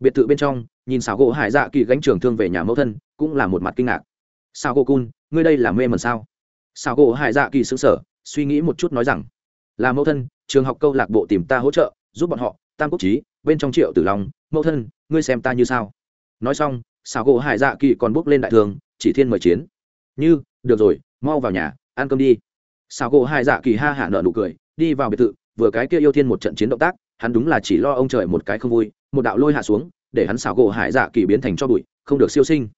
biệt thự bên trong, nhìn xảo gỗ hải dạ kỳ gánh trường thương về nhà mẫu thân, cũng là một mặt kinh ngạc. Sao gỗ cun, ngươi đây là mê mẩn sao? Sao gỗ hải dạ kỳ xứng sở suy nghĩ một chút nói rằng, là mẫu thân, trường học câu lạc bộ tìm ta hỗ trợ, giúp bọn họ, tam quốc trí, bên trong triệu tử long, mẫu thân, ngươi xem ta như sao? Nói xong, xảo gỗ hải dạ kỳ còn bước lên đại thường, chỉ thiên mời chiến. Như, được rồi, mau vào nhà, ăn cơm đi. Xảo gỗ hải dạ kỳ ha hả nợ nụ cười, đi vào biệt thự, vừa cái kia yêu thiên một trận chiến động tác, hắn đúng là chỉ lo ông trời một cái không vui một đạo lôi hạ xuống, để hắn xảo gỗ hải dạ kỳ biến thành cho bụi, không được siêu sinh.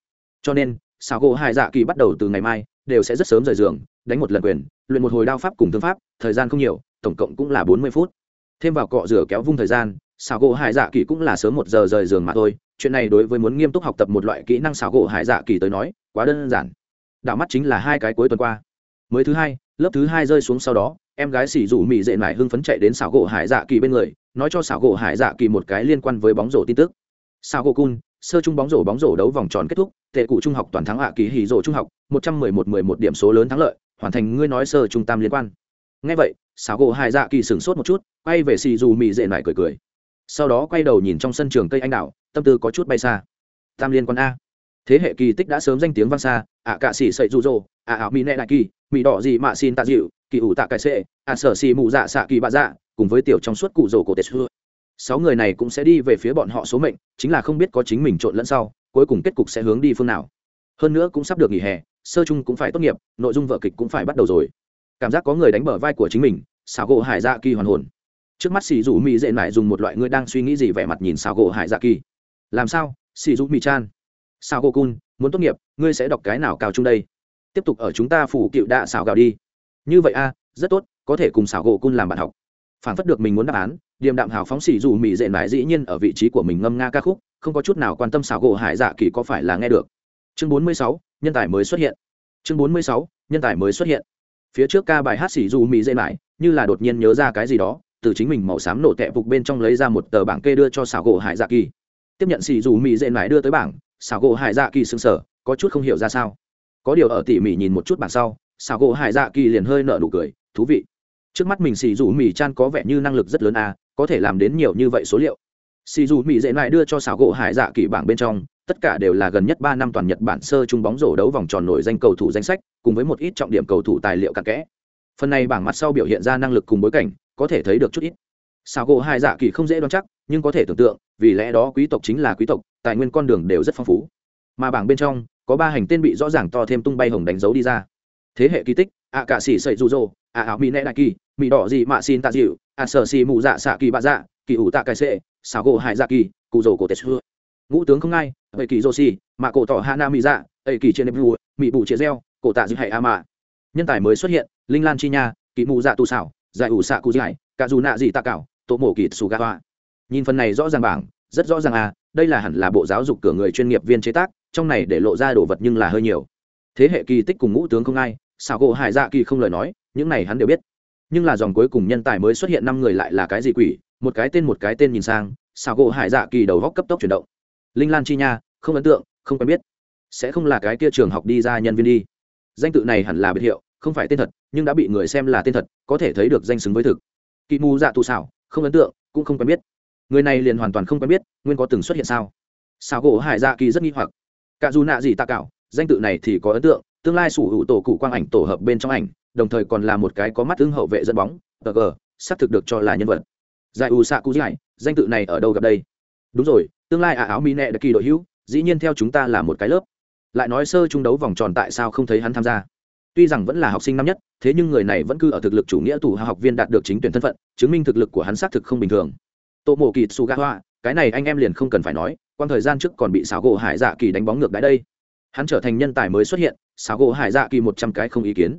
Cho nên, xảo gỗ hải dạ kỳ bắt đầu từ ngày mai, đều sẽ rất sớm rời giường, đánh một lần quyền, luyện một hồi đao pháp cùng thương pháp, thời gian không nhiều, tổng cộng cũng là bốn mươi phút. Thêm vào cọ rửa kéo vung thời gian, xảo gỗ hải dạ kỳ cũng là sớm một giờ rời giường mà thôi. Chuyện này đối với muốn nghiêm túc học tập một loại kỹ năng xảo gỗ hải dạ kỳ tới nói, quá đơn giản. Đạo mắt chính là hai cái cuối tuần qua. Mới thứ hai, lớp thứ hai rơi xuống sau đó, em gái xỉ rủ mị dệ mải hưng phấn chạy đến xảo gỗ hải dạ kỳ bên người nói cho xảo gỗ hải dạ kỳ một cái liên quan với bóng rổ tin tức. Xảo gỗ cun, sơ trung bóng rổ bóng rổ đấu vòng tròn kết thúc, tệ cụ trung học toàn thắng hạ kỳ hỉ rổ trung học, một trăm mười một mười một điểm số lớn thắng lợi, hoàn thành ngươi nói sơ trung tam liên quan. Ngay vậy, xảo gỗ hải dạ kỳ sửng sốt một chút, quay về xì dù mị dệ mải cười cười. Sau đó quay đầu nhìn trong sân trường cây anh đạo tâm tư có chút bay xa. Tam liên quan a. Thế hệ kỳ tích đã sớm danh tiếng vang xa, ạ cạ xỉ sậy rụ rỗ ạ ảo mỹ nệ đại kỳ mỹ đỏ gì mạ xin tạ dịu, kỳ ủ tạ cải sệ, ạ sở xì mù dạ xạ kỳ bạ dạ cùng với tiểu trong suốt cụ rổ cổ tết xưa. Sáu người này cũng sẽ đi về phía bọn họ số mệnh, chính là không biết có chính mình trộn lẫn sau, cuối cùng kết cục sẽ hướng đi phương nào. Hơn nữa cũng sắp được nghỉ hè, sơ chung cũng phải tốt nghiệp, nội dung vợ kịch cũng phải bắt đầu rồi. Cảm giác có người đánh bờ vai của chính mình xào gỗ hải dạ kỳ hoàn hồn. Trước mắt xì dù mỹ dễ mải dùng một loại người đang suy nghĩ gì vẻ mặt nhìn xào gỗ hải dạ kỳ. Làm sao? Xì dù mỹ chan. Xào gỗ cun, muốn tốt nghiệp, ngươi sẽ đọc cái nào cao trung đây? Tiếp tục ở chúng ta phủ cựu đạ xào gạo đi. Như vậy a, rất tốt, có thể cùng xảo gỗ cun làm bạn học phản phất được mình muốn đáp án điềm đạm hào phóng xỉ dù mỹ dệ mãi dĩ nhiên ở vị trí của mình ngâm nga ca khúc không có chút nào quan tâm xảo gỗ hải dạ kỳ có phải là nghe được. Chương 46, nhân tài mới xuất hiện. Chương 46, nhân tài mới xuất hiện. Phía trước ca bài hát xỉ dù mỹ dệ mãi như là đột nhiên nhớ ra cái gì đó từ chính mình màu xám nổ tệ phục bên trong lấy ra một tờ bảng kê đưa cho xảo gỗ hải dạ kỳ. Tiếp nhận xỉ dù mỹ dệ mãi đưa tới bảng xảo gỗ hải dạ kỳ sững sờ có chút không hiểu ra sao. Có điều ở tỉ mỉ nhìn một chút bảng sau xảo gỗ hải dạ kỳ liền hơi nở nụ cười thú vị trước mắt mình xì dù mì chan có vẻ như năng lực rất lớn à có thể làm đến nhiều như vậy số liệu. Xì dù mì dễ lại đưa cho xảo gỗ hải dạ kỳ bảng bên trong, tất cả đều là gần nhất ba năm toàn nhật bản sơ chung bóng rổ đấu vòng tròn nổi danh cầu thủ danh sách, cùng với một ít trọng điểm cầu thủ tài liệu cặn kẽ. Phần này bảng mặt sau biểu hiện ra năng lực cùng bối cảnh, có thể thấy được chút ít. Xảo gỗ hải dạ kỳ không dễ đoán chắc, nhưng có thể tưởng tượng, vì lẽ đó quý tộc chính là quý tộc, tài nguyên con đường đều rất phong phú. Mà bảng bên trong, có ba hành tên bị rõ ràng to thêm tung bay hồng đánh dấu đi ra. Thế hệ kỳ tích ạ cạ xỉ sậy rụ rỗ ạ ảo mỹ nẹ đại kỳ mỹ đỏ gì mạ xin tạ dịu ạ sở xì mù dạ xạ kỳ bạ dạ kỳ ủ tạ cải sệ xảo gỗ hải dạ kỳ, cụ rổ cổ tết xưa. Ngũ tướng không ai, vậy kỳ dô xì mạ cổ tỏ hạ nam mỹ dạ ấy kỳ trên nếp vua mỹ bù chia reo cổ tạ dịu hải a mạ. Nhân tài mới xuất hiện, linh lan chi nha, kỳ mù dạ tù xảo, giải ủ xạ cụ giải cả dù nạ gì tạ cảo, tổ mổ kỳ xù gà hoa. Nhìn phần này rõ ràng bảng, rất rõ ràng à đây là hẳn là bộ giáo dục cửa người chuyên nghiệp viên chế tác, trong này để lộ ra đồ vật nhưng là hơi nhiều. Thế hệ kỳ tích cùng ngũ tướng không ai, xảo gỗ hải dạ kỳ không lời nói, những này hắn đều biết nhưng là dòng cuối cùng nhân tài mới xuất hiện năm người lại là cái gì quỷ, một cái tên một cái tên nhìn sang xảo gỗ hải dạ kỳ đầu góc cấp tốc chuyển động. Linh lan chi nha, không ấn tượng, không quen biết. Sẽ không là cái kia trường học đi ra nhân viên đi. Danh tự này hẳn là biệt hiệu, không phải tên thật, nhưng đã bị người xem là tên thật, có thể thấy được danh xứng với thực. Kỳ mù dạ tù xảo, không ấn tượng, cũng không quen biết. Người này liền hoàn toàn không quen biết, nguyên có từng xuất hiện sao? Xảo gỗ hải dạ kỳ rất nghi hoặc. Cả dù nạ gì tạ cảo, danh tự này thì có ấn tượng, tương lai sủ hữu tổ cụ quang ảnh tổ hợp bên trong ảnh đồng thời còn là một cái có mắt tương hậu vệ dẫn bóng tờ gờ xác thực được cho là nhân vật. Giải u xạ cụ giải danh tự này ở đâu gặp đây? Đúng rồi tương lai ả áo mi nẹ đặc kỳ đội hữu dĩ nhiên theo chúng ta là một cái lớp. Lại nói sơ trung đấu vòng tròn tại sao không thấy hắn tham gia? Tuy rằng vẫn là học sinh năm nhất thế nhưng người này vẫn cứ ở thực lực chủ nghĩa tù học viên đạt được chính tuyển thân phận chứng minh thực lực của hắn xác thực không bình thường. Tô mộ kỳ su gã hoa, cái này anh em liền không cần phải nói quan thời gian trước còn bị xáo gỗ hải dạ kỳ đánh bóng ngược đáy đây. Hắn trở thành nhân tài mới xuất hiện xáo gỗ hải dạ kỳ một trăm cái không ý kiến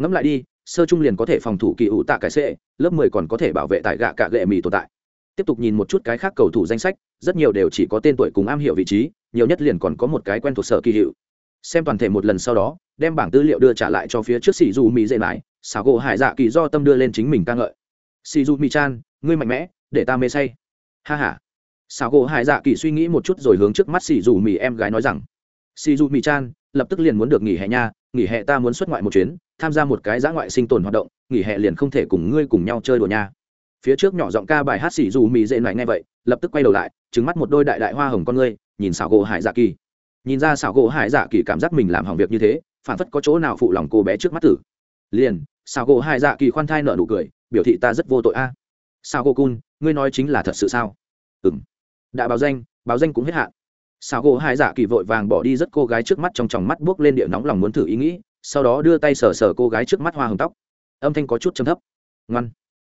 ngẫm lại đi, sơ trung liền có thể phòng thủ kỳ ủ tạ cái sệ lớp mười còn có thể bảo vệ tại gạ cạ gệ mì tồn tại. Tiếp tục nhìn một chút cái khác cầu thủ danh sách, rất nhiều đều chỉ có tên tuổi cùng am hiểu vị trí, nhiều nhất liền còn có một cái quen thuộc sở kỳ hiệu. Xem toàn thể một lần sau đó, đem bảng tư liệu đưa trả lại cho phía trước sĩ du mỹ dễ mãi xảo gỗ hải dạ kỳ do tâm đưa lên chính mình ca ngợi. Sĩ du mỹ chan, ngươi mạnh mẽ, để ta mê say. Ha ha. Xảo gỗ hải dạ kỳ suy nghĩ một chút rồi hướng trước mắt sĩ du mỹ em gái nói rằng. Sĩ du mỹ chan, lập tức liền muốn được nghỉ hè nha nghỉ hè ta muốn xuất ngoại một chuyến, tham gia một cái giã ngoại sinh tồn hoạt động, nghỉ hè liền không thể cùng ngươi cùng nhau chơi đùa nha. Phía trước nhỏ giọng ca bài hát xỉ dù mì dễ này ngay vậy, lập tức quay đầu lại trứng mắt một đôi đại đại hoa hồng con ngươi, nhìn xảo gỗ hải dạ kỳ. Nhìn ra xảo gỗ hải dạ kỳ cảm giác mình làm hỏng việc như thế, phản phất có chỗ nào phụ lòng cô bé trước mắt tử. Liền, xảo gỗ hải dạ kỳ khoan thai nợ nụ cười, biểu thị ta rất vô tội a. À. sao cô cun, ngươi nói chính là thật sự sao? Ừ m đã báo danh báo danh cũng hết hạn sao gỗ hải dạ kỳ vội vàng bỏ đi rất cô gái trước mắt trong tròng mắt buốc lên địa nóng lòng muốn thử ý nghĩ, sau đó đưa tay sờ sờ cô gái trước mắt hoa hồng tóc. Âm thanh có chút chấm thấp. Ngoan.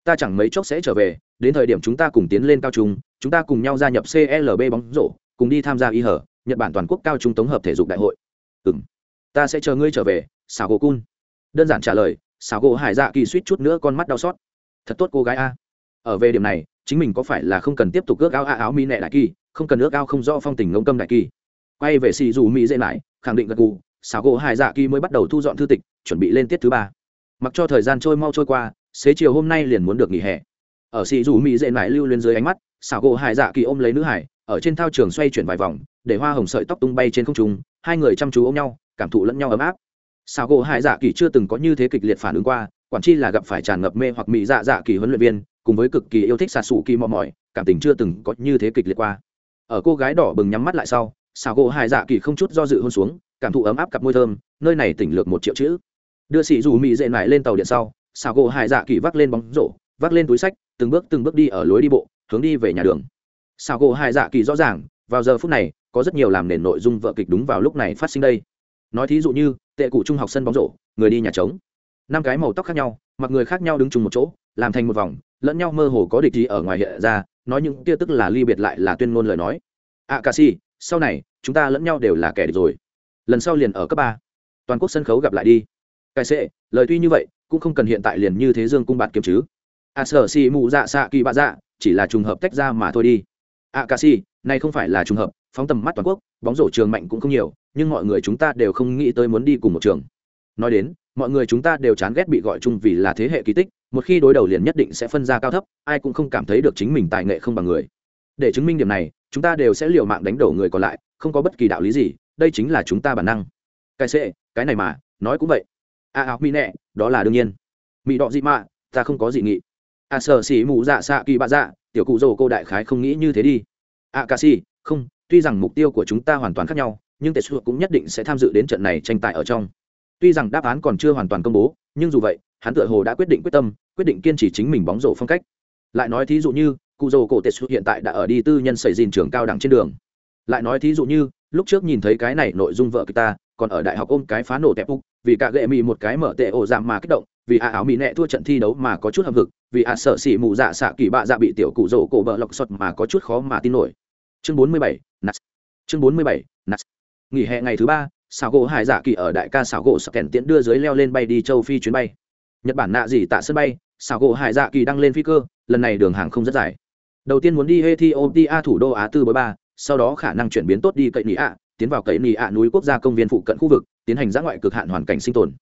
Ta chẳng mấy chốc sẽ trở về, đến thời điểm chúng ta cùng tiến lên cao trung, chúng ta cùng nhau gia nhập clb bóng rổ, cùng đi tham gia y hở nhật bản toàn quốc cao trung tổng hợp thể dục đại hội. Ừ m ta sẽ chờ ngươi trở về, xảo gỗ cun. Đơn giản trả lời, xảo gỗ hải dạ kỳ suýt chút nữa con mắt đau xót. Thật tốt cô gái a ở về điểm này, chính mình có phải là không cần tiếp tục ước ao a áo mi nẹ đại kỳ, không cần ước ao không rõ phong tình ngông câm đại kỳ. Quay về xì dù mỹ dễ lại khẳng định gật gù, xảo gỗ hải dạ kỳ mới bắt đầu thu dọn thư tịch, chuẩn bị lên tiết thứ ba. Mặc cho thời gian trôi mau trôi qua, xế chiều hôm nay liền muốn được nghỉ hè. Ở xì dù mỹ dễ lại lưu lên dưới ánh mắt, xảo gỗ hải dạ kỳ ôm lấy nữ hải, ở trên thao trường xoay chuyển vài vòng, để hoa hồng sợi tóc tung bay trên không trung, hai người chăm chú ôm nhau, cảm thụ lẫn nhau ấm áp. Xảo gỗ hải dạ kỳ chưa từng có như thế kịch liệt phản ứng qua, quản chi là gặp phải tràn ngập mê hoặc mỹ dạ dạ kỳ huấn luyện viên cùng với cực kỳ yêu thích xà xù kỳ mò mỏi, cảm tình chưa từng có như thế kịch liệt qua. Ở cô gái đỏ bừng nhắm mắt lại sau xào gỗ hải dạ kỳ không chút do dự hôn xuống, cảm thụ ấm áp cặp môi thơm, nơi này tỉnh lược một triệu chữ. Đưa xì dù mị dệ lại lên tàu điện sau xào gỗ hải dạ kỳ vác lên bóng rổ, vác lên túi sách, từng bước từng bước đi ở lối đi bộ, hướng đi về nhà đường. Xào gỗ hải dạ kỳ rõ ràng, vào giờ phút này, có rất nhiều làm nền nội dung vợ kịch đúng vào lúc này phát sinh đây. Nói thí dụ như, tệ cụ trung học sân bóng rổ, người đi nhà trống. Năm cái màu tóc khác nhau, mặc người khác nhau đứng chung một chỗ, làm thành một vòng lẫn nhau mơ hồ có địch ý ở ngoài hiện ra, nói những kia tức là ly biệt lại là tuyên ngôn lời nói. A ca si, sau này, chúng ta lẫn nhau đều là kẻ địch rồi. Lần sau liền ở cấp ba. Toàn quốc sân khấu gặp lại đi. Cái sệ lời tuy như vậy, cũng không cần hiện tại liền như thế dương cung bạt kiếm chứ. A sở si mụ dạ xạ kỳ bạ dạ chỉ là trùng hợp tách ra mà thôi đi. A ca si, này không phải là trùng hợp, phóng tầm mắt toàn quốc, bóng rổ trường mạnh cũng không nhiều, nhưng mọi người chúng ta đều không nghĩ tới muốn đi cùng một trường. Nói đến, mọi người chúng ta đều chán ghét bị gọi chung vì là thế hệ kỳ tích một khi đối đầu liền nhất định sẽ phân ra cao thấp ai cũng không cảm thấy được chính mình tài nghệ không bằng người. Để chứng minh điểm này chúng ta đều sẽ liều mạng đánh đổ người còn lại không có bất kỳ đạo lý gì đây chính là chúng ta bản năng. Cái sệ cái này mà nói cũng vậy. A à, à áo mỹ nẹ đó là đương nhiên. Mỹ đọ dị mạ ta không có dị nghị. A à, sợ xỉ mù dạ xạ kỳ bạ dạ tiểu cụ rồ cô đại khái không nghĩ như thế đi. A à, ca si không tuy rằng mục tiêu của chúng ta hoàn toàn khác nhau nhưng tetsu cũng nhất định sẽ tham dự đến trận này tranh tài ở trong. Tuy rằng đáp án còn chưa hoàn toàn công bố nhưng dù vậy hắn tựa hồ đã quyết định quyết tâm, quyết định kiên trì chính mình bóng rổ phong cách. Lại nói thí dụ như cụ rồ cổ tetsu hiện tại đã ở đi tư nhân xảy dìn trường cao đẳng trên đường. Lại nói thí dụ như, lúc trước nhìn thấy cái này nội dung vợ kịch ta, còn ở đại học ôm cái phá nổ tẹp úc, vì cả gệ mì một cái mở tệ ổ giảm mà kích động, vì a áo mì nẹ thua trận thi đấu mà có chút hậm hực, vì a sợ xỉ mù dạ xạ kỳ bạ dạ bị tiểu cụ rổ cổ bờ lọc sọt mà có chút khó mà tin nổi. Chương bốn mươi bảy, nats. Chương bốn mươi bảy, nats. Nghỉ hè ngày thứ ba xảo gỗ hải dạ kỳ ở đại ca xảo gỗ sạc kèn tiễn đưa dưới leo lên bay đi châu phi chuyến bay nhật bản nạ gì tạ sân bay, xảo gỗ hải dạ kỳ đăng lên phi cơ, lần này đường hàng không rất dài. Đầu tiên muốn đi ethiopia, thủ đô á tư bối ba, sau đó khả năng chuyển biến tốt đi cậy nị ạ, tiến vào cậy nị ạ núi quốc gia công viên phụ cận khu vực, tiến hành giã ngoại cực hạn hoàn cảnh sinh tồn.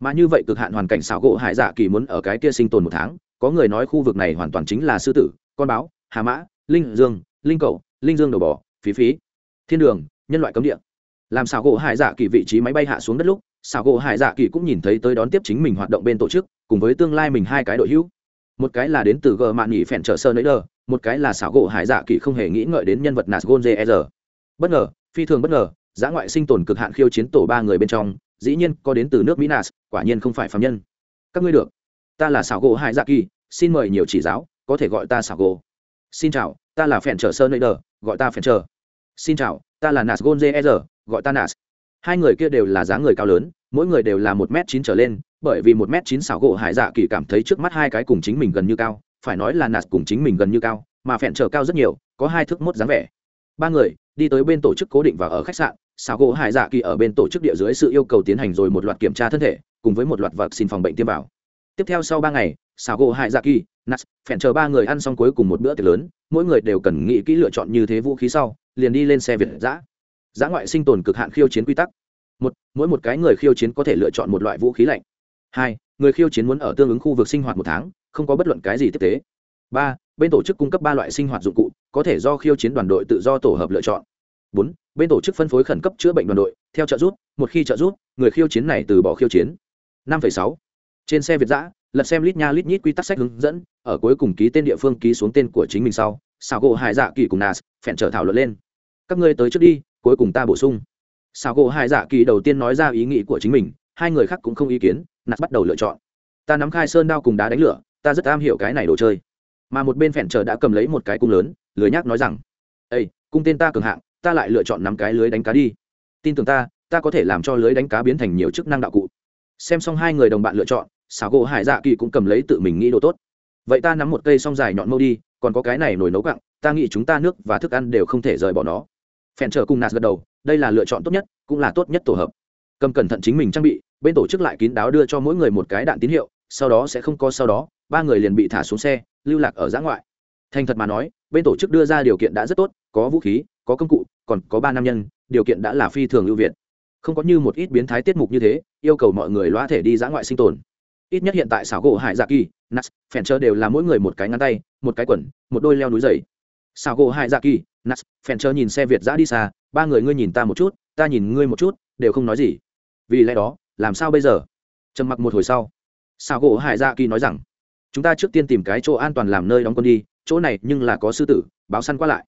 Mà như vậy cực hạn hoàn cảnh xảo gỗ hải dạ kỳ muốn ở cái kia sinh tồn một tháng, có người nói khu vực này hoàn toàn chính là sư tử, con báo, hà mã, linh dương, linh cầu, linh dương đầu bò phí phí. Thiên đường, nhân loại cấm địa. Làm xảo gỗ hải dạ kỳ vị trí máy bay hạ xuống đất lúc xảo gỗ hải dạ kỳ cũng nhìn thấy tới đón tiếp chính mình hoạt động bên tổ chức, cùng với tương lai mình hai cái đội hữu. Một cái là đến từ gờ mạn nghỉ phèn trở sơ nấy đờ, một cái là xảo gỗ hải dạ kỳ không hề nghĩ ngợi đến nhân vật nas gôn jr bất ngờ, phi thường bất ngờ, giã ngoại sinh tồn cực hạn khiêu chiến tổ ba người bên trong, dĩ nhiên có đến từ nước mỹ nas quả nhiên không phải phạm nhân. Các ngươi được. Ta là xảo gỗ hải dạ kỳ, xin mời nhiều chỉ giáo, có thể gọi ta xảo gỗ. Xin chào, ta là phèn trở sơ nấy đờ, gọi ta phèn trở xin chào, ta là nas gôn jr gọi ta nas hai người kia đều là dáng người cao lớn, mỗi người đều là một m chín trở lên, bởi vì một m chín xảo gỗ hải dạ kỳ cảm thấy trước mắt hai cái cùng chính mình gần như cao, phải nói là nạt cùng chính mình gần như cao, mà phẹn trở cao rất nhiều, có hai thước mốt dáng vẻ. Ba người đi tới bên tổ chức cố định và ở khách sạn, xảo gỗ hải dạ kỳ ở bên tổ chức địa dưới sự yêu cầu tiến hành rồi một loạt kiểm tra thân thể, cùng với một loạt vật xin phòng bệnh tiêm vào. Tiếp theo sau ba ngày, xảo gỗ hải dạ kỳ, nạt, phẹn chờ ba người ăn xong cuối cùng một bữa tiệc lớn, mỗi người đều cần nghĩ kỹ lựa chọn như thế vũ khí sau, liền đi lên xe việt giã giá ngoại sinh tồn cực hạn khiêu chiến quy tắc. Một, mỗi một cái người khiêu chiến có thể lựa chọn một loại vũ khí lạnh. Hai, người khiêu chiến muốn ở tương ứng khu vực sinh hoạt một tháng, không có bất luận cái gì tiếp tế. Ba, bên tổ chức cung cấp ba loại sinh hoạt dụng cụ, có thể do khiêu chiến đoàn đội tự do tổ hợp lựa chọn. Bốn, bên tổ chức phân phối khẩn cấp chữa bệnh đoàn đội, theo trợ giúp, một khi trợ giúp, người khiêu chiến này từ bỏ khiêu chiến. Năm sáu, trên xe việt giã lật xem lít nha lít nhít quy tắc sách hướng dẫn, ở cuối cùng ký tên địa phương ký xuống tên của chính mình sau xào gỗ hải dạ kỳ cùng nas phèn trở thảo luận lên. Các ngươi tới trước đi cuối cùng ta bổ sung. Sao gỗ hải dạ kỳ đầu tiên nói ra ý nghĩ của chính mình, hai người khác cũng không ý kiến, nạt bắt đầu lựa chọn. Ta nắm khai sơn đao cùng đá đánh lửa, ta rất am hiểu cái này đồ chơi. Mà một bên phèn chờ đã cầm lấy một cái cung lớn lưới nhác nói rằng ây cung tên ta cường hạng, ta lại lựa chọn nắm cái lưới đánh cá đi. Tin tưởng ta ta có thể làm cho lưới đánh cá biến thành nhiều chức năng đạo cụ. Xem xong hai người đồng bạn lựa chọn xảo gỗ hải dạ kỳ cũng cầm lấy tự mình nghĩ đồ tốt. Vậy ta nắm một cây song dài nhọn mâu đi, còn có cái này nồi nấu cặng ta nghĩ chúng ta nước và thức ăn đều không thể rời bỏ nó phèn trở cùng nạt gật đầu, đây là lựa chọn tốt nhất, cũng là tốt nhất tổ hợp. Cầm cẩn thận chính mình trang bị, bên tổ chức lại kín đáo đưa cho mỗi người một cái đạn tín hiệu, sau đó sẽ không có sau đó, ba người liền bị thả xuống xe, lưu lạc ở giã ngoại. Thành thật mà nói, bên tổ chức đưa ra điều kiện đã rất tốt, có vũ khí, có công cụ, còn có ba nam nhân, điều kiện đã là phi thường ưu việt. Không có như một ít biến thái tiết mục như thế, yêu cầu mọi người loa thể đi giã ngoại sinh tồn. Ít nhất hiện tại xảo gỗ hải dạ kỳ nas phèn chơ đều là mỗi người một cái ngắn tay, một cái quần, một đôi leo núi dày. Xảo gỗ hải dạ kỳ nas phèn chơ nhìn xe việt giã đi xa, ba người ngươi nhìn ta một chút, ta nhìn ngươi một chút, đều không nói gì. Vì lẽ đó, làm sao bây giờ? Trầm mặc một hồi sau sao gỗ hải dạ kỳ nói rằng, chúng ta trước tiên tìm cái chỗ an toàn làm nơi đóng quân đi, chỗ này nhưng là có sư tử, báo săn qua lại.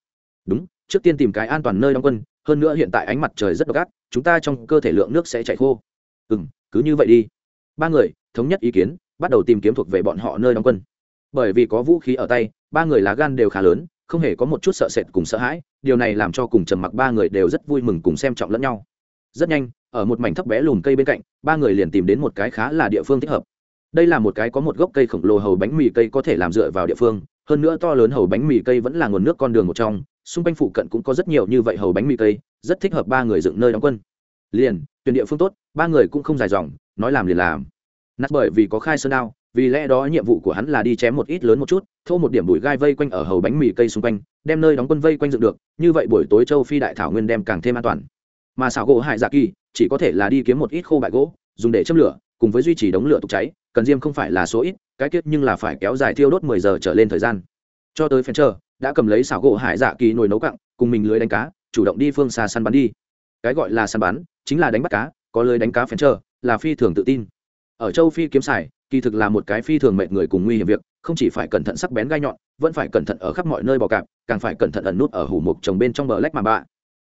Đúng, trước tiên tìm cái an toàn nơi đóng quân, hơn nữa hiện tại ánh mặt trời rất độc ác, chúng ta trong cơ thể lượng nước sẽ chạy khô. Ừ m cứ như vậy đi. Ba người, thống nhất ý kiến, bắt đầu tìm kiếm thuộc về bọn họ nơi đóng quân. Bởi vì có vũ khí ở tay, ba người lá gan đều khá lớn không hề có một chút sợ sệt cùng sợ hãi, điều này làm cho cùng trầm mặc ba người đều rất vui mừng cùng xem trọng lẫn nhau. Rất nhanh, ở một mảnh thấp bé lùn cây bên cạnh, ba người liền tìm đến một cái khá là địa phương thích hợp. Đây là một cái có một gốc cây khổng lồ hầu bánh mì cây có thể làm dựa vào địa phương, hơn nữa to lớn hầu bánh mì cây vẫn là nguồn nước con đường một trong, xung quanh phụ cận cũng có rất nhiều như vậy hầu bánh mì cây, rất thích hợp ba người dựng nơi đóng quân. Liền, tuyển địa phương tốt, ba người cũng không dài dòng, nói làm liền làm. Nát bởi vì có khai sơn đao vì lẽ đó nhiệm vụ của hắn là đi chém một ít lớn một chút, thô một điểm bụi gai vây quanh ở hầu bánh mì cây xung quanh, đem nơi đóng quân vây quanh dựng được, như vậy buổi tối châu phi đại thảo nguyên đem càng thêm an toàn. Mà xảo gỗ hại dạ kỳ chỉ có thể là đi kiếm một ít khô bại gỗ, dùng để châm lửa, cùng với duy trì đống lửa tục cháy, cần diêm không phải là số ít, cái kết nhưng là phải kéo dài thiêu đốt mười giờ trở lên thời gian. Cho tới phen chờ, đã cầm lấy xảo gỗ hải dạ kỳ nồi nấu cặng cùng mình lưới đánh cá, chủ động đi phương xa săn bắn đi. Cái gọi là săn bắn chính là đánh bắt cá, có lưới đánh cá phen chờ, là phi thường tự tin ở châu phi kiếm xài, kỳ thực là một cái phi thường mệnh người cùng nguy hiểm việc, không chỉ phải cẩn thận sắc bén gai nhọn, vẫn phải cẩn thận ở khắp mọi nơi bò cạp, càng phải cẩn thận ẩn nút ở hủ mục trồng bên trong bờ lách mà bạ.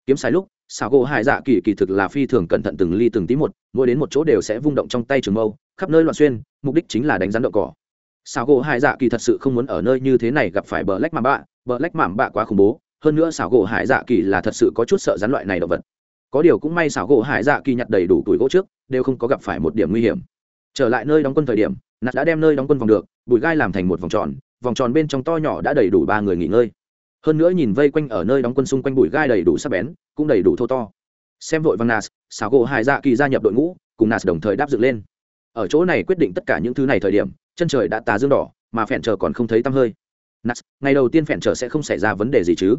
Kiếm xài lúc xào gỗ hải dạ kỳ kỳ thực là phi thường cẩn thận từng ly từng tí một, mỗi đến một chỗ đều sẽ vung động trong tay trường mâu, khắp nơi loạn xuyên, mục đích chính là đánh rắn đậu cỏ. Xào gỗ hải dạ kỳ thật sự không muốn ở nơi như thế này gặp phải bờ lách mà bạ, bờ lách mảm bạ quá khủng bố, hơn nữa xảo gỗ hải dạ kỳ là thật sự có chút sợ rắn loại này động vật. Có điều cũng may xảo gỗ hải dạ kỳ nhặt đầy đủ tuổi gỗ trước, đều không có gặp phải một điểm nguy hiểm trở lại nơi đóng quân thời điểm nạt đã đem nơi đóng quân vòng được bụi gai làm thành một vòng tròn vòng tròn bên trong to nhỏ đã đầy đủ ba người nghỉ ngơi. Hơn nữa nhìn vây quanh ở nơi đóng quân xung quanh bụi gai đầy đủ sắc bén, cũng đầy đủ thô to. Xem vội văn nas xào gỗ hải dạ kỳ gia nhập đội ngũ, cùng nas đồng thời đáp dựng lên. Ở chỗ này quyết định tất cả những thứ này thời điểm, chân trời đã tà dương đỏ, mà phèn trở còn không thấy tăm hơi. Nas ngày đầu tiên phèn trở sẽ không xảy ra vấn đề gì chứ?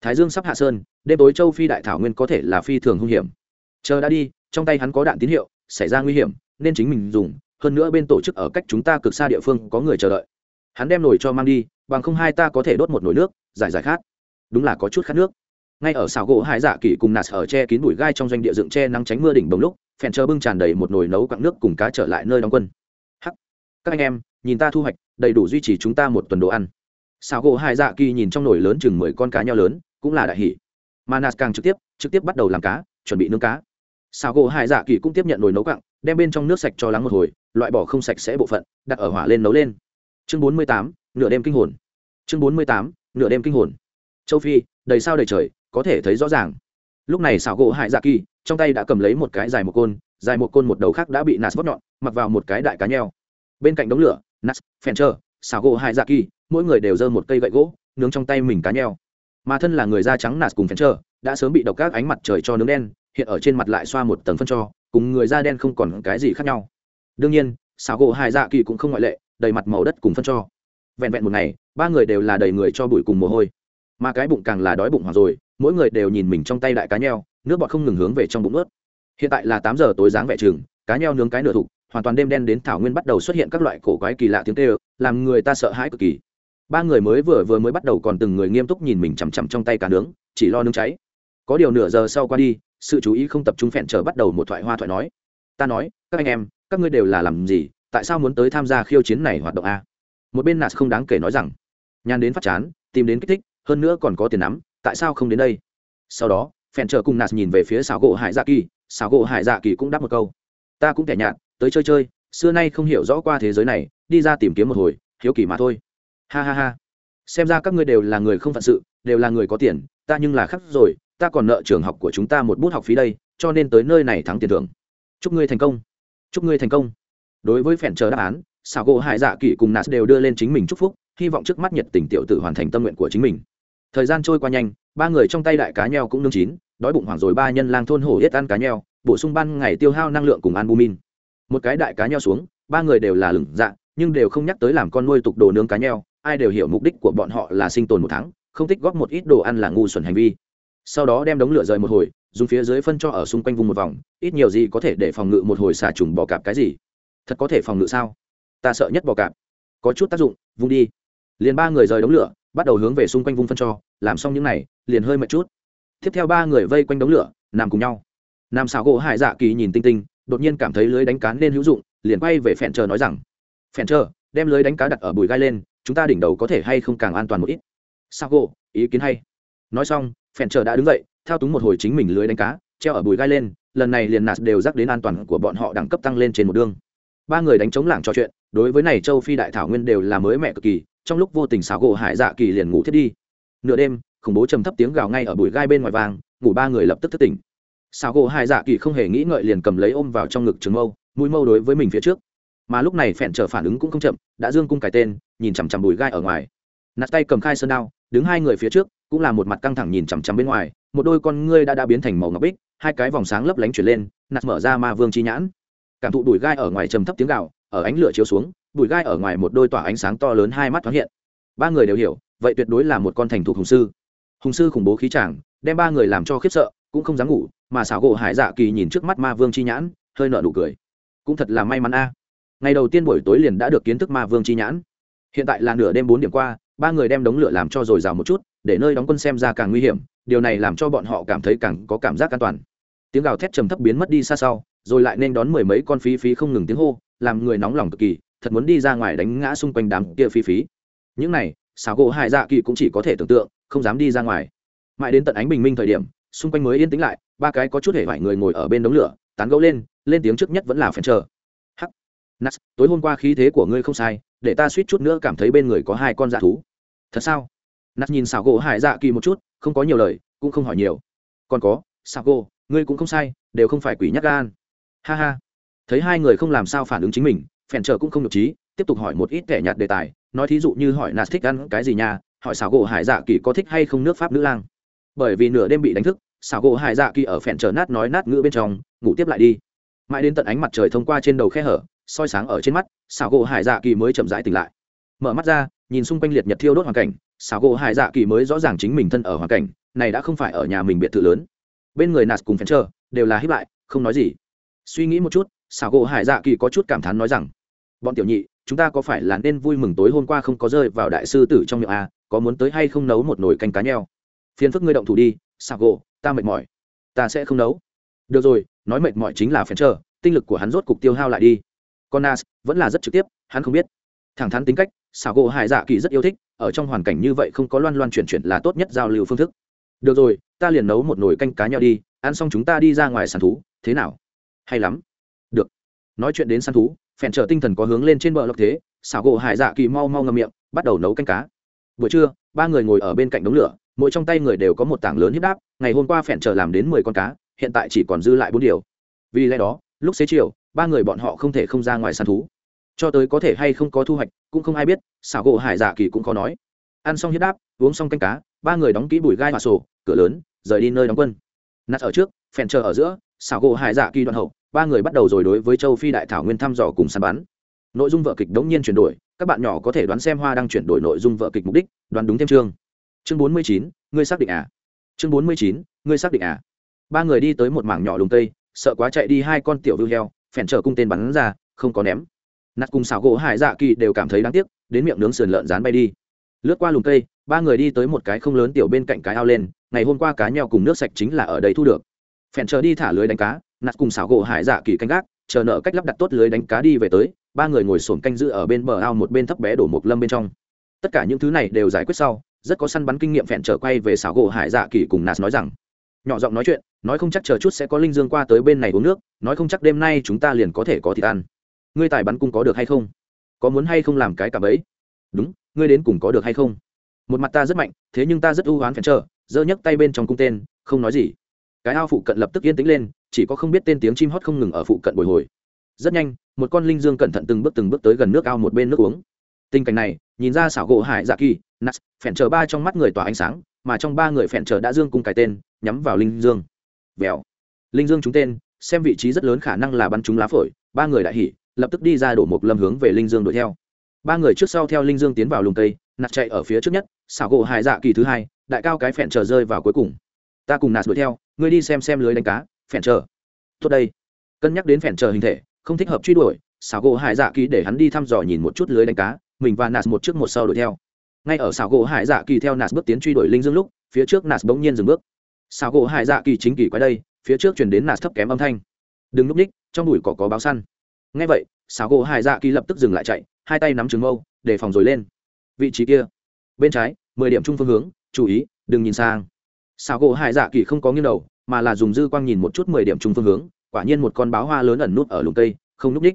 Thái dương sắp hạ sơn, đêm tối châu phi đại thảo nguyên có thể là phi thường hung hiểm. Chờ đã đi, trong tay hắn có đạn tín hiệu, xảy ra nguy hiểm nên chính mình dùng, hơn nữa bên tổ chức ở cách chúng ta cực xa địa phương có người chờ đợi. Hắn đem nồi cho mang đi, bằng không hai ta có thể đốt một nồi nước, giải giải khát. Đúng là có chút khát nước. Ngay ở xào gỗ hải dạ kỷ cùng nạt ở che kín bụi gai trong doanh địa dựng che nắng tránh mưa đỉnh bồng lúc, phèn chờ bưng tràn đầy một nồi nấu quặng nước cùng cá trở lại nơi đóng quân. Hắc. Các anh em, nhìn ta thu hoạch, đầy đủ duy trì chúng ta một tuần đồ ăn. Xào gỗ hải dạ kỳ nhìn trong nồi lớn chừng mười con cá nhau lớn, cũng là đại hỷ mà nạt càng trực tiếp trực tiếp bắt đầu làm cá, chuẩn bị nướng cá. Xào gỗ hải dạ kỳ cũng tiếp nhận nồi nấu quặng đem bên trong nước sạch cho lắng một hồi loại bỏ không sạch sẽ bộ phận đặt ở hỏa lên nấu lên. Chương bốn mươi tám nửa đêm kinh hồn. Chương bốn mươi tám nửa đêm kinh hồn. Châu phi đầy sao đầy trời có thể thấy rõ ràng. Lúc này xảo gỗ hại dạ kỳ trong tay đã cầm lấy một cái dài một côn dài một côn một đầu khác đã bị Nats vót nhọn mặc vào một cái đại cá nheo. Bên cạnh đống lửa Nats, phèn trơ xảo gỗ hại dạ kỳ mỗi người đều giơ một cây gậy gỗ nướng trong tay mình cá nheo. Mà thân là người da trắng Nats cùng phèn trơ đã sớm bị độc các ánh mặt trời cho nướng đen hiện ở trên mặt lại xoa một tầng phân cho cùng người da đen không còn cái gì khác nhau. Đương nhiên, xảo gỗ hai dạ kỳ cũng không ngoại lệ, đầy mặt màu đất cùng phân cho. Vẹn vẹn một ngày, ba người đều là đầy người cho bụi cùng mồ hôi. Mà cái bụng càng là đói bụng hoặc rồi, mỗi người đều nhìn mình trong tay đại cá nheo, nước bọt không ngừng hướng về trong bụng ướt. Hiện tại là tám giờ tối dáng vẻ trường, cá nheo nướng cái nửa thục, hoàn toàn đêm đen đến thảo nguyên bắt đầu xuất hiện các loại cổ quái kỳ lạ tiếng kêu, làm người ta sợ hãi cực kỳ. Ba người mới vừa vừa mới bắt đầu còn từng người nghiêm túc nhìn mình chằm chằm trong tay cá nướng, chỉ lo nướng cháy. Có điều nửa giờ sau qua đi sự chú ý không tập trung phẹn trở bắt đầu một thoại hoa thoại nói. Ta nói, các anh em, các ngươi đều là làm gì, tại sao muốn tới tham gia khiêu chiến này hoạt động a? Một bên nạt không đáng kể nói rằng, nhàn đến phát chán, tìm đến kích thích, hơn nữa còn có tiền nắm, tại sao không đến đây? Sau đó phèn trở cùng nạt nhìn về phía xào gỗ hải dạ kỳ xào gỗ hải dạ kỳ cũng đáp một câu. Ta cũng kẻ nhạt, tới chơi chơi, xưa nay không hiểu rõ qua thế giới này, đi ra tìm kiếm một hồi, hiếu kỳ mà thôi. Ha ha ha. Xem ra các ngươi đều là người không phận sự, đều là người có tiền, ta nhưng là khắc rồi ta còn nợ trường học của chúng ta một bút học phí đây, cho nên tới nơi này thắng tiền thưởng. Chúc ngươi thành công. Chúc ngươi thành công. Đối với phèn chờ đáp án xảo gỗ hải dạ kỳ cùng nas đều đưa lên chính mình chúc phúc, hy vọng trước mắt nhiệt tình tiểu tử hoàn thành tâm nguyện của chính mình. Thời gian trôi qua nhanh, ba người trong tay đại cá nheo cũng nương chín, đói bụng hoảng rồi ba nhân lang thôn hổ yết ăn cá nheo, bổ sung ban ngày tiêu hao năng lượng cùng albumin. Một cái đại cá nheo xuống, ba người đều là lửng dạ nhưng đều không nhắc tới làm con nuôi tục đồ nướng cá nheo, ai đều hiểu mục đích của bọn họ là sinh tồn một tháng, không thích góp một ít đồ ăn là ngu xuẩn hành vi sau đó đem đống lửa rời một hồi, dùng phía dưới phân cho ở xung quanh vùng một vòng, ít nhiều gì có thể để phòng ngự một hồi xà trùng bò cạp cái gì. Thật có thể phòng ngự sao? Ta sợ nhất bò cạp. Có chút tác dụng, vung đi. Liền ba người rời đống lửa, bắt đầu hướng về xung quanh vùng phân cho, làm xong những này, liền hơi mệt chút. Tiếp theo ba người vây quanh đống lửa, nằm cùng nhau. Nam xào gỗ hải dạ kỳ nhìn tinh tinh, đột nhiên cảm thấy lưới đánh cá nên hữu dụng, liền quay về phèn chờ nói rằng phèn chờ, đem lưới đánh cá đặt ở bùi gai lên, chúng ta đỉnh đầu có thể hay không càng an toàn một ít? Sao gỗ, ý kiến hay. Nói xong phèn chờ đã đứng dậy, thao túng một hồi chính mình lưới đánh cá, treo ở bùi gai lên, lần này liền nạt đều rắc đến an toàn của bọn họ đẳng cấp tăng lên trên một đương ba người đánh chống lảng trò chuyện, đối với này châu phi đại thảo nguyên đều là mới mẹ cực kỳ, trong lúc vô tình xáo gỗ hải dạ kỳ liền ngủ thiết đi. Nửa đêm, khủng bố trầm thấp tiếng gào ngay ở bụi gai bên ngoài vàng ngủ ba người lập tức thức tỉnh. Xáo gỗ hải dạ kỳ không hề nghĩ ngợi liền cầm lấy ôm vào trong ngực trường mâu, mũi mâu đối với mình phía trước. Mà lúc này phèn trở phản ứng cũng không chậm, đã dương cung cái tên, nhìn chằm chằm bụi gai ở ngoài nạt tay cầm khai sơn đao, đứng hai người phía trước, cũng là một mặt căng thẳng nhìn chằm chằm bên ngoài, một đôi con ngươi đã đã biến thành màu ngọc bích, hai cái vòng sáng lấp lánh chuyển lên, nạt mở ra ma vương chi nhãn. Cảm thụ đùi gai ở ngoài trầm thấp tiếng gạo ở ánh lửa chiếu xuống, đùi gai ở ngoài một đôi tỏa ánh sáng to lớn hai mắt thoáng hiện. Ba người đều hiểu, vậy tuyệt đối là một con thành thục hùng sư. Hùng sư khủng bố khí chàng, đem ba người làm cho khiếp sợ, cũng không dám ngủ, mà xảo gỗ hải dạ kỳ nhìn trước mắt ma vương chi nhãn, hơi nợ nụ cười. Cũng thật là may mắn a. Ngày đầu tiên buổi tối liền đã được kiến thức ma vương chi nhãn. Hiện tại là nửa đêm bốn điểm qua ba người đem đống lửa làm cho dồi dào một chút, để nơi đóng quân xem ra càng nguy hiểm, điều này làm cho bọn họ cảm thấy càng có cảm giác an toàn. Tiếng gào thét trầm thấp biến mất đi xa sau, rồi lại nên đón mười mấy con phí phí không ngừng tiếng hô, làm người nóng lòng cực kỳ, thật muốn đi ra ngoài đánh ngã xung quanh đám kia phí phí. Những này xào gỗ hải dạ kỳ cũng chỉ có thể tưởng tượng, không dám đi ra ngoài. Mãi đến tận ánh bình minh thời điểm, xung quanh mới yên tĩnh lại, ba cái có chút hề vải người ngồi ở bên đống lửa, tán gẫu lên lên tiếng trước nhất vẫn là phèn chờ. Hắc. Nas tối hôm qua khí thế của ngươi không sai để ta suýt chút nữa cảm thấy bên người có hai con dạ thú. Thật sao? Nạt nhìn xảo gỗ hải dạ kỳ một chút, không có nhiều lời, cũng không hỏi nhiều. Còn có xảo gỗ, ngươi cũng không sai, đều không phải quỷ nhắc gan. Ha ha. Thấy hai người không làm sao phản ứng chính mình, phèn trở cũng không nhục trí, tiếp tục hỏi một ít kẻ nhạt đề tài, nói thí dụ như hỏi nạt thích ăn cái gì nhà hỏi xảo gỗ hải dạ kỳ có thích hay không nước pháp nữ lang. Bởi vì nửa đêm bị đánh thức xảo gỗ hải dạ kỳ ở phèn trở nát nói nát ngữ bên trong, ngủ tiếp lại đi. Mãi đến tận ánh mặt trời thông qua trên đầu khe hở soi sáng ở trên mắt, xảo gỗ hải dạ kỳ mới chậm rãi tỉnh lại. Mở mắt ra, nhìn xung quanh liệt nhật thiêu đốt hoàn cảnh, xảo gỗ hải dạ kỳ mới rõ ràng chính mình thân ở hoàn cảnh, này đã không phải ở nhà mình biệt thự lớn. Bên người nạt cùng phèn chờ đều là hiếp lại, không nói gì. Suy nghĩ một chút, xảo gỗ hải dạ kỳ có chút cảm thán nói rằng, bọn tiểu nhị, chúng ta có phải là nên vui mừng tối hôm qua không có rơi vào đại sư tử trong miệng a có muốn tới hay không nấu một nồi canh cá nheo? Phiền phức ngươi động thủ đi, xảo gỗ, ta mệt mỏi. Ta sẽ không nấu. Được rồi, nói mệt mỏi chính là phèn chờ tinh lực của hắn rốt cục tiêu hao lại đi. Conas vẫn là rất trực tiếp, hắn không biết. Thẳng thắn tính cách xảo gỗ hải dạ kỳ rất yêu thích, ở trong hoàn cảnh như vậy không có loan loan chuyển chuyển là tốt nhất giao lưu phương thức. Được rồi, ta liền nấu một nồi canh cá nheo đi, ăn xong chúng ta đi ra ngoài săn thú, thế nào? Hay lắm. Được. Nói chuyện đến săn thú, phèn trở tinh thần có hướng lên trên bờ lọc thế xảo gỗ hải dạ kỳ mau mau ngậm miệng, bắt đầu nấu canh cá. Buổi trưa, ba người ngồi ở bên cạnh đống lửa, mỗi trong tay người đều có một tảng lớn hiếp đáp, ngày hôm qua phèn trở làm đến mười con cá, hiện tại chỉ còn dư lại bốn điều. Vì lẽ đó, lúc xế chiều ba người bọn họ không thể không ra ngoài săn thú. Cho tới có thể hay không có thu hoạch, cũng không ai biết, xảo gỗ hải dạ kỳ cũng khó nói. Ăn xong huyết đáp uống xong canh cá, ba người đóng kỹ bùi gai và sổ, cửa lớn, rời đi nơi đóng quân. Nát ở trước, phèn chờ ở giữa, xảo gỗ hải dạ kỳ đoạn hậu, ba người bắt đầu rồi đối với châu phi đại thảo nguyên thăm dò cùng săn bắn. Nội dung vợ kịch đống nhiên chuyển đổi, các bạn nhỏ có thể đoán xem hoa đang chuyển đổi nội dung vợ kịch mục đích, đoán đúng thêm chương. Chương bốn mươi chín, ngươi xác định à? Chương bốn mươi chín, ngươi xác định à? Ba người đi tới một mảng nhỏ lùng tây sợ quá chạy đi hai con tiểu vưu heo phèn trở cung tên bắn ra, không có ném. Nạt cùng xảo gỗ hải dạ kỳ đều cảm thấy đáng tiếc, đến miệng nướng sườn lợn rán bay đi. Lướt qua lùm cây, ba người đi tới một cái không lớn tiểu bên cạnh cái ao lên, ngày hôm qua cá nheo cùng nước sạch chính là ở đây thu được. Phèn chờ đi thả lưới đánh cá, nạt cùng xảo gỗ hải dạ kỳ canh gác, chờ nợ cách lắp đặt tốt lưới đánh cá đi về tới, ba người ngồi sổm canh giữ ở bên bờ ao một bên thấp bé đổ một lâm bên trong. Tất cả những thứ này đều giải quyết sau, rất có săn bắn kinh nghiệm phèn trở quay về xảo gỗ hải dạ kỳ cùng nạt nói rằng nhỏ giọng nói chuyện, nói không chắc chờ chút sẽ có linh dương qua tới bên này uống nước, nói không chắc đêm nay chúng ta liền có thể có thịt ăn. Ngươi tài bắn cung có được hay không? Có muốn hay không làm cái cả bấy đúng, ngươi đến cùng có được hay không? Một mặt ta rất mạnh, thế nhưng ta rất ưu hoán phèn trở giơ nhấc tay bên trong cung tên, không nói gì. Cái ao phụ cận lập tức yên tĩnh lên, chỉ có không biết tên tiếng chim hót không ngừng ở phụ cận bồi hồi. Rất nhanh, một con linh dương cẩn thận từng bước từng bước tới gần nước ao một bên nước uống. Tình cảnh này, nhìn ra xảo gỗ hải dạ kỳ, nats, phèn chờ ba trong mắt người tỏa ánh sáng mà trong ba người phèn chờ đã dương cung cái tên, nhắm vào linh dương. Vèo. Linh dương trúng tên, xem vị trí rất lớn khả năng là bắn trúng lá phổi, ba người đại hỉ, lập tức đi ra đổ một lâm hướng về linh dương đuổi theo. Ba người trước sau theo linh dương tiến vào lùng cây, nạt chạy ở phía trước nhất, xảo gỗ hải dạ kỳ thứ hai, đại cao cái phèn chờ rơi vào cuối cùng. Ta cùng nạt đuổi theo, ngươi đi xem xem lưới đánh cá phèn chờ. Tốt đây. Cân nhắc đến phèn chờ hình thể, không thích hợp truy đuổi, xảo gỗ hải dạ kỳ để hắn đi thăm dò nhìn một chút lưới đánh cá, mình và nạt một trước một sau đuổi theo ngay ở xảo gỗ hải dạ kỳ theo nạt bước tiến truy đuổi linh dương lúc, phía trước nạt bỗng nhiên dừng bước. Xảo gỗ hải dạ kỳ chính kỳ quay đây, phía trước chuyển đến nạt thấp kém âm thanh. Đừng núp ních, trong đùi cỏ có báo săn. Ngay vậy, xảo gỗ hải dạ kỳ lập tức dừng lại chạy, hai tay nắm trứng mâu để phòng rồi lên. Vị trí kia, bên trái, mười điểm chung phương hướng, chú ý, đừng nhìn sang. Xảo gỗ hải dạ kỳ không có nghiêng đầu, mà là dùng dư quang nhìn một chút mười điểm chung phương hướng, quả nhiên một con báo hoa lớn ẩn nút ở lùm cây, không núp ních.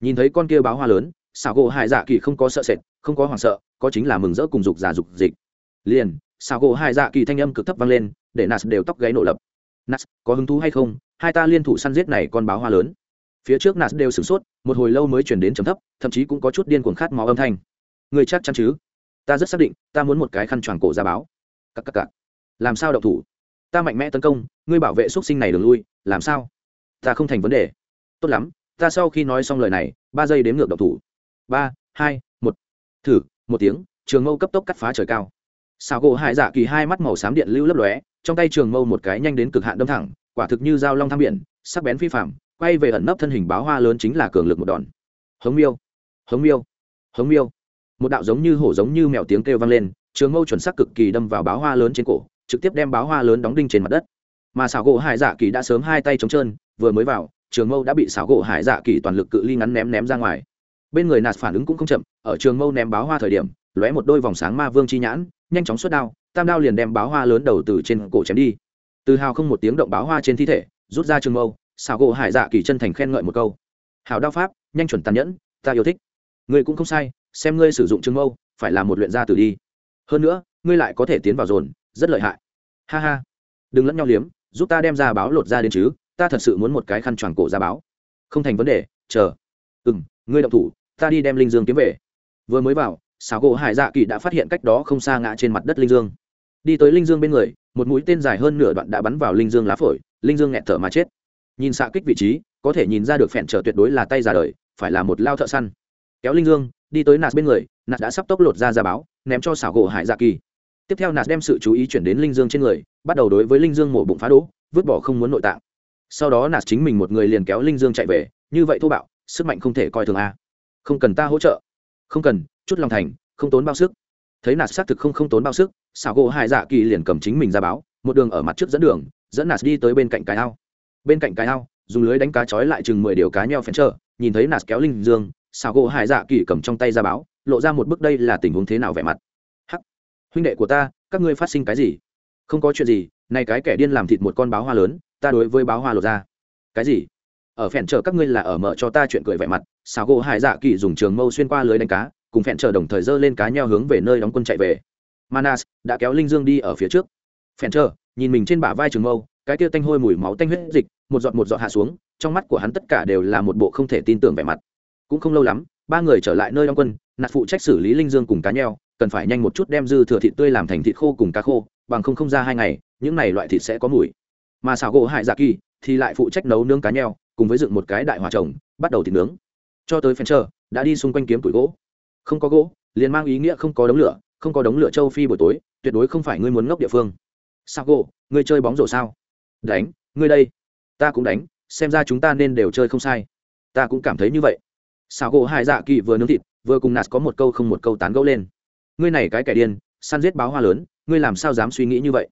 Nhìn thấy con kia báo hoa lớn, xảo gỗ hải dạ kỳ không có sợ sệt, không có hoảng sợ có chính là mừng rỡ cùng dục giả dục dịch. Liền sao gỗ hai dạ kỳ thanh âm cực thấp vang lên, để nas đều tóc gáy nổ lập. Nas, có hứng thú hay không? Hai ta liên thủ săn giết này con báo hoa lớn. Phía trước nas đều sửng sốt, một hồi lâu mới chuyển đến trầm thấp, thậm chí cũng có chút điên cuồng khát máu âm thanh. Người chắc chắn chứ? Ta rất xác định, ta muốn một cái khăn choàng cổ ra báo. Cắc cắc cắc làm sao đậu thủ? Ta mạnh mẽ tấn công, ngươi bảo vệ x u ấ t sinh này đường lui, làm sao? Ta không thành vấn đề. Tốt lắm, ta sau khi nói xong lời này, ba giây đếm ngược đậu thủ. Ba, hai, một. Thử một tiếng, trường mâu cấp tốc cắt phá trời cao. Xào gỗ hải dạ kỳ hai mắt màu xám điện lưu lấp lóe, trong tay trường mâu một cái nhanh đến cực hạn đâm thẳng, quả thực như dao long tham biển, sắc bén phi phạm quay về ẩn nấp thân hình báo hoa lớn chính là cường lực một đòn. Hống miêu hống miêu hống miêu. Một đạo giống như hổ giống như mèo tiếng kêu vang lên, trường mâu chuẩn sắc cực kỳ đâm vào báo hoa lớn trên cổ, trực tiếp đem báo hoa lớn đóng đinh trên mặt đất. Mà xảo gỗ hải dạ kỳ đã sớm hai tay trống trơn, vừa mới vào, trường mâu đã bị xảo gỗ hải dạ kỳ toàn lực cự ly ngắn ném ném ra ngoài bên người nạt phản ứng cũng không chậm, ở trường mâu ném báo hoa thời điểm, lóe một đôi vòng sáng ma vương chi nhãn, nhanh chóng xuất đao, tam đao liền đem báo hoa lớn đầu từ trên cổ chém đi. Từ hào không một tiếng động báo hoa trên thi thể, rút ra trường mâu, xảo gỗ hải dạ kỳ chân thành khen ngợi một câu. Hào đao pháp, nhanh chuẩn tàn nhẫn, ta yêu thích. Ngươi cũng không sai, xem ngươi sử dụng trường mâu, phải là một luyện gia tử đi. Hơn nữa, ngươi lại có thể tiến vào dồn, rất lợi hại. Ha ha. Đừng lẫn nhau liếm, giúp ta đem ra báo lột ra đến chứ, ta thật sự muốn một cái khăn choàng cổ ra báo. Không thành vấn đề, chờ. Ừ m ngươi động thủ, ta đi đem linh dương kiếm về. Vừa mới vào xào gỗ hải dạ kỳ đã phát hiện cách đó không xa ngã trên mặt đất linh dương. Đi tới linh dương bên người, một mũi tên dài hơn nửa đoạn đã bắn vào linh dương lá phổi, linh dương nghẹt thở mà chết. Nhìn xạ kích vị trí, có thể nhìn ra được phèn trở tuyệt đối là tay già đời, phải là một lao thợ săn. Kéo linh dương, đi tới nạt bên người, nạt đã sắp tốc lột ra ra báo, ném cho xảo gỗ hải dạ kỳ. Tiếp theo nạt đem sự chú ý chuyển đến linh dương trên người, bắt đầu đối với linh dương mổ bụng phá đỗ vứt bỏ không muốn nội tạng. Sau đó nạt chính mình một người liền kéo linh dương chạy về, như vậy thô bạo sức mạnh không thể coi thường a. Không cần ta hỗ trợ. Không cần, chút lòng thành, không tốn bao sức. Thấy nạt xác thực không không tốn bao sức, xảo gỗ hai dạ kỳ liền cầm chính mình ra báo, một đường ở mặt trước dẫn đường, dẫn nạt đi tới bên cạnh cái ao. Bên cạnh cái ao, dùng lưới đánh cá trói lại chừng mười điều cá nheo phèn trơ nhìn thấy nạt kéo linh dương, xảo gỗ hai dạ kỳ cầm trong tay ra báo, lộ ra một bước đây là tình huống thế nào vẻ mặt. Hắc! Huynh đệ của ta, các ngươi phát sinh cái gì? Không có chuyện gì, này cái kẻ điên làm thịt một con báo hoa lớn, ta đối với báo hoa lột ra. Cái gì? Ở phèn chờ các ngươi là ở mở cho ta chuyện cười vẻ mặt, xào gỗ hải dạ kỳ dùng trường mâu xuyên qua lưới đánh cá, cùng phèn chờ đồng thời dơ lên cá nheo hướng về nơi đóng quân chạy về. Manas đã kéo linh dương đi ở phía trước. Phèn chờ, nhìn mình trên bả vai trường mâu, cái tia tanh hôi mùi máu tanh huyết dịch, một giọt một giọt hạ xuống, trong mắt của hắn tất cả đều là một bộ không thể tin tưởng vẻ mặt. Cũng không lâu lắm, ba người trở lại nơi đóng quân nạt phụ trách xử lý linh dương cùng cá nheo, cần phải nhanh một chút đem dư thừa thịt tươi làm thành thịt khô cùng cá khô, bằng không không ra hai ngày, những này loại thịt sẽ có mùi. Mà xào gỗ hại dạ kỳ thì lại phụ trách nấu nướng cá nheo cùng với dựng một cái đại hòa trồng, bắt đầu thịt nướng. Cho tới phen chờ đã đi xung quanh kiếm tuổi gỗ. Không có gỗ, liền mang ý nghĩa không có đống lửa, không có đống lửa châu phi buổi tối, tuyệt đối không phải ngươi muốn ngốc địa phương. Sao gỗ ngươi chơi bóng rổ sao? Đánh, ngươi đây. Ta cũng đánh, xem ra chúng ta nên đều chơi không sai. Ta cũng cảm thấy như vậy. Sao gỗ hai dạ kỳ vừa nướng thịt, vừa cùng nạt có một câu không một câu tán gẫu lên. Ngươi này cái kẻ điên, săn giết báo hoa lớn, ngươi làm sao dám suy nghĩ như vậy?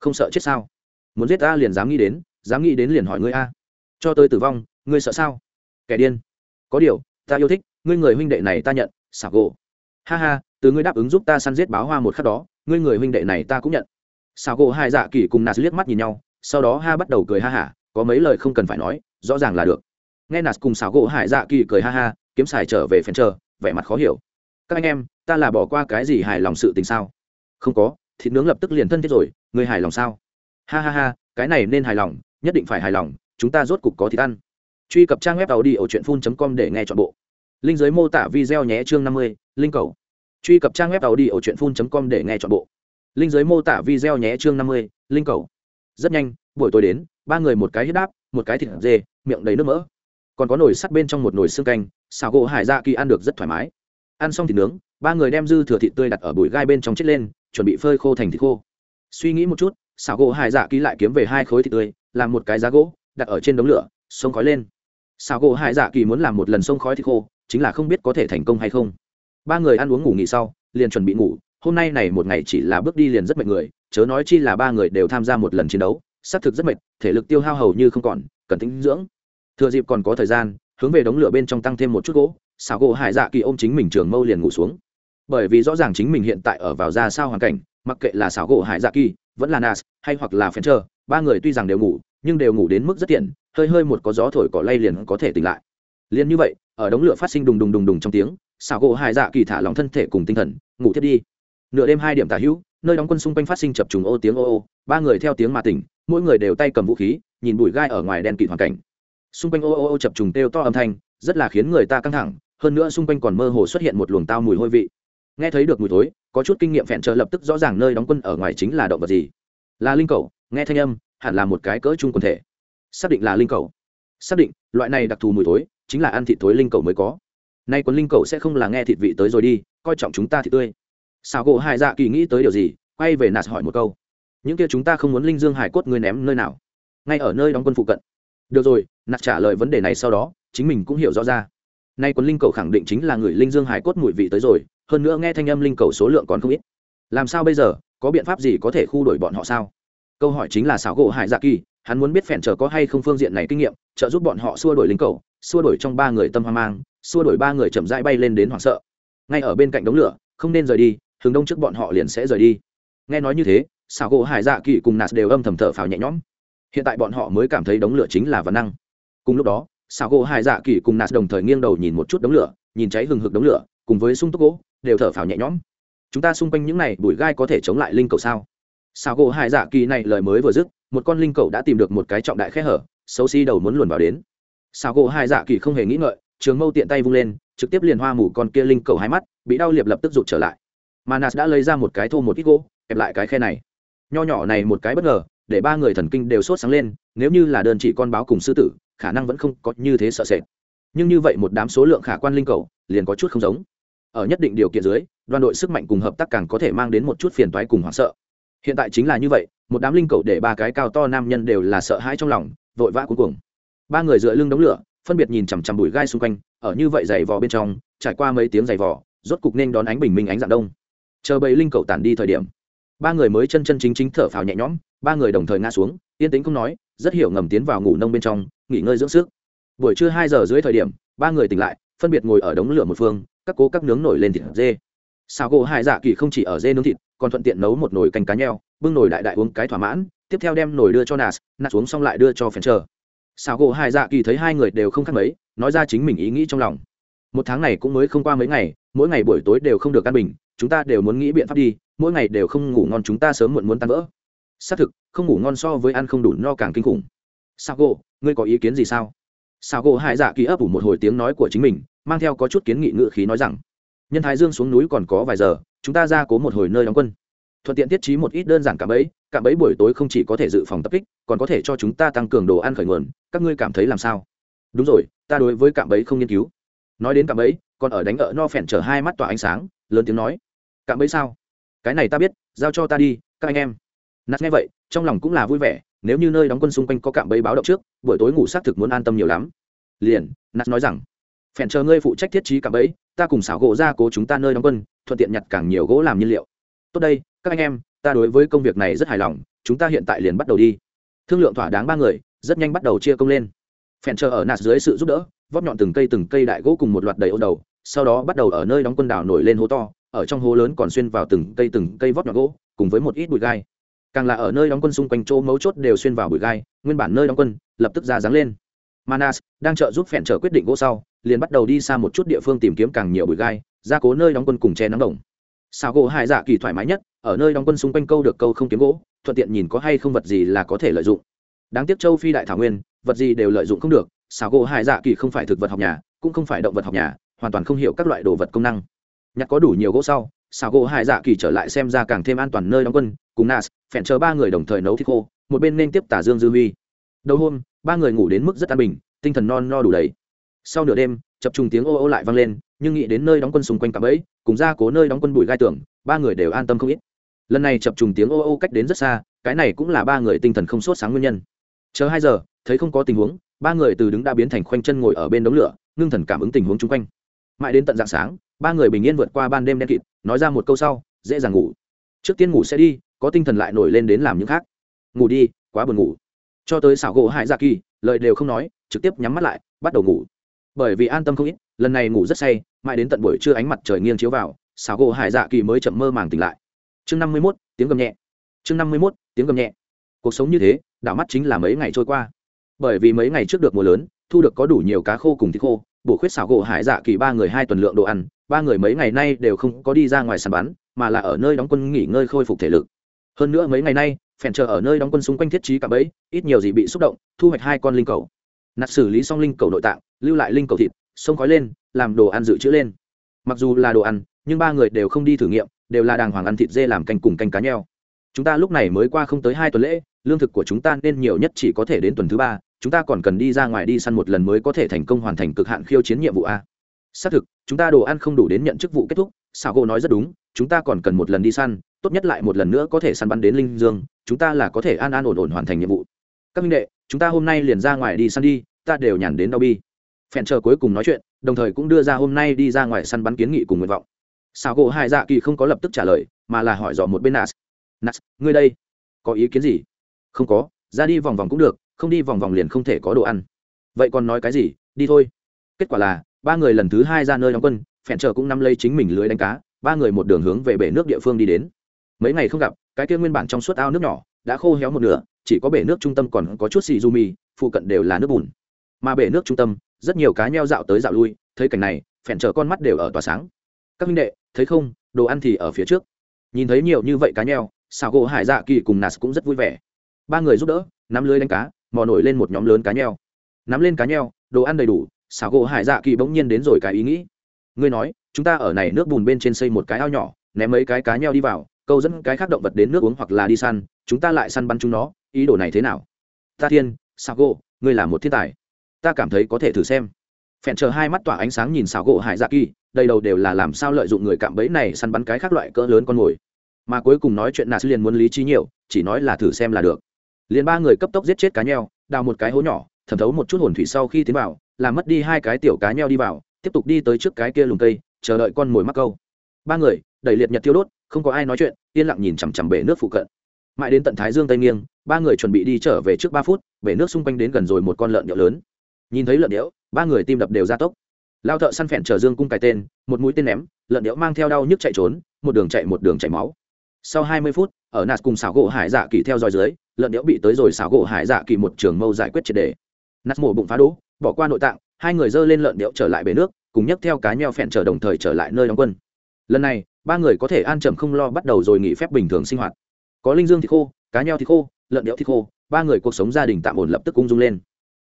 Không sợ chết sao? Muốn giết ta liền dám nghĩ đến, dám nghĩ đến liền hỏi ngươi a cho tới tử vong, ngươi sợ sao? Kẻ điên. Có điều, ta yêu thích, ngươi người huynh đệ này ta nhận, xảo gỗ ha ha, từ ngươi đáp ứng giúp ta săn giết báo hoa một khắc đó, ngươi người huynh đệ này ta cũng nhận. Sao gỗ hai dạ kỳ cùng nạt liếc mắt nhìn nhau, sau đó ha bắt đầu cười ha hả, có mấy lời không cần phải nói, rõ ràng là được. Nghe nạt cùng xảo gỗ hải dạ kỳ cười ha ha, kiếm xài trở về phen chờ, vẻ mặt khó hiểu. Các anh em, ta là bỏ qua cái gì hài lòng sự tình sao? Không có, thịt nướng lập tức liền thân thiết rồi, ngươi hài lòng sao? Ha ha ha, cái này nên hài lòng, nhất định phải hài lòng chúng ta rốt cục có thịt ăn. Truy cập trang web tàu đi ở truyện phun com để nghe chọn bộ. Linh giới mô tả video nhé, chương năm mươi linh cầu. Truy cập trang web tàu đi ở truyện phun com để nghe chọn bộ. Linh giới mô tả video nhé, chương năm mươi linh cầu. Rất nhanh, buổi tối đến, ba người một cái huyết đáp một cái thịt dê, miệng đầy nước mỡ. Còn có nồi sắt bên trong một nồi xương canh, xào gỗ hải dạ kỳ ăn được rất thoải mái. Ăn xong thịt nướng, ba người đem dư thừa thịt tươi đặt ở bụi gai bên trong chết lên, chuẩn bị phơi khô thành thịt khô. Suy nghĩ một chút, xào gỗ hải dạ kỳ lại kiếm về hai khối thịt tươi, làm một cái giá gỗ đặt ở trên đống lửa, sông khói lên. Xào gỗ hải dạ kỳ muốn làm một lần sông khói thì khô, chính là không biết có thể thành công hay không. Ba người ăn uống ngủ nghỉ sau, liền chuẩn bị ngủ, hôm nay này một ngày chỉ là bước đi liền rất mệt người, chớ nói chi là ba người đều tham gia một lần chiến đấu, xác thực rất mệt, thể lực tiêu hao hầu như không còn, cần tính dưỡng. Thừa dịp còn có thời gian, hướng về đống lửa bên trong tăng thêm một chút gỗ xào gỗ hải dạ kỳ ôm chính mình trường mâu liền ngủ xuống. Bởi vì rõ ràng chính mình hiện tại ở vào ra sao hoàn cảnh, mặc kệ là xào gỗ hải dạ kỳ, vẫn là nas, hay hoặc là phen trơ ba người tuy rằng đều ngủ nhưng đều ngủ đến mức rất tiện, hơi hơi một có gió thổi cỏ lay liền có thể tỉnh lại. Liền như vậy, ở đống lửa phát sinh đùng đùng đùng đùng trong tiếng, xảo gỗ hải dạ kỳ thả lòng thân thể cùng tinh thần, ngủ thiết đi. Nửa đêm hai điểm tả hữu, nơi đóng quân xung quanh phát sinh chập trùng ô tiếng ô ô, ba người theo tiếng mà tỉnh, mỗi người đều tay cầm vũ khí, nhìn bụi gai ở ngoài đèn kịt hoàn cảnh. Xung quanh ô ô ô chập trùng kêu to âm thanh, rất là khiến người ta căng thẳng, hơn nữa xung quanh còn mơ hồ xuất hiện một luồng tao mùi hôi vị. Nghe thấy được mùi thối, có chút kinh nghiệm phẹn trợ lập tức rõ ràng nơi đóng quân ở ngoài chính là động vật gì. Là linh cầu nghe thanh âm hẳn là một cái cỡ chung quần thể. Xác định là linh cầu. Xác định, loại này đặc thù mùi thối chính là ăn thịt thối linh cầu mới có. Nay quân linh cầu sẽ không là nghe thịt vị tới rồi đi, coi trọng chúng ta thì tươi. Xào gỗ hai dạ kỳ nghĩ tới điều gì, quay về nạt hỏi một câu. Những kia chúng ta không muốn linh dương hải cốt người ném nơi nào? Ngay ở nơi đóng quân phụ cận. Được rồi, nạt trả lời vấn đề này sau đó, chính mình cũng hiểu rõ ra. Nay quân linh cầu khẳng định chính là người linh dương hải cốt mùi vị tới rồi, hơn nữa nghe thanh âm linh cầu số lượng còn không ít. Làm sao bây giờ, có biện pháp gì có thể khu đổi bọn họ sao? Câu hỏi chính là xảo gỗ hải dạ kỳ, hắn muốn biết phèn trở có hay không phương diện này kinh nghiệm, trợ giúp bọn họ xua đổi lính cầu, xua đổi trong ba người tâm hoang mang, xua đổi ba người chậm rãi bay lên đến hoảng sợ. Ngay ở bên cạnh đống lửa, không nên rời đi, hướng đông trước bọn họ liền sẽ rời đi. Nghe nói như thế, xảo gỗ hải dạ kỳ cùng nạt đều âm thầm thở phào nhẹ nhõm. Hiện tại bọn họ mới cảm thấy đống lửa chính là văn năng. Cùng lúc đó, xảo gỗ hải dạ kỳ cùng nạt đồng thời nghiêng đầu nhìn một chút đống lửa, nhìn cháy hừng hực đống lửa, cùng với sung túc gỗ, đều thở phào nhẹ nhõm. Chúng ta xung quanh những này bụi gai có thể chống lại linh cầu sao? Xảo gỗ hải dạ kỳ này lời mới vừa dứt, một con linh cầu đã tìm được một cái trọng đại khe hở, xấu xí đầu muốn luồn vào đến. Xảo gỗ hải dạ kỳ không hề nghĩ ngợi, trường mâu tiện tay vung lên, trực tiếp liền hoa mù con kia linh cầu hai mắt, bị đau liệp lập tức rụt trở lại. Manas đã lấy ra một cái thô một ít gỗ ép lại cái khe này. Nho nhỏ này một cái bất ngờ, để ba người thần kinh đều sốt sáng lên, nếu như là đơn chỉ con báo cùng sư tử, khả năng vẫn không có như thế sợ sệt. Nhưng như vậy một đám số lượng khả quan linh cầu liền có chút không giống. Ở nhất định điều kiện dưới, đoàn đội sức mạnh cùng hợp tác càng có thể mang đến một chút phiền toái cùng hoảng sợ hiện tại chính là như vậy, một đám linh cầu để ba cái cao to nam nhân đều là sợ hãi trong lòng, vội vã cuối cùng ba người dựa lưng đống lửa, phân biệt nhìn chằm chằm bụi gai xung quanh, ở như vậy giày vò bên trong, trải qua mấy tiếng giày vò, rốt cục nên đón ánh bình minh ánh dạng đông. Chờ bầy linh cầu tản đi thời điểm, ba người mới chân chân chính chính thở phào nhẹ nhõm, ba người đồng thời ngã xuống, yên tĩnh không nói, rất hiểu ngầm tiến vào ngủ nông bên trong, nghỉ ngơi dưỡng sức. Buổi trưa hai giờ dưới thời điểm, ba người tỉnh lại, phân biệt ngồi ở đống lửa một phương, các cố các nướng nổi lên thịt dê. Xào gỗ hai dạ kỳ không chỉ ở dê nướng thịt còn thuận tiện nấu một nồi canh cá nheo, bưng nồi đại đại uống cái thỏa mãn, tiếp theo đem nồi đưa cho nas nas uống xong lại đưa cho phèn chờ xào gỗ hai dạ kỳ thấy hai người đều không khác mấy, nói ra chính mình ý nghĩ trong lòng. Một tháng này cũng mới không qua mấy ngày, mỗi ngày buổi tối đều không được căn bình, chúng ta đều muốn nghĩ biện pháp đi, mỗi ngày đều không ngủ ngon chúng ta sớm muộn muốn tan vỡ. Xác thực, không ngủ ngon so với ăn không đủ no càng kinh khủng. Sao gỗ, ngươi có ý kiến gì sao? Sao gỗ hai dạ kỳ ấp ủ một hồi tiếng nói của chính mình, mang theo có chút kiến nghị ngự khí nói rằng nhân thái dương xuống núi còn có vài giờ, chúng ta ra cố một hồi nơi đóng quân. Thuận tiện tiết trí một ít đơn giản cạm bẫy cạm bẫy buổi tối không chỉ có thể dự phòng tập kích, còn có thể cho chúng ta tăng cường đồ ăn khởi nguồn. Các ngươi cảm thấy làm sao? Đúng rồi, ta đối với cạm bẫy không nghiên cứu. Nói đến cạm bẫy, còn ở đánh ở no phèn chở hai mắt tỏa ánh sáng, lớn tiếng nói. Cạm bẫy sao? Cái này ta biết, giao cho ta đi, các anh em. Nát nghe vậy, trong lòng cũng là vui vẻ, nếu như nơi đóng quân xung quanh có cạm bẫy báo động trước, buổi tối ngủ xác thực muốn an tâm nhiều lắm. Liền, nát nói rằng phèn chờ ngươi phụ trách thiết trí cả bẫy, ta cùng xảo gỗ ra cố chúng ta nơi đóng quân, thuận tiện nhặt càng nhiều gỗ làm nhiên liệu. Tốt đây, các anh em, ta đối với công việc này rất hài lòng, chúng ta hiện tại liền bắt đầu đi. Thương lượng thỏa đáng ba người, rất nhanh bắt đầu chia công lên. Phèn chờ ở nạt dưới sự giúp đỡ, vót nhọn từng cây từng cây đại gỗ cùng một loạt đầy ô đầu, sau đó bắt đầu ở nơi đóng quân đảo nổi lên hố to, ở trong hố lớn còn xuyên vào từng cây từng cây vót nhọn gỗ, cùng với một ít bụi gai. Càng là ở nơi đóng quân xung quanh chỗ mấu chốt đều xuyên vào bụi gai, nguyên bản nơi đóng quân lập tức ra dáng lên. Manas đang trợ giúp phèn trở quyết định gỗ sau liền bắt đầu đi xa một chút địa phương tìm kiếm càng nhiều bụi gai gia cố nơi đóng quân cùng che nắng đồng. Sao gỗ hải dạ kỳ thoải mái nhất, ở nơi đóng quân xung quanh câu được câu không kiếm gỗ, thuận tiện nhìn có hay không vật gì là có thể lợi dụng. Đáng tiếc châu phi đại thảo nguyên, vật gì đều lợi dụng không được sao gỗ hải dạ kỳ không phải thực vật học nhà, cũng không phải động vật học nhà, hoàn toàn không hiểu các loại đồ vật công năng. Nhặt có đủ nhiều gỗ sau sao gỗ hải dạ kỳ trở lại xem ra càng thêm an toàn nơi đóng quân, cùng nas phèn chờ ba người đồng thời nấu thịt khô, một bên nên tiếp tả dương dư huy. Đầu hôm, ba người ngủ đến mức rất an bình, tinh thần non no đủ đầy sau nửa đêm, chập trùng tiếng ô ô lại vang lên, nhưng nghĩ đến nơi đóng quân xung quanh cạm ấy cùng ra cố nơi đóng quân bụi gai tưởng ba người đều an tâm không ít. Lần này chập trùng tiếng ô ô cách đến rất xa, cái này cũng là ba người tinh thần không sốt sáng nguyên nhân. Chờ hai giờ, thấy không có tình huống, ba người từ đứng đã biến thành khoanh chân ngồi ở bên đống lửa, ngưng thần cảm ứng tình huống chung quanh. Mãi đến tận dạng sáng, ba người bình yên vượt qua ban đêm đen kịt, nói ra một câu sau, dễ dàng ngủ. Trước tiên ngủ sẽ đi, có tinh thần lại nổi lên đến làm những khác. Ngủ đi, quá buồn ngủ. Cho tới xảo gỗ hại dạ kỳ, lời đều không nói, trực tiếp nhắm mắt lại, bắt đầu ngủ bởi vì an tâm không ít, lần này ngủ rất say, mãi đến tận buổi trưa ánh mặt trời nghiêng chiếu vào, xảo gỗ hải dạ kỳ mới chậm mơ màng tỉnh lại. Chương năm mươi mốt, tiếng gầm nhẹ. Chương năm mươi mốt, tiếng gầm nhẹ. Cuộc sống như thế, đảo mắt chính là mấy ngày trôi qua. Bởi vì mấy ngày trước được mùa lớn, thu được có đủ nhiều cá khô cùng thịt khô, bổ khuyết xảo gỗ hải dạ kỳ ba người hai tuần lượng đồ ăn, ba người mấy ngày nay đều không có đi ra ngoài sàn bắn, mà là ở nơi đóng quân nghỉ ngơi khôi phục thể lực. Hơn nữa mấy ngày nay, phèn chờ ở nơi đóng quân xung quanh thiết trí cả bẫy, ít nhiều gì bị xúc động, thu hoạch hai con linh cầu nạt xử lý xong linh cầu nội tạng, lưu lại linh cầu thịt sông khói lên, làm đồ ăn dự trữ lên. Mặc dù là đồ ăn, nhưng ba người đều không đi thử nghiệm, đều là đàng hoàng ăn thịt dê làm canh cùng canh cá nheo. Chúng ta lúc này mới qua không tới hai tuần lễ, lương thực của chúng ta nên nhiều nhất chỉ có thể đến tuần thứ ba, chúng ta còn cần đi ra ngoài đi săn một lần mới có thể thành công hoàn thành cực hạn khiêu chiến nhiệm vụ a. Xác thực, chúng ta đồ ăn không đủ đến nhận chức vụ kết thúc sao gỗ nói rất đúng, chúng ta còn cần một lần đi săn, tốt nhất lại một lần nữa có thể săn bắn đến linh dương, chúng ta là có thể an an ổn ổn hoàn thành nhiệm vụ. Các minh đệ, chúng ta hôm nay liền ra ngoài đi săn đi ta đều nhàn đến đau bi. Phèn chờ cuối cùng nói chuyện, đồng thời cũng đưa ra hôm nay đi ra ngoài săn bắn kiến nghị cùng nguyện vọng. Sao gỗ hai dạ kỳ không có lập tức trả lời, mà là hỏi dò một bên nas. Nas, ngươi đây, có ý kiến gì? Không có, ra đi vòng vòng cũng được, không đi vòng vòng liền không thể có đồ ăn. Vậy còn nói cái gì? Đi thôi. Kết quả là, ba người lần thứ hai ra nơi đóng quân, phèn chờ cũng nắm lấy chính mình lưới đánh cá, ba người một đường hướng về bể nước địa phương đi đến. Mấy ngày không gặp, cái kia nguyên bản trong suốt ao nước nhỏ, đã khô héo một nửa, chỉ có bể nước trung tâm còn có chút xì du mì phụ cận đều là nước bùn mà bể nước trung tâm, rất nhiều cá nheo dạo tới dạo lui, thấy cảnh này, phèn trở con mắt đều ở tỏa sáng. Các minh đệ, thấy không, đồ ăn thì ở phía trước. Nhìn thấy nhiều như vậy cá nheo xào gỗ hải dạ kỳ cùng nạt cũng rất vui vẻ. Ba người giúp đỡ, nắm lưới đánh cá, mò nổi lên một nhóm lớn cá nheo. Nắm lên cá nheo, đồ ăn đầy đủ xào gỗ hải dạ kỳ bỗng nhiên đến rồi cái ý nghĩ. Ngươi nói, chúng ta ở này nước bùn bên trên xây một cái ao nhỏ, ném mấy cái cá nheo đi vào, câu dẫn cái khác động vật đến nước uống hoặc là đi săn, chúng ta lại săn bắn chúng nó, ý đồ này thế nào? Ta thiên sao gỗ, ngươi là một thiên tài ta cảm thấy có thể thử xem. Phèn chờ hai mắt tỏa ánh sáng nhìn xảo gỗ hải dạ kỳ, đầy đầu đều là làm sao lợi dụng người cạm bẫy này săn bắn cái khác loại cỡ lớn con mồi. Mà cuối cùng nói chuyện nạt sư liền muốn lý trí nhiều, chỉ nói là thử xem là được. Liền ba người cấp tốc giết chết cá nheo, đào một cái hố nhỏ, thẩm thấu một chút hồn thủy sau khi tiến vào, làm mất đi hai cái tiểu cá nheo đi vào, tiếp tục đi tới trước cái kia lùng cây, chờ đợi con mồi mắc câu. Ba người, đẩy liệt nhật thiêu đốt, không có ai nói chuyện, yên lặng nhìn chằm chằm bể nước phụ cận. Mãi đến tận thái dương tây nghiêng, ba người chuẩn bị đi trở về trước ba phút, bể nước xung quanh đến gần rồi một con lợn nhậu lớn nhìn thấy lợn đẽo ba người tim đập đều ra tốc. Lao thợ săn phèn chờ dương cung cài tên, một mũi tên ném, lợn đẽo mang theo đau nhức chạy trốn, một đường chạy một đường chảy máu. Sau hai mươi phút, ở nạt cùng xảo gỗ hải dạ kỳ theo dõi dưới, lợn đẽo bị tới rồi xảo gỗ hải dạ kỳ một trường mâu giải quyết triệt đề. Nạt mổ bụng phá đỗ bỏ qua nội tạng, hai người dơ lên lợn đẽo trở lại bể nước, cùng nhấc theo cá nheo phèn chờ đồng thời trở lại nơi đóng quân. Lần này, ba người có thể an trầm không lo bắt đầu rồi nghỉ phép bình thường sinh hoạt. Có linh dương thì khô, cá nheo thì khô, lợn đẽo thì khô, ba người cuộc sống gia đình tạm ổn lập tức cung dung lên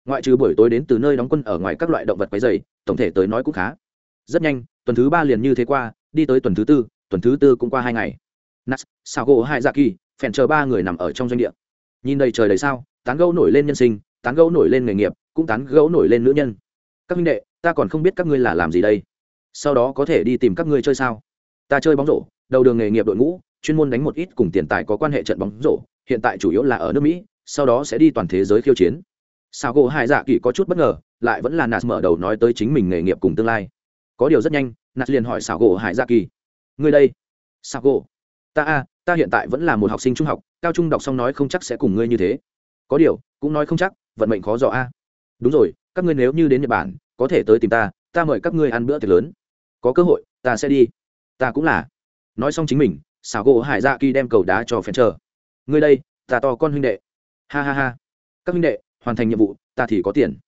ngoại trừ buổi tối đến từ nơi đóng quân ở ngoài các loại động vật quấy dày tổng thể tới nói cũng khá. Rất nhanh, tuần thứ ba liền như thế qua, đi tới tuần thứ tư, tuần thứ tư cũng qua hai ngày. Nas sao gỗ hai dạ kỳ phèn chờ ba người nằm ở trong doanh địa. Nhìn đầy trời đầy sao, tán gấu nổi lên nhân sinh, tán gấu nổi lên nghề nghiệp, cũng tán gấu nổi lên nữ nhân. Các minh đệ, ta còn không biết các ngươi là làm gì đây. Sau đó có thể đi tìm các ngươi chơi sao? Ta chơi bóng rổ, đầu đường nghề nghiệp đội ngũ, chuyên môn đánh một ít cùng tiền tài có quan hệ trận bóng rổ, hiện tại chủ yếu là ở nước mỹ, sau đó sẽ đi toàn thế giới khiêu chiến sao gỗ hai dạ kỳ có chút bất ngờ, lại vẫn là nạt mở đầu nói tới chính mình nghề nghiệp cùng tương lai. Có điều rất nhanh, nạt liền hỏi Sao gỗ hải dạ kỳ, ngươi đây sao gỗ, ta a, ta hiện tại vẫn là một học sinh trung học, cao trung đọc xong nói không chắc sẽ cùng ngươi như thế. Có điều, cũng nói không chắc, vận mệnh khó dò a. Đúng rồi, các ngươi nếu như đến nhật bản, có thể tới tìm ta ta mời các ngươi ăn bữa tiệc lớn. Có cơ hội, ta sẽ đi. Ta cũng là. Nói xong chính mình xảo gỗ hải dạ kỳ đem cầu đá cho phen chờ. Ngươi đây, ta to con huynh đệ. Ha ha ha. Các huynh đệ hoàn thành nhiệm vụ, ta thì có tiền.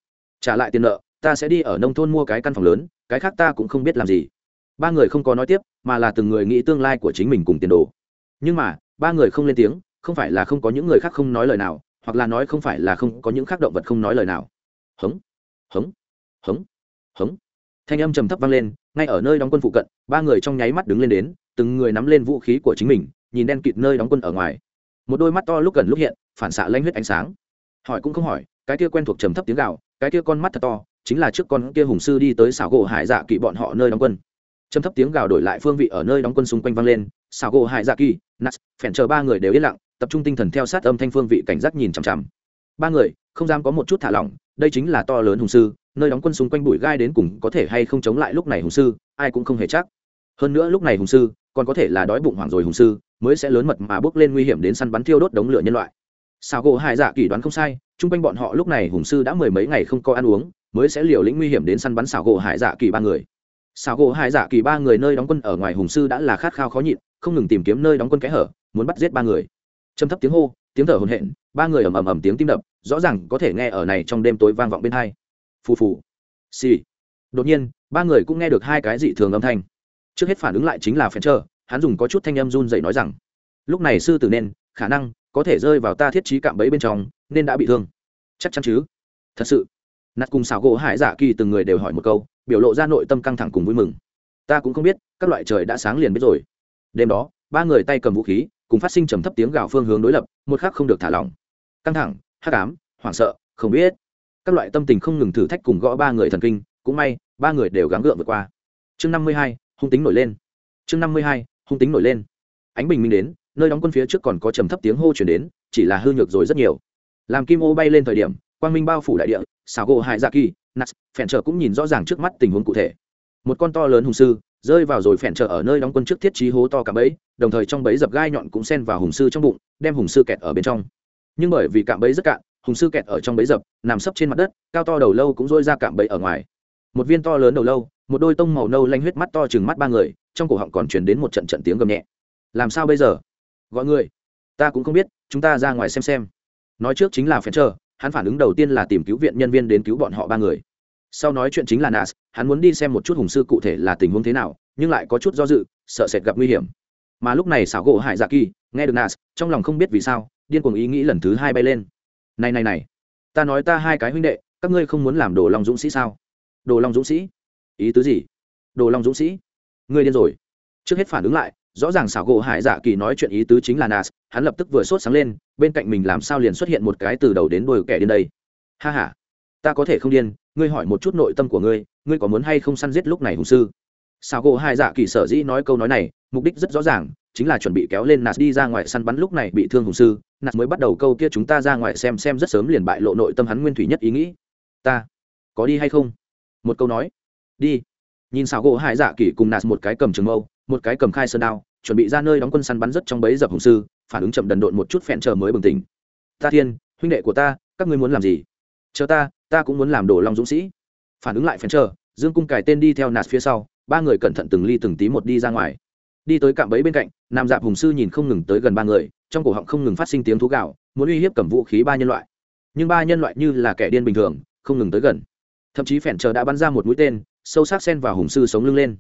Trả lại tiền nợ, ta sẽ đi ở nông thôn mua cái căn phòng lớn, cái khác ta cũng không biết làm gì. Ba người không có nói tiếp, mà là từng người nghĩ tương lai của chính mình cùng tiền đồ. Nhưng mà, ba người không lên tiếng, không phải là không có những người khác không nói lời nào, hoặc là nói không phải là không có những khác động vật không nói lời nào. Hống hống hống hống. Thanh âm trầm thấp vang lên, ngay ở nơi đóng quân phụ cận, ba người trong nháy mắt đứng lên đến, từng người nắm lên vũ khí của chính mình, nhìn đen kịt nơi đóng quân ở ngoài. Một đôi mắt to lúc gần lúc hiện, phản xạ lanh huyết ánh sáng hỏi cũng không hỏi, cái kia quen thuộc trầm thấp tiếng gạo cái kia con mắt thật to, chính là trước con kia hùng sư đi tới xảo gỗ hải dạ kỵ bọn họ nơi đóng quân. Trầm thấp tiếng gào đổi lại phương vị ở nơi đóng quân xung quanh vang lên, xảo gỗ hải dạ kỳ, nats, phèn chờ ba người đều yên lặng, tập trung tinh thần theo sát âm thanh phương vị cảnh giác nhìn chằm chằm. Ba người, không dám có một chút thả lỏng, đây chính là to lớn hùng sư, nơi đóng quân xung quanh bụi gai đến cùng có thể hay không chống lại lúc này hùng sư, ai cũng không hề chắc. Hơn nữa lúc này hùng sư, còn có thể là đói bụng hoảng rồi hùng sư, mới sẽ lớn mật mà bước lên nguy hiểm đến săn bắn thiêu đốt đống lửa nhân loại sao gỗ hải dạ kỳ đoán không sai, chung quanh bọn họ lúc này hùng sư đã mười mấy ngày không có ăn uống, mới sẽ liều lĩnh nguy hiểm đến săn bắn xảo gỗ hải dạ kỳ ba người. Xảo gỗ hải dạ kỳ ba người nơi đóng quân ở ngoài hùng sư đã là khát khao khó nhịn, không ngừng tìm kiếm nơi đóng quân kẽ hở, muốn bắt giết ba người. Trầm thấp tiếng hô, tiếng thở hồn hện ba người ầm ầm ầm tiếng tim đập, rõ ràng có thể nghe ở này trong đêm tối vang vọng bên hai. Phù phù. Xì. Đột nhiên, ba người cũng nghe được hai cái dị thường âm thanh. Trước hết phản ứng lại chính là phen trơ hắn dùng có chút thanh âm run dậy nói rằng, lúc này sư tử nên, khả năng có thể rơi vào ta thiết trí cạm bẫy bên trong, nên đã bị thương. Chắc chắn chứ? Thật sự. Nạt cùng xảo gỗ hải dạ kỳ từng người đều hỏi một câu, biểu lộ ra nội tâm căng thẳng cùng vui mừng. Ta cũng không biết, các loại trời đã sáng liền biết rồi. Đêm đó, ba người tay cầm vũ khí, cùng phát sinh trầm thấp tiếng gào phương hướng đối lập, một khác không được thả lỏng. Căng thẳng, hắc ám, hoảng sợ, không biết. Các loại tâm tình không ngừng thử thách cùng gõ ba người thần kinh, cũng may, ba người đều gắng gượng vượt qua. Chương năm mươi hai, hung tính nổi lên. Chương năm mươi hai, hung tính nổi lên. Ánh bình minh đến nơi đóng quân phía trước còn có trầm thấp tiếng hô chuyển đến, chỉ là hư nhược rồi rất nhiều. Làm kim ô bay lên thời điểm, quang minh bao phủ đại địa xảo gỗ hại dạ kỳ nats phèn trợ cũng nhìn rõ ràng trước mắt tình huống cụ thể. Một con to lớn hùng sư, rơi vào rồi phèn trợ ở nơi đóng quân trước thiết trí hố to cả bẫy, đồng thời trong bẫy dập gai nhọn cũng xen vào hùng sư trong bụng, đem hùng sư kẹt ở bên trong. Nhưng bởi vì cạm bẫy rất cạn, hùng sư kẹt ở trong bẫy dập, nằm sấp trên mặt đất, cao to đầu lâu cũng dôi ra cạm bẫy ở ngoài. Một viên to lớn đầu lâu, một đôi tông màu nâu lanh huyết mắt to chừng mắt ba người, trong cổ họng còn chuyển đến một trận trận tiếng gầm nhẹ. Làm sao bây giờ? Gọi người. Ta cũng không biết, chúng ta ra ngoài xem xem. Nói trước chính là phen chờ hắn phản ứng đầu tiên là tìm cứu viện nhân viên đến cứu bọn họ ba người. Sau nói chuyện chính là nas, hắn muốn đi xem một chút hùng sư cụ thể là tình huống thế nào, nhưng lại có chút do dự, sợ sệt gặp nguy hiểm. Mà lúc này xảo gỗ hải dạ kỳ, nghe được nas, trong lòng không biết vì sao, điên cuồng ý nghĩ lần thứ hai bay lên. Này này này, ta nói ta hai cái huynh đệ, các ngươi không muốn làm đồ lòng dũng sĩ sao? Đồ long dũng sĩ? Ý tứ gì? Đồ long dũng sĩ? Ngươi điên rồi. Trước hết phản ứng lại rõ ràng xảo gỗ hải dạ kỳ nói chuyện ý tứ chính là nas, hắn lập tức vừa sốt sáng lên, bên cạnh mình làm sao liền xuất hiện một cái từ đầu đến đôi kẻ điên đây. Ha h a ta có thể không điên, ngươi hỏi một chút nội tâm của ngươi ngươi có muốn hay không săn giết lúc này hùng sư? Xảo gỗ hải dạ kỳ sở dĩ nói câu nói này, mục đích rất rõ ràng, chính là chuẩn bị kéo lên nas đi ra ngoài săn bắn lúc này bị thương hùng sư. Nas mới bắt đầu câu kia chúng ta ra ngoài xem xem rất sớm liền bại lộ nội tâm hắn nguyên thủy nhất ý nghĩ. Ta, có đi hay không? Một câu nói. Đi. Nhìn xảo gỗ hải dạ kỳ cùng nas một cái cầm trường mâu một cái cầm khai sơn đao, chuẩn bị ra nơi đóng quân săn bắn rất trong bấy dập hùng sư, phản ứng chậm đần độn một chút phẹn chờ mới bừng tỉnh. Ta thiên, huynh đệ của ta, các ngươi muốn làm gì? Chờ ta ta cũng muốn làm đổ long dũng sĩ. Phản ứng lại phèn chờ, dương cung cài tên đi theo nạt phía sau, ba người cẩn thận từng ly từng tí một đi ra ngoài. Đi tới cạm bẫy bên cạnh, nam dạp hùng sư nhìn không ngừng tới gần ba người, trong cổ họng không ngừng phát sinh tiếng thú gạo muốn uy hiếp cầm vũ khí ba nhân loại. Nhưng ba nhân loại như là kẻ điên bình thường, không ngừng tới gần. Thậm chí phèn chờ đã bắn ra một mũi tên, sâu sắc xen vào hùng sư sống lưng lên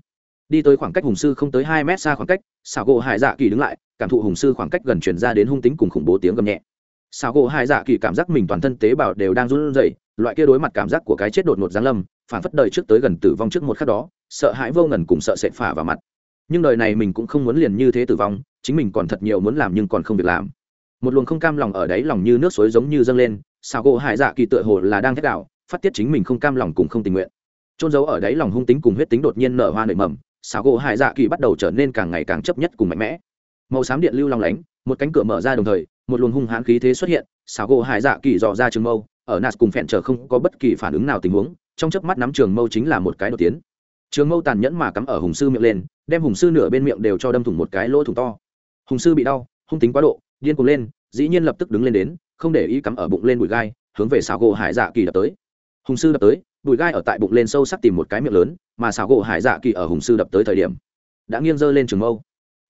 đi tới khoảng cách hùng sư không tới hai mét xa khoảng cách xảo gỗ hải dạ kỳ đứng lại, cảm thụ hùng sư khoảng cách gần chuyển ra đến hung tính cùng khủng bố tiếng gầm nhẹ. Xảo gỗ hải dạ kỳ cảm giác mình toàn thân tế bào đều đang run rẩy, loại kia đối mặt cảm giác của cái chết đột ngột giáng lâm, phản phất đời trước tới gần tử vong trước một khắc đó, sợ hãi vô ngần cùng sợ sệt phả vào mặt. Nhưng đời này mình cũng không muốn liền như thế tử vong, chính mình còn thật nhiều muốn làm nhưng còn không việc làm. Một luồng không cam lòng ở đấy lòng như nước suối giống như dâng lên xảo gỗ hải dạ kỳ tựa hồ là đang thét đạo, phát tiết chính mình không cam lòng cùng không tình nguyện. Trôn giấu ở đáy lòng hung tính cùng huyết tính đột nhiên nở hoa nảy mầm xảo gỗ hải dạ kỳ bắt đầu trở nên càng ngày càng chấp nhất cùng mạnh mẽ. Màu xám điện lưu long lánh, một cánh cửa mở ra đồng thời, một luồng hung hãn khí thế xuất hiện, xảo gỗ hải dạ kỳ dò ra trường mâu, ở nas cùng phẹn trở không có bất kỳ phản ứng nào tình huống, trong chớp mắt nắm trường mâu chính là một cái đột tiến. Trường mâu tàn nhẫn mà cắm ở hùng sư miệng lên, đem hùng sư nửa bên miệng đều cho đâm thủng một cái lỗ thủng to. Hùng sư bị đau, hung tính quá độ, điên cuồng lên, dĩ nhiên lập tức đứng lên đến, không để ý cắm ở bụng lên bụi gai, hướng về xảo gỗ hải dạ kỳ đập tới. Hùng sư đập tới bụi gai ở tại bụng lên sâu sắc tìm một cái miệng lớn, mà xảo gỗ hải dạ kỳ ở hùng sư đập tới thời điểm, đã nghiêng dơ lên trường mâu.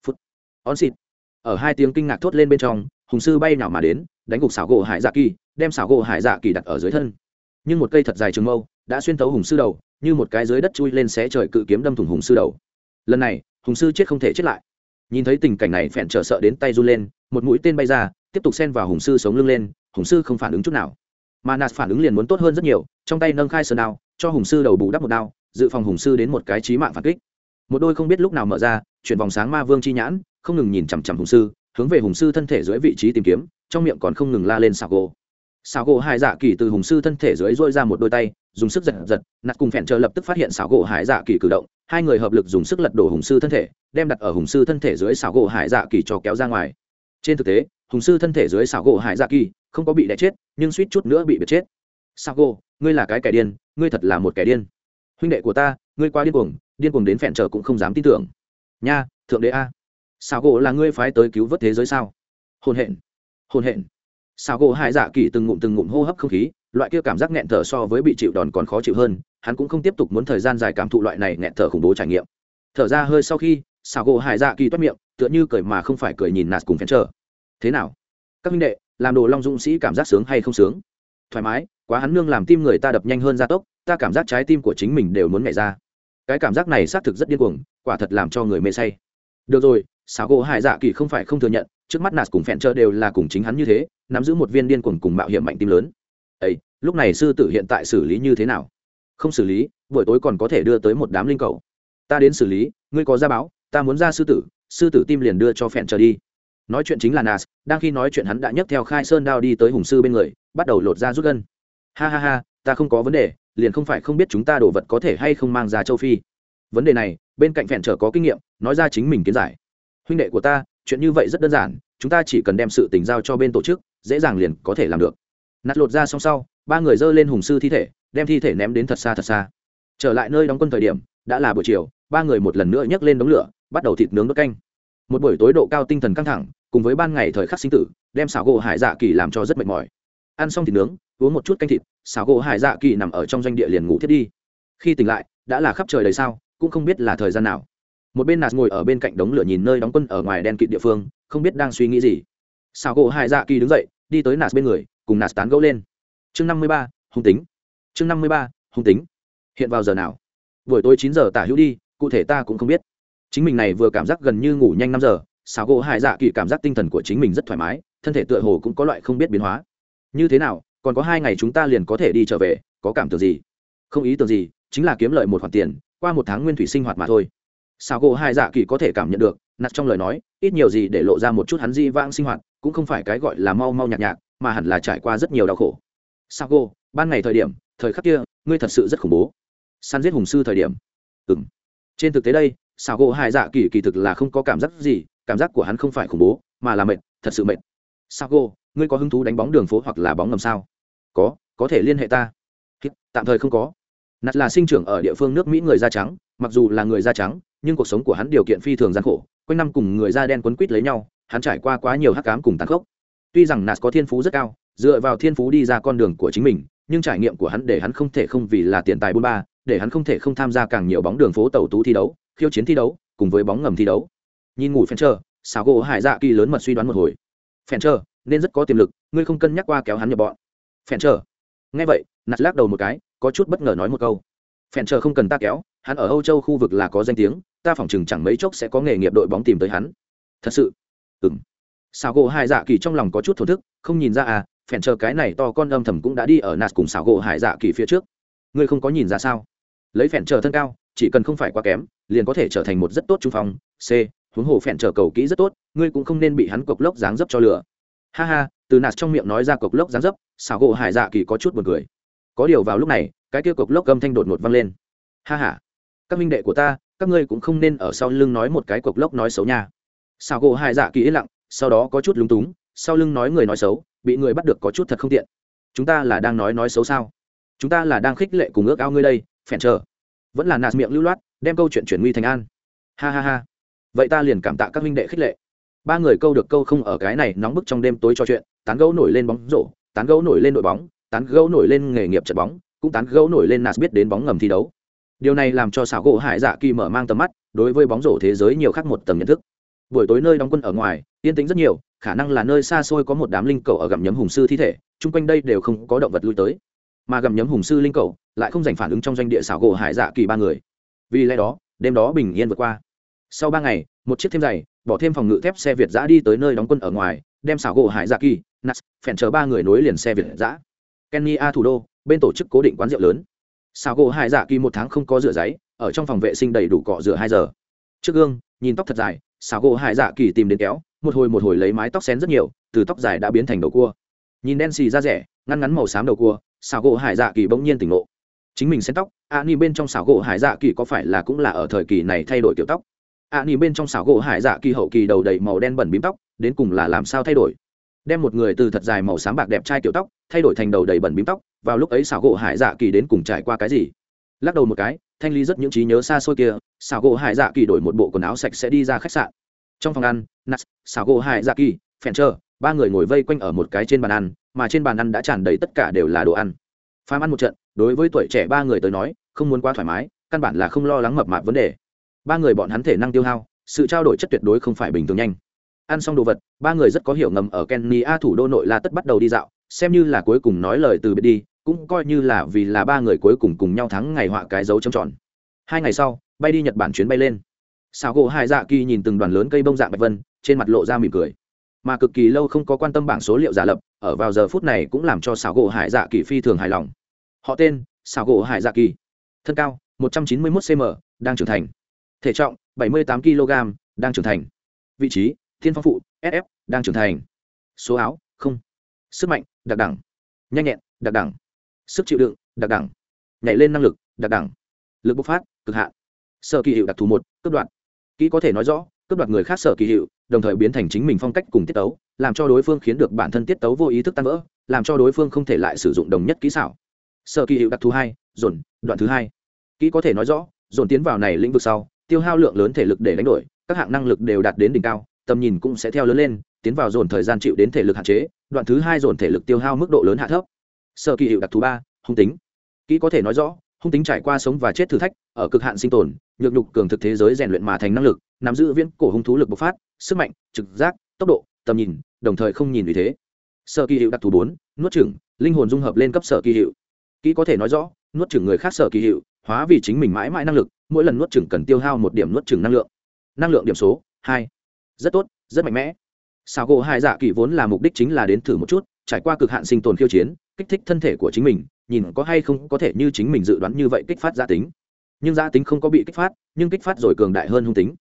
Phút. on xịt. Ở hai tiếng kinh ngạc thốt lên bên trong, hùng sư bay nào mà đến, đánh gục xảo gỗ hải dạ kỳ, đem xảo gỗ hải dạ kỳ đặt ở dưới thân. Nhưng một cây thật dài trường mâu đã xuyên tấu hùng sư đầu, như một cái dưới đất chui lên xé trời cự kiếm đâm thủng hùng sư đầu. Lần này, hùng sư chết không thể chết lại. Nhìn thấy tình cảnh này, phèn trở sợ đến tay run lên, một mũi tên bay ra, tiếp tục xen vào hùng sư sống lưng lên, hùng sư không phản ứng chút nào. Mà nạt phản ứng liền muốn tốt hơn rất nhiều trong tay nâng khai sơn đao, cho hùng sư đầu bù đắp một đao, dự phòng hùng sư đến một cái trí mạng phản kích. Một đôi không biết lúc nào mở ra, chuyển vòng sáng ma vương chi nhãn, không ngừng nhìn chằm chằm hùng sư, hướng về hùng sư thân thể dưới vị trí tìm kiếm, trong miệng còn không ngừng la lên xào gỗ xào gỗ hải dạ kỳ từ hùng sư thân thể dưới dôi ra một đôi tay, dùng sức giật giật, nạt cùng phèn chờ lập tức phát hiện xào gỗ hải dạ kỳ cử động, hai người hợp lực dùng sức lật đổ hùng sư thân thể, đem đặt ở hùng sư thân thể dưới xào gỗ hải dạ kỳ cho kéo ra ngoài. Trên thực tế, hùng sư thân thể dưới xào gỗ hải dạ kỳ không có bị đẻ chết, nhưng suýt chút nữa bị biệt chết. Xào gỗ ngươi là cái kẻ điên, ngươi thật là một kẻ điên. Huynh đệ của ta, ngươi quá điên cuồng điên cuồng đến phèn trở cũng không dám tin tưởng. Nha, thượng đế a. Sào gỗ là ngươi phái tới cứu vớt thế giới sao? Hôn hẹn hôn hẹn Sào gỗ hải dạ kỳ từng ngụm từng ngụm hô hấp không khí, loại kia cảm giác nghẹn thở so với bị chịu đòn còn khó chịu hơn, hắn cũng không tiếp tục muốn thời gian dài cảm thụ loại này nghẹn thở khủng bố trải nghiệm. Thở ra hơi sau khi sào gỗ hải dạ kỳ toát miệng, tựa như cười mà không phải cười nhìn nạt cùng phèn trở. thế nào? Các huynh đệ, làm đồ long dũng sĩ cảm giác sướng hay không sướng? Thoải mái quá hắn nương làm tim người ta đập nhanh hơn gia tốc, ta cảm giác trái tim của chính mình đều muốn nhảy ra. Cái cảm giác này xác thực rất điên cuồng, quả thật làm cho người mê say. Được rồi, xảo gỗ hải dạ kỳ không phải không thừa nhận, trước mắt nạt cùng phẹn trơ đều là cùng chính hắn như thế, nắm giữ một viên điên cuồng cùng mạo hiểm mạnh tim lớn. Ấy lúc này sư tử hiện tại xử lý như thế nào? Không xử lý, buổi tối còn có thể đưa tới một đám linh cầu. Ta đến xử lý, ngươi có ra báo, ta muốn ra sư tử sư tử tim liền đưa cho phẹn trơ đi. Nói chuyện chính là nas đang khi nói chuyện hắn đã nhấc theo khai sơn đao đi tới hùng sư bên người, bắt đầu lột ra rút gân ha ha ha, ta không có vấn đề, liền không phải không biết chúng ta đồ vật có thể hay không mang ra châu phi. Vấn đề này, bên cạnh phèn trở có kinh nghiệm, nói ra chính mình kiến giải. Huynh đệ của ta, chuyện như vậy rất đơn giản, chúng ta chỉ cần đem sự tình giao cho bên tổ chức, dễ dàng liền có thể làm được. Nạt lột ra xong sau, ba người dơ lên hùng sư thi thể, đem thi thể ném đến thật xa thật xa. Trở lại nơi đóng quân thời điểm, đã là buổi chiều, ba người một lần nữa nhấc lên đống lửa, bắt đầu thịt nướng đốt canh. Một buổi tối độ cao tinh thần căng thẳng, cùng với ban ngày thời khắc sinh tử, đem xảo gỗ hải dạ kỳ làm cho rất mệt mỏi. Ăn xong thịt nướng uống một chút canh thịt xảo gỗ hải dạ kỳ nằm ở trong doanh địa liền ngủ thiết đi. Khi tỉnh lại, đã là khắp trời đầy sao, cũng không biết là thời gian nào. Một bên nạt ngồi ở bên cạnh đống lửa nhìn nơi đóng quân ở ngoài đen kịt địa phương, không biết đang suy nghĩ gì. Xảo gỗ hải dạ kỳ đứng dậy, đi tới nạt bên người, cùng nạt tán gẫu lên. Chương năm mươi ba, hung tính. Chương năm mươi ba, hung tính. Hiện vào giờ nào? Buổi tối chín giờ tả hữu đi, cụ thể ta cũng không biết. Chính mình này vừa cảm giác gần như ngủ nhanh năm giờ xảo gỗ hải dạ kỳ cảm giác tinh thần của chính mình rất thoải mái, thân thể tựa hồ cũng có loại không biết biến hóa. Như thế nào còn có hai ngày chúng ta liền có thể đi trở về có cảm tưởng gì? Không ý tưởng gì chính là kiếm lợi một khoản tiền qua một tháng nguyên thủy sinh hoạt mà thôi. Sao gỗ hai dạ kỳ có thể cảm nhận được nặt trong lời nói ít nhiều gì để lộ ra một chút hắn di vãng sinh hoạt cũng không phải cái gọi là mau mau nhạt nhạt mà hẳn là trải qua rất nhiều đau khổ. Sao gỗ ban ngày thời điểm thời khắc kia ngươi thật sự rất khủng bố. Săn giết hùng sư thời điểm. Ừng trên thực tế đây sao gỗ hai dạ kỳ kỳ thực là không có cảm giác gì cảm giác của hắn không phải khủng bố mà là mệt thật sự mệt. Sao gỗ, ngươi có hứng thú đánh bóng đường phố hoặc là bóng ngầm sao? Có có thể liên hệ ta. Tạm thời không có. Nạt là sinh trưởng ở địa phương nước mỹ người da trắng, mặc dù là người da trắng, nhưng cuộc sống của hắn điều kiện phi thường gian khổ, quanh năm cùng người da đen quấn quýt lấy nhau, hắn trải qua quá nhiều hắc cám cùng tàn khốc. Tuy rằng nạt có thiên phú rất cao, dựa vào thiên phú đi ra con đường của chính mình, nhưng trải nghiệm của hắn để hắn không thể không vì là tiền tài bôn ba, để hắn không thể không tham gia càng nhiều bóng đường phố tàu tú thi đấu, khiêu chiến thi đấu, cùng với bóng ngầm thi đấu. Nhìn ngủ phen trơ xào gỗ hải dạ kỳ lớn mật suy đoán một hồi. Phen trơ nên rất có tiềm lực, ngươi không cân nhắc qua kéo hắn nhập bọn phèn chờ. Nghe vậy, nạt lắc đầu một cái, có chút bất ngờ nói một câu. Phèn chờ không cần ta kéo, hắn ở âu châu khu vực là có danh tiếng, ta phỏng chừng chẳng mấy chốc sẽ có nghề nghiệp đội bóng tìm tới hắn. Thật sự? Ừng xào gỗ hải dạ kỳ trong lòng có chút thổ thức, không nhìn ra à phèn chờ cái này to con âm thầm cũng đã đi ở nạt cùng xào gỗ hải dạ kỳ phía trước. Ngươi không có nhìn ra sao? Lấy phèn chờ thân cao, chỉ cần không phải quá kém, liền có thể trở thành một rất tốt trung phong, c, huống hồ phèn chờ cầu kỹ rất tốt, ngươi cũng không nên bị hắn cộc lốc dáng dấp cho lửa ha ha từ nạt trong miệng nói ra cộc lốc dáng dấp, xảo gỗ hải dạ kỳ có chút buồn cười. Có điều vào lúc này, cái kia cộc lốc gâm thanh đột ngột vang lên. Ha ha, các minh đệ của ta, các ngươi cũng không nên ở sau lưng nói một cái cộc lốc nói xấu nha. Xảo gỗ hải dạ kỳ yên lặng, sau đó có chút lúng túng, sau lưng nói người nói xấu, bị người bắt được có chút thật không tiện. Chúng ta là đang nói nói xấu sao? Chúng ta là đang khích lệ cùng ước ao ngươi đây phèn chờ. Vẫn là nạt miệng lưu loát, đem câu chuyện chuyển nguy thành an. Ha ha ha. Vậy ta liền cảm tạ các minh đệ khích lệ ba người câu được câu không ở cái này nóng bức trong đêm tối trò chuyện, tán gấu nổi lên bóng rổ, tán gấu nổi lên đội bóng, tán gấu nổi lên nghề nghiệp trận bóng, cũng tán gấu nổi lên nas biết đến bóng ngầm thi đấu. Điều này làm cho xảo gỗ hải dạ kỳ mở mang tầm mắt, đối với bóng rổ thế giới nhiều khác một tầm nhận thức. Buổi tối nơi đóng quân ở ngoài, yên tĩnh rất nhiều, khả năng là nơi xa xôi có một đám linh cầu ở gặm nhấm hùng sư thi thể, chung quanh đây đều không có động vật lui tới. Mà gặm nhấm hùng sư linh cầu lại không giành phản ứng trong doanh địa xảo gỗ hải dạ kỳ ba người. Vì lẽ đó, đêm đó bình yên vượt qua. Sau ba ngày, một chiếc thêm giày bỏ thêm phòng ngự thép xe việt giã đi tới nơi đóng quân ở ngoài, đem xảo gỗ hải dạ kỳ nas phèn chờ ba người nối liền xe việt giã. Kenny a thủ đô, bên tổ chức cố định quán rượu lớn. Xảo gỗ hải dạ kỳ một tháng không có rửa giấy, ở trong phòng vệ sinh đầy đủ cọ rửa hai giờ. Trước gương, nhìn tóc thật dài, xảo gỗ hải dạ kỳ tìm đến kéo, một hồi một hồi lấy mái tóc xén rất nhiều, từ tóc dài đã biến thành đầu cua. Nhìn đen xì ra rẻ, ngăn ngắn màu xám đầu cua, xảo gỗ hải dạ kỳ bỗng nhiên tỉnh ngộ. Chính mình xén tóc, a ni bên trong xảo gỗ hải dạ kỳ có phải là cũng là ở thời kỳ này thay đổi kiểu tóc? A nỉ bên trong xảo gỗ hải dạ kỳ hậu kỳ đầu đầy màu đen bẩn bím tóc, đến cùng là làm sao thay đổi? Đem một người từ thật dài màu xám bạc đẹp trai kiểu tóc, thay đổi thành đầu đầy bẩn bím tóc, vào lúc ấy xảo gỗ hải dạ kỳ đến cùng trải qua cái gì? Lắc đầu một cái, thanh ly rất những trí nhớ xa xôi kia, xảo gỗ hải dạ kỳ đổi một bộ quần áo sạch sẽ đi ra khách sạn. Trong phòng ăn, nats, xảo gỗ hải dạ kỳ phèn trơ ba người ngồi vây quanh ở một cái trên bàn ăn, mà trên bàn ăn đã tràn đầy tất cả đều là đồ ăn. Phàm ăn một trận, đối với tuổi trẻ ba người tới nói, không muốn quá thoải mái, căn bản là không lo lắng mập mạp vấn đề ba người bọn hắn thể năng tiêu hao, sự trao đổi chất tuyệt đối không phải bình thường nhanh. Ăn xong đồ vật, ba người rất có hiểu ngầm ở kenny a thủ đô nội la tất bắt đầu đi dạo, xem như là cuối cùng nói lời từ biệt đi, cũng coi như là vì là ba người cuối cùng cùng nhau thắng ngày họa cái dấu trầm tròn. Hai ngày sau, bay đi nhật bản chuyến bay lên. Xào gỗ hai dạ kỳ nhìn từng đoàn lớn cây bông dạng bạch vân, trên mặt lộ ra mỉm cười. Mà cực kỳ lâu không có quan tâm bảng số liệu giả lập, ở vào giờ phút này cũng làm cho xào gỗ hải dạ kỳ phi thường hài lòng. Họ tên xào gỗ hải dạ kỳ. Thân cao 191 cm đang trưởng thành thể trọng 78 kg, đang trưởng thành. Vị trí, thiên phong phụ sf đang trưởng thành. Số áo, không. Sức mạnh, đặc đẳng. Nhanh nhẹn, đặc đẳng. Sức chịu đựng, đặc đẳng. Nhảy lên năng lực, đặc đẳng. Lực bộc phát, cực hạn. Sở kỳ hiệu đặc thù một, cấp đoạn. Kỹ có thể nói rõ, cấp đoạt người khác sở kỳ hiệu, đồng thời biến thành chính mình phong cách cùng tiết tấu, làm cho đối phương khiến được bản thân tiết tấu vô ý thức tan vỡ, làm cho đối phương không thể lại sử dụng đồng nhất kỹ xảo. Sở kỳ hiệu đặc thù hai, dồn, đoạn thứ hai. Kỹ có thể nói rõ, dồn tiến vào này lĩnh vực sau tiêu hao lượng lớn thể lực để đánh đổi, các hạng năng lực đều đạt đến đỉnh cao, tầm nhìn cũng sẽ theo lớn lên, tiến vào dồn thời gian chịu đến thể lực hạn chế, đoạn thứ hai dồn thể lực tiêu hao mức độ lớn hạ thấp. Sở kỳ hiệu đặc thù ba, hung tính. Kỹ có thể nói rõ, hung tính trải qua sống và chết thử thách, ở cực hạn sinh tồn, nhược nhục cường thực thế giới rèn luyện mà thành năng lực, nắm giữ viên cổ hung thú lực bộc phát, sức mạnh, trực giác, tốc độ, tầm nhìn, đồng thời không nhìn vì thế. Sở kỳ hiệu đặc thù bốn, nuốt chửng, linh hồn dung hợp lên cấp sở kỳ hiệu. Kỹ có thể nói rõ, nuốt chửng người khác sở kỳ hiệu hóa vì chính mình mãi mãi năng lực, mỗi lần nuốt chửng cần tiêu hao một điểm nuốt chửng năng lượng. Năng lượng điểm số, hai. Rất tốt, rất mạnh mẽ. Sao gỗ hai dạ kỳ vốn là mục đích chính là đến thử một chút, trải qua cực hạn sinh tồn khiêu chiến, kích thích thân thể của chính mình, nhìn có hay không có thể như chính mình dự đoán như vậy kích phát gia tính. Nhưng gia tính không có bị kích phát, nhưng kích phát rồi cường đại hơn hung tính.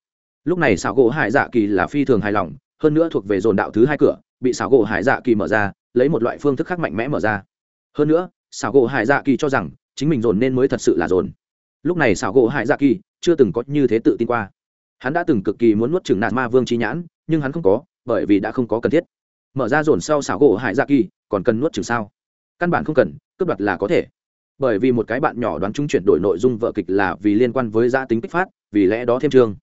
Lúc này xảo gỗ hải dạ kỳ là phi thường hài lòng, hơn nữa thuộc về dồn đạo thứ hai cửa, bị xảo gỗ hải dạ kỳ mở ra, lấy một loại phương thức khác mạnh mẽ mở ra. Hơn nữa xảo gỗ hải dạ kỳ cho rằng chính mình dồn nên mới thật sự là dồn. Lúc này xảo gỗ hải dạ kỳ chưa từng có như thế tự tin qua. Hắn đã từng cực kỳ muốn nuốt chừng nạt ma vương trí nhãn, nhưng hắn không có, bởi vì đã không có cần thiết. Mở ra dồn sau xảo gỗ hải dạ kỳ, còn cần nuốt chừng sao? Căn bản không cần, cướp đoạt là có thể. Bởi vì một cái bạn nhỏ đoán chúng chuyển đổi nội dung vợ kịch là vì liên quan với gia tính kích phát, vì lẽ đó thêm chương.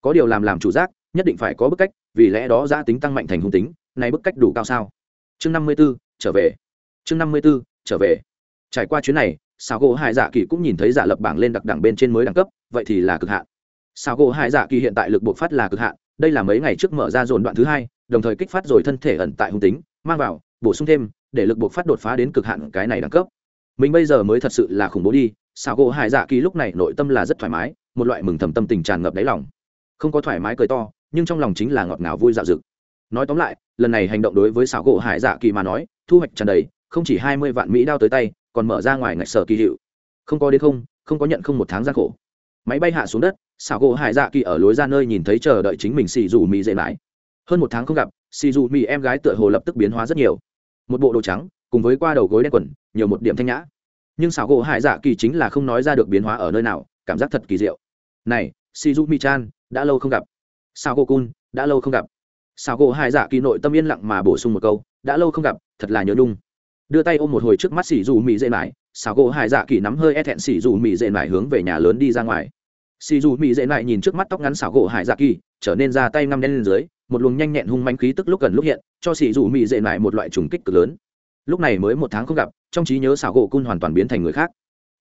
Có điều làm làm chủ giác, nhất định phải có bức cách, vì lẽ đó gia tính tăng mạnh thành hung tính, này bức cách đủ cao sao? Chương năm mươi b ố trở về. Chương năm mươi b ố trở về. Trải qua chuyến này sao gỗ hải dạ kỳ cũng nhìn thấy giả lập bảng lên đặc đẳng bên trên mới đẳng cấp, vậy thì là cực hạn. Sao gỗ hải dạ kỳ hiện tại lực bộc phát là cực hạn, đây là mấy ngày trước mở ra dồn đoạn thứ hai, đồng thời kích phát rồi thân thể ẩn tại hung tính, mang vào, bổ sung thêm, để lực bộc phát đột phá đến cực hạn cái này đẳng cấp. Mình bây giờ mới thật sự là khủng bố đi sao gỗ hải dạ kỳ lúc này nội tâm là rất thoải mái, một loại mừng thầm tâm tình tràn ngập đáy lòng. Không có thoải mái cười to, nhưng trong lòng chính là ngọt ngào vui dạo dực. Nói tóm lại, lần này hành động đối với xảo gỗ hải dạ kỳ mà nói, thu hoạch tràn đầy, không chỉ hai mươi vạn mỹ đao tới tay còn mở ra ngoài ngạch sở kỳ hiệu. Không có đến không không có nhận không một tháng gian khổ. Máy bay hạ xuống đất, xảo gỗ hải dạ kỳ ở lối ra nơi nhìn thấy chờ đợi chính mình xì dù mỹ dễ mãi. Hơn một tháng không gặp, xì dù mỹ em gái tựa hồ lập tức biến hóa rất nhiều. Một bộ đồ trắng, cùng với qua đầu gối đen quần, nhiều một điểm thanh nhã. Nhưng xảo gỗ hải dạ kỳ chính là không nói ra được biến hóa ở nơi nào, cảm giác thật kỳ diệu. Này, xì dụ mì chan, đã lâu không gặp. Xảo gỗ cun, đã lâu không gặp. Xảo gỗ hải dạ kỳ nội tâm yên lặng mà bổ sung một câu, đã lâu không gặp, thật là nhớ nhung đưa tay ôm một hồi trước mắt xỉ dù mị dễ mải, xào gỗ hải dạ kỳ nắm hơi e thẹn xỉ dù mị dễ mải hướng về nhà lớn đi ra ngoài. Xỉ dù mị dễ mải nhìn trước mắt tóc ngắn xào gỗ hải dạ kỳ, trở nên ra tay ngăm đen lên dưới, một luồng nhanh nhẹn hung manh khí tức lúc gần lúc hiện, cho xỉ dù mị dễ mải một loại trùng kích cực lớn. Lúc này mới một tháng không gặp, trong trí nhớ xào gỗ cun hoàn toàn biến thành người khác.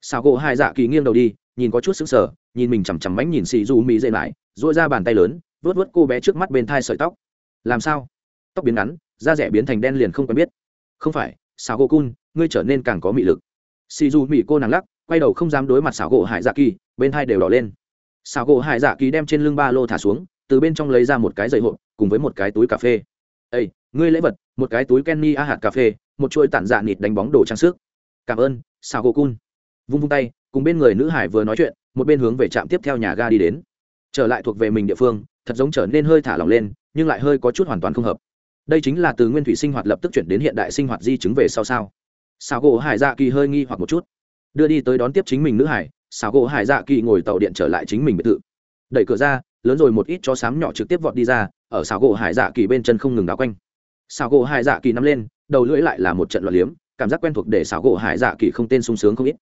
Xào gỗ hải dạ kỳ nghiêng đầu đi, nhìn có chút xứng sờ, nhìn mình chằm chằm bánh nhìn xì dù mỹ dậy lại dội ra bàn tay lớn, vớt vớt cô bé trước mắt bên thai sợi tóc. Làm sao? Tóc biến ngắn, da rẻ biến thành đen liền không quen biết. Không phải xảo gỗ cun, ngươi trở nên càng có mị lực. Xì dù mị cô nàng lắc, quay đầu không dám đối mặt xảo gỗ hải dạ kỳ, bên hai đều đỏ lên. Xảo gỗ hải dạ kỳ đem trên lưng ba lô thả xuống, từ bên trong lấy ra một cái giày hộp, cùng với một cái túi cà phê. Ây ngươi lễ vật, một cái túi kenny a hạt cà phê, một chuỗi tản dạ nịt đánh bóng đồ trang sức. Cảm ơn xảo gỗ cun. Vung vung tay, cùng bên người nữ hải vừa nói chuyện, một bên hướng về trạm tiếp theo nhà ga đi đến. Trở lại thuộc về mình địa phương, thật giống trở nên hơi thả lỏng lên, nhưng lại hơi có chút hoàn toàn không hợp đây chính là từ nguyên thủy sinh hoạt lập tức chuyển đến hiện đại sinh hoạt di chứng về sau sao? Xào gỗ hải dạ kỳ hơi nghi hoặc một chút. Đưa đi tới đón tiếp chính mình nữ hải xào gỗ hải dạ kỳ ngồi tàu điện trở lại chính mình biệt thự. Đẩy cửa ra, lớn rồi một ít cho sám nhỏ trực tiếp vọt đi ra, ở xào gỗ hải dạ kỳ bên chân không ngừng đá quanh. Xào gỗ hải dạ kỳ nắm lên, đầu lưỡi lại là một trận loạn liếm, cảm giác quen thuộc để xào gỗ hải dạ kỳ không tên sung sướng không ít.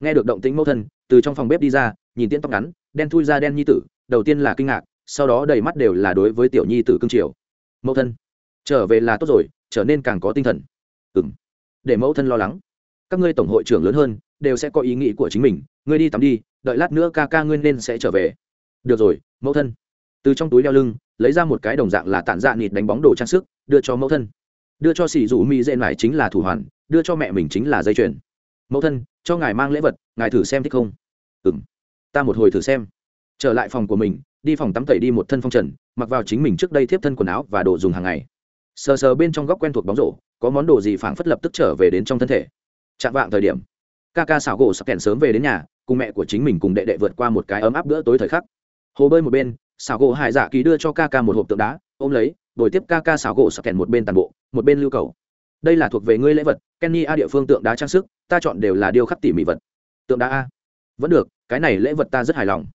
Nghe được động tĩnh mẫu thân, từ trong phòng bếp đi ra, nhìn tiễn tóc ngắn, đen thui ra đen nhi tử, đầu tiên là kinh ngạc, sau đó đầy mắt đều là đối với tiểu nhi tử cương triều mẫu thân trở về là tốt rồi, trở nên càng có tinh thần. Ừng để mẫu thân lo lắng. Các ngươi tổng hội trưởng lớn hơn, đều sẽ có ý nghĩ của chính mình, ngươi đi tắm đi, đợi lát nữa ca ca ngươi nên sẽ trở về. Được rồi, mẫu thân. Từ trong túi đeo lưng, lấy ra một cái đồng dạng là tản dạ nịt đánh bóng đồ trang sức, đưa cho mẫu thân. Đưa cho xì rủ mỹ dễ nải chính là thủ hoàn, đưa cho mẹ mình chính là dây chuyền. Mẫu thân, cho ngài mang lễ vật, ngài thử xem thích không? Ừ m ta một hồi thử xem. Trở lại phòng của mình, đi phòng tắm tẩy đi một thân phong trần, mặc vào chính mình trước đây tiếp thân quần áo và đồ dùng hàng ngày sờ sờ bên trong góc quen thuộc bóng rổ, có món đồ gì phảng phất lập tức trở về đến trong thân thể. Chạm vạng thời điểm, ca ca xảo gỗ sắp kèn sớm về đến nhà, cùng mẹ của chính mình cùng đệ đệ vượt qua một cái ấm áp bữa tối thời khắc. Hồ bơi một bên, xảo gỗ hải dạ ký đưa cho ca ca một hộp tượng đá, ôm lấy đổi tiếp ca ca xảo gỗ sắp kèn một bên tàn bộ, một bên lưu cầu. Đây là thuộc về ngươi lễ vật, kenny a địa phương tượng đá trang sức, ta chọn đều là điêu khắc tỉ mỉ vật. Tượng đá a. Vẫn được, cái này lễ vật ta rất hài lòng.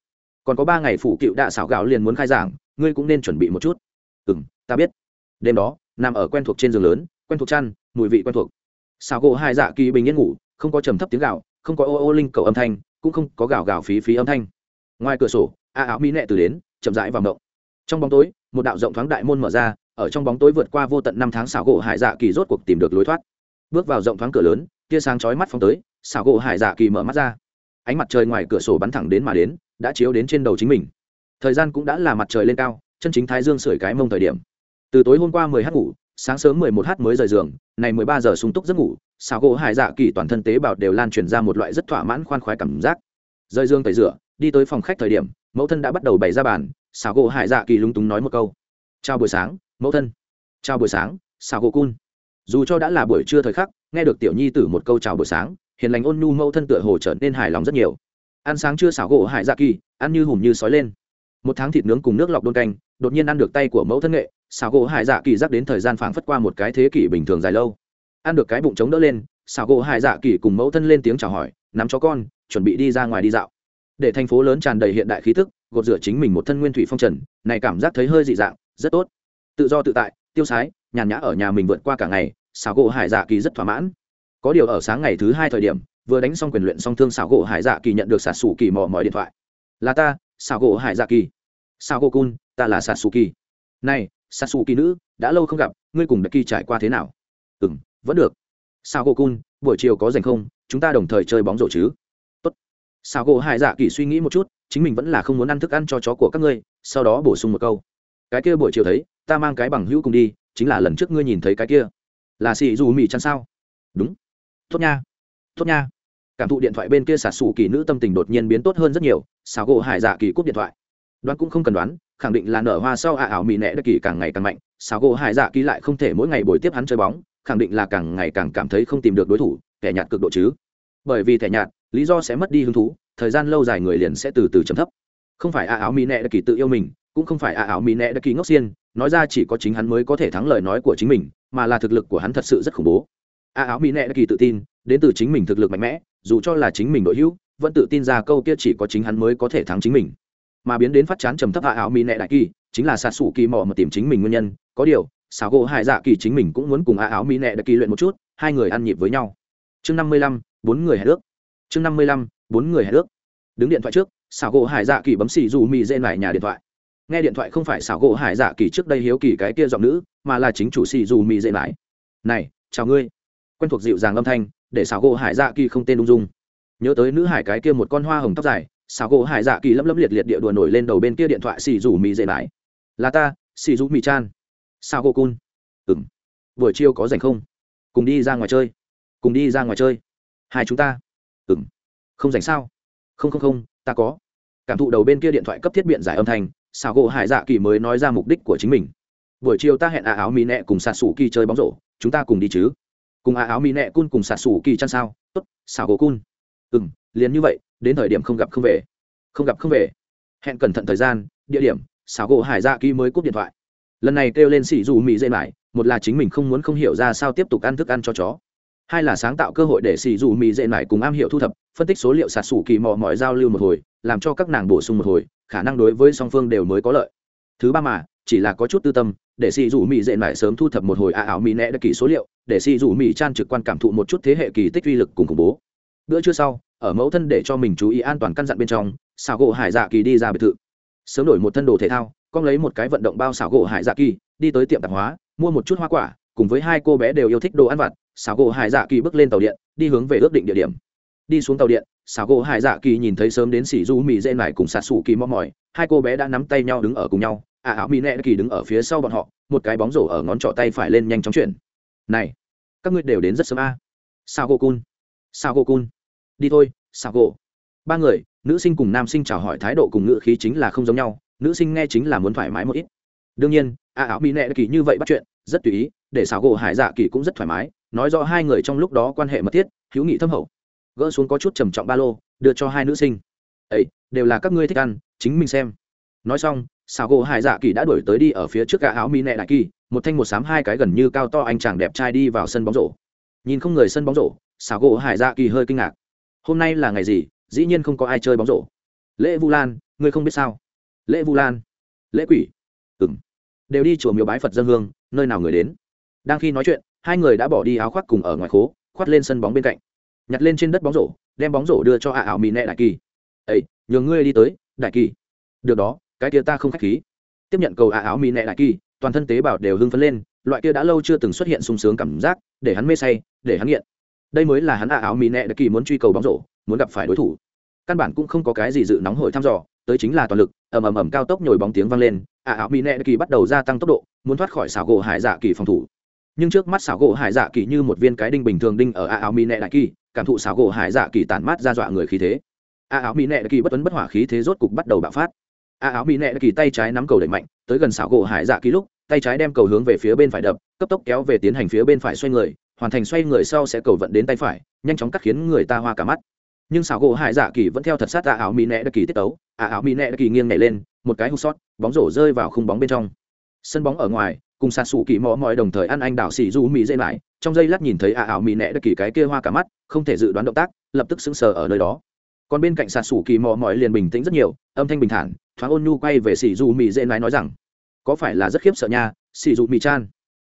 Còn có ba ngày phủ cựu đạ xảo gạo liền muốn khai giảng, ngươi cũng nên chuẩn bị một chút. Ừ m ta biết. Đêm đó nằm ở quen thuộc trên giường lớn, quen thuộc chăn, mùi vị quen thuộc. Xào gỗ hai dạ kỳ bình yên ngủ, không có trầm thấp tiếng gạo không có ô ô linh cầu âm thanh, cũng không có gào gào phí phí âm thanh. Ngoài cửa sổ, a áo mỹ nệ từ đến, chậm rãi vào mộng trong bóng tối, một đạo rộng thoáng đại môn mở ra, ở trong bóng tối vượt qua vô tận năm tháng xảo gỗ hải dạ kỳ rốt cuộc tìm được lối thoát. Bước vào rộng thoáng cửa lớn, tia sáng chói mắt phong tới xảo gỗ hải dạ kỳ mở mắt ra. Ánh mặt trời ngoài cửa sổ bắn thẳng đến mà đến, đã chiếu đến trên đầu chính mình. Thời gian cũng đã là mặt trời lên cao, chân chính thái dương sưởi cái mông thời điểm từ tối hôm qua mười h ngủ, sáng sớm mười một h mới rời giường, này mười ba giờ sung túc giấc ngủ xào gỗ hải dạ kỳ toàn thân tế bào đều lan truyền ra một loại rất thỏa mãn khoan khoái cảm giác. Rời giường tẩy rửa, đi tới phòng khách thời điểm, mẫu thân đã bắt đầu bày ra bàn xào gỗ hải dạ kỳ lúng túng nói một câu. Chào buổi sáng, mẫu thân. Chào buổi sáng xào gỗ cun. Dù cho đã là buổi trưa thời khắc, nghe được tiểu nhi tử một câu chào buổi sáng, hiền lành ôn nhu mẫu thân tựa hồ trở nên hài lòng rất nhiều. Ăn sáng chưa xảo gỗ hải dạ kỳ, ăn như hùm như sói lên. Một tháng thịt nướng cùng nước lọc đôn canh, đột nhiên ăn được tay của mẫu thân nghệ xào gỗ hải dạ kỳ dắt đến thời gian phảng phất qua một cái thế kỷ bình thường dài lâu. Ăn được cái bụng trống đỡ lên, xào gỗ hải dạ kỳ cùng mẫu thân lên tiếng chào hỏi, nắm cho con, chuẩn bị đi ra ngoài đi dạo. Để thành phố lớn tràn đầy hiện đại khí thức gột rửa chính mình một thân nguyên thủy phong trần, này cảm giác thấy hơi dị dạng, rất tốt. Tự do tự tại, tiêu sái, nhàn nhã ở nhà mình vượt qua cả ngày, xào gỗ hải dạ kỳ rất thỏa mãn. Có điều ở sáng ngày thứ hai thời điểm, vừa đánh xong quyền luyện song thương xào gỗ hải dạ kỳ nhận được xà xù kỳ mò mỏi điện thoại. Là ta, xào gỗ hải dạ kỳ. Xào gỗ cun, ta là xà xù kỳ. Này xạ xù kỳ nữ, đã lâu không gặp, ngươi cùng đặc kỳ trải qua thế nào? Ừ m vẫn được. Sao gỗ cun buổi chiều có dành không? Chúng ta đồng thời chơi bóng rổ chứ? Tốt. Sao gỗ hải dạ kỳ suy nghĩ một chút, chính mình vẫn là không muốn ăn thức ăn cho chó của các ngươi, sau đó bổ sung một câu. Cái kia buổi chiều thấy, ta mang cái bằng hữu cùng đi, chính là lần trước ngươi nhìn thấy cái kia. Là xì dù mì chăn sao? Đúng. Tốt nha. Tốt nha. Cảm thụ điện thoại bên kia xả xù kỳ nữ tâm tình đột nhiên biến tốt hơn rất nhiều xào gỗ hải dạ kỳ cúp điện thoại đoán cũng không cần đoán, khẳng định là nở hoa sau ạ ảo mỹ nẹ đất kỳ càng ngày càng mạnh sao gỗ hải dạ kỳ lại không thể mỗi ngày buổi tiếp hắn chơi bóng, khẳng định là càng ngày càng cảm thấy không tìm được đối thủ thẻ nhạt cực độ chứ. Bởi vì thẻ nhạt, lý do sẽ mất đi hứng thú, thời gian lâu dài người liền sẽ từ từ chấm thấp. Không phải ạ ảo mỹ nẹ đất kỳ tự yêu mình, cũng không phải ạ ảo mỹ nẹ đất kỳ ngốc xiên, nói ra chỉ có chính hắn mới có thể thắng lời nói của chính mình, mà là thực lực của hắn thật sự rất khủng bố. Ạ áo mỹ nệ kỳ tự tin, đến từ chính mình thực lực mạnh mẽ, dù cho là chính mình đội hữu, vẫn tự tin ra câu kia chỉ có chính hắn mới có thể thắng chính mình mà biến đến phát chán trầm thấp hạ áo mỹ nệ đại kỳ, chính là xạ xù kỳ mò mà tìm chính mình nguyên nhân. Có điều, xảo gỗ hải dạ kỳ chính mình cũng muốn cùng hạ áo mỹ nệ đại kỳ luyện một chút, hai người ăn nhịp với nhau. Chương năm mươi lăm, bốn người hẹn ước. Chương năm mươi lăm, bốn người hẹn ước. Đứng điện thoại trước, xảo gỗ hải dạ kỳ bấm xì dù mì dê lại nhà điện thoại. Nghe điện thoại không phải xảo gỗ hải dạ kỳ trước đây hiếu kỳ cái kia giọng nữ, mà là chính chủ xì dù mì dê lại này, chào ngươi. Quen thuộc dịu dàng âm thanh, để xảo gỗ hải dạ kỳ không tên ung dung. Nhớ tới nữ hải cái kia một con hoa hồng tóc dài Sao gỗ hải dạ kỳ lấp lấp liệt liệt địa đùa nổi lên đầu bên kia điện thoại xì rủ mì dễ mãi là ta, xì rủ mì chan. Sao gỗ cun. Ừng buổi chiều có rảnh không? Cùng đi ra ngoài chơi. Cùng đi ra ngoài chơi. Hai chúng ta. Ừng không rảnh sao? Không không không, ta có. Cảm thụ đầu bên kia điện thoại cấp thiết biện giải âm thanh sao gỗ hải dạ kỳ mới nói ra mục đích của chính mình. Buổi chiều ta hẹn à áo mì nẹ cùng sạt sủ kỳ chơi bóng rổ, chúng ta cùng đi chứ. Cùng à áo mì nẹ cun cùng sạt sủ kỳ chăn sao? Tốt sao gỗ cun. Ừ m liền như vậy đến thời điểm không gặp không về. Không gặp không về. Hẹn cẩn thận thời gian, địa điểm sao gỗ hải dạ ký mới cúp điện thoại. Lần này kêu lên xỉ dù mỹ dễ mải, một là chính mình không muốn không hiểu ra sao tiếp tục ăn thức ăn cho chó. Hai là sáng tạo cơ hội để xì dù mì dễ mải cùng am hiểu thu thập, phân tích số liệu sạt sủ kỳ mò mọi giao lưu một hồi, làm cho các nàng bổ sung một hồi, khả năng đối với song phương đều mới có lợi. Thứ ba mà, chỉ là có chút tư tâm, để xì dù mì dễ mải sớm thu thập một hồi a ảo mì nẹ đặc kỳ số liệu, để xì dù mì chan trực quan cảm thụ một chút thế hệ kỳ tích uy lực cùng khủng bố. Bữa trưa sau ở mẫu thân để cho mình chú ý an toàn căn dặn bên trong xào gỗ hải dạ kỳ đi ra biệt thự. Sớm đổi một thân đồ thể thao, con lấy một cái vận động bao xào gỗ hải dạ kỳ, đi tới tiệm tạp hóa, mua một chút hoa quả, cùng với hai cô bé đều yêu thích đồ ăn vặt xào gỗ hải dạ kỳ bước lên tàu điện, đi hướng về ước định địa điểm. Đi xuống tàu điện xào gỗ hải dạ kỳ nhìn thấy sớm đến xỉ du mì dê này cùng sạt xù kỳ mò mỏi, hai cô bé đã nắm tay nhau đứng ở cùng nhau à áo mì nẹ kỳ đứng ở phía sau bọn họ, một cái bóng rổ ở ngón trỏ tay phải lên nhanh chóng chuyển. Này, các ngươi đều đến rất sớm a. À. sao gỗ cun sao gỗ cun đi thôi sao gỗ. Ba người, nữ sinh cùng nam sinh chào hỏi thái độ cùng ngữ khí chính là không giống nhau, nữ sinh nghe chính là muốn thoải mái một ít. Đương nhiên, a áo mỹ nệ kỳ như vậy bắt chuyện, rất tùy ý, để xảo gỗ hải dạ kỳ cũng rất thoải mái, nói rõ hai người trong lúc đó quan hệ mật thiết, hữu nghị thâm hậu. Gỡ xuống có chút trầm trọng ba lô, đưa cho hai nữ sinh. Ấy đều là các ngươi thích ăn, chính mình xem. Nói xong, xảo gỗ hải dạ kỳ đã đuổi tới đi ở phía trước gã áo mỹ nệ đại kỳ, một thanh một sám hai cái gần như cao to anh chàng đẹp trai đi vào sân bóng rổ. Nhìn không người sân bóng rổ, xảo gỗ hải dạ kỳ hơi kinh ngạc hôm nay là ngày gì, dĩ nhiên không có ai chơi bóng rổ. Lễ vu lan, ngươi không biết sao? Lễ vu lan, lễ quỷ. Ừng đều đi chùa miếu bái phật dân hương, nơi nào người đến? Đang khi nói chuyện, hai người đã bỏ đi áo khoác cùng ở ngoài khố khoát lên sân bóng bên cạnh. Nhặt lên trên đất bóng rổ, đem bóng rổ đưa cho ạ ảo mì nẹ đại kỳ. Ây nhường ngươi đi tới, đại kỳ. Được đó, cái kia ta không khách khí. Tiếp nhận cầu ạ Ảo mì nẹ đại kỳ, toàn thân tế bào đều hưng phấn lên, loại kia đã lâu chưa từng xuất hiện sung sướng cảm giác, để hắn mê say, để hắn nghiện đây mới là hắn ạ, áo mì nẹ đặc kỳ muốn truy cầu bóng rổ, muốn gặp phải đối thủ. Căn bản cũng không có cái gì dự nóng hội thăm dò, tới chính là toàn lực, ầm ầm ầm cao tốc nhồi bóng tiếng vang lên, ạ, áo mỹ nẹ kỳ bắt đầu gia tăng tốc độ, muốn thoát khỏi xảo gỗ hải dạ kỳ phòng thủ. Nhưng trước mắt xảo gỗ hải dạ kỳ như một viên cái đinh bình thường đinh ở ạ, áo mỹ nẹ đại kỳ, cảm thụ xảo gỗ hải dạ kỳ tản mát ra dọa người khí thế. Ạ, áo mỹ nẹ đại kỳ bất tuấn bất hỏa khí thế rốt cục bắt đầu bạo phát. Ạ, áo mỹ nẹ đại kỳ tay trái nắm cầu đẩy mạnh, tới gần xảo gỗ hải dạ kỳ lúc, tay trái đem cầu hướng về phía bên phải đập, cấp tốc kéo về tiến hành phía bên phải xoay người hoàn thành xoay người sau sẽ cầu vận đến tay phải, nhanh chóng cắt khiến người ta hoa cả mắt. Nhưng xảo gỗ hải dạ kỳ vẫn theo thật sát ạ áo mỹ nẹ đại kỳ tiết tấu, ạ áo mỹ nẹ đại kỳ nghiêng nhảy lên, một cái hút sót, bóng rổ rơi vào khung bóng bên trong. Sân bóng ở ngoài, cùng sạt sủ kỳ mò mọi đồng thời ăn anh đảo xì du mỹ dây lại, trong giây lát nhìn thấy ạ ảo mỹ nẹ đất kỳ cái kia hoa cả mắt, không thể dự đoán động tác, lập tức sững sờ ở nơi đó. Còn bên cạnh sạt sủ kỳ mò mọi liền bình tĩnh rất nhiều, âm thanh bình thản, thoáng ôn nhu quay về xì du mỹ dây lại nói rằng, có phải là rất khiếp sợ nha xì du mỹ chan?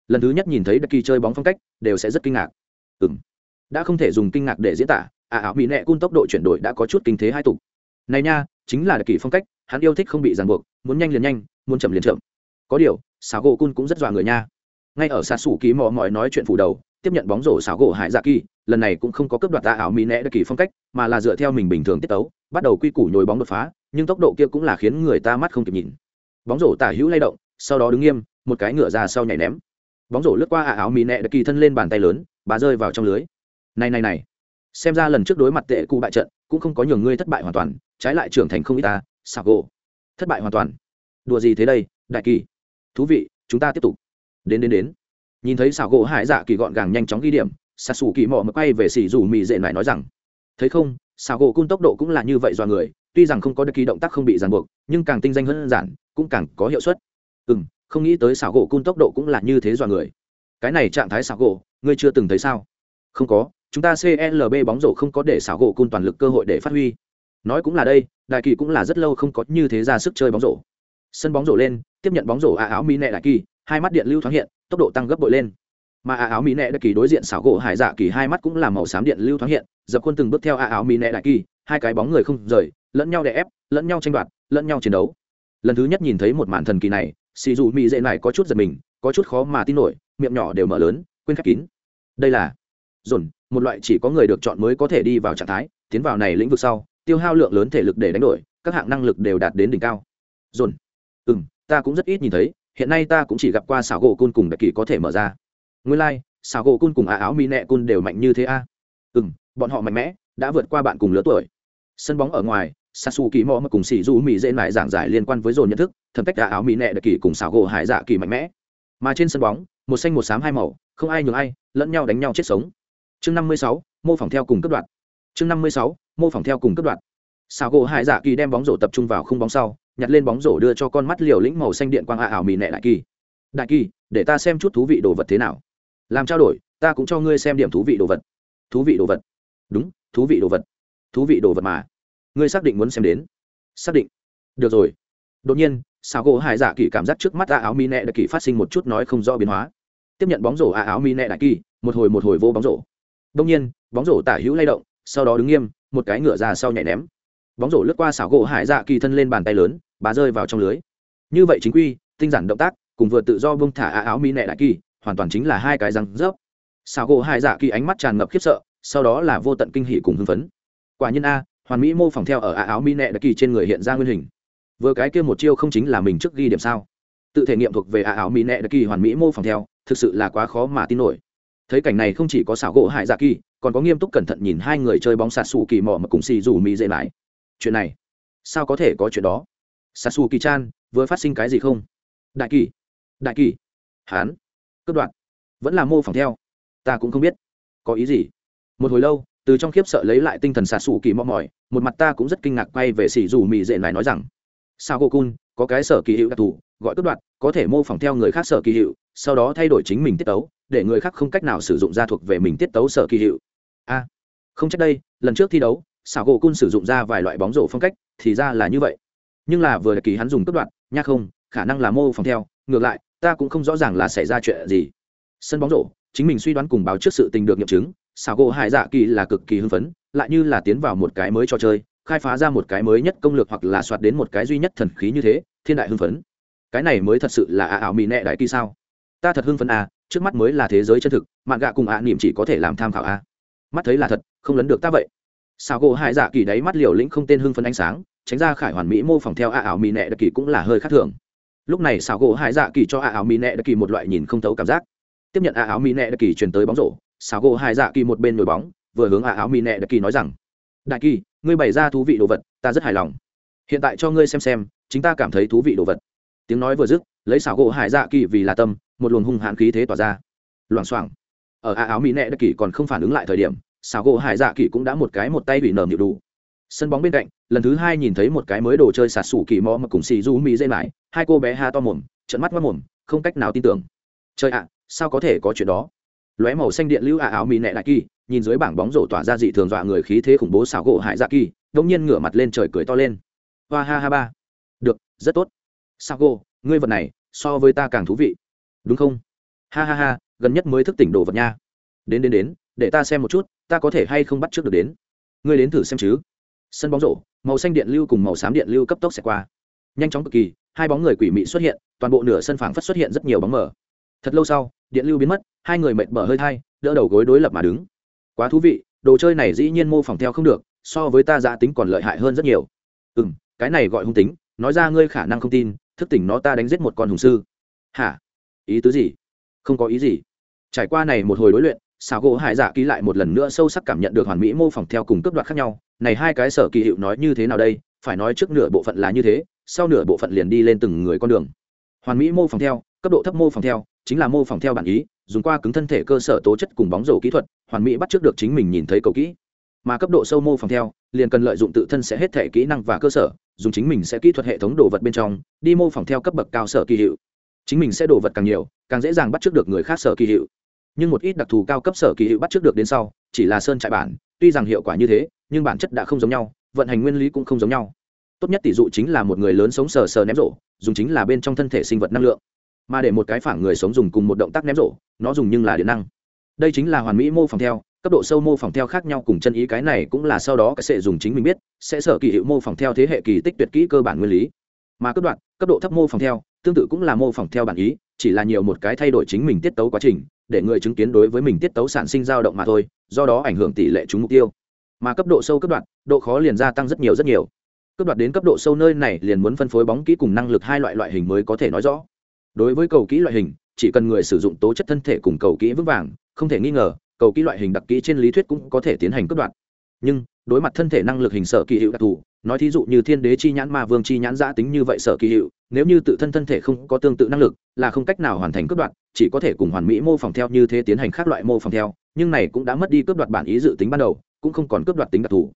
Lần thứ nhất nhìn thấy đặc kỳ chơi bóng phong cách, đều sẽ rất kinh ngạc. Ừ m đã không thể dùng kinh ngạc để diễn tả ạ ảo mỹ nẹ cun tốc độ chuyển đổi đã có chút kinh thế hai tục. Này nha, chính là đặc kỳ phong cách, hắn yêu thích không bị ràng buộc, muốn nhanh liền nhanh, muốn chậm liền chậm. Có điều xáo gỗ cun cũng rất dọa người nha. Ngay ở xa xù ký mò mọi nói chuyện phủ đầu, tiếp nhận bóng rổ xáo gỗ hải dạ kỳ lần này cũng không có cướp đoạt tạ ảo mỹ nẹ đặc kỳ phong cách, mà là dựa theo mình bình thường tiết tấu, bắt đầu quy củ nhồi bóng đột phá, nhưng tốc độ kia cũng là khiến người ta mắt không kịp nhìn. Bóng rổ tả hữu lay động, sau đó đứng nghiêm, một cái ngựa ra sau nhảy ném bóng rổ lướt qua ả áo mỹ nẹ đặc kỳ thân lên bàn tay lớn bà rơi vào trong lưới. Này này này. Xem ra lần trước đối mặt tệ cụ bại trận, cũng không có nhường ngươi thất bại hoàn toàn, trái lại trưởng thành không ít ta, xảo gỗ thất bại hoàn toàn. Đùa gì thế đây, đại kỳ? Thú vị, chúng ta tiếp tục. Đến đến đến. Nhìn thấy xảo gỗ hải dạ kỳ gọn gàng nhanh chóng ghi điểm xà xù kỳ mò mà quay về xì dù mì dệ lại nói rằng, thấy không, xảo gỗ cung tốc độ cũng là như vậy do người, tuy rằng không có được kỳ động tác không bị ràng buộc, nhưng càng tinh danh hơn giản, cũng càng có hiệu suất. Ừ m không nghĩ tới xảo gỗ cung tốc độ cũng là như thế dọa người. Cái này trạng thái xảo gỗ, ngươi chưa từng thấy sao? Không có, chúng ta clb bóng rổ không có để xảo gỗ cung toàn lực cơ hội để phát huy. Nói cũng là đây, đại kỳ cũng là rất lâu không có như thế ra sức chơi bóng rổ. Sân bóng rổ lên, tiếp nhận bóng rổ a áo mỹ nệ đại kỳ, hai mắt điện lưu thoáng hiện, tốc độ tăng gấp bội lên. Mà a áo mỹ nệ đại kỳ đối diện xảo gỗ hải dạ kỳ hai mắt cũng là màu xám điện lưu thoáng hiện, dập khuôn từng bước theo a áo mỹ nệ đại kỳ, hai cái bóng người không rời, lẫn nhau đè ép, lẫn nhau tranh đoạt, lẫn nhau chiến đấu. Lần thứ nhất nhìn thấy một màn thần kỳ này xì dù mỹ dễ này có chút giật mình có chút khó mà tin nổi miệng nhỏ đều mở lớn quên khép kín. Đây là dồn một loại chỉ có người được chọn mới có thể đi vào trạng thái tiến vào này lĩnh vực sau tiêu hao lượng lớn thể lực để đánh đổi các hạng năng lực đều đạt đến đỉnh cao. Dồn ừ m ta cũng rất ít nhìn thấy hiện nay ta cũng chỉ gặp qua xảo gỗ cun cùng đặc kỳ có thể mở ra. Nguyên lai、like, xảo gỗ cun cùng à áo mỹ nẹ cun đều mạnh như thế a. À? ừ m bọn họ mạnh mẽ đã vượt qua bạn cùng lứa tuổi. Sân bóng ở ngoài sasu kỳ mò mà cùng xì du mỹ dễ lại giảng giải liên quan với dồn nhận thức, thẩm cách đã áo mỹ nẹ đặc kỳ cùng xảo gỗ hải dạ kỳ mạnh mẽ. Mà trên sân bóng, một xanh một xám hai màu, không ai nhường ai, lẫn nhau đánh nhau chết sống. Chương năm mươi sáu, mô phỏng theo cùng cấp đoạn chương năm mươi sáu, mô phỏng theo cùng cấp đoạn xảo gỗ hải dạ kỳ đem bóng rổ tập trung vào khung bóng sau, nhặt lên bóng rổ đưa cho con mắt liều lĩnh màu xanh điện quang ảo mì nẹ đại kỳ. Đại kỳ, để ta xem chút thú vị đồ vật thế nào. Làm trao đổi, ta cũng cho ngươi xem điểm thú vị đồ vật. Thú vị đồ vật. Đúng, thú vị đồ vật. Thú vị đồ vật mà ngươi xác định muốn xem đến. Xác định. Được rồi. Đột nhiên sao gỗ hải dạ kỳ cảm giác trước mắt a áo mi nẹ đại kỳ phát sinh một chút nói không rõ biến hóa. Tiếp nhận bóng rổ a áo mi nẹ đại kỳ, một hồi một hồi vô bóng rổ. Đông nhiên, bóng rổ tả hữu lay động, sau đó đứng nghiêm, một cái ngựa ra sau nhảy ném. Bóng rổ lướt qua xảo gỗ hải dạ kỳ thân lên bàn tay lớn bà rơi vào trong lưới. Như vậy chính quy, tinh giản động tác, cùng vừa tự do bông thả á áo mi nẹ đại kỳ, hoàn toàn chính là hai cái răng rớp. Xảo gỗ hải dạ kỳ ánh mắt tràn ngập khiếp sợ, sau đó là vô tận kinh hỉ cùng hưng phấn. Quả nhiên a hoàn mỹ mô phỏng theo ở á áo mi nẹ đại kỳ trên người hiện ra nguyên hình. Vừa cái kia một chiêu không chính là mình trước ghi điểm sao? Tự thể nghiệm thuộc về á áo mi nẹ đại kỳ hoàn mỹ mô phỏng theo, thực sự là quá khó mà tin nổi. Thấy cảnh này không chỉ có xảo gỗ Hại dạ kỳ, còn có nghiêm túc cẩn thận nhìn hai người chơi bóng sạt xù kỳ mò mà cùng xì rủ mỹ dễ mãi. Chuyện này, sao có thể có chuyện đó? Sasu kỳ chan, vừa phát sinh cái gì không? Đại kỳ đại kỳ, hán, cướp đoạn vẫn là mô phỏng theo. Ta cũng không biết, có ý gì? Một hồi lâu từ trong khiếp sợ lấy lại tinh thần xà xù kỳ mong mỏi, một mặt ta cũng rất kinh ngạc quay về xì dù mì dệ này nói rằng, sao cô cun, có cái sở kỳ hiệu đặc thù, gọi cướp đoạn có thể mô phỏng theo người khác sở kỳ hiệu sau đó thay đổi chính mình tiết tấu, để người khác không cách nào sử dụng ra thuộc về mình tiết tấu sở kỳ hiệu a, không trách đây, lần trước thi đấu xảo gỗ cun sử dụng ra vài loại bóng rổ phong cách, thì ra là như vậy. Nhưng là vừa kỳ hắn dùng cướp đoạn nha không, khả năng là mô phỏng theo, ngược lại, ta cũng không rõ ràng là xảy ra chuyện gì. Sân bóng rổ, chính mình suy đoán cùng báo trước sự tình được nghiệm chứng xảo gỗ hải dạ kỳ là cực kỳ hưng phấn, lại như là tiến vào một cái mới trò chơi, khai phá ra một cái mới nhất công lược hoặc là soạt đến một cái duy nhất thần khí như thế, thiên đại hưng phấn. Cái này mới thật sự là ả ảo mỹ nẹ đại kỳ sao? Ta thật hưng phấn à trước mắt mới là thế giới chân thực, mạng gạ cùng ạ niệm chỉ có thể làm tham khảo a mắt thấy là thật, không lấn được ta vậy. Sao gỗ hải dạ kỳ đáy mắt liều lĩnh không tên hưng phấn ánh sáng, tránh ra khải hoàn mỹ mô phỏng theo ạ ảo mỹ nẹ đại kỳ cũng là hơi khác thường. Lúc này xảo gỗ hải dạ kỳ cho ạ ảo mỹ nẹ đại kỳ một loại nhìn không thấu cảm giác. Tiếp nhận ạ ảo mỹ nẹ đại kỳ truyền tới bóng rổ xảo gỗ hải dạ kỳ một bên nhồi bóng, vừa hướng a áo mì nẹ đại kỳ nói rằng, đại kỳ, ngươi bày ra thú vị đồ vật, ta rất hài lòng. Hiện tại cho ngươi xem xem, chính ta cảm thấy thú vị đồ vật. Tiếng nói vừa dứt, lấy xảo gỗ hải dạ kỳ vì là tâm, một luồng hung hãn khí thế tỏa ra. Loảng xoảng. Ở a áo mỹ nẹ đặc kỳ còn không phản ứng lại thời điểm xảo gỗ hải dạ kỳ cũng đã một cái một tay bị nở nhịu đủ. Sân bóng bên cạnh, lần thứ hai nhìn thấy một cái mới đồ chơi sạt sủ kỳ mò mà cùng xì du mỹ dây mãi hai cô bé ha to mồm trận mắt mất mồm, không cách nào tin tưởng. Trời ạ, sao có thể có chuyện đó? Lóe màu xanh điện lưu ả áo mì nẹ đại kỳ, nhìn dưới bảng bóng rổ tỏa ra dị thường dọa người khí thế khủng bố xảo gỗ hải dạ kỳ, đông nhiên ngửa mặt lên trời cười to lên. Hoa ha ha ba. Được, rất tốt. Sao gỗ, ngươi vật này, so với ta càng thú vị. Đúng không? Ha ha ha, gần nhất mới thức tỉnh đồ vật nha. Đến đến đến, để ta xem một chút, ta có thể hay không bắt trước được đến. Ngươi đến thử xem chứ. Sân bóng rổ, màu xanh điện lưu cùng màu xám điện lưu cấp tốc xẹt qua. Nhanh chóng cực kỳ, hai bóng người quỷ mị xuất hiện, toàn bộ nửa sân phảng phất xuất hiện rất nhiều bóng mờ. thật lâu sau điện lưu biến mất, hai người mệt mở hơi thai, đỡ đầu gối đối lập mà đứng. Quá thú vị, đồ chơi này dĩ nhiên mô phỏng theo không được, so với ta giã tính còn lợi hại hơn rất nhiều. Ừ m cái này gọi hung tính, nói ra ngươi khả năng không tin, thức tỉnh nó ta đánh giết một con hùng sư. Hả? Ý tứ gì? Không có ý gì. Trải qua này một hồi đối luyện xào gỗ hải dạ ký lại một lần nữa sâu sắc cảm nhận được hoàn mỹ mô phỏng theo cùng cấp đoạn khác nhau. Này hai cái sở kỳ hiệu nói như thế nào đây? Phải nói trước nửa bộ phận là như thế, sau nửa bộ phận liền đi lên từng người con đường. Hoàn mỹ mô phỏng theo, cấp độ thấp mô phỏng theo chính là mô phỏng theo bản ý, dùng qua cứng thân thể cơ sở tố chất cùng bóng rổ kỹ thuật, hoàn mỹ bắt trước được chính mình nhìn thấy cầu kỹ. Mà cấp độ sâu mô phỏng theo, liền cần lợi dụng tự thân sẽ hết thể kỹ năng và cơ sở, dùng chính mình sẽ kỹ thuật hệ thống đồ vật bên trong, đi mô phỏng theo cấp bậc cao sở kỳ hiệu. Chính mình sẽ đồ vật càng nhiều, càng dễ dàng bắt trước được người khác sở kỳ hiệu. Nhưng một ít đặc thù cao cấp sở kỳ hiệu bắt trước được đến sau, chỉ là sơn trại bản, tuy rằng hiệu quả như thế, nhưng bản chất đã không giống nhau, vận hành nguyên lý cũng không giống nhau. Tốt nhất tỷ dụ chính là một người lớn sống sờ sờ ném rổ, dùng chính là bên trong thân thể sinh vật năng lượng mà để một cái phản người sống dùng cùng một động tác ném rổ, nó dùng nhưng là điện năng. Đây chính là hoàn mỹ mô phỏng theo, cấp độ sâu mô phỏng theo khác nhau cùng chân ý cái này cũng là sau đó cái sẽ dùng chính mình biết, sẽ sở kỳ hiệu mô phỏng theo thế hệ kỳ tích tuyệt kỹ cơ bản nguyên lý. Mà cấp đoạn, cấp độ thấp mô phỏng theo, tương tự cũng là mô phỏng theo bản ý, chỉ là nhiều một cái thay đổi chính mình tiết tấu quá trình, để người chứng kiến đối với mình tiết tấu sản sinh dao động mà thôi, do đó ảnh hưởng tỷ lệ trúng mục tiêu. Mà cấp độ sâu cấp đoạn, độ khó liền gia tăng rất nhiều rất nhiều. Cấp đoạn đến cấp độ sâu nơi này liền muốn phân phối bóng kỹ cùng năng lực hai loại loại hình mới có thể nói rõ đối với cầu kỹ loại hình, chỉ cần người sử dụng tố chất thân thể cùng cầu kỹ vững vàng, không thể nghi ngờ, cầu kỹ loại hình đặc kỹ trên lý thuyết cũng có thể tiến hành cướp đoạt. Nhưng, đối mặt thân thể năng lực hình sở kỳ hiệu đặc thù, nói thí dụ như thiên đế chi nhãn, ma vương chi nhãn giã tính như vậy sở kỳ hiệu, nếu như tự thân thân thể không có tương tự năng lực, là không cách nào hoàn thành cướp đoạt, chỉ có thể cùng hoàn mỹ mô phỏng theo như thế tiến hành khác loại mô phỏng theo, nhưng này cũng đã mất đi cướp đoạt bản ý dự tính ban đầu, cũng không còn cướp đoạt tính đặc thù.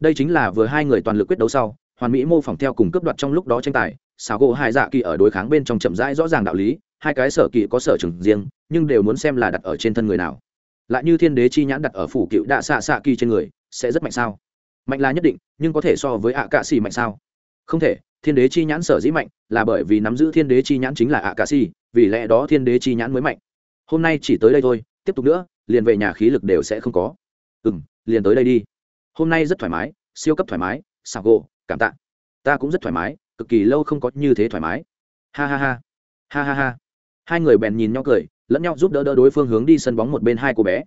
Đây chính là vừa hai người toàn lực quyết đấu sau, hoàn mỹ mô phỏng theo cùng cướp đoạt trong lúc đó tranh tài xảo gỗ hai dạ kỳ ở đối kháng bên trong chậm rãi rõ ràng đạo lý, hai cái sở kỳ có sở trường riêng, nhưng đều muốn xem là đặt ở trên thân người nào. Lại như thiên đế chi nhãn đặt ở phủ cựu đạ xạ xạ kỳ trên người, sẽ rất mạnh sao? Mạnh là nhất định, nhưng có thể so với ạ cạ xì mạnh sao? Không thể, thiên đế chi nhãn sở dĩ mạnh là bởi vì nắm giữ thiên đế chi nhãn chính là ạ cạ xì, vì lẽ đó thiên đế chi nhãn mới mạnh. Hôm nay chỉ tới đây thôi, tiếp tục nữa, liền về nhà khí lực đều sẽ không có. Ừ m liền tới đây đi. Hôm nay rất thoải mái, siêu cấp thoải mái sạc gỗ, cảm tạ. Ta cũng rất thoải mái cực kỳ lâu không có như thế thoải mái. Ha ha ha. Ha ha ha. Hai người bèn nhìn nhau cười, lẫn nhau giúp đỡ đỡ đối phương hướng đi sân bóng một bên hai cô bé.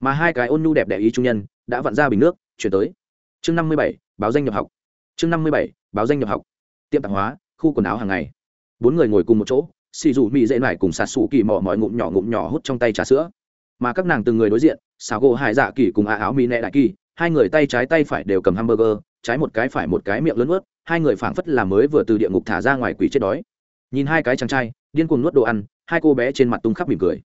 Mà hai cái ôn nhu đẹp đẽ ý trung nhân đã vặn ra bình nước, chuyển tới. Chương năm mươi bảy, báo danh nhập học. Chương năm mươi bảy, báo danh nhập học. Tiệm tạp hóa, khu quần áo hàng ngày. Bốn người ngồi cùng một chỗ, xì dù mì dễ nải cùng sạt sủ kỳ mò mọi ngụm nhỏ ngụm nhỏ hút trong tay trà sữa. Mà các nàng từng người đối diện, xào gỗ hải dạ kỳ cùng a áo mì nẹ đại kỳ, hai người tay trái tay phải đều cầm hamburger, trái một cái phải một cái miệng lớn ướt hai người phảng phất là mới vừa từ địa ngục thả ra ngoài quỷ chết đói. Nhìn hai cái chàng trai, điên cuồng nuốt đồ ăn, hai cô bé trên mặt tung khắp mỉm cười.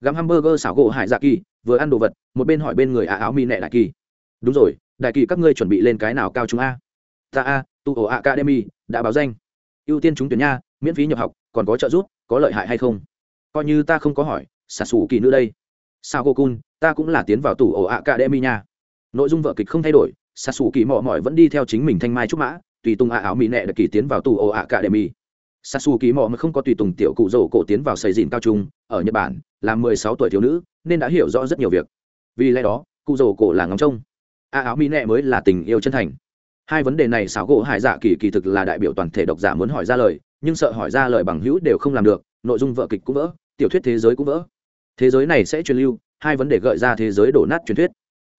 Gắm hamburger xảo gỗ hải dạ kỳ, vừa ăn đồ vật, một bên hỏi bên người à áo mi nẹ đại kỳ. Đúng rồi, đại kỳ, các ngươi chuẩn bị lên cái nào cao chúng a? Ta a, tu ổ academy, đã báo danh. Ưu tiên chúng tuyển nha, miễn phí nhập học, còn có trợ giúp, có lợi hại hay không? Coi như ta không có hỏi, xả xù kỳ nữ đây. Sao cô cun ta cũng là tiến vào tủ ổ academy nha. Nội dung vợ kịch không thay đổi, xả xù kỳ mọ mỏi vẫn đi theo chính mình thanh mai trúc mã tùy tùng ạ áo mỹ nệ được kỳ tiến vào tủ ổ academy. Sasu ký mò mà không có tùy tùng tiểu cụ rổ cổ tiến vào xây dìn cao trung ở Nhật Bản, là mười sáu tuổi thiếu nữ, nên đã hiểu rõ rất nhiều việc. Vì lẽ đó, cụ rổ cổ là ngóng trông. à áo mỹ nệ mới là tình yêu chân thành. Hai vấn đề này xảo gỗ hải dạ kỳ kỳ thực là đại biểu toàn thể độc giả muốn hỏi ra lời nhưng sợ hỏi ra lời bằng hữu đều không làm được nội dung vợ kịch cũng vỡ tiểu thuyết thế giới cũng vỡ. Thế giới này sẽ truyền lưu hai vấn đề gợi ra thế giới đổ nát truyền thuyết.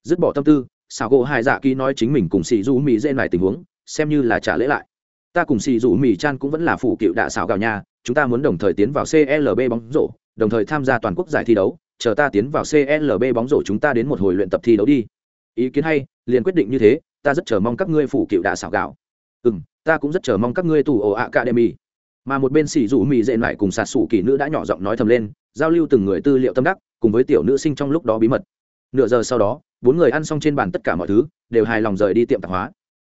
Dứt bỏ tâm tư xảo gỗ hải dạ kỳ nói chính mình cùng xì du mỹ dễ này tình huống xem như là trả lễ lại. Ta cùng xì rủ mì chan cũng vẫn là phủ cựu đạ xảo gạo nha, chúng ta muốn đồng thời tiến vào clb bóng rổ, đồng thời tham gia toàn quốc giải thi đấu, chờ ta tiến vào clb bóng rổ chúng ta đến một hồi luyện tập thi đấu đi. Ý kiến hay, liền quyết định như thế, ta rất chờ mong các ngươi phủ cựu đạ xảo gạo. Ừ m ta cũng rất chờ mong các ngươi tù ổ academy. Mà một bên xì rủ mì dệ lại cùng sạt sủ kỳ nữ đã nhỏ giọng nói thầm lên, giao lưu từng người tư liệu tâm đắc, cùng với tiểu nữ sinh trong lúc đó bí mật. Nửa giờ sau đó, bốn người ăn xong trên bàn tất cả mọi thứ, đều hài lòng rời đi tiệm tạp hóa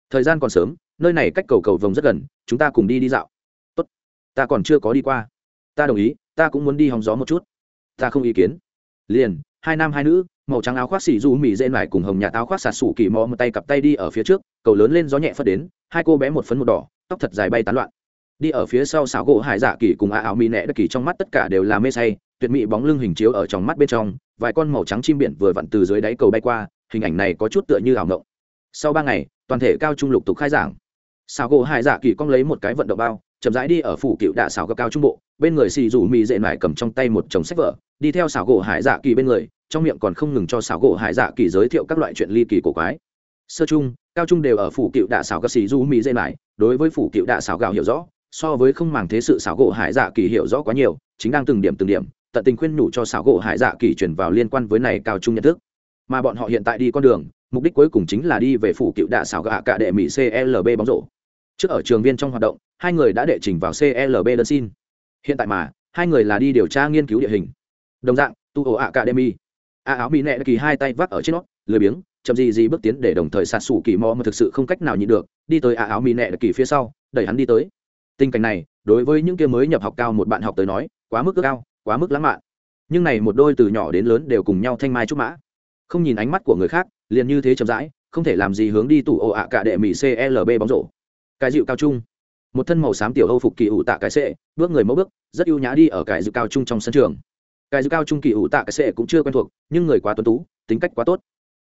thời gian còn sớm, nơi này cách cầu cầu vồng rất gần, chúng ta cùng đi đi dạo. Tốt. Ta còn chưa có đi qua. Ta đồng ý, ta cũng muốn đi hóng gió một chút. Ta không ý kiến. Liền, hai nam hai nữ, màu trắng áo khoác xì du mì dễ lại cùng hồng nhạt áo khoác sạt sủ kỳ mò một tay cặp tay đi ở phía trước, cầu lớn lên gió nhẹ phất đến, hai cô bé một phấn một đỏ, tóc thật dài bay tán loạn. Đi ở phía sau xảo gỗ hải dạ kỳ cùng a áo mì nẹ đất kỳ trong mắt tất cả đều là mê say, tuyệt mỹ bóng lưng hình chiếu ở trong mắt bên trong, vài con màu trắng chim biển vừa vặn từ dưới đáy cầu bay qua, hình ảnh này có chút tựa như ảo ngộng sau ba ngày toàn thể cao trung lục tục khai giảng xào gỗ hải dạ kỳ cong lấy một cái vận động bao chậm rãi đi ở phủ cựu đạ xào gấp cao trung bộ bên người xì rủ mì dệ mải cầm trong tay một chồng sách vở đi theo xào gỗ hải dạ kỳ bên người trong miệng còn không ngừng cho xào gỗ hải dạ kỳ giới thiệu các loại chuyện ly kỳ cổ quái sơ chung, cao trung đều ở phủ cựu đạ xào gấp xì du mì dây mải. đối với phủ cựu đạ xào gạo hiểu rõ so với không màng thế sự xào gỗ hải dạ kỳ hiểu rõ quá nhiều chính đang từng điểm từng điểm tận tình khuyên nhủ cho xảo gỗ hải dạ kỳ chuyển vào liên quan với này cao trung nhận thức mà bọn họ hiện tại đi con đường mục đích cuối cùng chính là đi về phủ cựu đạ xảo gạ cả đệ mỹ clb bóng rổ. Trước ở trường viên trong hoạt động, hai người đã đệ trình vào clb đơn xin. Hiện tại mà, hai người là đi điều tra nghiên cứu địa hình. Đồng dạng, tu ổ academy. A áo mỹ nẹ kỳ hai tay vác ở trên nó lười biếng, chậm gì gì bước tiến để đồng thời sạt sủ kỳ mò mà thực sự không cách nào nhịn được, đi tới a áo mỹ nẹ kỳ phía sau, đẩy hắn đi tới. Tình cảnh này, đối với những kia mới nhập học cao một bạn học tới nói, quá mức cao quá mức lãng mạn. Nhưng này một đôi từ nhỏ đến lớn đều cùng nhau thanh mai trúc mã không nhìn ánh mắt của người khác, liền như thế chậm rãi, không thể làm gì hướng đi tủ ồ ạ cả đệ mỹ clb bóng rổ. Cái dịu cao trung. Một thân màu xám tiểu âu phục kỳ ủ tạ cái sệ, bước người mẫu bước, rất ưu nhã đi ở cái dịu cao trung trong sân trường. Cái dịu cao trung kỳ ủ tạ cái sệ cũng chưa quen thuộc, nhưng người quá tuấn tú, tính cách quá tốt.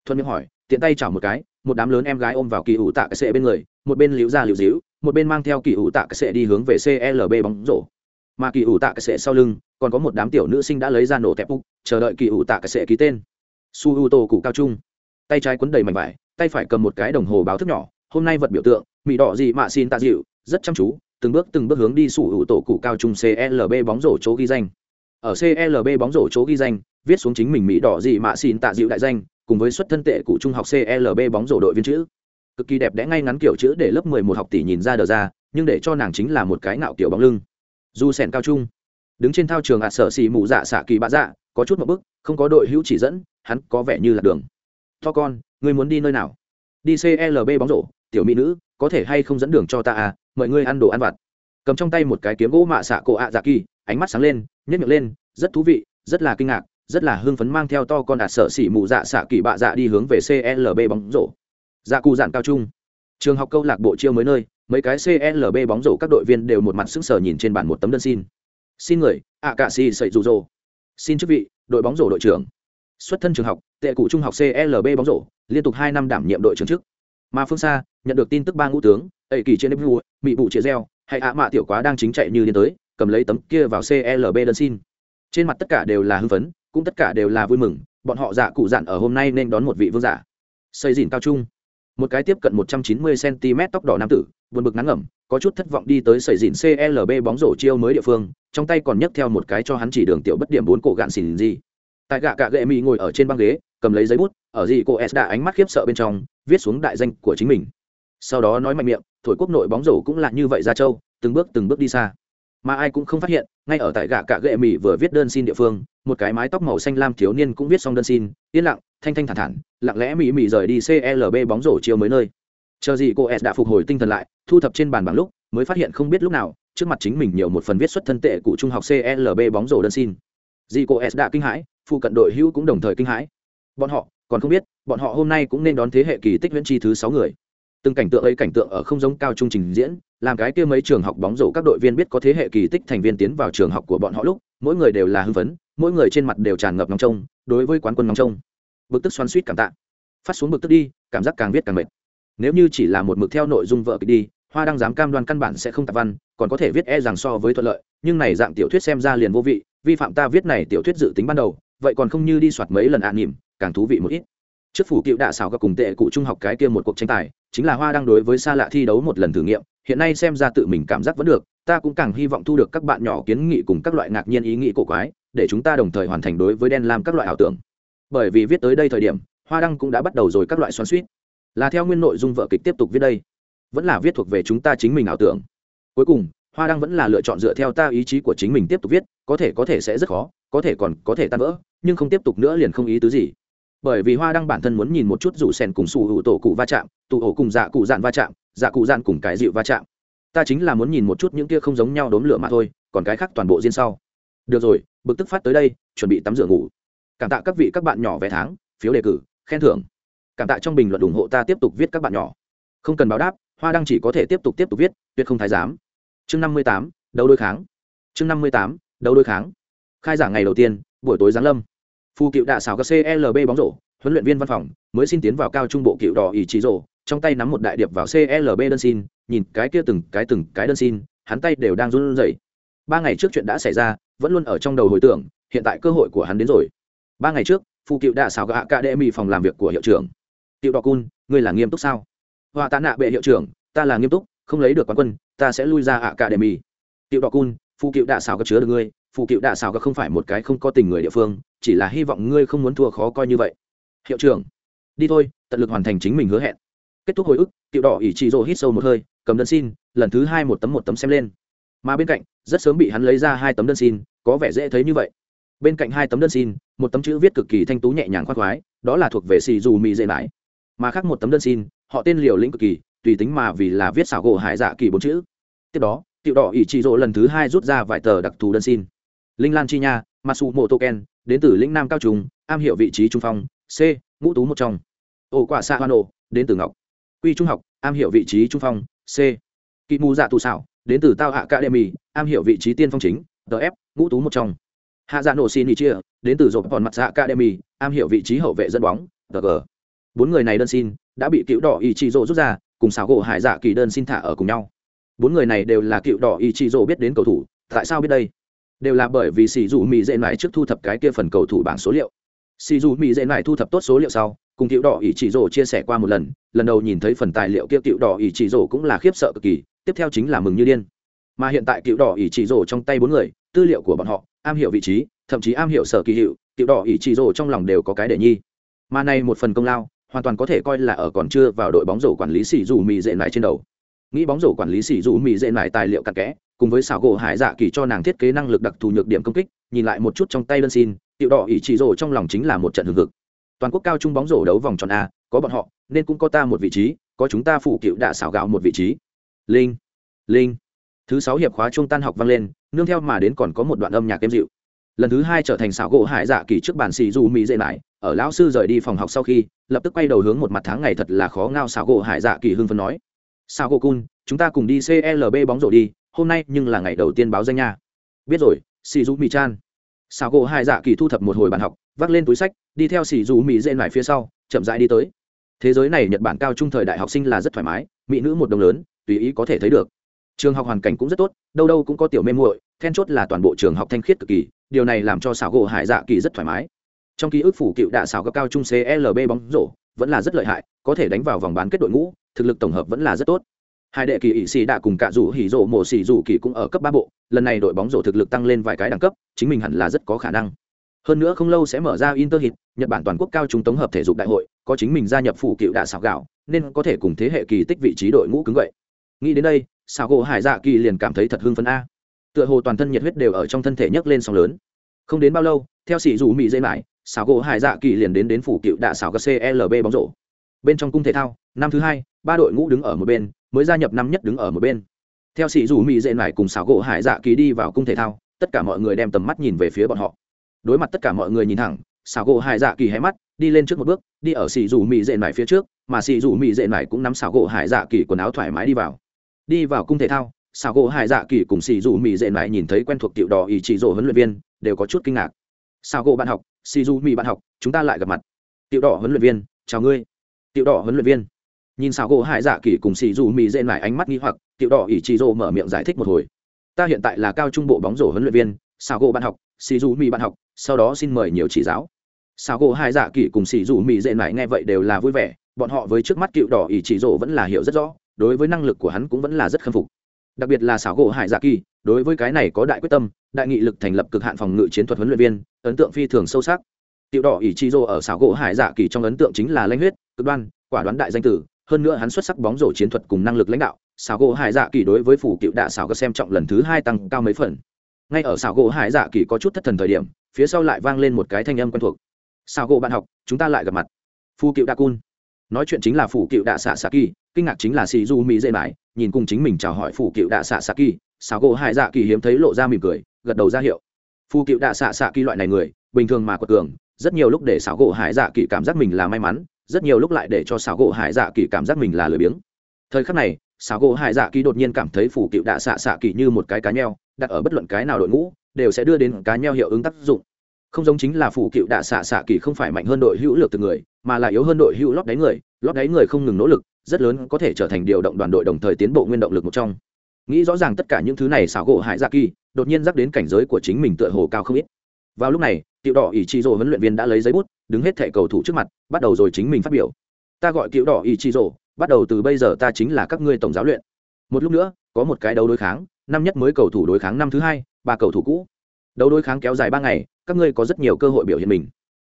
Thuận miệng hỏi, tiện tay chảo một cái, một đám lớn em gái ôm vào kỳ ủ tạ cái sệ bên người, một bên liễu ra liễu díu một bên mang theo kỳ ủ tạ cái sệ đi hướng về clb bóng rổ. Mà kỳ ủ tạ cái sệ sau lưng, còn có một đám tiểu nữ sinh đã lấy ra nổ tẹp úc, chờ đợi kỳ ủ tạ cái sệ ký tên su u tô cụ cao trung. Tay trái quấn đầy mảnh vải, tay phải cầm một cái đồng hồ báo thức nhỏ, hôm nay vật biểu tượng mỹ đỏ gì mà xin tạ dịu, rất chăm chú, từng bước từng bước hướng đi sủ hữu tổ cụ cao trung clb bóng rổ chỗ ghi danh. Ở clb bóng rổ chỗ ghi danh, viết xuống chính mình mỹ đỏ gì mà xin tạ dịu đại danh, cùng với xuất thân tệ của trung học clb bóng rổ đội viên chữ. Cực kỳ đẹp đẽ ngay ngắn kiểu chữ để lớp 11 học tỷ nhìn ra đờ ra, nhưng để cho nàng chính là một cái ngạo kiểu bóng lưng. Du sèn cao trung, đứng trên thao trường ạt sở xì mù dạ xạ kỳ bạ dạ có chút một bức, không có đội hữu chỉ dẫn hắn có vẻ như là đường. To con, ngươi muốn đi nơi nào? Đi clb bóng rổ, tiểu mỹ nữ, có thể hay không dẫn đường cho ta à mời ngươi ăn đồ ăn vặt. Cầm trong tay một cái kiếm gỗ mạ xạ cổ ạ dạ kỳ, ánh mắt sáng lên nhét miệng lên, rất thú vị, rất là kinh ngạc, rất là hưng phấn mang theo to con đạt sở xỉ mù dạ xạ kỳ bạ dạ đi hướng về clb bóng rổ. Dạ cụ dạn cao trung. Trường học câu lạc bộ chiêu mới nơi, mấy cái clb bóng rổ các đội viên đều một mặt sững sờ nhìn trên bàn một tấm đơn xin. Xin người, ạ cạ xì sậy rụ rỗ xin chức vị, đội bóng rổ đội trưởng xuất thân trường học, tệ cụ trung học clb bóng rổ, liên tục hai năm đảm nhiệm đội trưởng chức. Mà phương xa, nhận được tin tức ba ngũ tướng ẩy kỳ trên nếp vua bị bụ chia reo hay ạ mạ tiểu quá đang chính chạy như liên tới, cầm lấy tấm kia vào clb đơn xin. Trên mặt tất cả đều là hưng phấn, cũng tất cả đều là vui mừng, bọn họ dạ cụ dặn ở hôm nay nên đón một vị vương giả. Xây dìn cao trung. Một cái tiếp cận 190 cm tóc đỏ nam tử, buồn bực nắng ngẩm, có chút thất vọng đi tới sẩy dìn clb bóng rổ chiêu mới địa phương, trong tay còn nhấc theo một cái cho hắn chỉ đường tiểu bất điểm bốn cổ gạn xỉn gì tại gạ cạ gệ mỹ ngồi ở trên băng ghế, cầm lấy giấy bút, ở gì cô s đã ánh mắt khiếp sợ bên trong, viết xuống đại danh của chính mình. Sau đó nói mạnh miệng, thổi quốc nội bóng rổ cũng là như vậy ra châu, từng bước từng bước đi xa. Mà ai cũng không phát hiện, ngay ở tại gạ cạ gệ mỹ vừa viết đơn xin địa phương, một cái mái tóc màu xanh lam thiếu niên cũng viết xong đơn xin, yên lặng, thanh thanh thản thản, lặng lẽ mỹ mỹ rời đi clb bóng rổ chiều mới nơi. Chờ gì cô s đã phục hồi tinh thần lại, thu thập trên bàn bằng lúc, mới phát hiện không biết lúc nào, trước mặt chính mình nhiều một phần viết xuất thân tệ của trung học clb bóng rổ đơn xin. Dì cô s đã kinh hãi phụ cận đội hữu cũng đồng thời kinh hãi. Bọn họ, còn không biết, bọn họ hôm nay cũng nên đón thế hệ kỳ tích viễn tri thứ sáu người. Từng cảnh tượng ấy cảnh tượng ở không giống cao trung trình diễn, làm cái kia mấy trường học bóng rổ các đội viên biết có thế hệ kỳ tích thành viên tiến vào trường học của bọn họ lúc, mỗi người đều là hưng phấn, mỗi người trên mặt đều tràn ngập nóng trông, đối với quán quân nóng trông. Bực tức xoắn suýt cảm tạ. Phát xuống bực tức đi, cảm giác càng viết càng mệt. Nếu như chỉ là một mực theo nội dung vợ kịch đi, hoa đang dám cam đoan căn bản sẽ không tạp văn, còn có thể viết e rằng so với thuận lợi, nhưng này dạng tiểu thuyết xem ra liền vô vị, vi phạm ta viết này tiểu thuyết dự tính ban đầu vậy còn không như đi soạt mấy lần ạ à nỉm, càng thú vị một ít. Trước phủ cựu đạ xảo các cùng tệ cụ trung học cái kia một cuộc tranh tài, chính là hoa đang đối với xa lạ thi đấu một lần thử nghiệm, hiện nay xem ra tự mình cảm giác vẫn được, ta cũng càng hy vọng thu được các bạn nhỏ kiến nghị cùng các loại ngạc nhiên ý nghĩ cổ quái, để chúng ta đồng thời hoàn thành đối với đen lam các loại ảo tưởng. Bởi vì viết tới đây thời điểm, hoa đăng cũng đã bắt đầu rồi các loại xoắn suýt là theo nguyên nội dung vợ kịch tiếp tục viết đây. Vẫn là viết thuộc về chúng ta chính mình ảo tưởng. Cuối cùng, hoa đăng vẫn là lựa chọn dựa theo ta ý chí của chính mình tiếp tục viết, có thể có thể sẽ rất khó, có thể còn có thể tan vỡ nhưng không tiếp tục nữa liền không ý tứ gì. Bởi vì hoa đăng bản thân muốn nhìn một chút rủ sen cùng sủ hữu tổ cụ va chạm, tụ ổ cùng dạ cụ dạn va chạm dạ cụ dạn cùng cái dịu va chạm. Ta chính là muốn nhìn một chút những kia không giống nhau đốm lửa mà thôi, còn cái khác toàn bộ riêng sau. Được rồi, bực tức phát tới đây, chuẩn bị tắm rửa ngủ. Cảm tạ các vị các bạn nhỏ vé tháng, phiếu đề cử, khen thưởng. Cảm tạ trong bình luận ủng hộ ta tiếp tục viết các bạn nhỏ. Không cần báo đáp, hoa đăng chỉ có thể tiếp tục tiếp tục viết, tuyệt không thái giám. Chương năm mươi tám, đấu đối kháng. Chương năm mươi tám, đấu đối kháng. Khai giảng ngày đầu tiên, buổi tối giáng lâm. Phu cựu đạ xào các clb bóng rổ, huấn luyện viên văn phòng, mới xin tiến vào cao trung bộ cựu đỏ ý chí rổ trong tay nắm một đại điệp vào clb đơn xin, nhìn cái kia từng cái từng cái đơn xin, hắn tay đều đang run rẩy. Ba ngày trước chuyện đã xảy ra, vẫn luôn ở trong đầu hồi tưởng, hiện tại cơ hội của hắn đến rồi. Ba ngày trước phụ cựu đạ xào gạ cả đệ mỹ phòng làm việc của hiệu trưởng. Cựu đỏ cun, ngươi là nghiêm túc sao? Họa tạ nạ bệ hiệu trưởng, ta là nghiêm túc, không lấy được quán quân, ta sẽ lui ra ạ cả đệ mỹ cựu đỏ cun phụ cựu đạ xào có chứa được ngươi phụ cựu đạ xào có không phải một cái không có tình người địa phương, chỉ là hy vọng ngươi không muốn thua khó coi như vậy. Hiệu trưởng, đi thôi, tận lực hoàn thành chính mình hứa hẹn. Kết thúc hồi ức, cựu đỏ ỷ trị rồ hít sâu một hơi, cầm đơn xin, lần thứ hai một tấm một tấm xem lên. Mà bên cạnh, rất sớm bị hắn lấy ra hai tấm đơn xin, có vẻ dễ thấy như vậy. Bên cạnh hai tấm đơn xin, một tấm chữ viết cực kỳ thanh tú nhẹ nhàng khoác khoái, đó là thuộc về xì dù mì dễ mãi mà khác một tấm đơn xin, họ tên liều lĩnh cực kỳ, tùy tính mà vì là viết xảo gỗ hải dạ kỳ bốn chữ. Tiếp đó tiểu đỏ ỷ trị rộ lần thứ hai rút ra vài tờ đặc thù đơn xin linh lan chi nha masu mô tô ken đến từ lĩnh nam cao trung, am hiểu vị trí trung phong, c, ngũ tú một trong. Ổ quả xạ hoa nổ, đến từ ngọc. Quy trung học, am hiểu vị trí trung phong, c. Kỵ mù dạ tù xảo, đến từ tao hạ academy, am hiểu vị trí tiên phong chính tf ngũ tú một trong. Hạ dạ nổ xin ý chia, đến từ rộp còn mặt dạ academy, am hiểu vị trí hậu vệ dẫn bóng tg bốn người này đơn xin, đã bị cựu đỏ ý chị rộ rút ra, cùng xảo gỗ hải dạ kỳ đơn xin thả ở cùng nhau. Bốn người này đều là cựu đỏ ý chị rộ biết đến cầu thủ, tại sao biết đây? Đều là bởi vì sỉ dù mỹ dễ mãi trước thu thập cái kia phần cầu thủ bảng số liệu. Sỉ dù mỹ dễ mãi thu thập tốt số liệu sau, cùng cựu đỏ ỷ chỉ rổ chia sẻ qua một lần lần đầu nhìn thấy phần tài liệu kia cựu đỏ ỷ chỉ rổ cũng là khiếp sợ cực kỳ, tiếp theo chính là mừng như điên. Mà hiện tại cựu đỏ ỷ chỉ rổ trong tay bốn người, tư liệu của bọn họ, am hiểu vị trí, thậm chí am hiểu sở kỳ hiệu cựu đỏ ỷ chỉ rổ trong lòng đều có cái để nhi. Mà này một phần công lao, hoàn toàn có thể coi là ở còn chưa vào đội bóng rổ quản lý sỉ dù mì dễ lại trên đầu. Nghĩ bóng rổ quản lý sỉ dù mì dễ lại tài liệu cặn kẽ cùng với xảo gỗ hải dạ kỳ cho nàng thiết kế năng lực đặc thù nhược điểm công kích, nhìn lại một chút trong tay đơn xin, tiểu đỏ ỷ chỉ rổ trong lòng chính là một trận hừng hực. Toàn quốc cao trung bóng rổ đấu vòng tròn a, có bọn họ, nên cũng có ta một vị trí, có chúng ta phụ cựu đạ xảo gạo một vị trí. Linh linh. Thứ sáu hiệp khóa trung tan học vang lên, nương theo mà đến còn có một đoạn âm nhạc êm dịu. Lần thứ hai trở thành xảo gỗ hải dạ kỳ trước bàn xì dù mỹ dễ lại ở lão sư rời đi phòng học sau khi, lập tức quay đầu hướng một mặt tháng ngày thật là khó ngao xảo gỗ hải dạ kỳ hưng phấn nói. Xảo gỗ cun, chúng ta cùng đi clb bóng rổ đi hôm nay nhưng là ngày đầu tiên báo danh nha. Biết rồi xì dù mỹ chan. Xào gỗ hải dạ kỳ thu thập một hồi bàn học, vác lên túi sách, đi theo xì dù mỹ dễ ngoài phía sau, chậm rãi đi tới. Thế giới này nhật bản cao trung thời đại học sinh là rất thoải mái, mỹ nữ một đồng lớn, tùy ý có thể thấy được. Trường học hoàn cảnh cũng rất tốt, đâu đâu cũng có tiểu mê muội, then chốt là toàn bộ trường học thanh khiết cực kỳ, điều này làm cho xảo gỗ hải dạ kỳ rất thoải mái. Trong ký ức phủ cựu đạ xảo cấp cao trung clb bóng rổ, vẫn là rất lợi hại, có thể đánh vào vòng bán kết đội ngũ, thực lực tổng hợp vẫn là rất tốt hai đệ kỳ ỵ xì đã cùng cả rủ hỉ rổ mổ xì rủ kỳ cũng ở cấp ba bộ, lần này đội bóng rổ thực lực tăng lên vài cái đẳng cấp, chính mình hẳn là rất có khả năng. Hơn nữa không lâu sẽ mở ra interhit nhật bản toàn quốc cao trung tổng hợp thể dục đại hội, có chính mình gia nhập phủ cựu đạ xào gạo, nên có thể cùng thế hệ kỳ tích vị trí đội ngũ cứng vậy. Nghĩ đến đây xào gỗ hải dạ kỳ liền cảm thấy thật hưng phấn a. Tựa hồ toàn thân nhiệt huyết đều ở trong thân thể nhấc lên sóng lớn. Không đến bao lâu, theo sĩ dù mỹ dây mãi xào gỗ hải dạ kỳ liền đến đến phủ cựu đạ xào các clb bóng rổ. Bên trong cung thể thao, năm thứ hai, ba đội ngũ đứng ở một bên mới gia nhập năm nhất đứng ở một bên. Theo sĩ dù mỹ dễ nải cùng xảo gỗ hải dạ kỳ đi vào cung thể thao, tất cả mọi người đem tầm mắt nhìn về phía bọn họ. Đối mặt tất cả mọi người nhìn thẳng, xảo gỗ hải dạ kỳ hé mắt, đi lên trước một bước, đi ở sĩ dù mỹ dệ nải phía trước, mà sĩ dù mỹ dệ nải cũng nắm xảo gỗ hải dạ kỳ quần áo thoải mái đi vào. Đi vào cung thể thao, xảo gỗ hải dạ kỳ cùng sĩ dù mỹ dệ nải nhìn thấy quen thuộc tiểu đỏ ý chỉ rổ huấn luyện viên, đều có chút kinh ngạc. Xảo gỗ bạn học, sĩ dù mỹ bạn học, chúng ta lại gặp mặt. Tiểu đỏ huấn luyện viên, chào ngươi. Tiểu đỏ huấn luyện viên nhìn xảo gỗ hải dạ kỳ cùng xì dù mỹ dễ mải ánh mắt nghi hoặc, tiểu đỏ ỷ chỉ rô mở miệng giải thích một hồi. Ta hiện tại là cao trung bộ bóng rổ huấn luyện viên, xảo gỗ bạn học xì dù mỹ bạn học, sau đó xin mời nhiều chỉ giáo. Xảo gỗ hải dạ kỳ cùng xì dù mỹ dễ mải nghe vậy đều là vui vẻ, bọn họ với trước mắt cựu đỏ ỷ chỉ rô vẫn là hiểu rất rõ, đối với năng lực của hắn cũng vẫn là rất khâm phục. Đặc biệt là xảo gỗ hải dạ kỳ, đối với cái này có đại quyết tâm, đại nghị lực thành lập cực hạn phòng ngự chiến thuật huấn luyện viên, ấn tượng phi thường sâu sắc. Tiểu đỏ ỷ chi rô ở xảo gỗ hải dạ kỳ trong ấn tượng chính là lanh huyết, cực đoan, quả đoán đại danh tử hơn nữa hắn xuất sắc bóng rổ chiến thuật cùng năng lực lãnh đạo xảo gỗ hải dạ kỳ đối với phủ cựu đạ xảo có xem trọng lần thứ hai tăng cao mấy phần. Ngay ở xảo gỗ hải dạ kỳ có chút thất thần thời điểm, phía sau lại vang lên một cái thanh âm quen thuộc. Xảo gỗ bạn học, chúng ta lại gặp mặt. Phu cựu đa cun nói chuyện chính là phủ cựu đạ xạ xạ kỳ, kinh ngạc chính là xì du mỹ dễ mãi nhìn cùng chính mình chào hỏi phủ cựu đạ xạ xạ kỳ xảo gỗ hải dạ kỳ hiếm thấy lộ ra mỉm cười, gật đầu ra hiệu. Phu cựu đạ xạ xạ kỳ loại này người, bình thường mà quật cường, rất nhiều lúc để xảo gỗ hải dạ kỳ cảm giác mình là may mắn rất nhiều lúc lại để cho xảo gỗ hải dạ kỳ cảm giác mình là lười biếng. Thời khắc này, xảo gỗ hải dạ kỳ đột nhiên cảm thấy phủ cựu đạ xạ xạ kỳ như một cái cá nheo, đặt ở bất luận cái nào đội ngũ, đều sẽ đưa đến cá nheo hiệu ứng tác dụng. Không giống chính là phủ cựu đạ xạ xạ kỳ không phải mạnh hơn đội hữu lược từ người, mà là yếu hơn đội hữu lót đáy người, lót đáy người không ngừng nỗ lực, rất lớn có thể trở thành điều động đoàn đội đồng thời tiến bộ nguyên động lực một trong. Nghĩ rõ ràng tất cả những thứ này, xảo gỗ hải dạ kỳ đột nhiên dắt đến cảnh giới của chính mình tựa hồ cao không ít. Vào lúc này, tiểu đỏ ỷ chi rồ huấn luyện viên đã lấy giấy bút đứng hết thệ cầu thủ trước mặt, bắt đầu rồi chính mình phát biểu. Ta gọi cựu đỏ ý chi rổ bắt đầu từ bây giờ ta chính là các ngươi tổng giáo luyện. Một lúc nữa, có một cái đấu đối kháng, năm nhất mới cầu thủ đối kháng năm thứ hai, ba cầu thủ cũ. Đấu đối kháng kéo dài ba ngày, các ngươi có rất nhiều cơ hội biểu hiện mình.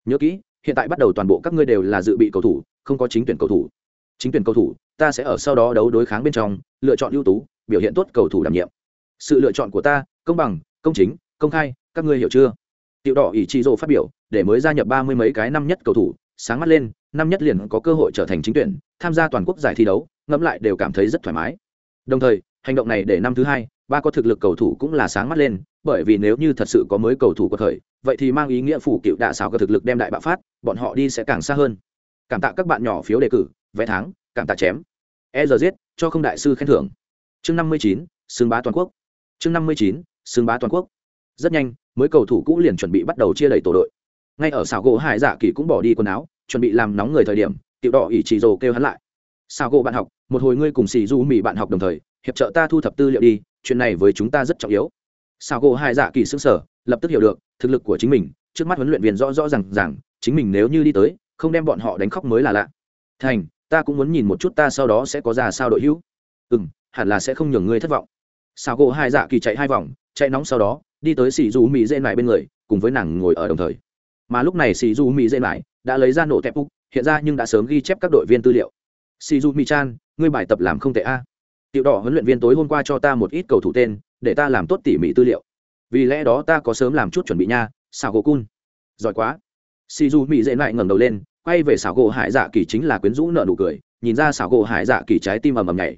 Nhớ kỹ, hiện tại bắt đầu toàn bộ các ngươi đều là dự bị cầu thủ, không có chính tuyển cầu thủ. Chính tuyển cầu thủ, ta sẽ ở sau đó đấu đối kháng bên trong, lựa chọn ưu tú, biểu hiện tốt cầu thủ đảm nhiệm. Sự lựa chọn của ta, công bằng, công chính, công khai, các ngươi hiểu chưa? Tiểu đỏ ỷ trị rộ phát biểu để mới gia nhập ba mươi mấy cái năm nhất cầu thủ, sáng mắt lên, năm nhất liền có cơ hội trở thành chính tuyển, tham gia toàn quốc giải thi đấu, ngẫm lại đều cảm thấy rất thoải mái. Đồng thời, hành động này để năm thứ hai, ba có thực lực cầu thủ cũng là sáng mắt lên, bởi vì nếu như thật sự có mới cầu thủ có thời, vậy thì mang ý nghĩa phủ cựu đạ xảo có thực lực đem đại bạo phát, bọn họ đi sẽ càng xa hơn. Cảm tạ các bạn nhỏ phiếu đề cử, vé tháng, cảm tạ chém. E giờ giết cho không đại sư khen thưởng. Chương năm mươi chín xương bá toàn quốc. Chương năm mươi chín xương bá toàn quốc. Rất nhanh, mới cầu thủ cũ liền chuẩn bị bắt đầu chia đẩy tổ đội ngay ở xảo gỗ hải dạ kỳ cũng bỏ đi quần áo, chuẩn bị làm nóng người thời điểm, tiểu đỏ ỷ chỉ rồ kêu hắn lại. Xảo gỗ bạn học, một hồi ngươi cùng xì du mỹ bạn học đồng thời, hiệp trợ ta thu thập tư liệu đi, chuyện này với chúng ta rất trọng yếu. Xảo gỗ hải dạ kỳ xứng sở lập tức hiểu được, thực lực của chính mình, trước mắt huấn luyện viên rõ rõ rằng rằng chính mình nếu như đi tới, không đem bọn họ đánh khóc mới là lạ. Thành, ta cũng muốn nhìn một chút ta sau đó sẽ có ra sao đội hữu. Ừ m hẳn là sẽ không nhường ngươi thất vọng. Xào gỗ hai dạ kỳ chạy hai vòng, chạy nóng sau đó, đi tới xì dù mỹ dê lại bên người, cùng với nàng ngồi ở đồng thời mà lúc này sĩ du mỹ dễ lại đã lấy ra nổ tẹp úc, hiện ra nhưng đã sớm ghi chép các đội viên tư liệu. Sĩ du mỹ chan ngươi bài tập làm không tệ a. Tiểu đỏ huấn luyện viên tối hôm qua cho ta một ít cầu thủ tên, để ta làm tốt tỉ mỉ tư liệu. Vì lẽ đó ta có sớm làm chút chuẩn bị nha xào gỗ cun giỏi quá. Sĩ du mỹ dễ lại ngẩng đầu lên, quay về xảo gỗ hải dạ kỳ chính là quyến rũ nợ nụ cười, nhìn ra xảo gỗ hải dạ kỳ trái tim ầm ầm nhảy.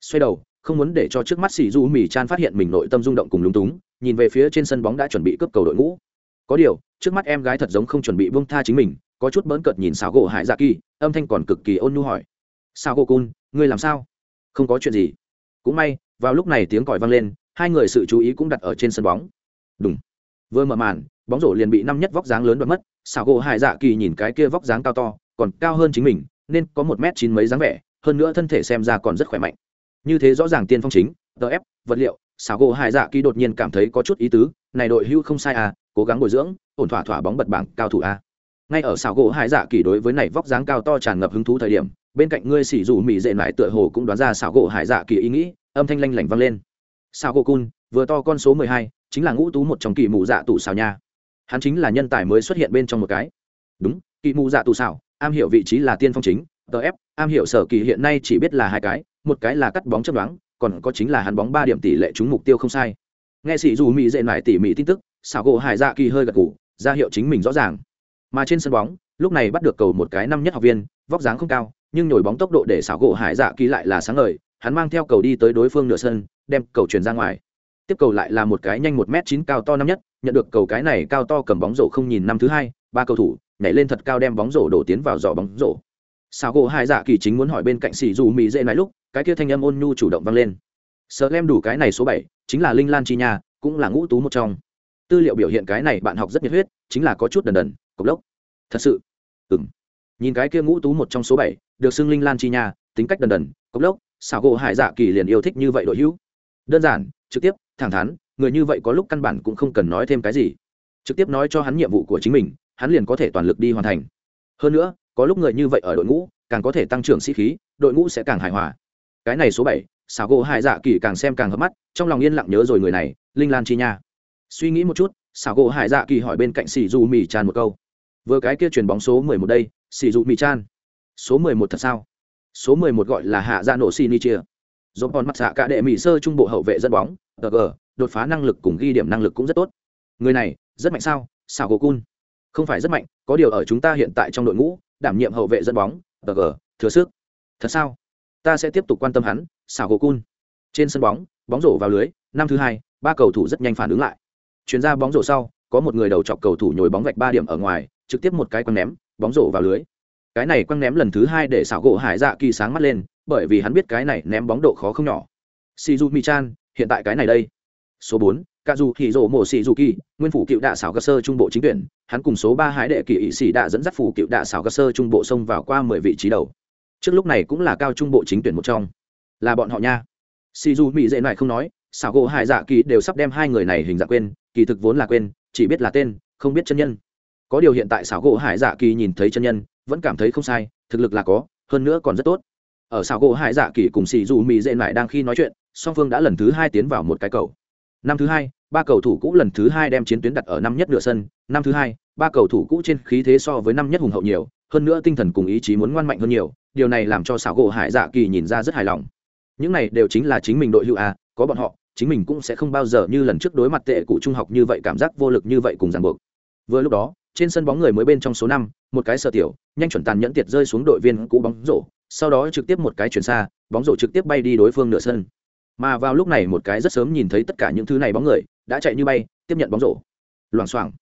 Xoay đầu, không muốn để cho trước mắt xì du mì chan phát hiện mình nội tâm rung động cùng lúng túng, nhìn về phía trên sân bóng đã chuẩn bị cướp cầu đội ngũ có điều, trước mắt em gái thật giống không chuẩn bị bông tha chính mình, có chút bỡn cợt nhìn xảo gỗ hải dạ kỳ, âm thanh còn cực kỳ ôn nhu hỏi. Sao gỗ cun, ngươi làm sao? Không có chuyện gì. Cũng may, vào lúc này tiếng còi vang lên, hai người sự chú ý cũng đặt ở trên sân bóng. Đúng vừa mở màn, bóng rổ liền bị năm nhất vóc dáng lớn đoạt mất xảo gỗ hải dạ kỳ nhìn cái kia vóc dáng cao to, còn cao hơn chính mình, nên có một m chín mấy dáng vẻ, hơn nữa thân thể xem ra còn rất khỏe mạnh. Như thế rõ ràng tiên phong chính tf vật liệu xảo gỗ hải dạ kỳ đột nhiên cảm thấy có chút ý tứ, này đội hưu không sai à cố gắng bồi dưỡng, ổn thỏa thỏa bóng bật bảng cao thủ a. Ngay ở xảo gỗ hải dạ kỳ đối với này vóc dáng cao to tràn ngập hứng thú thời điểm, bên cạnh ngươi xỉ dù mỹ dệ mãi tựa hồ cũng đoán ra xảo gỗ hải dạ kỳ ý nghĩ, âm thanh lanh lảnh vang lên. Xảo gỗ cun, vừa to con số mười hai, chính là ngũ tú một trong kỳ mù dạ tủ xào nha. Hắn chính là nhân tài mới xuất hiện bên trong một cái. Đúng, kỳ mù dạ tù xào am hiểu vị trí là tiên phong chính tf am hiểu sở kỳ hiện nay chỉ biết là hai cái, một cái là cắt bóng chấp đoán, còn có chính là hắn bóng ba điểm tỷ lệ trúng mục tiêu không sai. Nghe sĩ dù mỹ dệ nải tỉ mỉ tin tức xảo gỗ hải dạ kỳ hơi gật gù, ra hiệu chính mình rõ ràng. Mà trên sân bóng lúc này bắt được cầu một cái năm nhất học viên vóc dáng không cao nhưng nhồi bóng tốc độ để xảo gỗ hải dạ kỳ lại là sáng ngời hắn mang theo cầu đi tới đối phương nửa sân đem cầu chuyển ra ngoài. Tiếp cầu lại là một cái nhanh một m chín cao to năm nhất nhận được cầu cái này cao to cầm bóng rổ không nhìn năm thứ hai ba cầu thủ nhảy lên thật cao đem bóng rổ đổ tiến vào giỏ bóng rổ. Xảo gỗ hải dạ kỳ chính muốn hỏi bên cạnh xì dù mỹ dễ nói lúc cái kia thanh âm ôn nhu chủ động vang lên. Sợ lem đủ cái này số bảy chính là linh lan chi nha cũng là ngũ tú một trong tư liệu biểu hiện cái này bạn học rất nhiệt huyết, chính là có chút đần đần cộc lốc. Thật sự. Ừng nhìn cái kia ngũ tú một trong số bảy, được xưng linh lan chi nha, tính cách đần đần, cục lốc, xảo gỗ hải dạ kỳ liền yêu thích như vậy đội hữu. Đơn giản, trực tiếp, thẳng thắn, người như vậy có lúc căn bản cũng không cần nói thêm cái gì. Trực tiếp nói cho hắn nhiệm vụ của chính mình, hắn liền có thể toàn lực đi hoàn thành. Hơn nữa, có lúc người như vậy ở đội ngũ, càng có thể tăng trưởng sĩ khí, đội ngũ sẽ càng hài hòa. Cái này số bảy, xảo gỗ hải dạ kỳ càng xem càng hợp mắt, trong lòng yên lặng nhớ rồi người này, linh lan chi nha suy nghĩ một chút, xảo gỗ hải dạ kỳ hỏi bên cạnh xì dù mì tràn một câu. Vừa cái kia chuyền bóng số mười một đây xì dù mì chan. Số mười một thật sao? Số mười một gọi là hạ dạ nổ xì ni chia. Dỗ còn mặt xạ cả đệ mỹ sơ trung bộ hậu vệ dẫn bóng tg đột phá năng lực cùng ghi điểm năng lực cũng rất tốt. Người này, rất mạnh sao? Xảo gỗ cun. Không phải rất mạnh, có điều ở chúng ta hiện tại trong đội ngũ, đảm nhiệm hậu vệ dẫn bóng tg thừa sức. Thật sao? Ta sẽ tiếp tục quan tâm hắn, xảo gỗ cun. Trên sân bóng bóng rổ vào lưới, năm thứ hai, ba cầu thủ rất nhanh phản ứng lại chuyển ra bóng rổ sau, có một người đầu chọc cầu thủ nhồi bóng vạch ba điểm ở ngoài, trực tiếp một cái quăng ném, bóng rổ vào lưới. Cái này quăng ném lần thứ hai để xảo gỗ hải dạ kỳ sáng mắt lên, bởi vì hắn biết cái này ném bóng độ khó không nhỏ. Shizu chan hiện tại cái này đây. Số bốn cả dù hỉ rổ mổ xì dù kỳ nguyên phủ cựu đạ xảo cơ sơ trung bộ chính tuyển, hắn cùng số ba hải đệ kỳ ỵ sĩ đã dẫn dắt phủ cựu đạ xảo cơ sơ trung bộ xông vào qua mười vị trí đầu. Trước lúc này cũng là cao trung bộ chính tuyển một trong. Là bọn họ nha. Xì dù mỹ dễ này không nói, xảo gỗ hải dạ kỳ đều sắp đem hai người này hình dạng quên kỳ thực vốn là quên, chỉ biết là tên, không biết chân nhân. Có điều hiện tại xảo gỗ hải dạ kỳ nhìn thấy chân nhân, vẫn cảm thấy không sai, thực lực là có, hơn nữa còn rất tốt. Ở xảo gỗ hải dạ kỳ cùng xì dù mỹ dễ lại đang khi nói chuyện, song phương đã lần thứ hai tiến vào một cái cầu. Năm thứ hai, ba cầu thủ cũ lần thứ hai đem chiến tuyến đặt ở năm nhất nửa sân. Năm thứ hai, ba cầu thủ cũ trên khí thế so với năm nhất hùng hậu nhiều, hơn nữa tinh thần cùng ý chí muốn ngoan mạnh hơn nhiều, điều này làm cho xảo gỗ hải dạ kỳ nhìn ra rất hài lòng. Những này đều chính là chính mình đội hữu a, có bọn họ chính mình cũng sẽ không bao giờ như lần trước đối mặt tệ cụ trung học như vậy, cảm giác vô lực như vậy cùng ràng buộc. Vừa lúc đó, trên sân bóng người mới bên trong số năm, một cái sơ tiểu, nhanh chuẩn tàn nhẫn tiệt rơi xuống đội viên cũ bóng rổ, sau đó trực tiếp một cái chuyển xa, bóng rổ trực tiếp bay đi đối phương nửa sân. Mà vào lúc này một cái rất sớm nhìn thấy tất cả những thứ này bóng người, đã chạy như bay, tiếp nhận bóng rổ. Loảng xoảng.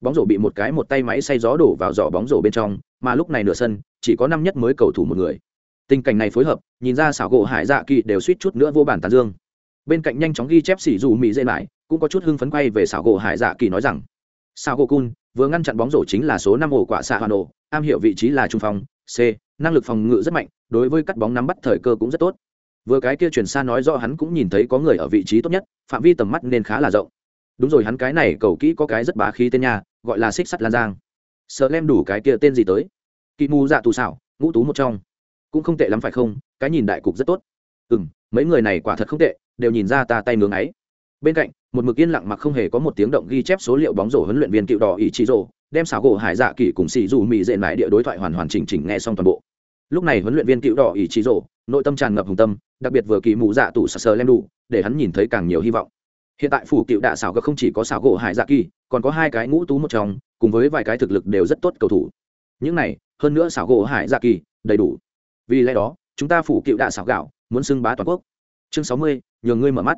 Bóng rổ bị một cái một tay máy xay gió đổ vào giỏ bóng rổ bên trong, mà lúc này nửa sân, chỉ có năm nhất mới cầu thủ một người. Tình cảnh này phối hợp, nhìn ra xảo gỗ hải dạ kỳ đều suýt chút nữa vô bản tàn dương bên cạnh nhanh chóng ghi chép xỉ dù mỹ dây lại, cũng có chút hưng phấn quay về xảo gỗ hải dạ kỳ nói rằng, xảo gỗ cun, vừa ngăn chặn bóng rổ chính là số năm ổ quả xạ hà nổ am hiểu vị trí là trung phòng c, năng lực phòng ngự rất mạnh, đối với cắt bóng nắm bắt thời cơ cũng rất tốt. Vừa cái kia chuyển xa nói rõ hắn cũng nhìn thấy có người ở vị trí tốt nhất, phạm vi tầm mắt nên khá là rộng. Đúng rồi hắn cái này cầu kỹ có cái rất bá khí tên nhà gọi là xích sắt lan giang. Sợ lem đủ cái kia tên gì tới? Kỳ mù dạ tù xảo, ngũ tú một trong. Cũng không tệ lắm phải không? Cái nhìn đại cục rất tốt. Ừ m mấy người này quả thật không tệ đều nhìn ra ta tay ngưỡng ấy bên cạnh, một mực yên lặng mặc không hề có một tiếng động ghi chép số liệu bóng rổ huấn luyện viên cựu đỏ ý chí rổ đem xảo gỗ hải dạ kỳ cùng xì dù mị dện mãi địa đối thoại hoàn hoàn chỉnh chỉnh nghe xong toàn bộ. Lúc này huấn luyện viên cựu đỏ ý chí rổ nội tâm tràn ngập hùng tâm, đặc biệt vừa kỳ mụ dạ tủ sờ sờ lem đủ, để hắn nhìn thấy càng nhiều hy vọng. Hiện tại phủ cựu đạ xảo gấp không chỉ có xảo gỗ hải dạ kỳ còn có hai cái ngũ tú một trong, cùng với vài cái thực lực đều rất tốt cầu thủ. Những này, hơn nữa xảo gỗ hải dạ kỳ đầy đủ. Vì lẽ đó, chúng ta phủ cựu đạ xảo gạo, muốn xưng bá toàn quốc chương sáu mươi, nhường ngươi mở mắt.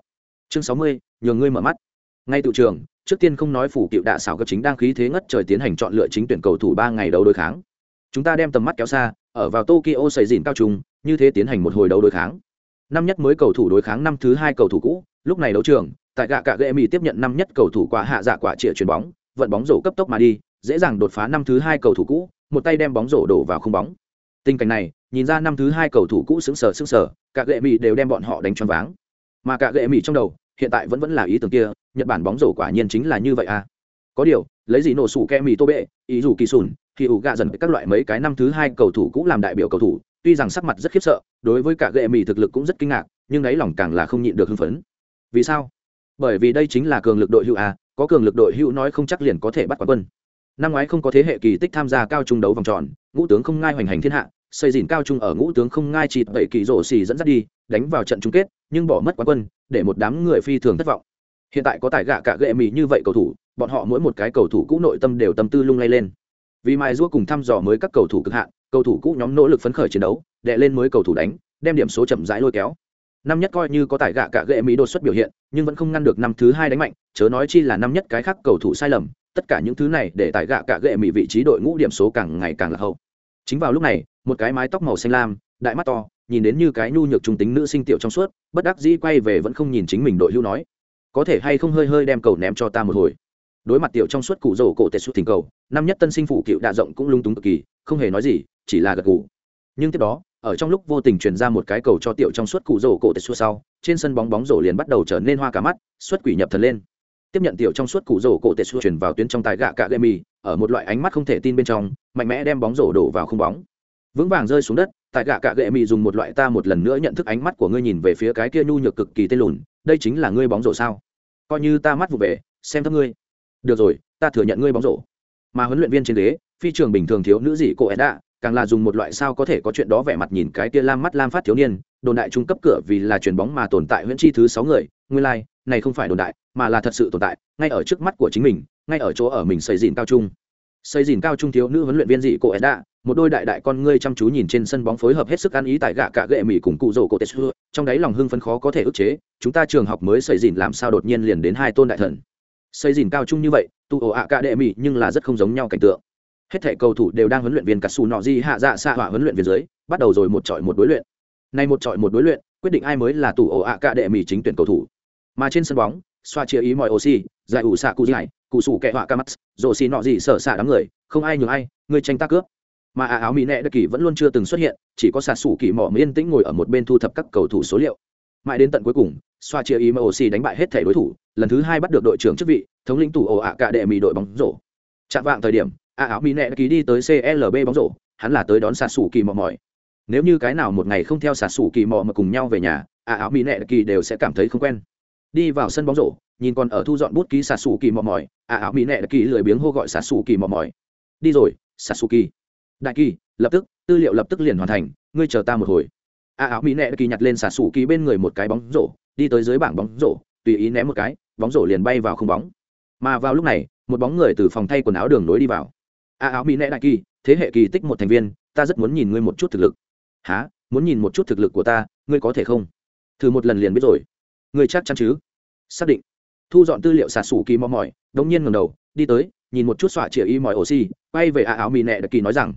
Chương sáu mươi, nhường ngươi mở mắt. Ngay tự trường, trước tiên không nói phủ cựu đạ xảo gấp chính đang khí thế ngất trời tiến hành chọn lựa chính tuyển cầu thủ ba ngày đấu đối kháng. Chúng ta đem tầm mắt kéo xa, ở vào tokyo xây dìn cao trung như thế tiến hành một hồi đấu đối kháng. Năm nhất mới cầu thủ đối kháng năm thứ hai cầu thủ cũ, lúc này đấu trường, tại gạ cạ gệ mỹ tiếp nhận năm nhất cầu thủ quả hạ dạ quả trịa chuyền bóng, vận bóng rổ cấp tốc mà đi, dễ dàng đột phá năm thứ hai cầu thủ cũ, một tay đem bóng rổ đổ vào không bóng. Tình cảnh này nhìn ra năm thứ hai cầu thủ cũ xứng sở xứng sở cả gệ mỹ đều đem bọn họ đánh choáng váng. Mà cả gệ mỹ trong đầu, hiện tại vẫn vẫn là ý tưởng kia, nhật bản bóng rổ quả nhiên chính là như vậy à. Có điều, lấy gì nổ sủ ke mỹ tô bệ, ý dù kỳ sùn, thì ủ gạ dần với các loại mấy cái năm thứ hai cầu thủ cũ làm đại biểu cầu thủ, tuy rằng sắc mặt rất khiếp sợ, đối với cả gệ mỹ thực lực cũng rất kinh ngạc, nhưng ấy lòng càng là không nhịn được hưng phấn. Vì sao? Bởi vì đây chính là cường lực đội hữu à có cường lực đội hữu nói không chắc liền có thể bắt quán quân. Năm ngoái không có thế hệ kỳ tích tham gia cao trung đấu vòng tròn, ngũ tướng không ngai hoành hành thiên hạ xây dìn cao trung ở ngũ tướng không ngai chịt bảy kỳ rổ xì dẫn dắt đi, đánh vào trận chung kết, nhưng bỏ mất quán quân, để một đám người phi thường thất vọng. Hiện tại có tài gạ cả gệ mì như vậy cầu thủ, bọn họ mỗi một cái cầu thủ cũ nội tâm đều tâm tư lung lay lên. Vì mai rua cùng thăm dò mới các cầu thủ cực hạn, cầu thủ cũ nhóm nỗ lực phấn khởi chiến đấu, đệ lên mới cầu thủ đánh, đem điểm số chậm rãi lôi kéo. Năm nhất coi như có tài gạ cả gệ mỹ đột xuất biểu hiện, nhưng vẫn không ngăn được năm thứ hai đánh mạnh, chớ nói chi là năm nhất cái khác cầu thủ sai lầm, tất cả những thứ này để tài gạ cả gệ mỹ vị trí đội ngũ điểm số càng ngày càng là hậu. Chính vào lúc này một cái mái tóc màu xanh lam, đại mắt to, nhìn đến như cái nhu nhược trung tính nữ sinh tiểu trong suốt, bất đắc dĩ quay về vẫn không nhìn chính mình đội hưu nói, có thể hay không hơi hơi đem cầu ném cho ta một hồi? Đối mặt tiểu trong suốt cụ rổ cổ tệ suốt thỉnh cầu, năm nhất tân sinh phụ cựu đạ rộng cũng lung túng cực kỳ, không hề nói gì, chỉ là gật gù. Nhưng tiếp đó, ở trong lúc vô tình truyền ra một cái cầu cho tiểu trong suốt cụ rổ cổ tệ suốt sau, trên sân bóng bóng rổ liền bắt đầu trở nên hoa cả mắt, xuất quỷ nhập thần lên. Tiếp nhận tiểu trong suốt cụ rổ cổ tệ suốt chuyển vào tuyến trong tài gạ cạ gậy mì ở một loại ánh mắt không thể tin bên trong, mạnh mẽ đem bóng rổ đổ vào không bóng vững vàng rơi xuống đất tại gạ cạ gậy mị dùng một loại ta một lần nữa nhận thức ánh mắt của ngươi nhìn về phía cái kia nhu nhược cực kỳ tên lùn đây chính là ngươi bóng rổ sao? Coi như ta mắt vụ về xem thấp ngươi. Được rồi ta thừa nhận ngươi bóng rổ. Mà huấn luyện viên trên ghế phi trường bình thường thiếu nữ gì cô edda càng là dùng một loại sao có thể có chuyện đó vẻ mặt nhìn cái kia lam mắt lam phát thiếu niên đồn đại trung cấp cửa vì là chuyền bóng mà tồn tại huyễn chi thứ sáu người nguyên lai、like, này không phải đồn đại mà là thật sự tồn tại ngay ở trước mắt của chính mình ngay ở chỗ ở mình xây dìn cao trung. Xây dìn cao trung thiếu nữ huấn luyện viên dị cô edda một đôi đại đại con ngươi chăm chú nhìn trên sân bóng phối hợp hết sức ăn ý tại gạ cả gệ mỹ cùng cụ rổ cổ tết xưa, trong đáy lòng hưng phấn khó có thể ức chế, chúng ta trường học mới xây dìn làm sao đột nhiên liền đến hai tôn đại thần. Xây dìn cao trung như vậy tu ổ ạ cả đệ mỹ nhưng là rất không giống nhau cảnh tượng. Hết thể cầu thủ đều đang huấn luyện viên cà xù nọ di hạ dạ xạ hỏa huấn luyện viên dưới, bắt đầu rồi một trọi một đối luyện. Nay một trọi một đối luyện, quyết định ai mới là tủ ổ ạ cả đệ mỹ chính tuyển cầu thủ. Mà trên sân bóng, xoa chia ý mọi oxy, giải ủ xạ cụ dài cụ sủ kẹ họa ca mắt rổ xì nọ gì sở xạ đám người, không ai nhường ai, người tranh ta cướp mà ả áo mỹ nẹ đặc kỳ vẫn luôn chưa từng xuất hiện, chỉ có sạt sủ kỳ mỏ mới yên tĩnh ngồi ở một bên thu thập các cầu thủ số liệu. Mãi đến tận cuối cùng, xoa chia ý mà oxy đánh bại hết thể đối thủ, lần thứ hai bắt được đội trưởng chức vị, thống lĩnh tủ ổ ạ cả đệ mỹ đội bóng rổ. Chạm vạng thời điểm a áo mỹ đặc kỳ đi tới clb bóng rổ, hắn là tới đón sạt sủ kỳ mò mỏi. Nếu như cái nào một ngày không theo sạt sủ kỳ mò mà cùng nhau về nhà a áo mỹ đặc kỳ đều sẽ cảm thấy không quen. Đi vào sân bóng rổ, nhìn còn ở thu dọn bút ký sạt sủ kỳ mò mỏi a áo mỹ đặc kỳ lười biếng hô gọi sạt sủ kỳ mò mỏi. Đi rồi sạt sủ kỳ đại kỳ, lập tức, tư liệu lập tức liền hoàn thành, ngươi chờ ta một hồi. A áo mỹ nẹ kỳ nhặt lên xả sủ kỳ bên người một cái bóng rổ, đi tới dưới bảng bóng rổ, tùy ý ném một cái, bóng rổ liền bay vào không bóng. Mà vào lúc này, một bóng người từ phòng thay quần áo đường nối đi vào. A áo mỹ nệ đại kỳ, thế hệ kỳ tích một thành viên, ta rất muốn nhìn ngươi một chút thực lực. Há muốn nhìn một chút thực lực của ta, ngươi có thể không? Thử một lần liền biết rồi. Ngươi chắc chắn chứ? Xác định. Thu dọn tư liệu xà sủ kỳ mò mỏi, đống nhiên ngầm đầu, đi tới, nhìn một chút xọa chĩa y mỏi oxy, quay về a áo mỹ nệ đại kỳ nói rằng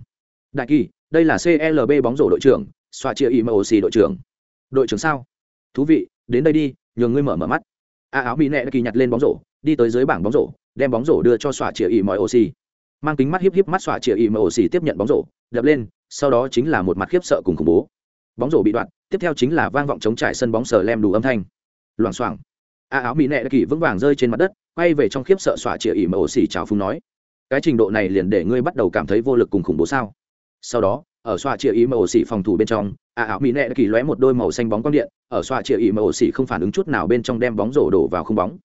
đại kỳ, đây là clb bóng rổ đội trưởng xoa chia y mỏi oxy đội trưởng. Đội trưởng sao? Thú vị, đến đây đi, nhường ngươi mở mở mắt. A áo mỹ nẹ kỳ nhặt lên bóng rổ, đi tới dưới bảng bóng rổ, đem bóng rổ đưa cho xoa chia y mỏi oxy mang kính mắt hiếp hiếp mắt xoa chia ỉ mà tiếp nhận bóng rổ, đập lên, sau đó chính là một mặt khiếp sợ cùng khủng bố. Bóng rổ bị đoạn, tiếp theo chính là vang vọng chống trải sân bóng sờ lem đủ âm thanh. Loảng xoảng. A áo mỹ nẹ kỳ vững vàng rơi trên mặt đất, quay về trong khiếp sợ xoa chia ỉ mà chào phúng nói, cái trình độ này liền để ngươi bắt đầu cảm thấy vô lực cùng khủng bố sao? Sau đó, ở xoa chia ý mà ổ xỉ phòng thủ bên trong à, a áo mỹ nẹ kỳ lóe một đôi màu xanh bóng quang điện, ở xoa chia ý mà ổ xỉ không phản ứng chút nào bên trong đem bóng rổ đổ vào không bóng.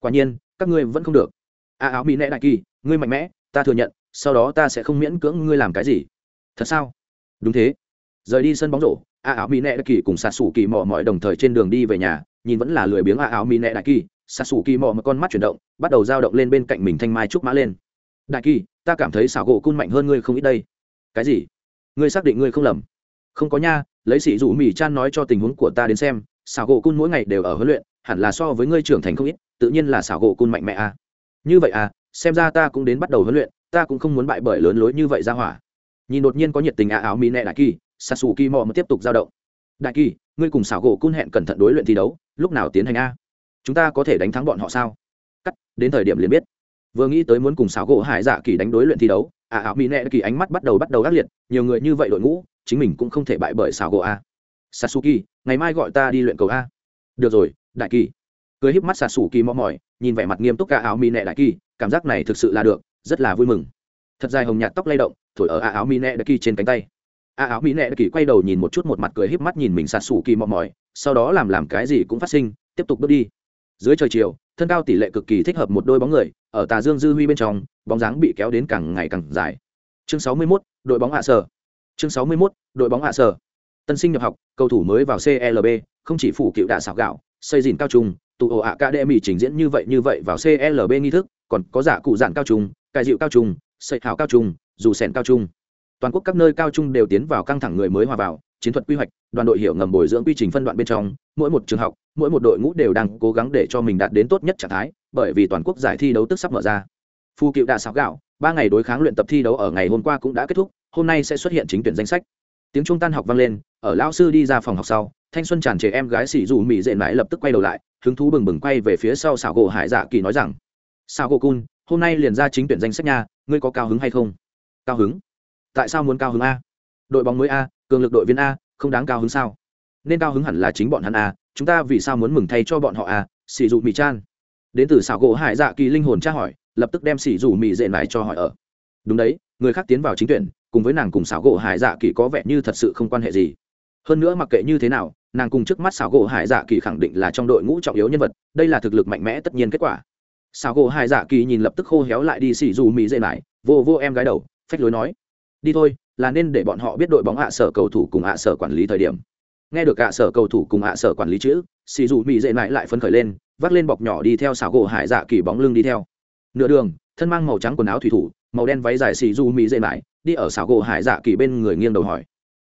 Quả nhiên, các ngươi vẫn không được. À, a áo mỹ nẹ đại kỳ, ngươi mạnh mẽ, ta thừa nhận, sau đó ta sẽ không miễn cưỡng ngươi làm cái gì. Thật sao? Đúng thế. Rời đi sân bóng rổ à, a áo mỹ nẹ đại kỳ cùng sạt xù kỳ mò mọi đồng thời trên đường đi về nhà, nhìn vẫn là lười biếng a áo mỹ nẹ đại kỳ. Sạt xù kỳ mò một con mắt chuyển động, bắt đầu dao động lên bên cạnh mình thanh mai trúc mã lên. Đại kỳ, ta cảm thấy xảo gỗ cun mạnh hơn ngươi không ít đây cái gì? Ngươi xác định ngươi không lầm? Không có nha, lấy sĩ dụ mỹ chan nói cho tình huống của ta đến xem xảo gỗ cun mỗi ngày đều ở huấn luyện, hẳn là so với ngươi trưởng thành không ít, tự nhiên là xảo gỗ cun mạnh mẽ à. như vậy à xem ra ta cũng đến bắt đầu huấn luyện, ta cũng không muốn bại bởi lớn lối như vậy ra hỏa. Nhìn đột nhiên có nhiệt tình ạ áo mỹ nẹ đại kỳ sa xù kỳ mò mà tiếp tục giao động. Đại kỳ, ngươi cùng xảo gỗ cun hẹn cẩn thận đối luyện thi đấu, lúc nào tiến hành a? Chúng ta có thể đánh thắng bọn họ sao? Cắt, đến thời điểm liền biết. Vừa nghĩ tới muốn cùng xảo gỗ hải dạ kỳ đánh đối luyện thi đấu À, ả áo mỹ nệ đại kỳ ánh mắt bắt đầu bắt đầu ác liệt, nhiều người như vậy đội ngũ, chính mình cũng không thể bại bởi xảo gỗ a. Sasuki ngày mai gọi ta đi luyện cầu a. Được rồi, đại kỳ. Cười híp mắt sasuki mò mỏi, nhìn vẻ mặt nghiêm túc cả áo mỹ nệ đại kỳ, cảm giác này thực sự là được, rất là vui mừng. Thật dài hồng nhạt tóc lay động, thổi ở à, ả áo mỹ nệ đại kỳ trên cánh tay. À, ả áo mỹ nệ đại kỳ quay đầu nhìn một chút một mặt cười híp mắt nhìn mình sasuki mò mỏi, sau đó làm làm cái gì cũng phát sinh, tiếp tục bước đi. Dưới trời chiều, thân cao tỷ lệ cực kỳ thích hợp một đôi bóng người, ở tà dương dư huy bên trong bóng dáng bị kéo đến càng ngày càng dài. Chương 61, đội bóng hạ sở. Chương 61, đội bóng hạ sở. Tân sinh nhập học cầu thủ mới vào clb không chỉ phủ cựu đạ xảo gạo xây dìn cao trung tụ ổ ạ ca đệ mỹ trình diễn như vậy như vậy vào clb nghi thức còn có giả cụ dạng cao trung cài dịu cao trung xây hảo cao trung dù sẻn cao trung. Toàn quốc các nơi cao trung đều tiến vào căng thẳng người mới hòa vào chiến thuật quy hoạch đoàn đội hiểu ngầm bồi dưỡng quy trình phân đoạn bên trong mỗi một trường học mỗi một đội ngũ đều đang cố gắng để cho mình đạt đến tốt nhất trạng thái bởi vì toàn quốc giải thi đấu tức sắp mở ra phu cựu đạ sáo gạo, ba ngày đối kháng luyện tập thi đấu ở ngày hôm qua cũng đã kết thúc, hôm nay sẽ xuất hiện chính tuyển danh sách. Tiếng trung tan học vang lên, ở lão sư đi ra phòng học sau, thanh xuân tràn trề em gái xỉ dù mỹ dệ mãi lập tức quay đầu lại, hứng thú bừng bừng quay về phía sau xảo gỗ hải dạ kỳ nói rằng xảo gỗ cun, hôm nay liền ra chính tuyển danh sách nha, ngươi có cao hứng hay không? Cao hứng? Tại sao muốn cao hứng a? Đội bóng mới a, cường lực đội viên a, không đáng cao hứng sao? Nên cao hứng hẳn là chính bọn hắn a, chúng ta vì sao muốn mừng thay cho bọn họ a, xỉ dù mỹ chan? Đến từ xảo gỗ hải dạ kỳ linh hồn tra hỏi lập tức đem xỉ dù mị dệ lại cho hỏi ở. Đúng đấy, người khác tiến vào chính tuyển, cùng với nàng cùng xảo gỗ hải dạ kỳ có vẻ như thật sự không quan hệ gì. Hơn nữa mặc kệ như thế nào, nàng cùng trước mắt xảo gỗ hải dạ kỳ khẳng định là trong đội ngũ trọng yếu nhân vật, đây là thực lực mạnh mẽ tất nhiên kết quả. Xảo gỗ hải dạ kỳ nhìn lập tức khô héo lại đi xỉ dù mỹ dễ lại, vô vô em gái đầu, phách lối nói. Đi thôi, là nên để bọn họ biết đội bóng ạ sở cầu thủ cùng ạ sở quản lý thời điểm. Nghe được ạ sở cầu thủ cùng ạ sở quản lý chữ, xỉ dù mỹ dễ lại lại phấn khởi lên, vác lên bọc nhỏ đi theo xảo gỗ hải dạ kỳ bóng lưng đi theo nửa đường, thân mang màu trắng quần áo thủy thủ, màu đen váy dài xì dù mỹ dễ mãi, đi ở xảo gỗ hải dạ kỳ bên người nghiêng đầu hỏi.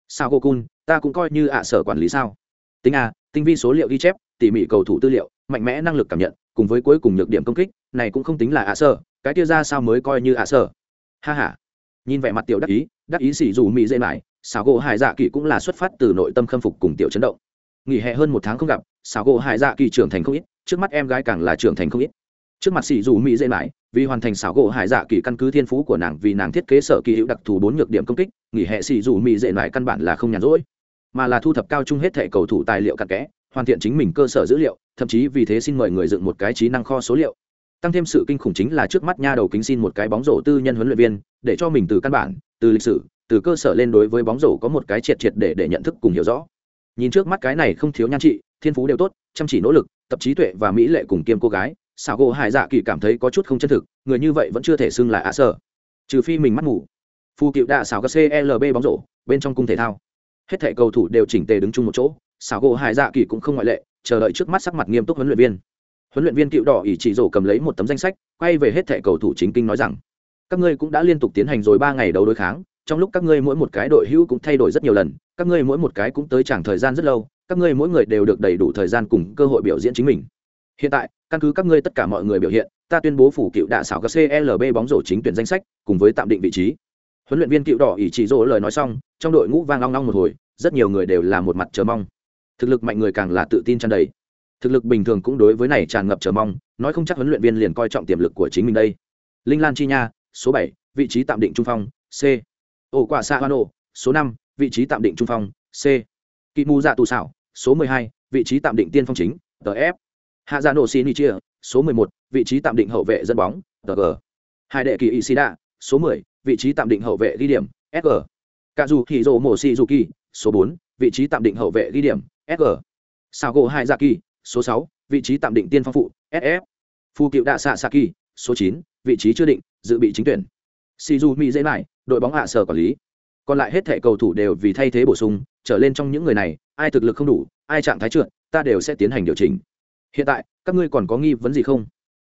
Sao gỗ cun, ta cũng coi như ạ sở quản lý sao? Tính a, tinh vi số liệu ghi chép, tỉ mỉ cầu thủ tư liệu, mạnh mẽ năng lực cảm nhận, cùng với cuối cùng nhược điểm công kích, này cũng không tính là ạ sở, cái kia ra sao mới coi như ạ sở? Ha ha. Nhìn vẻ mặt tiểu đắc ý đắc ý xỉ dù mỹ dễ mãi, xảo gỗ hải dạ kỳ cũng là xuất phát từ nội tâm khâm phục cùng tiểu chấn động. Nghỉ hè hơn một tháng không gặp, xảo gỗ hải dạ kỳ trưởng thành không ít, trước mắt em gái càng là trưởng thành không ít trước mặt sỉ dù mỹ dễ lại vì hoàn thành xảo gỗ hải dạ kỳ căn cứ thiên phú của nàng vì nàng thiết kế sở kỳ hữu đặc thù bốn nhược điểm công kích, nghỉ hệ sỉ dù mỹ dễ lại căn bản là không nhàn rỗi, mà là thu thập cao chung hết thẻ cầu thủ tài liệu cặn kẽ, hoàn thiện chính mình cơ sở dữ liệu, thậm chí vì thế xin mời người dựng một cái trí năng kho số liệu. Tăng thêm sự kinh khủng chính là trước mắt nha đầu kính xin một cái bóng rổ tư nhân huấn luyện viên, để cho mình từ căn bản, từ lịch sử, từ cơ sở lên đối với bóng rổ có một cái triệt triệt để để nhận thức cùng hiểu rõ. Nhìn trước mắt cái này không thiếu nhan trị, thiên phú đều tốt, chăm chỉ nỗ lực, tập trí tuệ và mỹ lệ cùng kiêm cô gái xảo gỗ hải dạ kỳ cảm thấy có chút không chân thực, người như vậy vẫn chưa thể xưng là ạ sở. Trừ phi mình mắt ngủ phù cựu đạ xảo các clb bóng rổ, bên trong cung thể thao. Hết thẻ cầu thủ đều chỉnh tề đứng chung một chỗ, xảo gỗ hải dạ kỳ cũng không ngoại lệ, chờ đợi trước mắt sắc mặt nghiêm túc huấn luyện viên. Huấn luyện viên cựu đỏ ỷ chỉ rổ cầm lấy một tấm danh sách, quay về hết thẻ cầu thủ chính kinh nói rằng, các ngươi cũng đã liên tục tiến hành rồi ba ngày đấu đối kháng, trong lúc các ngươi mỗi một cái đội hữu cũng thay đổi rất nhiều lần, các ngươi mỗi một cái cũng tới chẳng thời gian rất lâu, các ngươi mỗi người đều được đầy đủ thời gian cùng cơ hội biểu diễn chính mình. Hiện tại căn cứ các ngươi tất cả mọi người biểu hiện, ta tuyên bố phủ cựu đạ xảo các clb bóng rổ chính tuyển danh sách, cùng với tạm định vị trí. Huấn luyện viên cựu đỏ ỷ chỉ rỗ lời nói xong, trong đội ngũ vang long long một hồi, rất nhiều người đều là một mặt chờ mong. Thực lực mạnh người càng là tự tin tràn đầy. Thực lực bình thường cũng đối với này tràn ngập chờ mong, nói không chắc huấn luyện viên liền coi trọng tiềm lực của chính mình đây. Linh lan chi nha, số bảy, vị trí tạm định trung phong, c. Ổ quả Sa hoa nổ số năm, vị trí tạm định trung phong, c. Kỵ mù dạ tù xảo, số mười hai, vị trí tạm định tiên phong chính tf hạ giả nổ xin chia, số mười một, vị trí tạm định hậu vệ dẫn bóng tg hai đệ kỳ isida số mười, vị trí tạm định hậu vệ ghi điểm sg cả dù thì rộ mổ xì dù kỳ số 4 vị trí tạm định hậu vệ ghi điểm sg sao gỗ hai dạ kỳ số 6 vị trí tạm định tiên phong phụ sf phu cựu đạ xạ xạ kỳ số 9 vị trí chưa định, dự bị chính tuyển. Si du mỹ dễ mãi đội bóng hạ sở quản lý. Còn lại hết thẻ cầu thủ đều vì thay thế bổ sung, trở lên trong những người này, ai thực lực không đủ, ai trạng thái trượt, ta đều sẽ tiến hành điều chỉnh hiện tại, các ngươi còn có nghi vấn gì không?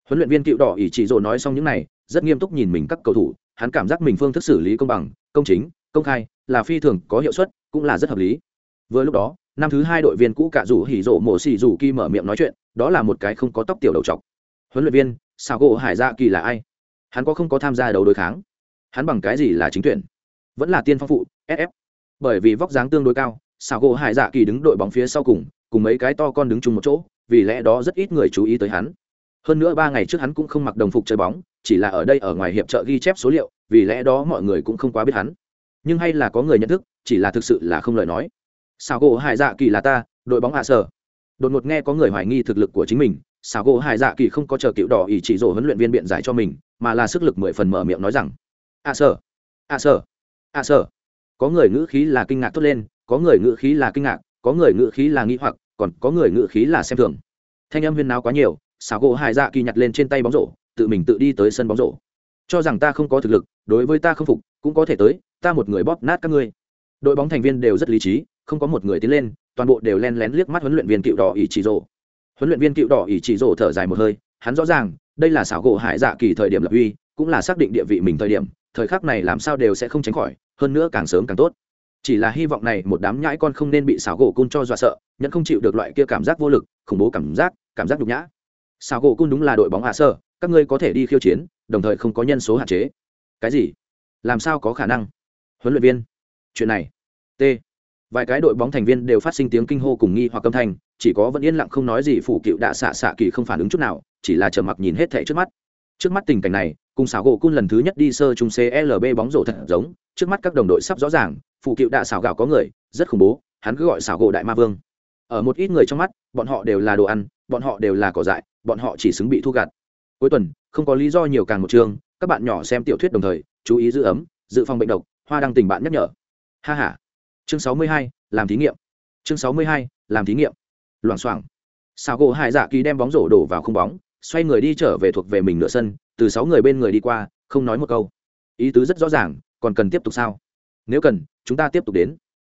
Huấn luyện viên cựu đỏ ỷ chỉ rồ nói xong những này, rất nghiêm túc nhìn mình các cầu thủ, hắn cảm giác mình phương thức xử lý công bằng, công chính, công khai, là phi thường có hiệu suất, cũng là rất hợp lý. Vừa lúc đó, năm thứ hai đội viên cũ cả rủ hỉ rộ mổ xì rủ kỳ mở miệng nói chuyện, đó là một cái không có tóc tiểu đầu trọc huấn luyện viên sao gỗ hải dạ kỳ là ai? Hắn có không có tham gia đấu đối kháng? Hắn bằng cái gì là chính tuyển? Vẫn là tiên phong phụ sf bởi vì vóc dáng tương đối cao sao gỗ hải dạ kỳ đứng đội bóng phía sau cùng cùng mấy cái to con đứng chung một chỗ vì lẽ đó rất ít người chú ý tới hắn. Hơn nữa ba ngày trước hắn cũng không mặc đồng phục chơi bóng, chỉ là ở đây ở ngoài hiệp trợ ghi chép số liệu, vì lẽ đó mọi người cũng không quá biết hắn. Nhưng hay là có người nhận thức, chỉ là thực sự là không lời nói. Sao gỗ hải dạ kỳ là ta, đội bóng hạ sở. Đột ngột nghe có người hoài nghi thực lực của chính mình sao gỗ hải dạ kỳ không có chờ cựu đỏ ỷ chỉ rổ huấn luyện viên biện giải cho mình, mà là sức lực mười phần mở miệng nói rằng, ạ sở ạ sở a sở. Có người ngữ khí là kinh ngạc tốt lên, có người ngữ khí là kinh ngạc, có người ngữ khí là nghi hoặc còn có người ngự khí là xem thường. Thanh âm huyên náo quá nhiều, xảo gỗ hải dạ kỳ nhặt lên trên tay bóng rổ, tự mình tự đi tới sân bóng rổ. Cho rằng ta không có thực lực, đối với ta không phục, cũng có thể tới, ta một người bóp nát các ngươi. Đội bóng thành viên đều rất lý trí, không có một người tiến lên, toàn bộ đều len lén liếc mắt huấn luyện viên cựu đỏ ỷ chỉ rổ huấn luyện viên cựu đỏ ỷ chỉ rổ thở dài một hơi, hắn rõ ràng, đây là xảo gỗ hải dạ kỳ thời điểm lập uy, cũng là xác định địa vị mình thời điểm, thời khắc này làm sao đều sẽ không tránh khỏi, hơn nữa càng sớm càng tốt chỉ là hy vọng này một đám nhãi con không nên bị xảo gỗ cun cho dọa sợ, nhẫn không chịu được loại kia cảm giác vô lực, khủng bố cảm giác cảm giác nhục nhã. Xảo gỗ cun đúng là đội bóng hạ sơ, các ngươi có thể đi khiêu chiến, đồng thời không có nhân số hạn chế. Cái gì? Làm sao có khả năng? Huấn luyện viên. Chuyện này. T. Vài cái đội bóng thành viên đều phát sinh tiếng kinh hô cùng nghi hoặc âm thanh, chỉ có vẫn yên lặng không nói gì phủ cựu đạ xạ xạ kỳ không phản ứng chút nào, chỉ là trở mặc nhìn hết thẻ trước mắt. Trước mắt tình cảnh này cùng xảo gỗ cun lần thứ nhất đi sơ trung clb bóng rổ thật giống, trước mắt các đồng đội sắp rõ ràng, phụ cựu đạ xảo gạo có người, rất khủng bố, hắn cứ gọi xảo gỗ đại ma vương. Ở một ít người trong mắt, bọn họ đều là đồ ăn, bọn họ đều là cỏ dại, bọn họ chỉ xứng bị thu gặt. Cuối tuần, không có lý do nhiều càng một chương, các bạn nhỏ xem tiểu thuyết đồng thời, chú ý giữ ấm, dự phòng bệnh độc, hoa đăng tình bạn nhắc nhở. Ha h a chương sáu mươi hai, làm thí nghiệm. Chương sáu mươi hai, làm thí nghiệm. Loảng xoảng. Xào gỗ hải dạ kỳ đem bóng rổ đổ vào không bóng, xoay người đi trở về thuộc về mình nửa sân từ sáu người bên người đi qua, không nói một câu. Ý tứ rất rõ ràng, còn cần tiếp tục sao? Nếu cần, chúng ta tiếp tục đến.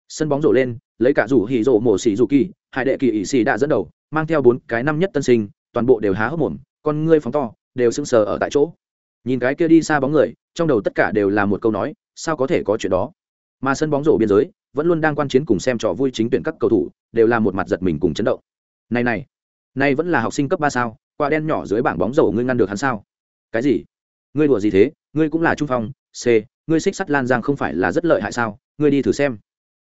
Sân bóng rổ lên, lấy cả rủ hì rổ mổ xì rủ kỳ, hai đệ kỳ ỷ xì đã dẫn đầu, mang theo bốn cái năm nhất tân sinh, toàn bộ đều há hốc mồm, con ngươi phóng to, đều sững sờ ở tại chỗ. Nhìn cái kia đi xa bóng người, trong đầu tất cả đều là một câu nói, sao có thể có chuyện đó? Mà sân bóng rổ biên giới, vẫn luôn đang quan chiến cùng xem trò vui chính tuyển các cầu thủ, đều là một mặt giật mình cùng chấn động. Này này này vẫn là học sinh cấp ba sao? Quả đen nhỏ dưới bảng bóng rổ ngươi ngăn được hắn sao? Cái gì? Ngươi đùa gì thế? Ngươi cũng là trung phong, c, ngươi xích sắt lan giang không phải là rất lợi hại sao? Ngươi đi thử xem.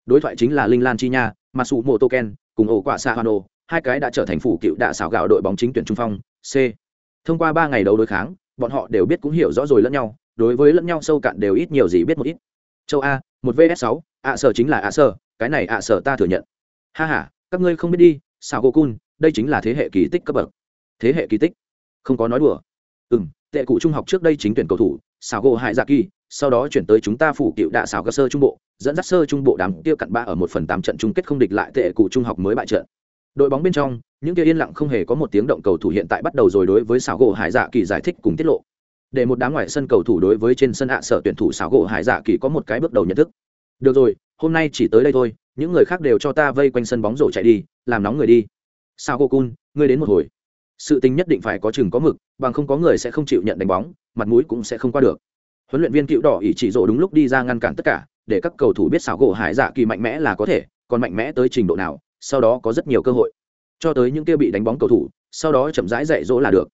Đối thoại chính là linh lan chi nha mà sụ mô tô ken cùng ổ quả xa hoa nô hai cái đã trở thành phủ cựu đạ xảo gạo đội bóng chính tuyển trung phong, c. Thông qua ba ngày đấu đối kháng, bọn họ đều biết cũng hiểu rõ rồi lẫn nhau, đối với lẫn nhau sâu cạn đều ít nhiều gì biết một ít. Châu a, một vs sáu, ạ sở chính là ạ sở, cái này ạ sở ta thừa nhận. Ha h a các ngươi không biết đi sao cô cun đây chính là thế hệ kỳ tích cấp bậc. Thế hệ kỳ tích. Không có nói đùa. Ừ m tệ cụ trung học trước đây chính tuyển cầu thủ xào gỗ hải dạ kỳ, sau đó chuyển tới chúng ta phủ cựu đạ xào cơ sơ trung bộ, dẫn dắt sơ trung bộ đám tiêu cặn ba ở một phần tám trận chung kết không địch lại tệ cụ trung học mới bại trận. Đội bóng bên trong, những kia yên lặng không hề có một tiếng động cầu thủ hiện tại bắt đầu rồi đối với xào gỗ hải dạ kỳ giải thích cùng tiết lộ. Để một đám ngoài sân cầu thủ đối với trên sân hạ sở tuyển thủ xào gỗ hải dạ kỳ có một cái bước đầu nhận thức. Được rồi, hôm nay chỉ tới đây thôi, những người khác đều cho ta vây quanh sân bóng rổ chạy đi, làm nóng người đi. Sao cô cun, ngươi đến một hồi sự tình nhất định phải có chừng có mực, bằng không có người sẽ không chịu nhận đánh bóng, mặt mũi cũng sẽ không qua được. Huấn luyện viên cựu đỏ ỷ chỉ rộ đúng lúc đi ra ngăn cản tất cả, để các cầu thủ biết xảo gỗ hải dạ kỳ mạnh mẽ là có thể, còn mạnh mẽ tới trình độ nào, sau đó có rất nhiều cơ hội. Cho tới những kia bị đánh bóng cầu thủ, sau đó chậm rãi dạy dỗ là được.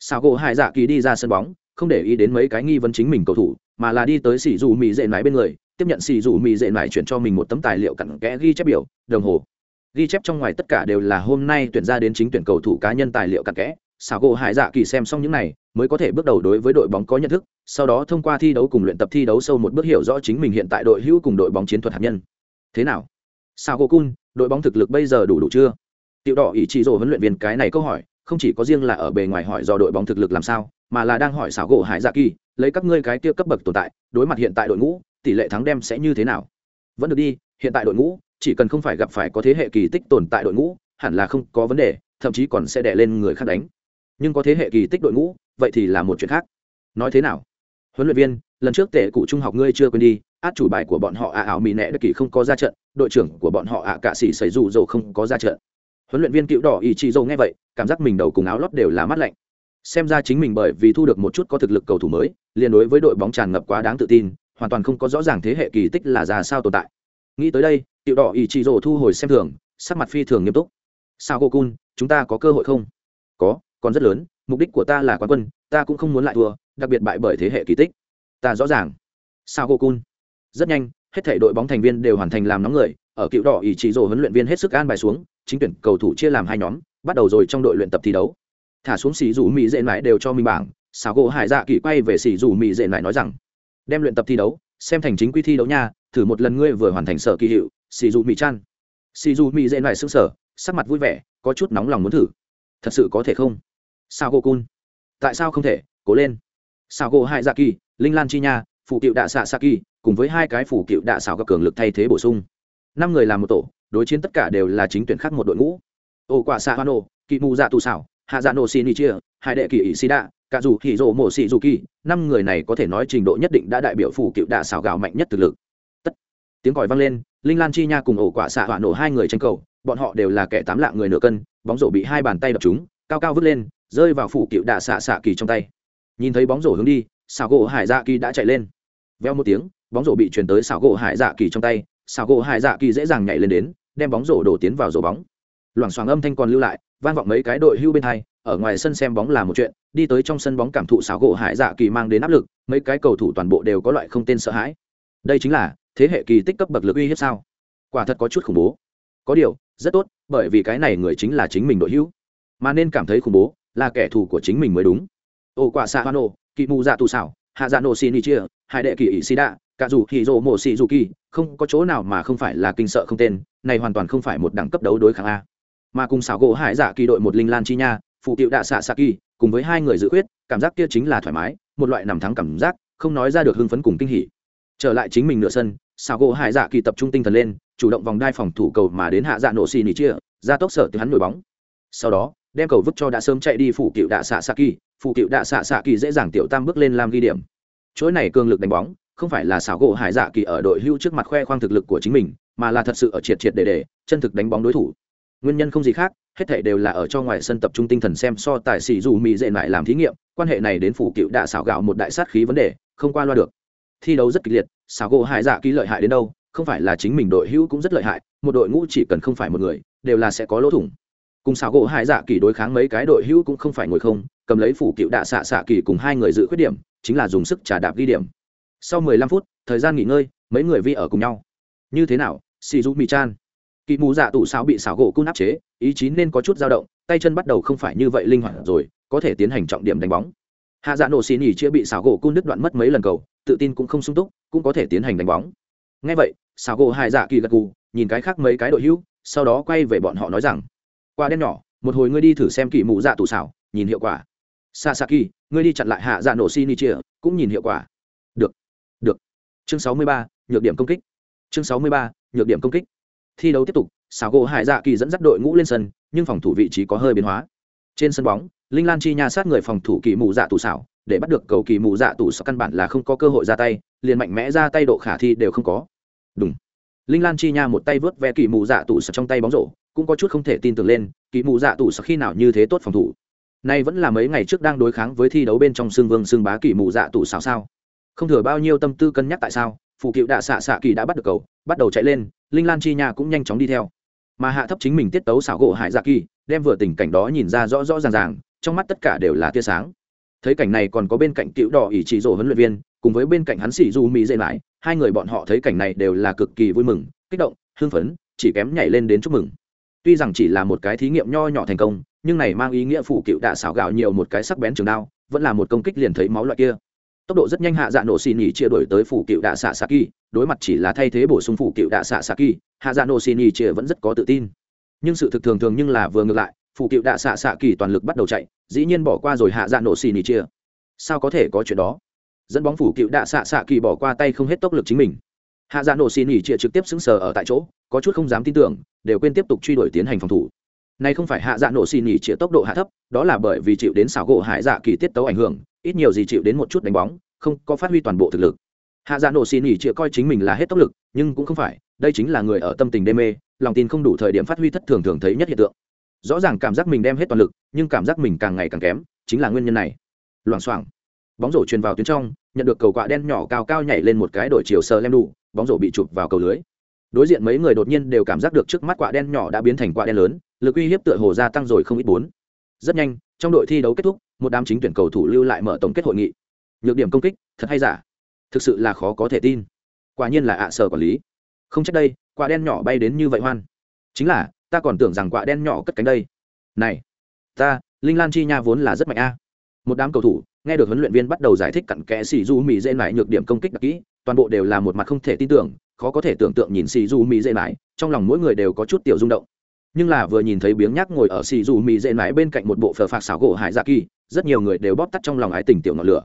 Xảo gỗ hải dạ kỳ đi ra sân bóng, không để ý đến mấy cái nghi vấn chính mình cầu thủ, mà là đi tới xỉ dù mì dệ nải bên người, tiếp nhận xỉ dù mì dệ nải chuyển cho mình một tấm tài liệu cặn kẽ ghi chép biểu, đồng hồ ghi chép trong ngoài tất cả đều là hôm nay tuyển ra đến chính tuyển cầu thủ cá nhân tài liệu cặn kẽ. Xảo gỗ hải dạ kỳ xem xong những này, mới có thể bước đầu đối với đội bóng có nhận thức, sau đó thông qua thi đấu cùng luyện tập thi đấu sâu một bước hiểu rõ chính mình hiện tại đội hữu cùng đội bóng chiến thuật hạt nhân. Thế nào? Sao gỗ cun, đội bóng thực lực bây giờ đủ đủ chưa? Tiểu đỏ ý chí rồ huấn luyện viên cái này câu hỏi, không chỉ có riêng là ở bề ngoài hỏi do đội bóng thực lực làm sao, mà là đang hỏi xảo gỗ hải dạ kỳ, lấy các ngươi cái kia cấp bậc tồn tại, đối mặt hiện tại đội ngũ, tỷ lệ thắng đem sẽ như thế nào? Vẫn được đi, hiện tại đội ngũ chỉ cần không phải gặp phải có thế hệ kỳ tích tồn tại đội ngũ, hẳn là không có vấn đề, thậm chí còn sẽ đè lên người khác đánh. Nhưng có thế hệ kỳ tích đội ngũ, vậy thì là một chuyện khác. Nói thế nào? Huấn luyện viên, lần trước tệ cụ trung học ngươi chưa quên đi, át chủ bài của bọn họ ạ, ảo mỹ nẹ đất kỳ không có ra trận, đội trưởng của bọn họ ạ, cạ sĩ xảy dù dầu không có ra trận. Huấn luyện viên cựu đỏ ý chị dầu nghe vậy, cảm giác mình đầu cùng áo lót đều là mát lạnh. Xem ra chính mình bởi vì thu được một chút có thực lực cầu thủ mới liên đối với đội bóng tràn ngập quá đáng tự tin, hoàn toàn không có rõ ràng thế hệ kỳ tích là ra sao tồn tại. Nghĩ tới đây Tiểu đỏ ý chị rồ thu hồi xem thường, sắc mặt phi thường nghiêm túc. Sao cô cun chúng ta có cơ hội không? Có, còn rất lớn, mục đích của ta là quán quân, ta cũng không muốn lại thua, đặc biệt bại bởi thế hệ kỳ tích. Ta rõ ràng. Sao cô cun rất nhanh, hết thể đội bóng thành viên đều hoàn thành làm nóng người, ở cựu đỏ ý chí rồ huấn luyện viên hết sức an bài xuống, chính tuyển cầu thủ chia làm hai nhóm, bắt đầu rồi trong đội luyện tập thi đấu. Thả xuống xì dù mỹ dễ lại đều cho mình bảng, sao gỗ hải dạ kỳ quay về xì dù mỹ dễ lại nói rằng, đem luyện tập thi đấu, xem thành chính quy thi đấu nha, thử một lần ngươi vừa hoàn thành sở kỳ hiệu xì dù mì chăn xì dù mì dệ lại g sở sắc mặt vui vẻ, có chút nóng lòng muốn thử. Thật sự có thể không? Sao cô cun? Tại sao không thể? Cố lên. Sao cô hai dạ kỳ, linh lan chi nha phụ cựu đạ xạ sa kỳ, cùng với hai cái phủ cựu đạ xảo các cường lực thay thế bổ sung. Năm người làm một tổ, đối chiến tất cả đều là chính tuyển khác một đội ngũ. Ô quả xạ hoa nổ kỵ mù dạ tù xảo, hạ dạ nổ xin chia, hai đệ kỳ ỷ xì đạ, cả dù hỉ rộ mổ xì dù kỳ, năm người này có thể nói trình độ nhất định đã đại biểu phủ cựu đạ xảo gạo mạnh nhất thực lực tiếng còi vang lên, linh lan chi nha cùng ổ quả xạ hỏa nổ hai người tranh cầu, bọn họ đều là kẻ tám lạng người nửa cân, bóng rổ bị hai bàn tay đập chúng cao cao vứt lên, rơi vào phủ cựu đạ xạ xạ kỳ trong tay. Nhìn thấy bóng rổ hướng đi, xảo gỗ hải dạ kỳ đã chạy lên. Veo một tiếng, bóng rổ bị truyền tới xảo gỗ hải dạ kỳ trong tay, xảo gỗ hải dạ kỳ dễ dàng nhảy lên đến, đem bóng rổ đổ tiến vào rổ bóng. Loảng xoảng âm thanh còn lưu lại, vang vọng mấy cái đội hưu bên hai, ở ngoài sân xem bóng là một chuyện, đi tới trong sân bóng cảm thụ xảo gỗ hải dạ kỳ mang đến áp lực, mấy cái cầu thủ toàn bộ đều có loại không tên sợ hãi. Đây chính là thế hệ kỳ tích cấp bậc lực uy hiếp sao? Quả thật có chút khủng bố. Có điều, rất tốt, bởi vì cái này người chính là chính mình đội hữu. Mà nên cảm thấy khủng bố là kẻ thù của chính mình mới đúng. Ô quả xạ hoa nổ kỵ mù dạ tù xảo, hạ dạ nổ xin ý chia, hai đệ kỳ ỷ xì đạ, cả dù hì rồ mổ xì dù kỳ không có chỗ nào mà không phải là kinh sợ không tên, này hoàn toàn không phải một đẳng cấp đấu đối kháng a. Mà cùng xảo gỗ hải dạ kỳ đội một linh lan chi nha, phụ cựu đạ xạ xạ kỳ, cùng với hai người dự quyết cảm giác kia chính là thoải mái, một loại nằm thắng cảm giác, không nói ra được hưng phấn cùng kinh hỉ. Trở lại chính mình nửa sân xào gỗ hải dạ kỳ tập trung tinh thần lên, chủ động vòng đai phòng thủ cầu mà đến hạ dạ nổ xì nỉ chia, ra tốc sở từ hắn nổi bóng. Sau đó, đem cầu vứt cho đã sớm chạy đi phủ cựu đạ xạ xạ kỳ, phủ cựu đạ xạ xạ kỳ dễ dàng tiểu tam bước lên làm ghi điểm. Chuỗi này cường lực đánh bóng, không phải là xảo gỗ hải dạ kỳ ở đội hưu trước mặt khoe khoang thực lực của chính mình, mà là thật sự ở triệt triệt để để, chân thực đánh bóng đối thủ. Nguyên nhân không gì khác, hết thể đều là ở cho ngoài sân tập trung tinh thần xem so tài sĩ dù mỹ dệ lại làm thí nghiệm, quan hệ này đến phủ cựu đạ xảo gạo một đại sát khí vấn đề, không qua loa được. Thi đấu rất kịch liệt xảo gỗ hải dạ kỳ lợi hại đến đâu, không phải là chính mình đội hữu cũng rất lợi hại, một đội ngũ chỉ cần không phải một người, đều là sẽ có lỗ thủng. Cùng xảo gỗ hải dạ kỳ đối kháng mấy cái đội hữu cũng không phải ngồi không, cầm lấy phủ cựu đạ xạ xạ kỳ cùng hai người giữ khuyết điểm, chính là dùng sức trả đạp ghi điểm. Sau 15 phút, thời gian nghỉ ngơi, mấy người vi ở cùng nhau. Như thế nào, xì dù mỹ chan kỳ mù dạ tụ sao bị xảo gỗ cung áp chế, ý chí nên có chút dao động, tay chân bắt đầu không phải như vậy linh hoạt rồi, có thể tiến hành trọng điểm đánh bóng hạ dạ nổ xì nỉ chưa bị xảo gỗ cung đứt đoạn mất mấy lần cầu tự tin cũng không sung túc cũng có thể tiến hành đánh bóng. Ngay vậy xảo gỗ hai dạ kỳ gật gù nhìn cái khác mấy cái đội hữu sau đó quay về bọn họ nói rằng qua đen nhỏ một hồi ngươi đi thử xem kỳ mụ dạ tủ xảo nhìn hiệu quả. Sasaki ngươi đi chặn lại hạ dạ nổ xì nỉ chia cũng nhìn hiệu quả. Được được. Chương 63, nhược điểm công kích. Chương 63, nhược điểm công kích. Thi đấu tiếp tục xảo gỗ hải dạ kỳ dẫn dắt đội ngũ lên sân nhưng phòng thủ vị trí có hơi biến hóa. Trên sân bóng linh lan chi nha sát người phòng thủ kỳ mù dạ tù xảo, để bắt được cầu kỳ mù dạ tù xảo căn bản là không có cơ hội ra tay, liền mạnh mẽ ra tay độ khả thi đều không có. Đúng linh lan chi nha một tay vớt ve kỳ mù dạ tù xảo trong tay bóng rổ, cũng có chút không thể tin tưởng lên, kỳ mù dạ tù xảo khi nào như thế tốt phòng thủ. Nay vẫn là mấy ngày trước đang đối kháng với thi đấu bên trong xương vương xương bá kỳ mù dạ tù xảo sao? Không thừa bao nhiêu tâm tư cân nhắc tại sao, phụ cựu đạ xạ xạ kỳ đã bắt được cầu, bắt đầu chạy lên, linh lan chi nha cũng nhanh chóng đi theo. Mà hạ thấp chính mình tiết tấu xảo gỗ hải dạ kỳ, đem vừa tình cảnh đó nhìn ra rõ rõ ràng ràng trong mắt tất cả đều là tia sáng. Thấy cảnh này còn có bên cạnh cựu đỏ ỷ trị rổ huấn luyện viên, cùng với bên cạnh hắn xỉ du mỹ dễ lại hai người bọn họ thấy cảnh này đều là cực kỳ vui mừng, kích động, hưng phấn, chỉ kém nhảy lên đến chúc mừng. Tuy rằng chỉ là một cái thí nghiệm nho nhỏ thành công, nhưng này mang ý nghĩa phụ cựu đã xảo gạo nhiều một cái sắc bén trường đao, vẫn là một công kích liền thấy máu loại kia. Tốc độ rất nhanh hạ dạ nổ xì nhì chia đổi tới phủ cựu đạ xạ xạ kỳ, đối mặt chỉ là thay thế bổ sung phủ cựu đạ xạ xạ kỳ, hạ dạ nổ xì nhì chia vẫn rất có tự tin. Nhưng sự thực thường thường nhưng là vừa ngược lại phủ cựu đạ xạ xạ kỳ toàn lực bắt đầu chạy, dĩ nhiên bỏ qua rồi hạ dạ nổ xì nỉ chia. Sao có thể có chuyện đó? Dẫn bóng phủ cựu đạ xạ xạ kỳ bỏ qua tay không hết tốc lực chính mình. Hạ dạ nổ xì nỉ chia trực tiếp xứng sờ ở tại chỗ, có chút không dám tin tưởng, đều quên tiếp tục truy đuổi tiến hành phòng thủ. Nay không phải hạ dạ nổ xì nỉ chia tốc độ hạ thấp, đó là bởi vì chịu đến xảo gỗ hải dạ kỳ tiết tấu ảnh hưởng, ít nhiều gì chịu đến một chút đánh bóng, không có phát huy toàn bộ thực lực. Hạ dạ nổ xì nỉ chia coi chính mình là hết tốc lực, nhưng cũng không phải, đây chính là người ở tâm tình đê mê, lòng tin không đủ thời điểm phát huy thất thường thường thấy nhất hiện tượng rõ ràng cảm giác mình đem hết toàn lực, nhưng cảm giác mình càng ngày càng kém, chính là nguyên nhân này. Loảng xoảng. Bóng rổ truyền vào tuyến trong, nhận được cầu quạ đen nhỏ cao cao nhảy lên một cái đổi chiều sờ lem đủ, bóng rổ bị chụp vào cầu lưới. Đối diện mấy người đột nhiên đều cảm giác được trước mắt quạ đen nhỏ đã biến thành quạ đen lớn, lực uy hiếp tựa hồ gia tăng rồi không ít bốn. Rất nhanh, trong đội thi đấu kết thúc, một đám chính tuyển cầu thủ lưu lại mở tổng kết hội nghị. Nhược điểm công kích, thật hay giả? Thực sự là khó có thể tin. Quả nhiên là ạ sở quản lý. Không trách đây, quạ đen nhỏ bay đến như vậy hoan. Chính là ta còn tưởng rằng quạ đen nhỏ cất cánh đây. Này, ta, linh lan chi nha vốn là rất mạnh a. Một đám cầu thủ, nghe được huấn luyện viên bắt đầu giải thích cặn kẽ xì du mỹ dễ mãi nhược điểm công kích đặc kỹ, toàn bộ đều là một mặt không thể tin tưởng, khó có thể tưởng tượng nhìn xì du mỹ dễ mãi trong lòng mỗi người đều có chút tiểu rung động. Nhưng là vừa nhìn thấy biếng nhác ngồi ở xì du mỹ dễ mãi bên cạnh một bộ phờ phạc xảo gỗ hải dạ kỳ, rất nhiều người đều bóp tắt trong lòng ái tình tiểu ngọn lửa.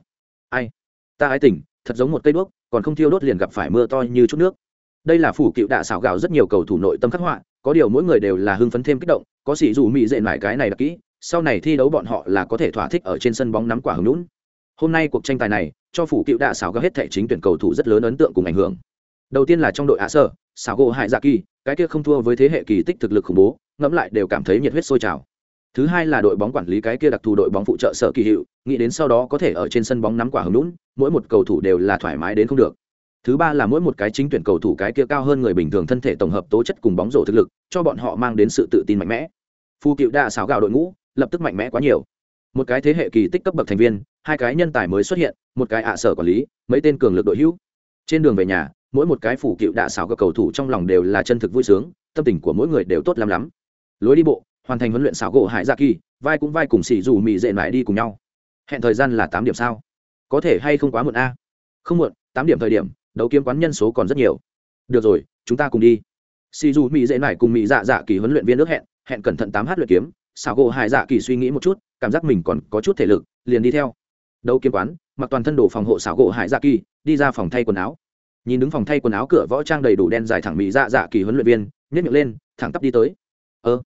Ai? Ta ái tình, thật giống một cây đuốc, còn không thiêu đốt liền gặp phải mưa to như chút nước. Đây là phủ cựu đạ xảo gạo rất nhiều cầu thủ nội tâm khắc họa có điều mỗi người đều là hưng phấn thêm kích động, có sĩ dù mỹ dệ mải cái này đặc kỹ, sau này thi đấu bọn họ là có thể thỏa thích ở trên sân bóng nắm quả hứng lũn hôm nay cuộc tranh tài này, cho phủ cựu đạ xảo gấp hết thể chính tuyển cầu thủ rất lớn ấn tượng cùng ảnh hưởng. Đầu tiên là trong đội ạ sơ, xảo gỗ hại dạ kỳ, cái kia không thua với thế hệ kỳ tích thực lực khủng bố, ngẫm lại đều cảm thấy nhiệt huyết sôi trào. Thứ hai là đội bóng quản lý cái kia đặc thù đội bóng phụ trợ sở kỳ hiệu, nghĩ đến sau đó có thể ở trên sân bóng nắm quả hứng lũn mỗi một cầu thủ đều là thoải mái đến không được thứ ba là mỗi một cái chính tuyển cầu thủ cái kia cao hơn người bình thường thân thể tổng hợp tố chất cùng bóng rổ thực lực, cho bọn họ mang đến sự tự tin mạnh mẽ. Phu cựu đã xáo gạo đội ngũ, lập tức mạnh mẽ quá nhiều. Một cái thế hệ kỳ tích cấp bậc thành viên, hai cái nhân tài mới xuất hiện, một cái ạ sở quản lý, mấy tên cường lực đội hữu. Trên đường về nhà, mỗi một cái phủ cựu đạ xảo các cầu thủ trong lòng đều là chân thực vui sướng, tâm tình của mỗi người đều tốt lắm lắm. Lối đi bộ, hoàn thành huấn luyện xảo gỗ hải dạ kỳ, vai cũng vai cùng xì dù mị dệ mãi đi cùng nhau. Hẹn thời gian là tám điểm sao? Có thể hay không quá muộn a? Không muộn, tám điểm thời điểm đấu kiếm quán nhân số còn rất nhiều. Được rồi, chúng ta cùng đi. Si dù mỹ dễ nải cùng mỹ dạ dạ kỳ huấn luyện viên nước hẹn hẹn cẩn thận tám h luyện kiếm. Xảo gỗ hải dạ kỳ suy nghĩ một chút, cảm giác mình còn có chút thể lực, liền đi theo. Đấu kiếm quán, mặc toàn thân đồ phòng hộ xảo gỗ hải dạ kỳ, đi ra phòng thay quần áo. Nhìn đứng phòng thay quần áo cửa võ trang đầy đủ đen dài thẳng mỹ dạ dạ kỳ huấn luyện viên nhét miệng lên, thẳng tắp đi tới. Ơ,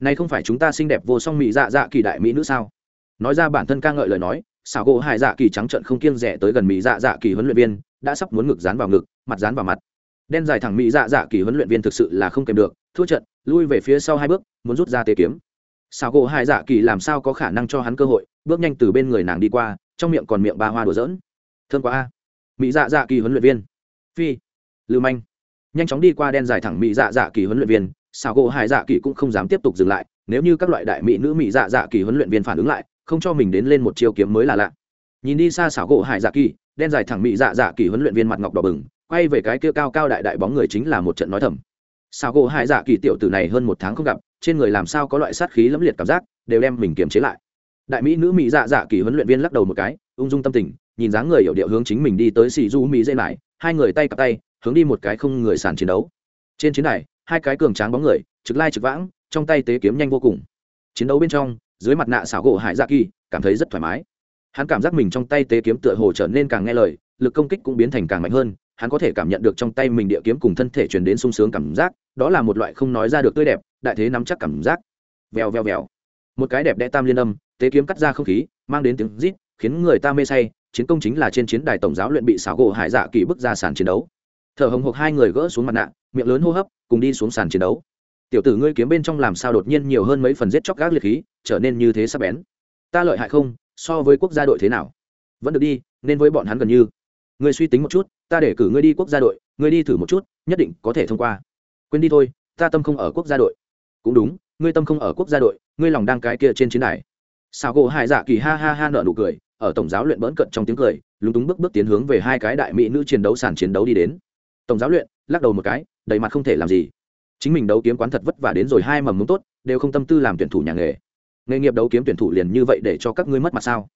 này không phải chúng ta xinh đẹp vô song mỹ dạ dạ kỳ đại mỹ nữ sao? Nói ra bản thân ca ngợi lời nói xảo gỗ hải dạ kỳ trắng trận không kiêng rẻ tới gần mỹ dạ dạ kỳ huấn luyện viên, đã sắp muốn ngực dán vào ngực, mặt dán vào mặt. Đen dài thẳng mỹ dạ dạ kỳ huấn luyện viên thực sự là không kèm được, thua trận, lui về phía sau hai bước, muốn rút ra tê kiếm. Xảo gỗ hải dạ kỳ làm sao có khả năng cho hắn cơ hội, bước nhanh từ bên người nàng đi qua, trong miệng còn miệng ba hoa đùa dỡn thương quá a. Mỹ dạ dạ kỳ huấn luyện viên. Phi. Lưu manh. Nhanh chóng đi qua đen dài thẳng mỹ dạ dạ kỳ huấn luyện viên, xảo gỗ hải dạ kỳ cũng không dám tiếp tục dừng lại, nếu như các loại đại mỹ nữ mỹ dạ dạ kỳ huấn luyện viên phản ứng lại không cho mình đến lên một chiêu kiếm mới là lạ. Nhìn đi xa xảo gỗ hải dạ kỳ, đen dài thẳng mỹ dạ dạ kỳ huấn luyện viên mặt ngọc đỏ bừng, quay về cái kia cao cao đại đại bóng người chính là một trận nói thầm. Xảo gỗ hải dạ kỳ tiểu tử này hơn một tháng không gặp, trên người làm sao có loại sát khí lẫm liệt cảm giác, đều đem mình kiềm chế lại. Đại mỹ nữ mỹ dạ dạ kỳ huấn luyện viên lắc đầu một cái, ung dung tâm tình, nhìn dáng người hiểu điệu hướng chính mình đi tới xì du mỹ dây lại hai người tay cặp tay, hướng đi một cái không người sàn chiến đấu. Trên chiến đài, hai cái cường tráng bóng người, trực lai trực vãng, trong tay tế kiếm nhanh vô cùng. Chiến đấu bên trong dưới mặt nạ xảo gỗ hải dạ kỳ, cảm thấy rất thoải mái. Hắn cảm giác mình trong tay tế kiếm tựa hồ trở nên càng nghe lời, lực công kích cũng biến thành càng mạnh hơn, hắn có thể cảm nhận được trong tay mình địa kiếm cùng thân thể truyền đến sung sướng cảm giác, đó là một loại không nói ra được tươi đẹp, đại thế nắm chắc cảm giác. Vèo vèo vèo. Một cái đẹp đẽ tam liên âm, tế kiếm cắt ra không khí, mang đến tiếng rít, khiến người ta mê say, chiến công chính là trên chiến đài tổng giáo luyện bị xảo gỗ hải dạ kỳ bước ra sàn chiến đấu. Thở hồng hộc hai người gỡ xuống mặt nạ, miệng lớn hô hấp, cùng đi xuống sàn chiến đấu tiểu tử ngươi kiếm bên trong làm sao đột nhiên nhiều hơn mấy phần giết chóc gác liệt khí, trở nên như thế sắp bén. Ta lợi hại không? So với quốc gia đội thế nào? Vẫn được đi, nên với bọn hắn gần như. Ngươi suy tính một chút, ta để cử ngươi đi quốc gia đội, ngươi đi thử một chút, nhất định có thể thông qua. Quên đi thôi, ta tâm không ở quốc gia đội. Cũng đúng, ngươi tâm không ở quốc gia đội, ngươi lòng đang cái kia trên chiến đài. Sao gỗ hải dạ kỳ ha ha ha nợ nụ cười, ở tổng giáo luyện bỡn cận trong tiếng cười, lúng túng bước bước tiến hướng về hai cái đại mỹ nữ chiến đấu sàn chiến đấu đi đến. Tổng giáo luyện, lắc đầu một cái, đầy mặt không thể làm gì chính mình đấu kiếm quán thật vất vả đến rồi hai mầm mống tốt đều không tâm tư làm tuyển thủ nhà nghề. Nghề nghiệp đấu kiếm tuyển thủ liền như vậy để cho các ngươi mất mặt sao?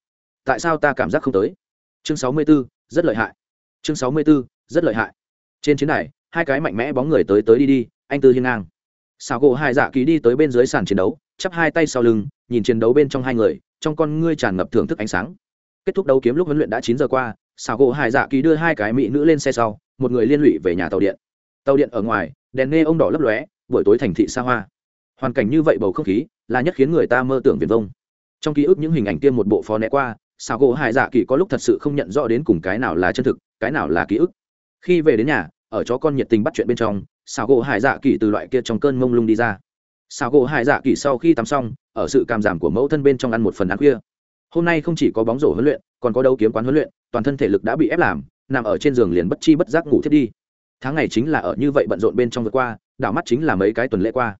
Tại sao ta cảm giác không tới? Chương sáu mươi 64, rất lợi hại. Chương sáu mươi 64, rất lợi hại. Trên chiến đài hai cái mạnh mẽ bóng người tới tới đi đi anh tư hiên ngang. Xào gỗ hai dạ ký đi tới bên dưới sàn chiến đấu chắp hai tay sau lưng nhìn chiến đấu bên trong hai người trong con ngươi tràn ngập thưởng thức ánh sáng. Kết thúc đấu kiếm lúc huấn luyện đã chín giờ qua xảo gỗ hải dạ ký đưa hai cái mỹ nữ lên xe sau một người liên lụy về nhà tàu điện. Tàu điện ở ngoài đèn nghe ông đỏ lấp lóe, buổi tối thành thị xa hoa. Hoàn cảnh như vậy bầu không khí là nhất khiến người ta mơ tưởng viền vông. Trong ký ức những hình ảnh kia một bộ phó né qua xảo gỗ hải dạ kỳ có lúc thật sự không nhận rõ đến cùng cái nào là chân thực, cái nào là ký ức. Khi về đến nhà, ở chó con nhiệt tình bắt chuyện bên trong xảo gỗ hải dạ kỳ từ loại kia trong cơn mông lung đi ra. Xảo gỗ hải dạ kỳ sau khi tắm xong, ở sự cảm giảm của mẫu thân bên trong ăn một phần ăn khuya. Hôm nay không chỉ có bóng rổ huấn luyện, còn có đấu kiếm quán huấn luyện, toàn thân thể lực đã bị ép làm, nằm ở trên giường liền bất chi bất giác ngủ thiết đi tháng ngày chính là ở như vậy bận rộn bên trong vừa qua, đảo mắt chính là mấy cái tuần lễ qua.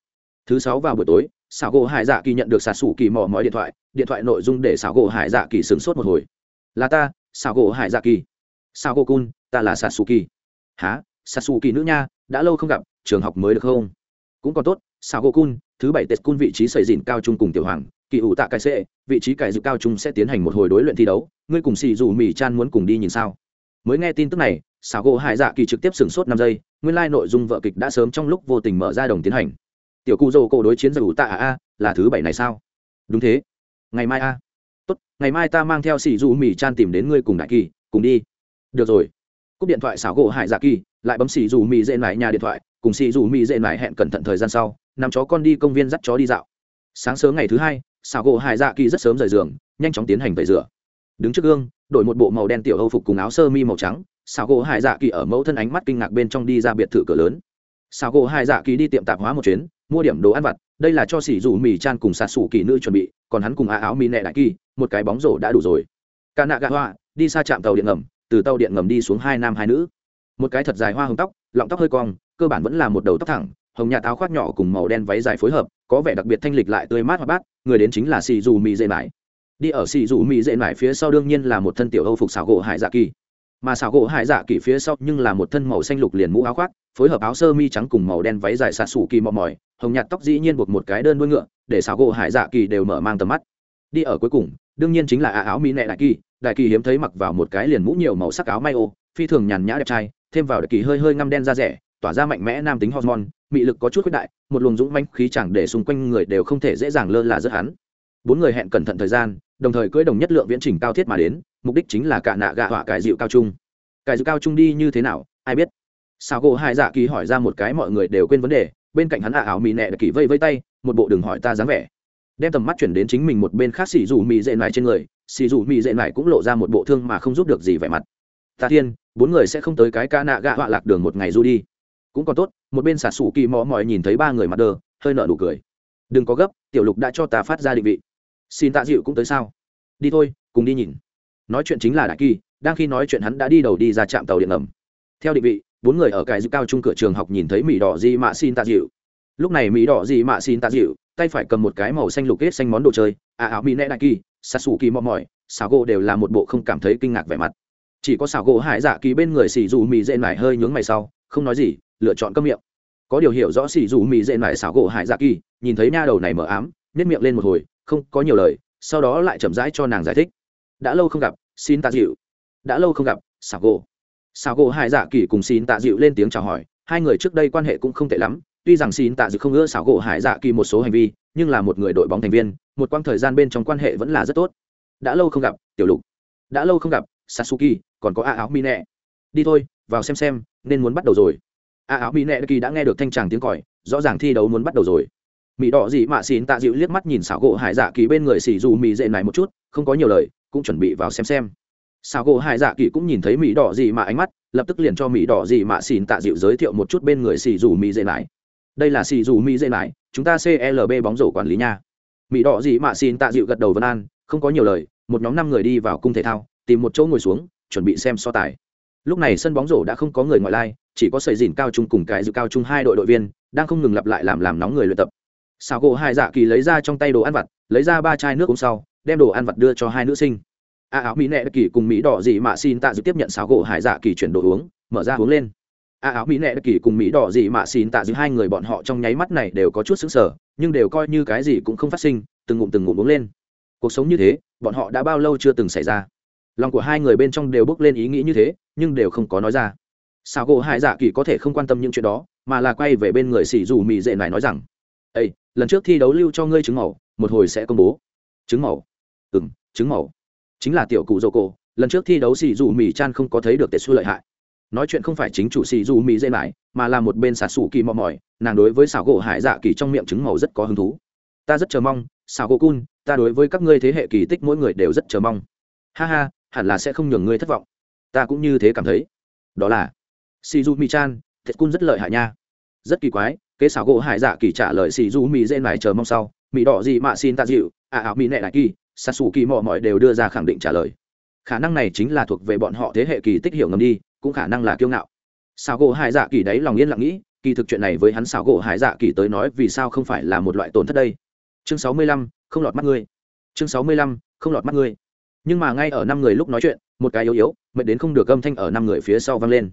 Thứ sáu vào buổi tối xảo gỗ hải dạ kỳ nhận được xà sủ kỳ mò mói điện thoại điện thoại nội dung để xảo gỗ hải dạ kỳ sửng sốt một hồi. Là ta xảo gỗ hải dạ kỳ. Xảo gỗ cun, ta là xà sủ kỳ. Há xà sủ kỳ nữ nha, đã lâu không gặp, trường học mới được không? Cũng còn tốt xảo gỗ cun, thứ bảy tết cun vị trí xây dìn cao trung cùng tiểu hoàng, kỳ ủ tạ cái sệ vị trí cải dự cao trung sẽ tiến hành một hồi đối luyện thi đấu, ngươi cùng xì dù mỹ chan muốn cùng đi nhìn sao? Mới nghe tin tức này, xảo gỗ hải dạ kỳ trực tiếp sửng sốt năm giây, nguyên lai nội dung vợ kịch đã sớm trong lúc vô tình mở ra đồng tiến hành. Tiểu cụ dô cổ đối chiến giải ủ tạ a là thứ bảy này sao? Đúng thế. Ngày mai a. Tốt, ngày mai ta mang theo xì dù mì chan tìm đến ngươi cùng đại kỳ, cùng đi. Được rồi. Cúp điện thoại xảo gỗ hải dạ kỳ, lại bấm xì dù mì dễ nải nhà điện thoại, cùng xì dù mì dễ nải hẹn cẩn thận thời gian sau nằm chó con đi công viên dắt chó đi dạo. Sáng sớm ngày thứ hai, xảo gỗ hải dạ kỳ rất sớm rời giường, nhanh chóng tiến hành tẩy rửa đứng trước gương, đổi một bộ màu đen tiểu âu phục cùng áo sơ mi màu trắng xào gỗ hải dạ kỳ ở mẫu thân ánh mắt kinh ngạc bên trong đi ra biệt thự cửa lớn. Xào gỗ hải dạ kỳ đi tiệm tạp hóa một chuyến, mua điểm đồ ăn vặt, đây là cho xỉ dù mì chan cùng sạt xù kỳ nữ chuẩn bị, còn hắn cùng á áo mì nẹ đại kỳ, một cái bóng rổ đã đủ rồi. Ca nạ gạ hoa, đi xa trạm tàu điện ngầm, từ tàu điện ngầm đi xuống hai nam hai nữ. Một cái thật dài hoa hồng tóc, lọng tóc hơi cong, cơ bản vẫn là một đầu tóc thẳng, hồng nhà táo khoác nhỏ cùng màu đen váy dài phối hợp, có vẻ đặc biệt thanh lịch lại tươi mát hoa bát, người đến chính là xì dù mì dây mải đi ở xì dù mỹ dễ mải phía sau đương nhiên là một thân tiểu âu phục xảo gỗ hải dạ kỳ. Mà xảo gỗ hải dạ kỳ phía sau nhưng là một thân màu xanh lục liền mũ áo khoác, phối hợp áo sơ mi trắng cùng màu đen váy dài xạ xù kỳ mò mỏi, hồng nhạt tóc dĩ nhiên buộc một cái đơn đuôi ngựa, để xảo gỗ hải dạ kỳ đều mở mang tầm mắt. Đi ở cuối cùng, đương nhiên chính là áo mỹ nệ đại kỳ đại kỳ hiếm thấy mặc vào một cái liền mũ nhiều màu sắc áo may ô, phi thường nhàn nhã đẹp trai, thêm vào đại kỳ hơi hơi ngăm đen da rẻ, tỏa ra mạnh mẽ nam tính hormone, mị lực có chút khuyết đại, một luồng dũng manh khí chẳng để xung quanh người đều không thể dễ dàng lơ là rất hắn bốn người hẹn cẩn thận thời gian, đồng thời cưỡi đồng nhất lượng viễn trình cao thiết mà đến, mục đích chính là cả nạ gạ họa cải dịu cao trung. Cải dịu cao trung đi như thế nào, ai biết? Sao gỗ hai dạ kỳ hỏi ra một cái mọi người đều quên vấn đề, bên cạnh hắn ạ áo mì nẹ kỳ vây vây tay, một bộ đừng hỏi ta dáng vẻ. Đem tầm mắt chuyển đến chính mình một bên khác xì dù mì dệ nải trên người, xì dù mì dệ nải cũng lộ ra một bộ thương mà không giúp được gì vẻ mặt. Ta thiên, bốn người sẽ không tới cái ca nạ gạ họa lạc đường một ngày du đi. Cũng còn tốt, một bên xả sủ kỳ mò mỏi nhìn thấy ba người mặt đơ hơi nợ nụ cười. Đừng có gấp, tiểu lục đã cho ta phát ra định vị xin tạ dịu cũng tới sao? Đi thôi, cùng đi nhìn. Nói chuyện chính là đại kỳ, đang khi nói chuyện hắn đã đi đầu đi ra trạm tàu điện ngầm. Theo định vị, bốn người ở cái dư cao trung cửa trường học nhìn thấy mỹ đỏ di mạ xin tạ dịu. Lúc này mỹ đỏ di mạ xin tạ dịu, tay phải cầm một cái màu xanh lục kết xanh món đồ chơi. À áo mỹ nẹ đại kỳ xà xù kỳ mò mỏi xào gỗ đều là một bộ không cảm thấy kinh ngạc vẻ mặt. Chỉ có xào gỗ hải dạ kỳ bên người xì dù mì dễ nải hơi nhướng mày sau, không nói gì, lựa chọn cơm miệng. Có điều hiểu rõ xì dù mì dễ nải xào gỗ hải dạ kỳ, nhìn thấy nha đầu này mở ám nếp miệng lên một hồi không có nhiều lời, sau đó lại chậm rãi cho nàng giải thích. Đã lâu không gặp, xin tạ dịu. Đã lâu không gặp xào gỗ. Xào gỗ hải dạ kỳ cùng xin tạ dịu lên tiếng chào hỏi, hai người trước đây quan hệ cũng không tệ lắm, tuy rằng xin tạ dịu không ưa xảo gỗ hải dạ kỳ một số hành vi, nhưng là một người đội bóng thành viên, một quãng thời gian bên trong quan hệ vẫn là rất tốt. Đã lâu không gặp, tiểu lục. Đã lâu không gặp sasuki còn có a áo mi nẹ. Đi thôi, vào xem xem, nên muốn bắt đầu rồi. A áo mi nẹ kỳ đã nghe được thanh tràng tiếng còi, rõ ràng thi đấu muốn bắt đầu rồi mỹ đỏ gì mạ xin tạ dịu liếc mắt nhìn xảo gỗ hải dạ kỳ bên người xì dù mỹ dệ này một chút, không có nhiều lời, cũng chuẩn bị vào xem xem. Xảo gỗ hải dạ kỳ cũng nhìn thấy mỹ đỏ gì mạ ánh mắt, lập tức liền cho mỹ đỏ gì mạ xin tạ dịu giới thiệu một chút bên người xì dù mỹ dệ này đây là xì dù mỹ dệ này chúng ta clb bóng rổ quản lý nha. Mỹ đỏ gì mạ xin tạ dịu gật đầu vân an, không có nhiều lời, một nhóm năm người đi vào cung thể thao, tìm một chỗ ngồi xuống, chuẩn bị xem so tài. Lúc này sân bóng rổ đã không có người ngoại lai, chỉ có sầy dìn cao trung cùng cái dự cao trung hai đội đội viên, đang không ngừng lặp lại làm làm nóng người luyện tập sao gỗ hai dạ kỳ lấy ra trong tay đồ ăn vặt, lấy ra ba chai nước uống sau, đem đồ ăn vặt đưa cho hai nữ sinh. A áo mỹ nệ kỳ cùng mỹ đỏ dị mạ xin tạ dự tiếp nhận xáo gỗ hải dạ kỳ chuyển đồ uống, mở ra uống lên. A áo mỹ nệ kỳ cùng mỹ đỏ dị mạ xin tạ dự, hai người bọn họ trong nháy mắt này đều có chút xứng sở nhưng đều coi như cái gì cũng không phát sinh, từng ngụm từng ngụm uống lên. Cuộc sống như thế, bọn họ đã bao lâu chưa từng xảy ra? Lòng của hai người bên trong đều bước lên ý nghĩ như thế, nhưng đều không có nói ra. Sao gỗ hải dạ kỳ có thể không quan tâm những chuyện đó, mà là quay về bên người xì dù mì dệ này nói rằng ây lần trước thi đấu lưu cho ngươi trứng màu, một hồi sẽ công bố. Trứng màu. Ừ m trứng màu. Chính là tiểu cụ dô cổ, lần trước thi đấu xì dù mì chan không có thấy được tệ xu lợi hại. Nói chuyện không phải chính chủ xì dù mì dây lại mà là một bên xà xù kỳ mò mỏi, nàng đối với xảo gỗ hải dạ kỳ trong miệng trứng màu rất có hứng thú. Ta rất chờ mong, xảo gỗ cun, ta đối với các ngươi thế hệ kỳ tích mỗi người đều rất chờ mong. Ha ha, hẳn là sẽ không nhường ngươi thất vọng. Ta cũng như thế cảm thấy. Đó là, xì dù mì chan thiệt cun rất lợi hại nha. Rất kỳ quái kế xảo gỗ hải dạ kỳ trả lời xì du mì dễ mải chờ mong sau, mì đỏ gì mà xin ta dịu à ảo mì nẹ đại kỳ xà xù kỳ mò mọi đều đưa ra khẳng định trả lời. Khả năng này chính là thuộc về bọn họ thế hệ kỳ tích hiểu ngầm đi, cũng khả năng là kiêu ngạo. Xảo gỗ hải dạ kỳ đấy lòng yên lặng nghĩ, kỳ thực chuyện này với hắn xảo gỗ hải dạ kỳ tới nói vì sao không phải là một loại tổn thất đây? Chương sáu mươi lăm, không lọt mắt ngươi. Chương sáu mươi lăm, không lọt mắt ngươi. Nhưng mà ngay ở năm người lúc nói chuyện, một cái yếu yếu, mệt đến không được âm thanh ở năm người phía sau vang lên.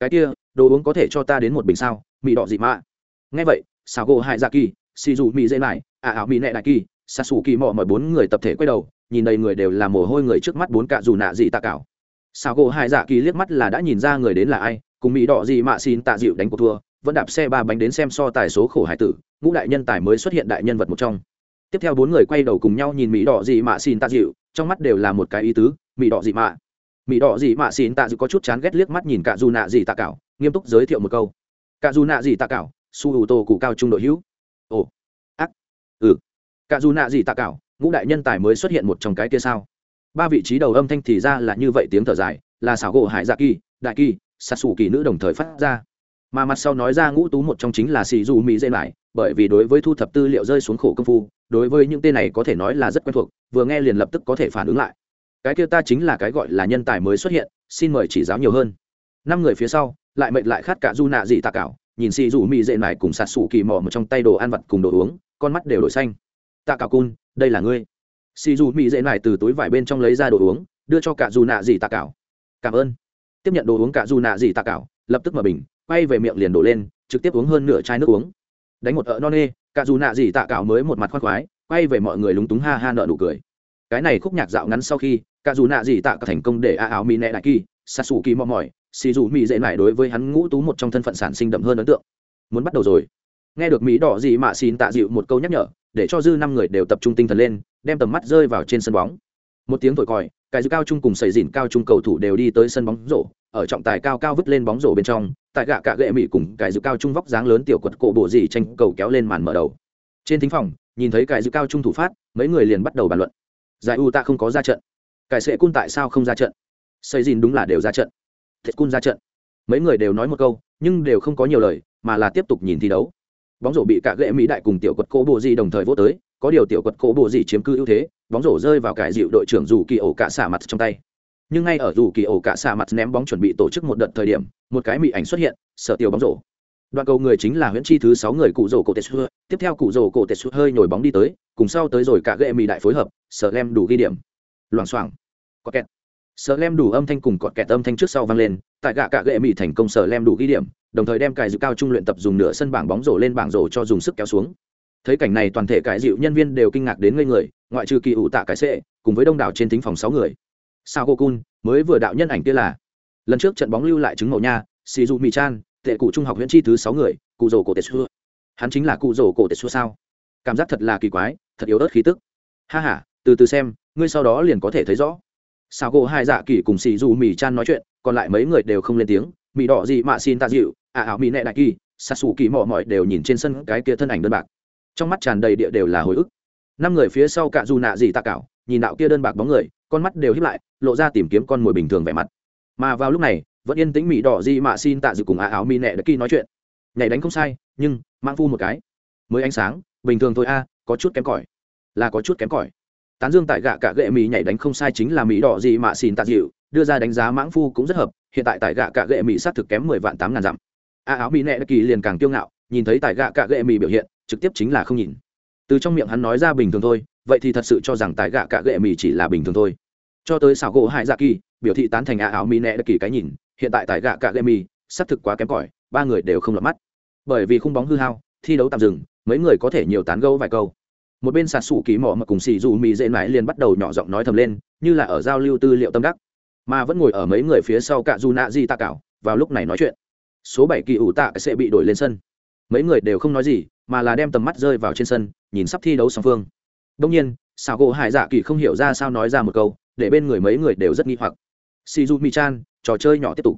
Cái kia, đồ uống có thể cho ta đến một bình sao? Mì đỏ dị mạ nghe vậy sao gỗ hại dạ kỳ xì dù mỹ dễ lại à ảo mỹ nẹ đại kỳ xa xù kỳ mò mọi bốn người tập thể quay đầu, nhìn đầy người đều là mồ hôi người trước mắt bốn cạ dù nạ dị tạ cảo. Sao gỗ hai dạ kỳ liếc mắt là đã nhìn ra người đến là ai, cùng mỹ đỏ gì mạ xin tạ dịu đánh cuộc thua, vẫn đạp xe ba bánh đến xem so tài số khổ hải tử, ngũ đại nhân tài mới xuất hiện đại nhân vật một trong. Tiếp theo bốn người quay đầu cùng nhau nhìn mỹ đỏ gì mạ xin tạ dịu, trong mắt đều là một cái ý tứ mỹ đỏ gì mạ. Mỹ đỏ gì mạ xin tạ dịu có chút chán ghét liếc mắt nhìn cạ dù nạ gì tạ cảo, nghiêm túc giới thiệu một câu. Cạ dù nạ gì tạ cảo su ủ tổ cụ cao trung đội hữu. Ồ, ác. Ừ. Cả dù nạ gì tạ cảo, ngũ đại nhân tài mới xuất hiện một trong cái kia sao? Ba vị trí đầu âm thanh thì ra là như vậy tiếng thở dài, là xảo gỗ hải dạ kỳ, đại kỳ, sạt sủ kỳ nữ đồng thời phát ra. Mà mặt sau nói ra ngũ tú một trong chính là xì dù mỹ dễ lại bởi vì đối với thu thập tư liệu rơi xuống khổ công phu, đối với những tên này có thể nói là rất quen thuộc, vừa nghe liền lập tức có thể phản ứng lại. Cái kia ta chính là cái gọi là nhân tài mới xuất hiện, xin mời chỉ giáo nhiều hơn. Năm người phía sau, lại mệnh lại khát cả du nạ dị tạ cảo nhìn xì dù mỹ dệ nải cùng sạt sủ kỳ mò một trong tay đồ ăn vặt cùng đồ uống, con mắt đều đổi xanh. Tạ cảo cun, đây là ngươi. Xì dù mỹ dễ nải từ túi vải bên trong lấy ra đồ uống, đưa cho cả dù nạ gì tạ cảo. Cảm ơn. Tiếp nhận đồ uống cả dù nạ gì tạ cảo, lập tức mở bình, quay về miệng liền đổ lên, trực tiếp uống hơn nửa chai nước uống. Đánh một ợ non nê cả dù nạ gì tạ cảo mới một mặt khoác khoái, quay về mọi người lúng túng ha ha nợ nụ cười. Cái này khúc nhạc dạo ngắn sau khi cả dù nạ gì tạ cả thành công để a áo mỹ nẹ đại kỳ sa sù kỳ mò mỏi xì dù mỹ dễ nải đối với hắn ngũ tú một trong thân phận sản sinh đậm hơn ấn tượng. Muốn bắt đầu rồi. Nghe được mỹ đỏ gì mà xin tạ dịu một câu nhắc nhở, để cho dư năm người đều tập trung tinh thần lên, đem tầm mắt rơi vào trên sân bóng. Một tiếng thổi còi, cái dư cao trung cùng sầy dìn cao trung cầu thủ đều đi tới sân bóng rổ, ở trọng tài cao cao vứt lên bóng rổ bên trong, tại gạ cạ gệ mỹ cùng cái dư cao trung vóc dáng lớn tiểu quật cổ bộ gì tranh cầu kéo lên màn mở đầu. Trên thính phòng, nhìn thấy cái dư cao trung thủ phát, mấy người liền bắt đầu bàn luận. Giải u ta không có ra trận. Cải sệ cun tại sao không ra trận? Xây dìn đúng là đều ra trận thiệt cun ra trận. Mấy người đều nói một câu, nhưng đều không có nhiều lời, mà là tiếp tục nhìn thi đấu. Bóng rổ bị cả ghệ mỹ đại cùng tiểu quật cố bộ gì đồng thời vô tới, có điều tiểu quật cố bộ gì chiếm cư ưu thế, bóng rổ rơi vào cải dịu đội trưởng dù kỳ ổ cả xả mặt trong tay. Nhưng ngay ở dù kỳ ổ cả xả mặt ném bóng chuẩn bị tổ chức một đợt thời điểm, một cái mỹ ảnh xuất hiện sợ tiêu bóng rổ. Đoạn cầu người chính là huyễn chi thứ sáu người cụ rổ cổ tetsu tiếp theo cụ rổ cổ tetsu hơi nhồi bóng đi tới, cùng sau tới rồi cả ghệ mỹ đại phối hợp sợ lem đủ ghi điểm. Loảng xoảng. Có kẹt sờ lem đủ âm thanh cùng cọt kẹt âm thanh trước sau vang lên, tại gạ cạ gệ mỹ thành công sờ lem đủ ghi điểm, đồng thời đem cài dự cao trung luyện tập dùng nửa sân bảng bóng rổ lên bảng rổ cho dùng sức kéo xuống. Thấy cảnh này toàn thể cải dịu nhân viên đều kinh ngạc đến ngây người, ngoại trừ kỳ ủ tạ cái sệ cùng với đông đảo trên thính phòng sáu người. Sao cô cun mới vừa đạo nhân ảnh kia là. Lần trước trận bóng lưu lại chứng mẫu nha si dù mỹ chan, tệ cụ trung học huyện chi thứ sáu người, cụ rổ cổ tệ xưa hắn chính là cụ rổ cổ tệ xưa sao? Cảm giác thật là kỳ quái, thật yếu ớt khí tức. Ha h a từ từ xem, ngươi sau đó liền có thể thấy rõ sao gỗ hai dạ kỳ cùng xì dù mì chan nói chuyện, còn lại mấy người đều không lên tiếng. Mì đỏ gì mà xin ta dịu à ảo mì nẹ đại kỳ s xù kỳ mò mọi đều nhìn trên sân cái kia thân ảnh đơn bạc. Trong mắt tràn đầy địa đều là hồi ức. Năm người phía sau cạ dù nạ gì tạ cảo nhìn đạo kia đơn bạc bóng người, con mắt đều hiếp lại, lộ ra tìm kiếm con mồi bình thường vẻ mặt. Mà vào lúc này, vẫn yên tĩnh mỹ đỏ gì mà xin tạ dự cùng à, à áo mi nẹ đã kỳ nói chuyện. Nhảy đánh không sai, nhưng mang phu một cái. Mới ánh sáng, bình thường thôi a, có chút kém cỏi. Là có chút kém cỏi tán dương tại gạ cả gệ mỹ nhảy đánh không sai chính là mỹ đỏ gì mà xin tạ dịu, đưa ra đánh giá mãng phu cũng rất hợp, hiện tại tại gạ cả gệ mỹ sát thực kém mười vạn tám ngàn dặm. A áo mỹ nẹ đã kỳ liền càng kiêu ngạo, nhìn thấy tại gạ cả gệ mỹ biểu hiện, trực tiếp chính là không nhìn. Từ trong miệng hắn nói ra bình thường thôi, vậy thì thật sự cho rằng tại gạ cả gệ mỹ chỉ là bình thường thôi. Cho tới xảo gỗ hại dạ kỳ, biểu thị tán thành a áo mỹ nẹ đã kỳ cái nhìn, hiện tại tại gạ cả gệ mỹ xác thực quá kém cỏi, ba người đều không lọt mắt. Bởi vì khung bóng hư hao, thi đấu tạm dừng, mấy người có thể nhiều tán gẫu vài câu một bên sạt sủ ký mỏ mà cùng xì dù mì dễ mãi liền bắt đầu nhỏ giọng nói thầm lên, như là ở giao lưu tư liệu tâm đắc. Mà vẫn ngồi ở mấy người phía sau cả dù nạ di tạ cảo, vào lúc này nói chuyện. Số bảy kỳ ủ tạ sẽ bị đổi lên sân. Mấy người đều không nói gì, mà là đem tầm mắt rơi vào trên sân, nhìn sắp thi đấu song phương. Đông nhiên xào gỗ hải dạ kỳ không hiểu ra sao nói ra một câu, để bên người mấy người đều rất nghi hoặc. Shizu chan trò chơi nhỏ tiếp tục.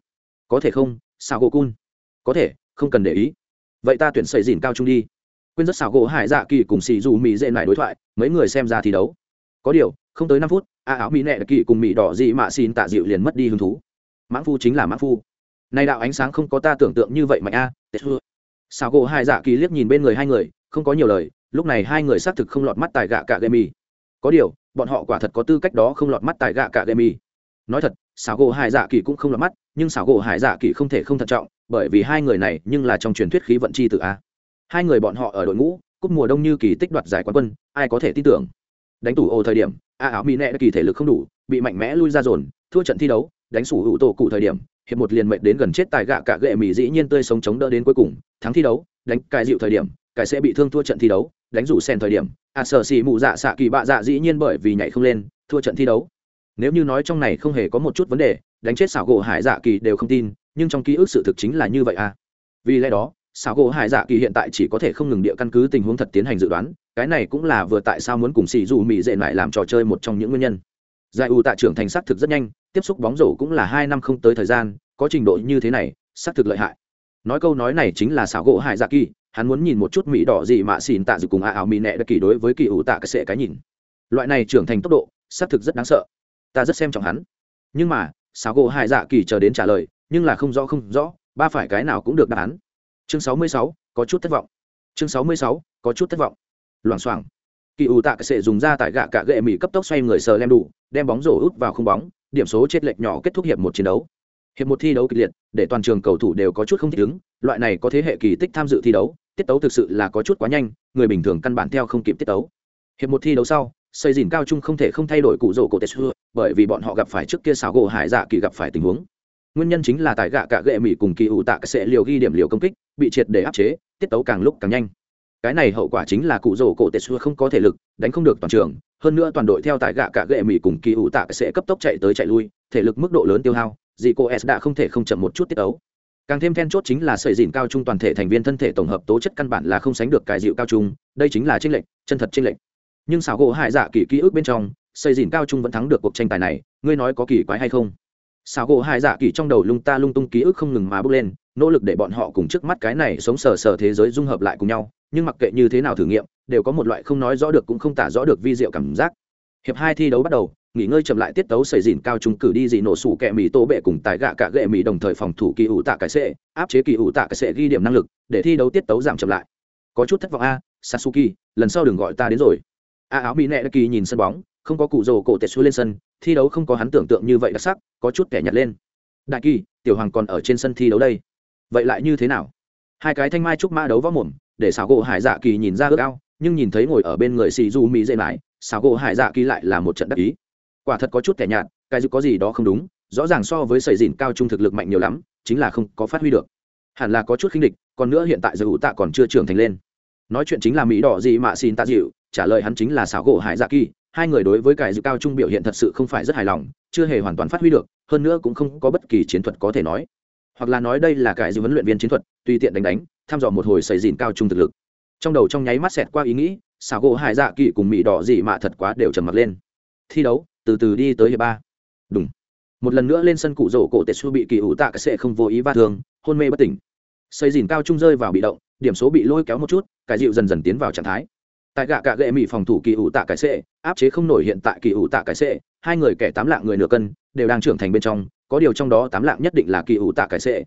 Có thể không xào gỗ cun có thể, không cần để ý. Vậy ta tuyển xây dìn cao trung đi quên rất xảo gỗ hải dạ kỳ cùng xì dù mỹ dễ nải đối thoại, mấy người xem ra thi đấu. Có điều, không tới năm phút, a áo mỹ nẹ kỳ cùng mỹ đỏ dị mạ xin tạ dịu liền mất đi hứng thú. Mãng phu chính là mãng phu. Nay đạo ánh sáng không có ta tưởng tượng như vậy mạnh a à. xảo gỗ hải dạ kỳ liếc nhìn bên người hai người, không có nhiều lời, lúc này hai người xác thực không lọt mắt tài gạ cả gây mì có điều, bọn họ quả thật có tư cách đó không lọt mắt tài gạ cả gây mì nói thật, xảo gỗ hải dạ kỳ cũng không lọt mắt, nhưng xảo gỗ hải dạ kỳ không thể không thận trọng, bởi vì hai người này nhưng là trong truyền thuyết khí vận chi tự a hai người bọn họ ở đội ngũ, cúp mùa đông như kỳ tích đoạt giải quán quân, ai có thể tin tưởng? Đánh tủ ồ thời điểm, a áo mỹ nẹ kỳ thể lực không đủ, bị mạnh mẽ lui ra dồn, thua trận thi đấu, đánh sủ hữu tổ cụ thời điểm, hiệp một liền mệnh đến gần chết tài gạ cả gệ mỹ dĩ nhiên tươi sống chống đỡ đến cuối cùng, thắng thi đấu, đánh cài dịu thời điểm, cài sẽ bị thương thua trận thi đấu, đánh rủ sen thời điểm, a sở xì mụ dạ xạ kỳ bạ dạ dĩ nhiên bởi vì nhảy không lên, thua trận thi đấu. Nếu như nói trong này không hề có một chút vấn đề, đánh chết xảo gỗ hải dạ kỳ đều không tin, nhưng trong ký ức sự thực chính là như vậy à. Vì lẽ đó Sao gỗ hải dạ kỳ hiện tại chỉ có thể không ngừng địa căn cứ tình huống thật tiến hành dự đoán, cái này cũng là vừa tại sao muốn cùng xì dù mỹ dệ lại làm trò chơi một trong những nguyên nhân. Giải u tạ trưởng thành xác thực rất nhanh, tiếp xúc bóng rổ cũng là hai năm không tới thời gian, có trình độ như thế này, xác thực lợi hại. Nói câu nói này chính là xảo gỗ hải dạ kỳ, hắn muốn nhìn một chút mỹ đỏ gì mà xỉn tạ dự cùng a ảo mỹ nẹ đặc kỳ đối với kỳ ủ tạ cái sệ cái nhìn. Loại này trưởng thành tốc độ, xác thực rất đáng sợ. Ta rất xem trọng hắn. Nhưng mà xảo gỗ hải dạ kỳ chờ đến trả lời, nhưng là không rõ không rõ, ba phải cái nào cũng được đáp án chương sáu mươi sáu, có chút thất vọng. Chương sáu mươi sáu, có chút thất vọng. Loảng xoảng. Kỳ ủ tạ cái sệ dùng ra tại gạ cả gệ mỹ cấp tốc xoay người sờ lem đủ, đem bóng rổ út vào không bóng, điểm số chết lệch nhỏ kết thúc hiệp một chiến đấu. Hiệp một thi đấu kịch liệt, để toàn trường cầu thủ đều có chút không thích ứng, loại này có thế hệ kỳ tích tham dự thi đấu, tiết tấu thực sự là có chút quá nhanh, người bình thường căn bản theo không kịp tiết tấu. Hiệp một thi đấu sau, xây dìn cao trung không thể không thay đổi cụ rổ cổ tết xưa, bởi vì bọn họ gặp phải trước kia xảo gỗ hải dạ kỳ gặp phải tình huống nguyên nhân chính là tại gạ cả gệ mỹ cùng kỳ ủ tạ sẽ liều ghi điểm liều công kích, bị triệt để áp chế, tiết tấu càng lúc càng nhanh. Cái này hậu quả chính là cụ rổ cổ tết xưa không có thể lực, đánh không được toàn trường. Hơn nữa toàn đội theo tại gạ cả gệ mỹ cùng kỳ ủ tạ sẽ cấp tốc chạy tới chạy lui, thể lực mức độ lớn tiêu hao dị cô s đã không thể không chậm một chút tiết tấu. Càng thêm then chốt chính là sợi dìn cao trung toàn thể thành viên thân thể tổng hợp tố chất căn bản là không sánh được cải dịu cao trung, đây chính là tranh lệch, chân thật tranh lệch. Nhưng xảo gỗ hại dạ kỳ ký ức bên trong, sợi dìn cao trung vẫn thắng được cuộc tranh tài này, ngươi nói có kỳ quái hay không? Xảo gỗ hại dạ kỳ trong đầu lung ta lung tung ký ức không ngừng mà bước lên, nỗ lực để bọn họ cùng trước mắt cái này sống sờ sờ thế giới dung hợp lại cùng nhau, nhưng mặc kệ như thế nào thử nghiệm, đều có một loại không nói rõ được cũng không tả rõ được vi diệu cảm giác. Hiệp hai thi đấu bắt đầu, nghỉ ngơi chậm lại tiết tấu xảy dìn cao trung cử đi dị nổ sủ kẹ mì tô bệ cùng tài gạ cả gệ mì đồng thời phòng thủ kỳ ủ tạ cái sệ, áp chế kỳ ủ tạ cái sệ ghi điểm năng lực, để thi đấu tiết tấu giảm chậm lại. Có chút thất vọng a sasuki lần sau đừng gọi ta đến rồi. A áo mỹ nẹ kỳ nhìn sân bóng không có cụ rồ cổ tệ xuống lên sân, thi đấu không có hắn tưởng tượng như vậy đặc sắc, có chút kẻ nhặt lên. Đại kỳ, tiểu hoàng còn ở trên sân thi đấu đây. Vậy lại như thế nào? Hai cái thanh mai trúc mã đấu võ mồm, để xảo gỗ hải dạ kỳ nhìn ra ước ao, nhưng nhìn thấy ngồi ở bên người xì du mỹ dễ mãi, xảo gỗ hải dạ kỳ lại là một trận đắc ý. Quả thật có chút kẻ nhạt, cái dự có gì đó không đúng, rõ ràng so với sầy dìn cao trung thực lực mạnh nhiều lắm, chính là không có phát huy được. Hẳn là có chút khinh địch, còn nữa hiện tại giờ hữu tạ còn chưa trưởng thành lên. Nói chuyện chính là mỹ đỏ gì mà xin tạ dịu, trả lời hắn chính là xảo gỗ hải dạ kỳ hai người đối với cải dự cao trung biểu hiện thật sự không phải rất hài lòng, chưa hề hoàn toàn phát huy được, hơn nữa cũng không có bất kỳ chiến thuật có thể nói. Hoặc là nói đây là cải dự huấn luyện viên chiến thuật, tùy tiện đánh đánh thăm dò một hồi xây dìn cao trung thực lực. Trong đầu trong nháy mắt xẹt qua ý nghĩ xào gỗ hải dạ kỵ cùng mỹ đỏ dị mạ thật quá đều trầm mặt lên. Thi đấu, từ từ đi tới hiệp ba. Đúng một lần nữa lên sân cụ rổ cổ tetsu bị kỳ ủ tạ cái sệ không vô ý va thương hôn mê bất tỉnh. Xây dìn cao trung rơi vào bị động, điểm số bị lôi kéo một chút cải dịu dần dần tiến vào trạng thái tại gạ cạ gệ mỹ phòng thủ kỳ ủ tạ cải sệ áp chế không nổi hiện tại kỳ ủ tạ cải sệ hai người kẻ tám lạng người nửa cân, đều đang trưởng thành bên trong, có điều trong đó tám lạng nhất định là kỳ ủ tạ cải sệ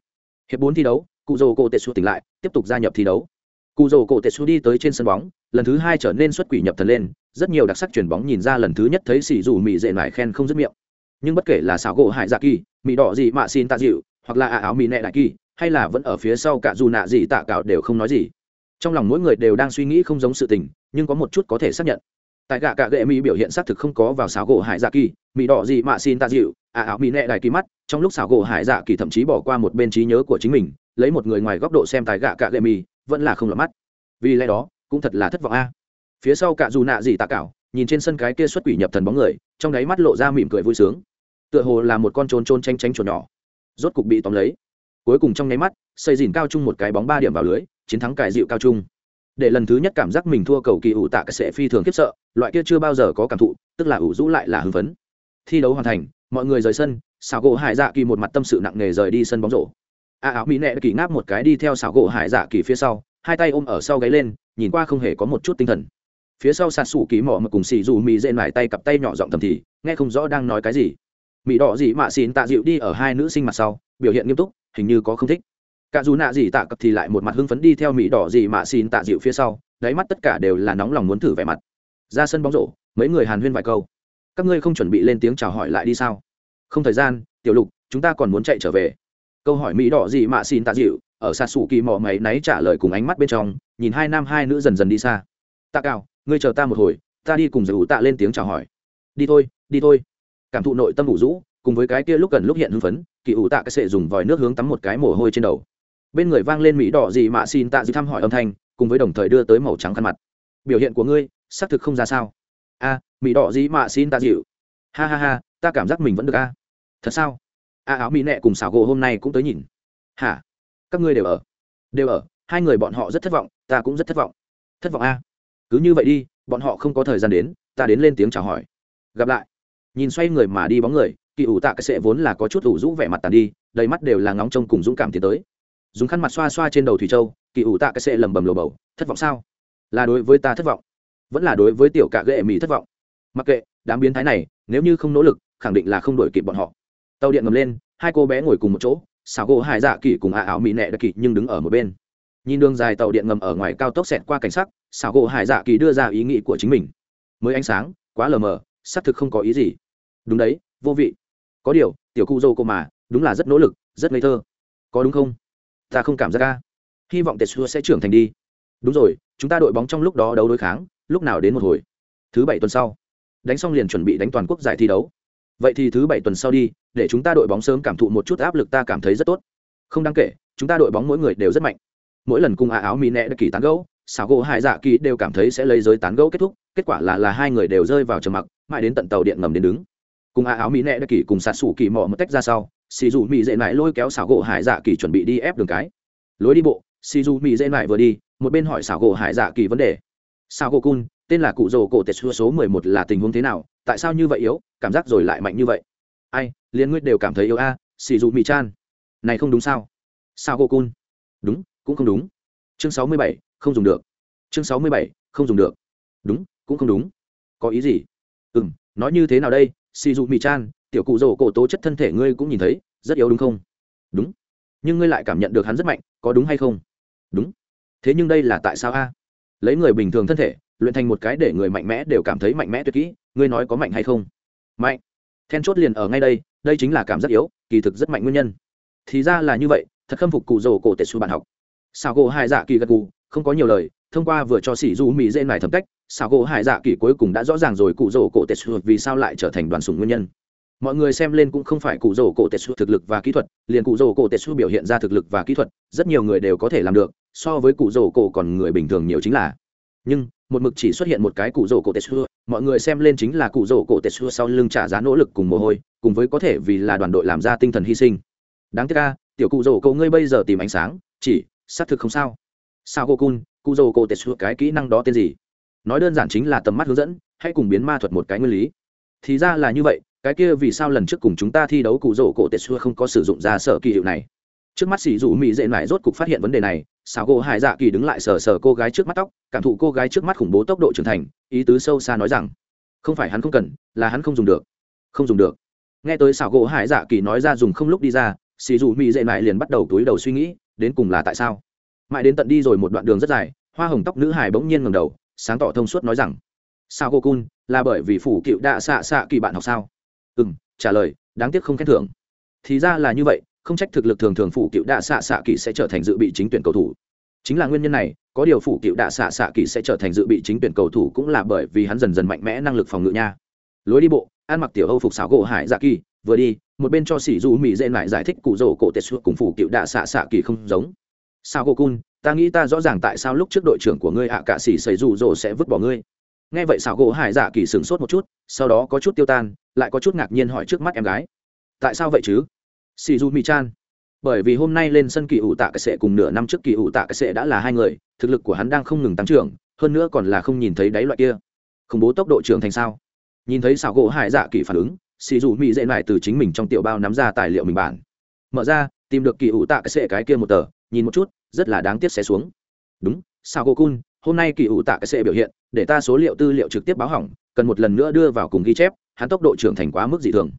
hiệp bốn thi đấu cụ rổ cổ tetsu tỉnh lại, tiếp tục gia nhập thi đấu. Cụ rổ cổ tetsu đi tới trên sân bóng, lần thứ hai trở nên xuất quỷ nhập thần lên, rất nhiều đặc sắc chuyển bóng nhìn ra lần thứ nhất thấy xì dù mỹ dệ nải khen không dứt miệng. Nhưng bất kể là xảo gỗ hải dạ kỳ mỹ đỏ gì mạ xin tạ dịu, hoặc là ả áo mỹ nẹ đại kỳ, hay là vẫn ở phía sau cả dù nạ gì tạ cạo đều không nói gì. Trong lòng mỗi người đều đang suy nghĩ không giống sự tình nhưng có một chút có thể xác nhận. Tại gạ cả gệ mỹ biểu hiện xác thực không có vào xảo gỗ hải dạ kỳ, mỹ đỏ gì mà xin ta dịu à áo mỹ nẹ đại kỳ mắt, trong lúc xảo gỗ hải dạ kỳ thậm chí bỏ qua một bên trí nhớ của chính mình, lấy một người ngoài góc độ xem tại gạ cả gệ mỹ, vẫn là không lọt mắt. Vì lẽ đó, cũng thật là thất vọng a. Phía sau cả dù nạ gì tạ cảo, nhìn trên sân cái kia xuất quỷ nhập thần bóng người, trong đáy mắt lộ ra mỉm cười vui sướng. Tựa hồ là một con trôn trôn tranh tranh chuột nhỏ. Rốt cục bị tóm lấy. Cuối cùng trong nháy mắt, xây dìn cao trung một cái bóng ba điểm vào lưới, chiến thắng cải dịu cao trung để lần thứ nhất cảm giác mình thua cầu kỳ ủ tạ cái sẽ phi thường khiếp sợ, loại kia chưa bao giờ có cảm thụ, tức là ủ rũ lại là hưng phấn. Thi đấu hoàn thành, mọi người rời sân, xảo gỗ hải dạ kỳ một mặt tâm sự nặng nề rời đi sân bóng rổ. A áo mỹ nệ kỳ ngáp một cái đi theo xảo gỗ hải dạ kỳ phía sau, hai tay ôm ở sau gáy lên, nhìn qua không hề có một chút tinh thần. Phía sau sạt sủ kỳ mỏ mà cùng xì dù mì dên mải tay cặp tay nhỏ giọng thầm thì, nghe không rõ đang nói cái gì. Mỹ đỏ dị mạ xin tạ dịu đi ở hai nữ sinh mặt sau, biểu hiện nghiêm túc, hình như có không thích cả dù nạ gì tạ cập thì lại một mặt hưng phấn đi theo mỹ đỏ gì mà xin tạ dịu phía sau, đáy mắt tất cả đều là nóng lòng muốn thử vẻ mặt. Ra sân bóng rổ, mấy người hàn huyên vài câu. Các ngươi không chuẩn bị lên tiếng chào hỏi lại đi sao? Không thời gian, tiểu lục, chúng ta còn muốn chạy trở về. Câu hỏi mỹ đỏ gì mà xin tạ dịu, ở xa xù kỳ mò máy náy trả lời cùng ánh mắt bên trong, nhìn hai nam hai nữ dần dần đi xa. Tạ cao, ngươi chờ ta một hồi, ta đi cùng giữ tạ lên tiếng chào hỏi. Đi thôi đi thôi. Cảm thụ nội tâm ủ rũ, cùng với cái kia lúc gần lúc hiện hưng phấn, kỳ ủ tạ cái sệ dùng vòi nước hướng tắm một cái mồ hôi trên đầu bên người vang lên mỹ đỏ gì mạ xin tạ dịu thăm hỏi âm thanh, cùng với đồng thời đưa tới màu trắng khăn mặt. Biểu hiện của ngươi, xác thực không ra sao. A, mỹ đỏ gì mạ xin tạ dịu ha ha ha, ta cảm giác mình vẫn được a. Thật sao? A áo mỹ nẹ cùng xảo gỗ hôm nay cũng tới nhìn. Hả? Các ngươi đều ở. Đều ở, hai người bọn họ rất thất vọng, ta cũng rất thất vọng. Thất vọng a. Cứ như vậy đi, bọn họ không có thời gian đến, ta đến lên tiếng chào hỏi. Gặp lại. Nhìn xoay người mà đi bóng người, kỳ ủ tạ cái sệ vốn là có chút ủ rũ vẻ mặt tàn đi, đầy mắt đều là ngóng trông cùng dũng cảm tiến tới dùng khăn mặt xoa xoa trên đầu thủy châu, kỳ ủ tạ cái sệ lầm bầm lồ bầu, thất vọng sao? Là đối với ta thất vọng, vẫn là đối với tiểu cạ ghệ mỹ thất vọng? Mặc kệ, đám biến thái này, nếu như không nỗ lực, khẳng định là không đổi kịp bọn họ. Tàu điện ngầm lên, hai cô bé ngồi cùng một chỗ xảo gỗ hải dạ kỳ cùng ạ ảo mỹ nẹ đặc kỳ nhưng đứng ở một bên. Nhìn đường dài tàu điện ngầm ở ngoài cao tốc xẹt qua cảnh sắc xảo gỗ hải dạ kỳ đưa ra ý nghĩ của chính mình. Mới ánh sáng, quá lờ mờ, xác thực không có ý gì. Đúng đấy, vô vị. Có điều, tiểu cụ dâu cô mà, đúng là rất nỗ lực, rất ngây thơ. Có đúng không? Ta không cảm giác ca. Hy vọng tetsu sẽ trưởng thành đi. Đúng rồi, chúng ta đội bóng trong lúc đó đấu đối kháng, lúc nào đến một hồi? Thứ bảy tuần sau. Đánh xong liền chuẩn bị đánh toàn quốc giải thi đấu. Vậy thì thứ bảy tuần sau đi, để chúng ta đội bóng sớm cảm thụ một chút áp lực ta cảm thấy rất tốt. Không đáng kể, chúng ta đội bóng mỗi người đều rất mạnh. Mỗi lần cùng ả áo mỹ nẹ đã kỳ tán gẫu xảo gỗ hai dạ kỳ đều cảm thấy sẽ lấy giới tán gẫu kết thúc, kết quả là là hai người đều rơi vào trầm mặc, mãi đến tận tàu điện ngầm đến đứng. Cùng ả áo mỹ nẹ đã kỳ cùng sạt sủ kỳ mò một tách ra sau xì dù mỹ dễ lại lôi kéo xảo gỗ hải dạ kỳ chuẩn bị đi ép đường cái. Lối đi bộ xì dù mỹ dễ lại vừa đi một bên hỏi xảo gỗ hải dạ kỳ vấn đề. Xảo gỗ cun tên là cụ rồ cổ tết số mười một là tình huống thế nào? Tại sao như vậy yếu? Cảm giác rồi lại mạnh như vậy. Ai liên nguyên đều cảm thấy yếu a à, xì dù mỹ chan. Này không đúng sao? Sao gỗ cun. Đúng cũng không đúng. Chương sáu mươi bảy không dùng được. Chương sáu mươi bảy không dùng được. Đúng cũng không đúng. Có ý gì? Ừ m nói như thế nào đây? Xì dù mỹ chan tiểu cụ rồ cổ tố chất thân thể ngươi cũng nhìn thấy, rất yếu đúng không? Đúng. Nhưng ngươi lại cảm nhận được hắn rất mạnh, có đúng hay không? Đúng. Thế nhưng đây là tại sao a? Lấy người bình thường thân thể, luyện thành một cái để người mạnh mẽ đều cảm thấy mạnh mẽ tuyệt kỹ, ngươi nói có mạnh hay không? Mạnh. Then chốt liền ở ngay đây đây chính là cảm giác yếu, kỳ thực rất mạnh nguyên nhân. Thì ra là như vậy, thật khâm phục cụ rồ cổ tệ xu bạn học. Sao gỗ hai dạ kỳ gật cụ không có nhiều lời, thông qua vừa cho sỉ du mỹ dễ này thẩm cách sao gỗ hai dạ kỳ cuối cùng đã rõ ràng rồi cụ rồ cổ tệ xu vì sao lại trở thành đoàn sùng nguyên nhân mọi người xem lên cũng không phải cụ rổ cổ tệ xu thực lực và kỹ thuật, liền cụ rổ cổ tệ xu biểu hiện ra thực lực và kỹ thuật, rất nhiều người đều có thể làm được, so với cụ rổ cổ còn người bình thường nhiều chính là. Nhưng, một mực chỉ xuất hiện một cái cụ rổ cổ tệ xu, mọi người xem lên chính là cụ rổ cổ tệ xu sau lưng trả giá nỗ lực cùng mồ hôi, cùng với có thể vì là đoàn đội làm ra tinh thần hy sinh. Đáng tiếc ca tiểu cụ rổ cổ ngươi bây giờ tìm ánh sáng, chỉ, xác thực không sao. Sao cô cun cụ rổ cổ tệ xu cái kỹ năng đó tên gì? Nói đơn giản chính là tầm mắt hướng dẫn hay cùng biến ma thuật một cái nguyên lý. Thì ra là như vậy cái kia vì sao lần trước cùng chúng ta thi đấu cụ rổ cổ tệ xưa không có sử dụng ra sở kỳ hiệu này? Trước mắt xì rủ mỹ dễ lại rốt cục phát hiện vấn đề này, xào gỗ hải dạ kỳ đứng lại sờ sờ cô gái trước mắt tóc, cảm thụ cô gái trước mắt khủng bố tốc độ trưởng thành, ý tứ sâu xa nói rằng, không phải hắn không cần, là hắn không dùng được. Không dùng được. Nghe tới xào gỗ hải dạ kỳ nói ra dùng không lúc đi ra, xì rủ mỹ dễ lại liền bắt đầu túi đầu suy nghĩ, đến cùng là tại sao? Mãi đến tận đi rồi một đoạn đường rất dài, hoa hồng tóc nữ hải bỗng nhiên ngầm đầu, sáng tỏ thông suốt nói rằng, sao cô cun, là bởi vì phủ cựu đạ xạ xạ kỳ bạn học sao? Ừ m trả lời, đáng tiếc không khen thưởng. Thì ra là như vậy, không trách thực lực thường thường phụ cựu đạ xạ xạ kỳ sẽ trở thành dự bị chính tuyển cầu thủ. Chính là nguyên nhân này, có điều Phụ cựu đạ xạ xạ kỳ sẽ trở thành dự bị chính tuyển cầu thủ cũng là bởi vì hắn dần dần mạnh mẽ năng lực phòng ngự nha. Lối đi bộ, ăn mặc tiểu âu phục xảo gỗ hải dạ kỳ, vừa đi, một bên cho sỉ du mỹ dễ lại giải thích cụ rổ cổ tệ suốt cùng Phụ cựu đạ xạ xạ kỳ không giống. Sao cô cun ta nghĩ ta rõ ràng tại sao lúc trước đội trưởng của ngươi ạ à cả xỉ xảy rủ rổ sẽ vứt bỏ ngươi. Nghe vậy xảo gỗ hải dạ kỳ sửng sốt một chút sau đó có chút tiêu tan, lại có chút ngạc nhiên hỏi trước mắt em gái. Tại sao vậy chứ? Sì du mi chan bởi vì hôm nay lên sân kỳ ủ tạ cái sệ cùng nửa năm trước kỳ ủ tạ cái sệ đã là hai người, thực lực của hắn đang không ngừng tăng trưởng, hơn nữa còn là không nhìn thấy đáy loại kia. Khủng bố tốc độ trưởng thành sao? Nhìn thấy xảo gỗ hải dạ kỳ phản ứng xì dù mỹ dễ lại từ chính mình trong tiểu bao nắm ra tài liệu mình bản. Mở ra, tìm được kỳ ủ tạ cái sệ cái kia một tờ, nhìn một chút, rất là đáng tiếc xé xuống. Đúng, xảo gỗ cun, hôm nay kỳ ủ tạ cái sệ biểu hiện, để ta số liệu tư liệu trực tiếp báo hỏng cần một lần nữa đưa vào cùng ghi chép, hắn tốc độ trưởng thành quá mức dị thường.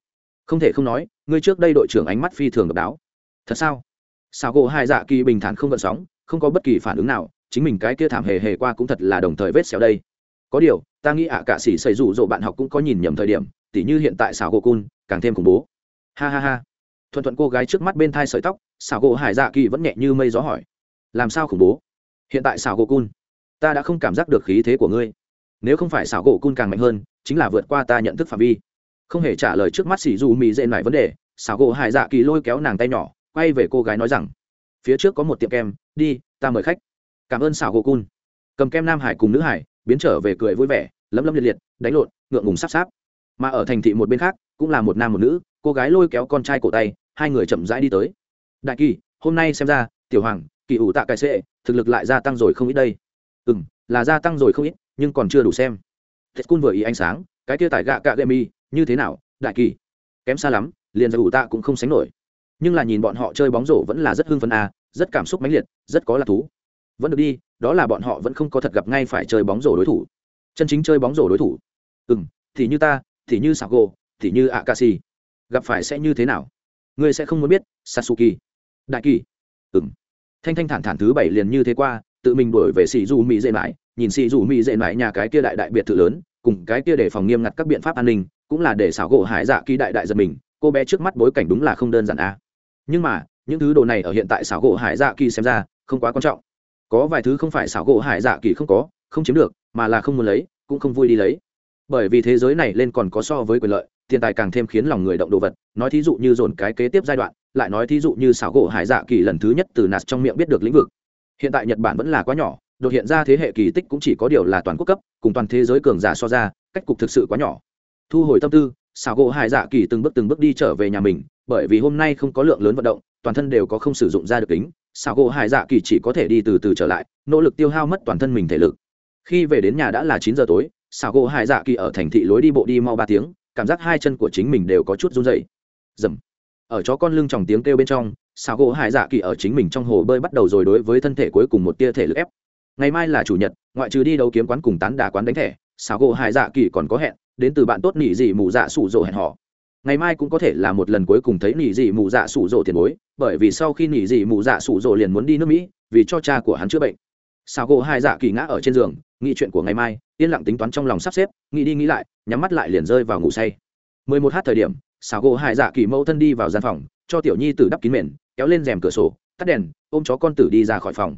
Không thể không nói, ngươi trước đây đội trưởng ánh mắt phi thường độc đáo. Thật sao? Sao gỗ hai dạ kỳ bình thản không gợn sóng, không có bất kỳ phản ứng nào, chính mình cái kia thảm hề hề qua cũng thật là đồng thời vết xéo đây. Có điều, ta nghĩ ạ à cả sĩ xây rủ rộ bạn học cũng có nhìn nhầm thời điểm, tỉ như hiện tại xảo gỗ cun, càng thêm khủng bố. Ha ha ha. Thuận thuận cô gái trước mắt bên thai sợi tóc xảo gỗ hải dạ kỳ vẫn nhẹ như mây gió hỏi. Làm sao khủng bố? Hiện tại xảo gỗ cun, ta đã không cảm giác được khí thế của ngươi nếu không phải xảo gỗ cun càng mạnh hơn, chính là vượt qua ta nhận thức phạm vi. Không hề trả lời trước mắt xì dù mì dễ lại vấn đề, xảo gỗ hải dạ kỳ lôi kéo nàng tay nhỏ, quay về cô gái nói rằng, phía trước có một tiệm kem, đi, ta mời khách. Cảm ơn xảo gỗ cun. Cầm kem nam hải cùng nữ hải, biến trở về cười vui vẻ, lấm lấm liệt liệt, đánh lộn, ngượng ngùng sắp sáp. Mà ở thành thị một bên khác, cũng là một nam một nữ, cô gái lôi kéo con trai cổ tay, hai người chậm rãi đi tới. Đại kỳ, hôm nay xem ra, tiểu hoàng, kỳ ủ tạ cải sệ thực lực lại gia tăng rồi không ít đây. Ừ m là gia tăng rồi không ít nhưng còn chưa đủ xem. Tết cun vừa ý ánh sáng, cái tia tải gạ cạ gậy mi như thế nào, đại kỳ? Kém xa lắm, liền ra ủ tạ cũng không sánh nổi. Nhưng là nhìn bọn họ chơi bóng rổ vẫn là rất hưng phấn à rất cảm xúc mãnh liệt, rất có lạc thú. Vẫn được đi, đó là bọn họ vẫn không có thật gặp ngay phải chơi bóng rổ đối thủ. Chân chính chơi bóng rổ đối thủ. Ừ m thì như ta, thì như sago, thì như akashi. Gặp phải sẽ như thế nào? Ngươi sẽ không muốn biết sasuki đại kỳ. Ừ m thanh thanh thản thản thứ bảy liền như thế qua, tự mình đổi về xì du mỹ dễ mãi nhìn xì dù mỹ dễ mãi nhà cái kia đại đại biệt thự lớn, cùng cái kia để phòng nghiêm ngặt các biện pháp an ninh, cũng là để xảo gỗ hải dạ kỳ đại đại giật mình, cô bé trước mắt bối cảnh đúng là không đơn giản a à. nhưng mà, những thứ đồ này ở hiện tại xảo gỗ hải dạ kỳ xem ra, không quá quan trọng. Có vài thứ không phải xảo gỗ hải dạ kỳ không có, không chiếm được, mà là không muốn lấy, cũng không vui đi lấy. Bởi vì thế giới này lên còn có so với quyền lợi, tiền tài càng thêm khiến lòng người động đồ vật, nói thí dụ như dồn cái kế tiếp giai đoạn, lại nói thí dụ như xảo gỗ hải dạ kỳ lần thứ nhất từ nạt trong miệng biết được lĩnh vực. Hiện tại nhật bản vẫn là quá nhỏ đột hiện ra thế hệ kỳ tích cũng chỉ có điều là toàn quốc cấp, cùng toàn thế giới cường giả so ra, cách cục thực sự quá nhỏ. Thu hồi tâm tư, xảo gỗ hải dạ kỳ từng bước từng bước đi trở về nhà mình, bởi vì hôm nay không có lượng lớn vận động, toàn thân đều có không sử dụng ra được tính xảo gỗ hải dạ kỳ chỉ có thể đi từ từ trở lại, nỗ lực tiêu hao mất toàn thân mình thể lực. Khi về đến nhà đã là chín giờ tối, xảo gỗ hải dạ kỳ ở thành thị lối đi bộ đi mau ba tiếng, cảm giác hai chân của chính mình đều có chút run dày dầm. Ở chó con lưng tròng tiếng kêu bên trong, xảo gỗ hải dạ kỳ ở chính mình trong hồ bơi bắt đầu rồi đối với thân thể cuối cùng một tia thể lực ép ngày mai là chủ nhật, ngoại trừ đi đấu kiếm quán cùng tán đà quán đánh thẻ, xảo gỗ hải dạ kỳ còn có hẹn, đến từ bạn tốt nỉ dị mù dạ sủ rộ hẹn họ ngày mai cũng có thể là một lần cuối cùng thấy nỉ dị mù dạ sủ rộ tiền bối, bởi vì sau khi nỉ dị mù dạ sủ rộ liền muốn đi nước mỹ, vì cho cha của hắn chữa bệnh. Xảo gỗ hải dạ kỳ ngã ở trên giường, nghĩ chuyện của ngày mai, yên lặng tính toán trong lòng sắp xếp, nghĩ đi nghĩ lại, nhắm mắt lại liền rơi vào ngủ say. Mười một h thời điểm, xảo gỗ hải dạ kỳ mẫu thân đi vào gian phòng, cho tiểu nhi tử đắp kín mền, kéo lên rèm cửa sổ, tắt đèn, ôm chó con tử đi ra khỏi phòng.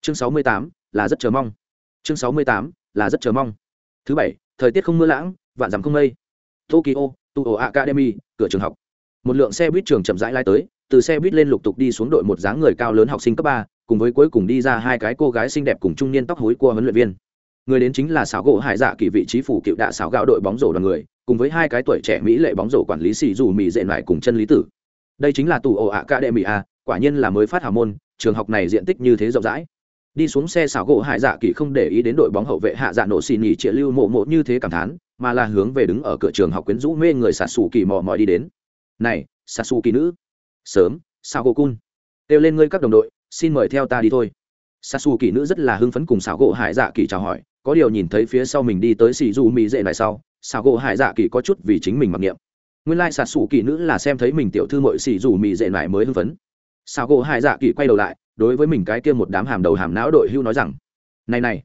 Chương sáu mươi tám là rất chờ mong. Chương sáu mươi tám, là rất chờ mong. Thứ bảy, thời tiết không mưa lãng, vạn dặm không mây. Tokyo tu academy, cửa trường học. Một lượng xe buýt trường chậm rãi lai tới, từ xe buýt lên lục tục đi xuống đội một dáng người cao lớn học sinh cấp ba, cùng với cuối cùng đi ra hai cái cô gái xinh đẹp cùng trung niên tóc hối của huấn luyện viên. Người đến chính là xảo gỗ hải dạ kỳ vị trí phủ cựu đạ xảo gạo đội bóng rổ đoàn người, cùng với hai cái tuổi trẻ mỹ lệ bóng rổ quản lý xì dù mỹ dệ lại cùng chân lý tử. Đây chính là tù ổ ạ ca đệ mỹ a, quả nhiên là mới phát hào môn, trường học này diện tích như thế rộng rãi đi xuống xe xảo gỗ hải dạ kỳ không để ý đến đội bóng hậu vệ hạ dạ nổ xì nhì triệu lưu mộ mộ như thế cảm thán, mà là hướng về đứng ở cửa trường học quyến rũ mê người xà xù kỳ mò mò đi đến. Này xà xù kỳ nữ, sớm sao gỗ cun, kêu lên ngươi các đồng đội, xin mời theo ta đi thôi. Xà xù kỳ nữ rất là hưng phấn cùng xảo gỗ hải dạ kỳ chào hỏi, có điều nhìn thấy phía sau mình đi tới xì du mỹ dệ lại sau, xảo gỗ hải dạ kỳ có chút vì chính mình mặc niệm. Nguyên lai xà xù kỳ nữ là xem thấy mình tiểu thư mội xì dù mỹ dệ lại mới hưng phấn. Xảo gỗ hải dạ kỳ quay đầu lại đối với mình cái kia một đám hàm đầu hàm não đội hưu nói rằng, này này,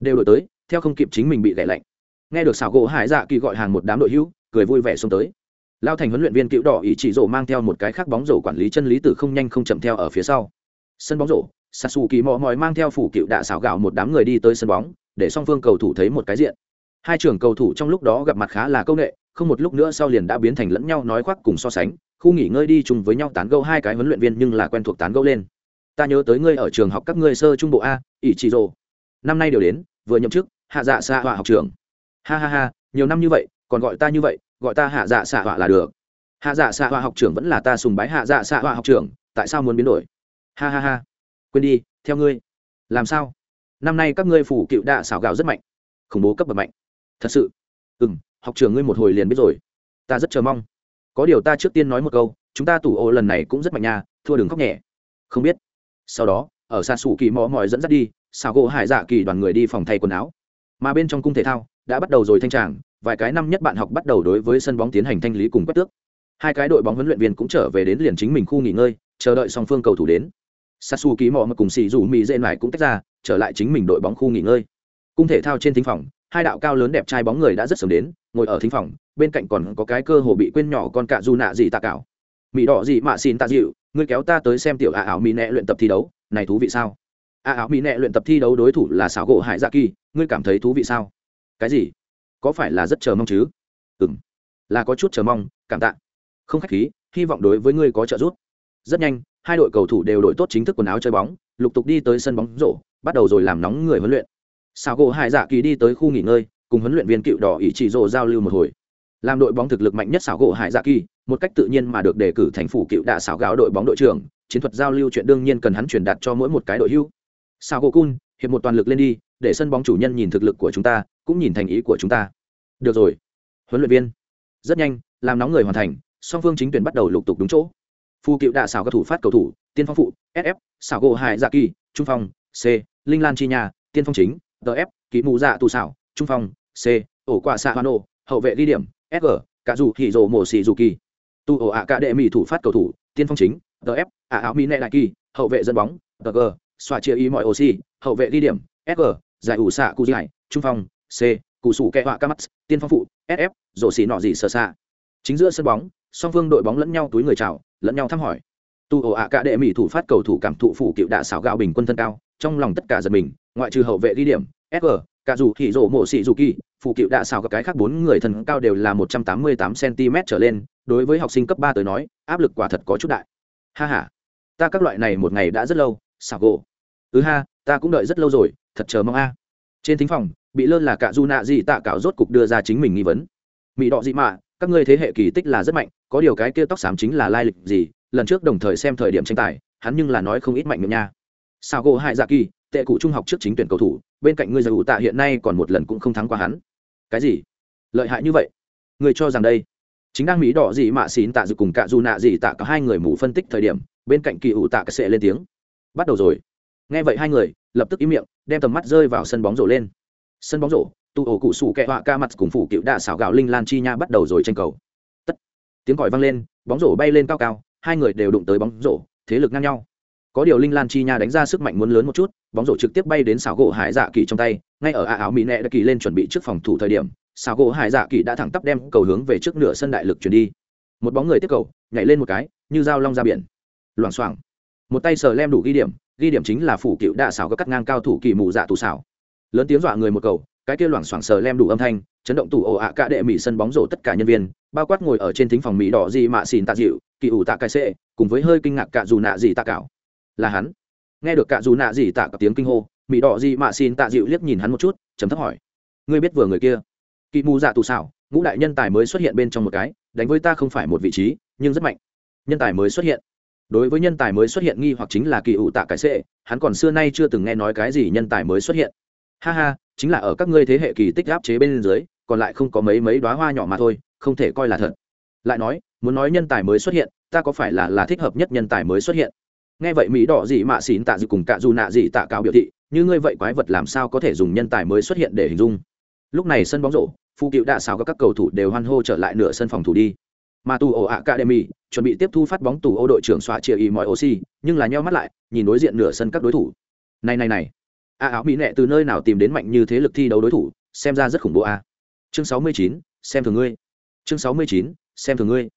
đều đổi tới, theo không kịp chính mình bị lẻ lạnh. Nghe được xảo gỗ hải dạ kỳ gọi hàng một đám đội hưu, cười vui vẻ xông tới. Lao thành huấn luyện viên cựu đỏ ý chỉ rổ mang theo một cái khác bóng rổ quản lý chân lý tử không nhanh không chậm theo ở phía sau. Sân bóng rổ s kỳ mò mòi mang theo phủ cựu đạ xảo gạo một đám người đi tới sân bóng, để song phương cầu thủ thấy một cái diện. Hai trưởng cầu thủ trong lúc đó gặp mặt khá là công nghệ, không một lúc nữa sau liền đã biến thành lẫn nhau nói khoác cùng so sánh, khu nghỉ ngơi đi chung với nhau tán gẫu hai cái huấn luyện viên nhưng là quen thuộc tán gẫu lên ta nhớ tới ngươi ở trường học các ngươi sơ trung bộ a ỷ chị rồ. Năm nay đều đến vừa nhậm chức hạ dạ xạ họa học trường. Ha ha ha nhiều năm như vậy còn gọi ta như vậy gọi ta hạ dạ xạ họa là được. Hạ dạ xạ họa học trường vẫn là ta sùng bái hạ dạ xạ họa học trường, tại sao muốn biến đổi? Ha ha ha quên đi theo ngươi. Làm sao? Năm nay các ngươi phủ cựu đạ xảo gạo rất mạnh. Khủng bố cấp bậc mạnh. Thật sự. Ừ m học trường ngươi một hồi liền biết rồi. Ta rất chờ mong. Có điều ta trước tiên nói một câu chúng ta tủ ô lần này cũng rất mạnh nha thua đừng khóc nhẹ. Không biết sau đó, ở xa xù kỳ mò mòi dẫn dắt đi, xào gỗ hải dạ kỳ đoàn người đi phòng thay quần áo. Mà bên trong cung thể thao đã bắt đầu rồi thanh tràng, vài cái năm nhất bạn học bắt đầu đối với sân bóng tiến hành thanh lý cùng quét tước. Hai cái đội bóng huấn luyện viên cũng trở về đến liền chính mình khu nghỉ ngơi, chờ đợi song phương cầu thủ đến. Sasu ký mò mà cùng xì dù mỹ dễ lại cũng tách ra, trở lại chính mình đội bóng khu nghỉ ngơi. Cung thể thao trên thính phòng, hai đạo cao lớn đẹp trai bóng người đã rất sớm đến, ngồi ở thính phòng, bên cạnh còn có cái cơ hồ bị quên nhỏ con cạ du nạ gì tạ cảo mỹ đỏ gì mạ xin tạ dịu, ngươi kéo ta tới xem tiểu ả ảo mỹ nẹ luyện tập thi đấu, này thú vị sao? Ả ảo mỹ nẹ luyện tập thi đấu đối thủ là xảo gỗ hải dạ kỳ, ngươi cảm thấy thú vị sao? Cái gì? Có phải là rất chờ mong chứ? Ừ m là có chút chờ mong, cảm tạ. Không khách khí, hy vọng đối với ngươi có trợ giúp. Rất nhanh, hai đội cầu thủ đều đội tốt chính thức quần áo chơi bóng, lục tục đi tới sân bóng rổ, bắt đầu rồi làm nóng người huấn luyện. Xảo gỗ hải dạ kỳ đi tới khu nghỉ ngơi, cùng huấn luyện viên cựu đỏ ỷ trị rộ giao lưu một hồi làm đội bóng thực lực mạnh nhất xảo gỗ hải dạ kỳ, một cách tự nhiên mà được đề cử thành phủ cựu đạ xảo gạo đội bóng đội trưởng, chiến thuật giao lưu chuyện đương nhiên cần hắn truyền đạt cho mỗi một cái đội hưu. Xảo gỗ cun hiệp một toàn lực lên đi, để sân bóng chủ nhân nhìn thực lực của chúng ta, cũng nhìn thành ý của chúng ta. Được rồi. Huấn luyện viên. Rất nhanh, làm nóng người hoàn thành, song phương chính tuyển bắt đầu lục tục đúng chỗ. Phu cựu đạ xảo các thủ phát cầu thủ, tiên phong phụ sf xảo gỗ hải dạ kỳ, trung phong, c, linh lan chi nhà tiên phong chính df kỹ mù dạ tù xảo, trung phong, c, ổ quả xạ hoa nô, hậu vệ ghi điểm sg cả dù hỉ rồ mổ xì dù kỳ. Tu ổ ạ cả đệ mỹ thủ phát cầu thủ, tiên phong chính df ả áo mỹ nệ đại kỳ, hậu vệ dân bóng tg xoa chia ý mọi oxy hậu vệ ghi điểm sg giải ủ xạ cụ giải, trung phong, c, cụ sủ kẹ họa ca mắt tiên phong phụ sf rổ xì nọ gì sơ xạ. Chính giữa sân bóng, song phương đội bóng lẫn nhau túi người chào, lẫn nhau thăm hỏi. Tu ổ ạ cả đệ mỹ thủ phát cầu thủ cảm thụ phủ cựu đạ xảo gạo bình quân thân cao, trong lòng tất cả giật mình, ngoại trừ hậu vệ ghi điểm sg cả dù hỉ rổ mộ xị dù kỳ phụ cựu đạ xào các cái khác bốn người thần cao đều là một trăm tám mươi tám cm trở lên, đối với học sinh cấp ba tới nói, áp lực quả thật có chút đại. Ha ha, ta các loại này một ngày đã rất lâu xảo gỗ. Ừ ha, ta cũng đợi rất lâu rồi, thật chờ mong a. Trên thính phòng, bị lơ là cả du nạ gì tạ cảo rốt cục đưa ra chính mình nghi vấn. Mỹ đọ dị mạ, các ngươi thế hệ kỳ tích là rất mạnh, có điều cái kia tóc xám chính là lai lịch gì, lần trước đồng thời xem thời điểm tranh tài, hắn nhưng là nói không ít mạnh miệng nha. Sao gỗ hại dạ kỳ tệ cụ trung học trước chính tuyển cầu thủ, bên cạnh ngươi giải ủ tạ hiện nay còn một lần cũng không thắng qua hắn. Cái gì? Lợi hại như vậy? Người cho rằng đây. Chính đang mỹ đỏ gì mạ xín tạ dự cùng cạ dù nạ gì tạ cả hai người mù phân tích thời điểm, bên cạnh kỳ ủ tạ cả sệ lên tiếng. Bắt đầu rồi. Nghe vậy hai người, lập tức im miệng, đem tầm mắt rơi vào sân bóng rổ lên. Sân bóng rổ tụ ổ cụ sủ kẹ họa ca mặt cùng phủ cựu đạ xảo gạo linh lan chi nha bắt đầu rồi tranh cầu. Tất. Tiếng còi vang lên, bóng rổ bay lên cao cao, hai người đều đụng tới bóng rổ, thế lực ngang nhau có điều linh lan chi nha đánh ra sức mạnh muốn lớn một chút, bóng rổ trực tiếp bay đến xảo gỗ hải dạ kỳ trong tay, ngay ở ả áo mỹ nẹ đã kỳ lên chuẩn bị trước phòng thủ thời điểm, xảo gỗ hải dạ kỳ đã thẳng tắp đem cầu hướng về trước nửa sân đại lực chuyển đi. Một bóng người tiếp cầu, nhảy lên một cái, như dao long ra biển. Loảng xoảng. Một tay sờ lem đủ ghi điểm ghi điểm chính là phủ cựu đạ xảo các cắt ngang cao thủ kỳ mù dạ tù xảo. Lớn tiếng dọa người một cầu, cái kia loảng xoảng sờ lem đủ âm thanh, chấn động tủ ổ ạ cả đệ mỹ sân bóng rổ tất cả nhân viên, bao quát ngồi ở trên thính phòng mỹ đỏ gì mạ xìn tạ dịu, kỳ ủ tạ cái xệ cùng với hơi kinh ngạc cả dù nạ gì tạ cảo là hắn. Nghe được cả dù nạ gì tạ cả tiếng kinh hô mỹ đỏ gì mạ xin tạ dịu liếc nhìn hắn một chút chấm thấp hỏi. Ngươi biết vừa người kia? Kỳ mù dạ tù xảo, ngũ đại nhân tài mới xuất hiện bên trong một cái, đánh với ta không phải một vị trí, nhưng rất mạnh. Nhân tài mới xuất hiện. Đối với nhân tài mới xuất hiện nghi hoặc chính là kỳ ủ tạ cái sệ, hắn còn xưa nay chưa từng nghe nói cái gì nhân tài mới xuất hiện. Ha ha, chính là ở các ngươi thế hệ kỳ tích áp chế bên dưới, còn lại không có mấy mấy đoá hoa nhỏ mà thôi, không thể coi là thật. Lại nói, muốn nói nhân tài mới xuất hiện, ta có phải là là thích hợp nhất nhân tài mới xuất hiện? Nghe vậy mỹ đỏ dị mạ xín tạ dị cùng cạ dù nạ dị tạ cao biểu thị, như ngươi vậy quái vật làm sao có thể dùng nhân tài mới xuất hiện để hình dung? Lúc này sân bóng rổ phụ cựu đạ xào các cầu thủ đều hoan hô trở lại nửa sân phòng thủ đi. Mà tù ổ academy chuẩn bị tiếp thu phát bóng tù ô đội trưởng xoa chia y mọi oxy nhưng là nheo mắt lại, nhìn đối diện nửa sân các đối thủ. Này này này. A áo mỹ nệ từ nơi nào tìm đến mạnh như thế lực thi đấu đối thủ, xem ra rất khủng bố a. Chương sáu mươi chín, xem thường ngươi. Chương sáu mươi chín, xem thường ngươi.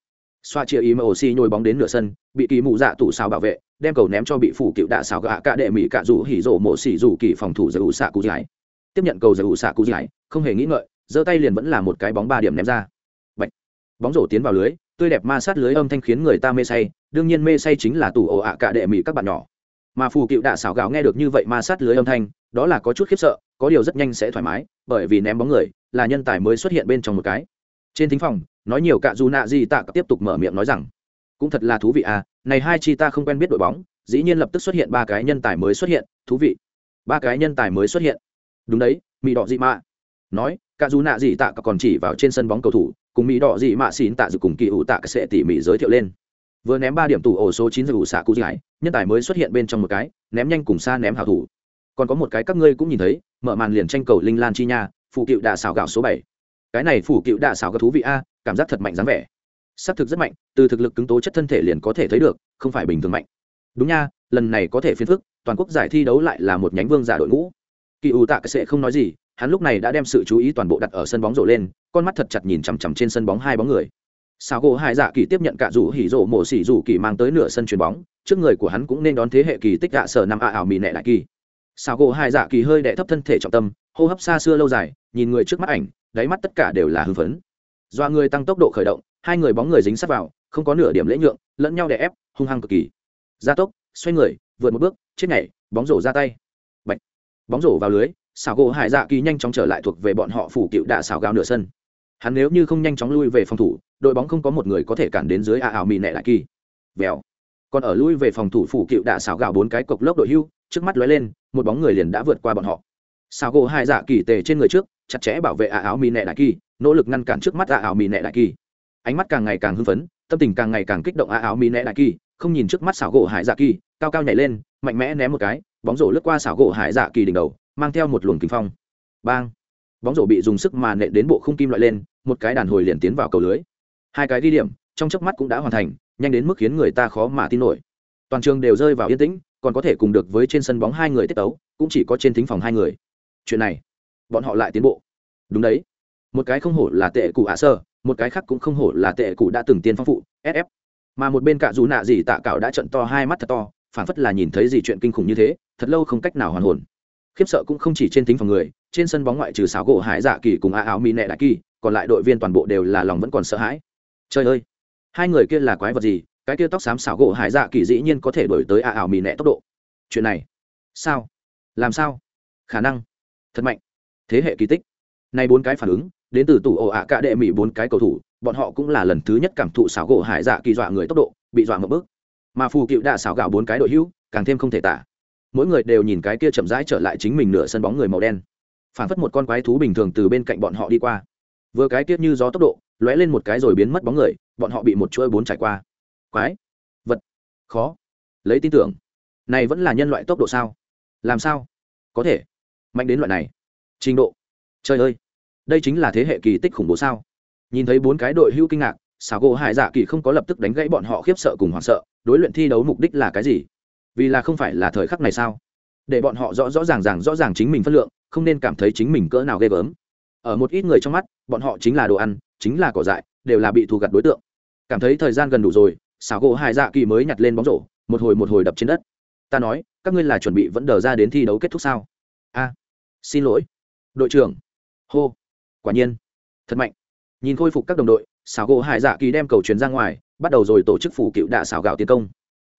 Xoa chia ý mọi oxy nhồi bóng đến nửa sân bị kỳ mụ dạ tủ xào bảo vệ, đem cầu ném cho bị phủ cựu đạ xào gạ cả đệ mỹ cạ rủ hỉ rổ mộ xỉ rủ kỳ phòng thủ giải ủ xạ cụ giải. Tiếp nhận cầu giải ủ xạ cụ giải, không hề nghĩ ngợi, giơ tay liền vẫn là một cái bóng ba điểm ném ra. Bạch. bóng rổ tiến vào lưới, tươi đẹp ma sát lưới âm thanh khiến người ta mê say, đương nhiên mê say chính là tủ ổ ạ cả đệ mỹ các bạn nhỏ. Mà phù cựu đạ xảo gạo nghe được như vậy ma sát lưới âm thanh, đó là có chút khiếp sợ, có điều rất nhanh sẽ thoải mái, bởi vì ném bóng người, là nhân tài mới xuất hiện bên trong một cái. Trên thính phòng, nói nhiều cạ dù nạ gì tạ tiếp tục mở miệng nói rằng cũng thật là thú vị à này hai chi ta không quen biết đội bóng, dĩ nhiên lập tức xuất hiện ba cái nhân tài mới xuất hiện, thú vị. Ba cái nhân tài mới xuất hiện. Đúng đấy mỹ đỏ dị mạ. Nói cả dù nạ gì tạ còn chỉ vào trên sân bóng cầu thủ, cùng mỹ đỏ dị mạ xỉn tạ dự cùng kỳ ủ tạ sẽ tỉ mỉ giới thiệu lên. Vừa ném ba điểm tủ ổ số chín ủ xạ cụ giải nhân tài mới xuất hiện bên trong một cái, ném nhanh cùng xa ném hào thủ. Còn có một cái các ngươi cũng nhìn thấy, mở màn liền tranh cầu linh lan chi nha phụ cựu đạ xào gạo số bảy. Cái này phủ cựu đạ xào có thú vị a, cảm giác thật mạnh dáng vẻ s ắ c thực rất mạnh, từ thực lực cứng tố chất thân thể liền có thể thấy được, không phải bình thường mạnh. Đúng nha, lần này có thể phiền phức, toàn quốc giải thi đấu lại là một nhánh vương giả đội ngũ. Kỳ ủ tạ sẽ không nói gì, hắn lúc này đã đem sự chú ý toàn bộ đặt ở sân bóng rổ lên, con mắt thật chặt nhìn chằm chằm trên sân bóng hai bóng người. Sao gỗ hai dạ kỳ tiếp nhận cả rủ hỉ rổ mổ xỉ rủ kỳ mang tới nửa sân chuyền bóng, trước người của hắn cũng nên đón thế hệ kỳ tích gạ sở năm a ảo mì nẹ đại kỳ. Sao gỗ hai dạ kỳ hơi đẻ thấp thân thể trọng tâm, hô hấp xa xưa lâu dài, nhìn người trước mắt ảnh, đáy mắt tất cả đều là hưng phấn. Do người tăng tốc độ khởi động hai người bóng người dính sát vào, không có nửa điểm lễ nhượng, lẫn nhau đè ép, hung hăng cực kỳ. Gia tốc, xoay người, vượt một bước, chết nhảy, bóng rổ ra tay. Bạch. bóng rổ vào lưới, xảo gỗ hải dạ kỳ nhanh chóng trở lại thuộc về bọn họ phủ cựu đạ xảo gao nửa sân. Hắn nếu như không nhanh chóng lui về phòng thủ, đội bóng không có một người có thể cản đến dưới a ảo mì nẹ đại kỳ. Vèo. Còn ở lui về phòng thủ phủ cựu đạ xảo gạo bốn cái cộc lốc đội hưu, trước mắt lóe lên, một bóng người liền đã vượt qua bọn họ. Xảo gỗ hải dạ kỳ tề trên người trước, chặt chẽ bảo vệ a áo mì nẹ đại kỳ, nỗ lực ngăn cản trước mắt a áo mì nẹ đại kỳ ánh mắt càng ngày càng hưng phấn, tâm tình càng ngày càng kích động a áo mì nẹ đại kỳ, không nhìn trước mắt xảo gỗ hải dạ kỳ, cao cao nhảy lên, mạnh mẽ ném một cái, bóng rổ lướt qua xảo gỗ hải dạ kỳ đỉnh đầu, mang theo một luồng kinh phong. Bang! Bóng rổ bị dùng sức mà nện đến bộ không kim loại lên, một cái đàn hồi liền tiến vào cầu lưới. Hai cái ghi điểm, trong chớp mắt cũng đã hoàn thành, nhanh đến mức khiến người ta khó mà tin nổi. Toàn trường đều rơi vào yên tĩnh, còn có thể cùng được với trên sân bóng hai người tiết tấu, cũng chỉ có trên thính phòng hai người. Chuyện này, bọn họ lại tiến bộ. Đúng đấy. Một cái không hổ là tệ cụ ạ sơ một cái khác cũng không hổ là tệ cụ đã từng tiên phong phụ sf mà một bên cạ dù nạ gì tạ cạo đã trận to hai mắt thật to phản phất là nhìn thấy gì chuyện kinh khủng như thế, thật lâu không cách nào hoàn hồn. Khiếp sợ cũng không chỉ trên tính phòng người, trên sân bóng ngoại trừ sáo gỗ hải dạ kỳ cùng a áo mỹ nẹ đại kỳ, còn lại đội viên toàn bộ đều là lòng vẫn còn sợ hãi. Trời ơi! Hai người kia là quái vật gì? Cái kia tóc xám xảo gỗ hải dạ kỳ dĩ nhiên có thể đổi tới a ảo mì nẹ tốc độ. Chuyện này, sao? Làm sao? Khả năng, thật mạnh. Thế hệ kỳ tích. Nay bốn cái phản ứng đến từ tủ ổ ạ cả đệ mỹ bốn cái cầu thủ, bọn họ cũng là lần thứ nhất cảm thụ xảo gỗ hải dạ kỳ dọa người tốc độ, bị dọa ngập bước. Mà phù cựu đã xảo gạo bốn cái đội hữu, càng thêm không thể tả. Mỗi người đều nhìn cái kia chậm rãi trở lại chính mình nửa sân bóng người màu đen. Phản phất một con quái thú bình thường từ bên cạnh bọn họ đi qua. Vừa cái tiết như gió tốc độ, lóe lên một cái rồi biến mất bóng người, bọn họ bị một chuỗi bốn trải qua. Quái, vật, khó. Lấy tin tưởng, này vẫn là nhân loại tốc độ sao? Làm sao có thể mạnh đến loại này? Trình độ. Trời ơi! Đây chính là thế hệ kỳ tích khủng bố sao? Nhìn thấy bốn cái đội hưu kinh ngạc xảo gỗ hải dạ kỳ không có lập tức đánh gãy bọn họ khiếp sợ cùng hoảng sợ, đối luyện thi đấu mục đích là cái gì? Vì là không phải là thời khắc này sao? Để bọn họ rõ rõ ràng ràng rõ ràng chính mình phân lượng, không nên cảm thấy chính mình cỡ nào ghê gớm. Ở một ít người trong mắt, bọn họ chính là đồ ăn, chính là cỏ dại, đều là bị thù gặt đối tượng. Cảm thấy thời gian gần đủ rồi xảo gỗ hải dạ kỳ mới nhặt lên bóng rổ, một hồi một hồi đập trên đất. Ta nói, các ngươi là chuẩn bị vẫn đờ ra đến thi đấu kết thúc sao? A, xin lỗi. Đội trưởng. Hô quả nhiên, thật mạnh. Nhìn khôi phục các đồng đội, xảo gỗ hải dạ kỳ đem cầu truyền ra ngoài, bắt đầu rồi tổ chức phủ cựu đạ xảo gạo tiến công.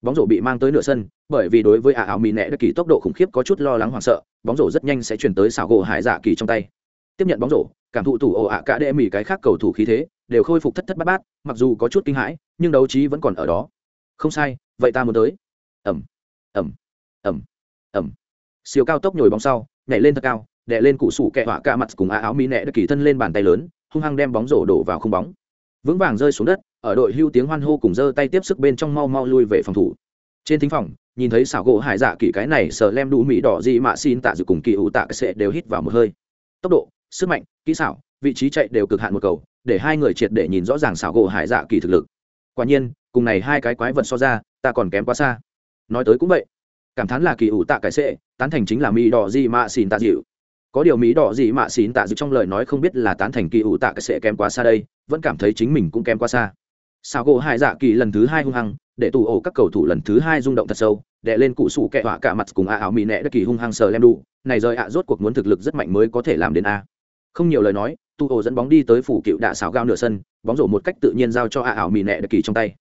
Bóng rổ bị mang tới nửa sân, bởi vì đối với ả áo mỹ nẹ đất kỳ tốc độ khủng khiếp có chút lo lắng hoảng sợ, bóng rổ rất nhanh sẽ chuyển tới xảo gỗ hải dạ kỳ trong tay. Tiếp nhận bóng rổ, cảm thụ thủ ồ ạ cả đệ mỹ cái khác cầu thủ khí thế, đều khôi phục thất thất bát bát, mặc dù có chút kinh hãi, nhưng đấu trí vẫn còn ở đó. Không sai, vậy ta muốn tới. Ẩm ẩm ẩm ẩm siêu cao tốc nhồi bóng sau, nhảy lên thật cao đè lên cụ sủ kẹ họa cả mặt cùng á áo mỹ nẹ đã kỳ thân lên bàn tay lớn, hung hăng đem bóng rổ đổ vào không bóng. Vững vàng rơi xuống đất, ở đội hưu tiếng hoan hô cùng giơ tay tiếp sức bên trong mau mau lui về phòng thủ. Trên thính phòng, nhìn thấy xảo gỗ hải dạ kỳ cái này sờ lem đủ mỹ đỏ gì mà xin tạ dự cùng kỳ ủ tạ cái sệ đều hít vào một hơi. Tốc độ, sức mạnh, kỹ xảo, vị trí chạy đều cực hạn một cầu, để hai người triệt để nhìn rõ ràng xảo gỗ hải dạ kỳ thực lực. Quả nhiên, cùng này hai cái quái vật so ra, ta còn kém quá xa. Nói tới cũng vậy. Cảm thán là kỳ ủ tạ cái sệ tán thành chính là mỹ đỏ gì mà xin tạ dịu có điều mỹ đỏ gì mà xín tạ dự trong lời nói không biết là tán thành kỳ ủ tạ cái sẽ kém quá xa đây, vẫn cảm thấy chính mình cũng kém quá xa. Sao gỗ hai dạ kỳ lần thứ hai hung hăng, để tù ổ các cầu thủ lần thứ hai rung động thật sâu đệ lên cụ sủ kẹ họa cả mặt cùng a áo mỹ nẹ đất kỳ hung hăng sờ lem đủ này rời ạ, rốt cuộc muốn thực lực rất mạnh mới có thể làm đến a. Không nhiều lời nói tu ổ dẫn bóng đi tới phủ cựu đạ xào gao nửa sân, bóng rổ một cách tự nhiên giao cho a ảo mỹ nẹ đất kỳ trong tay.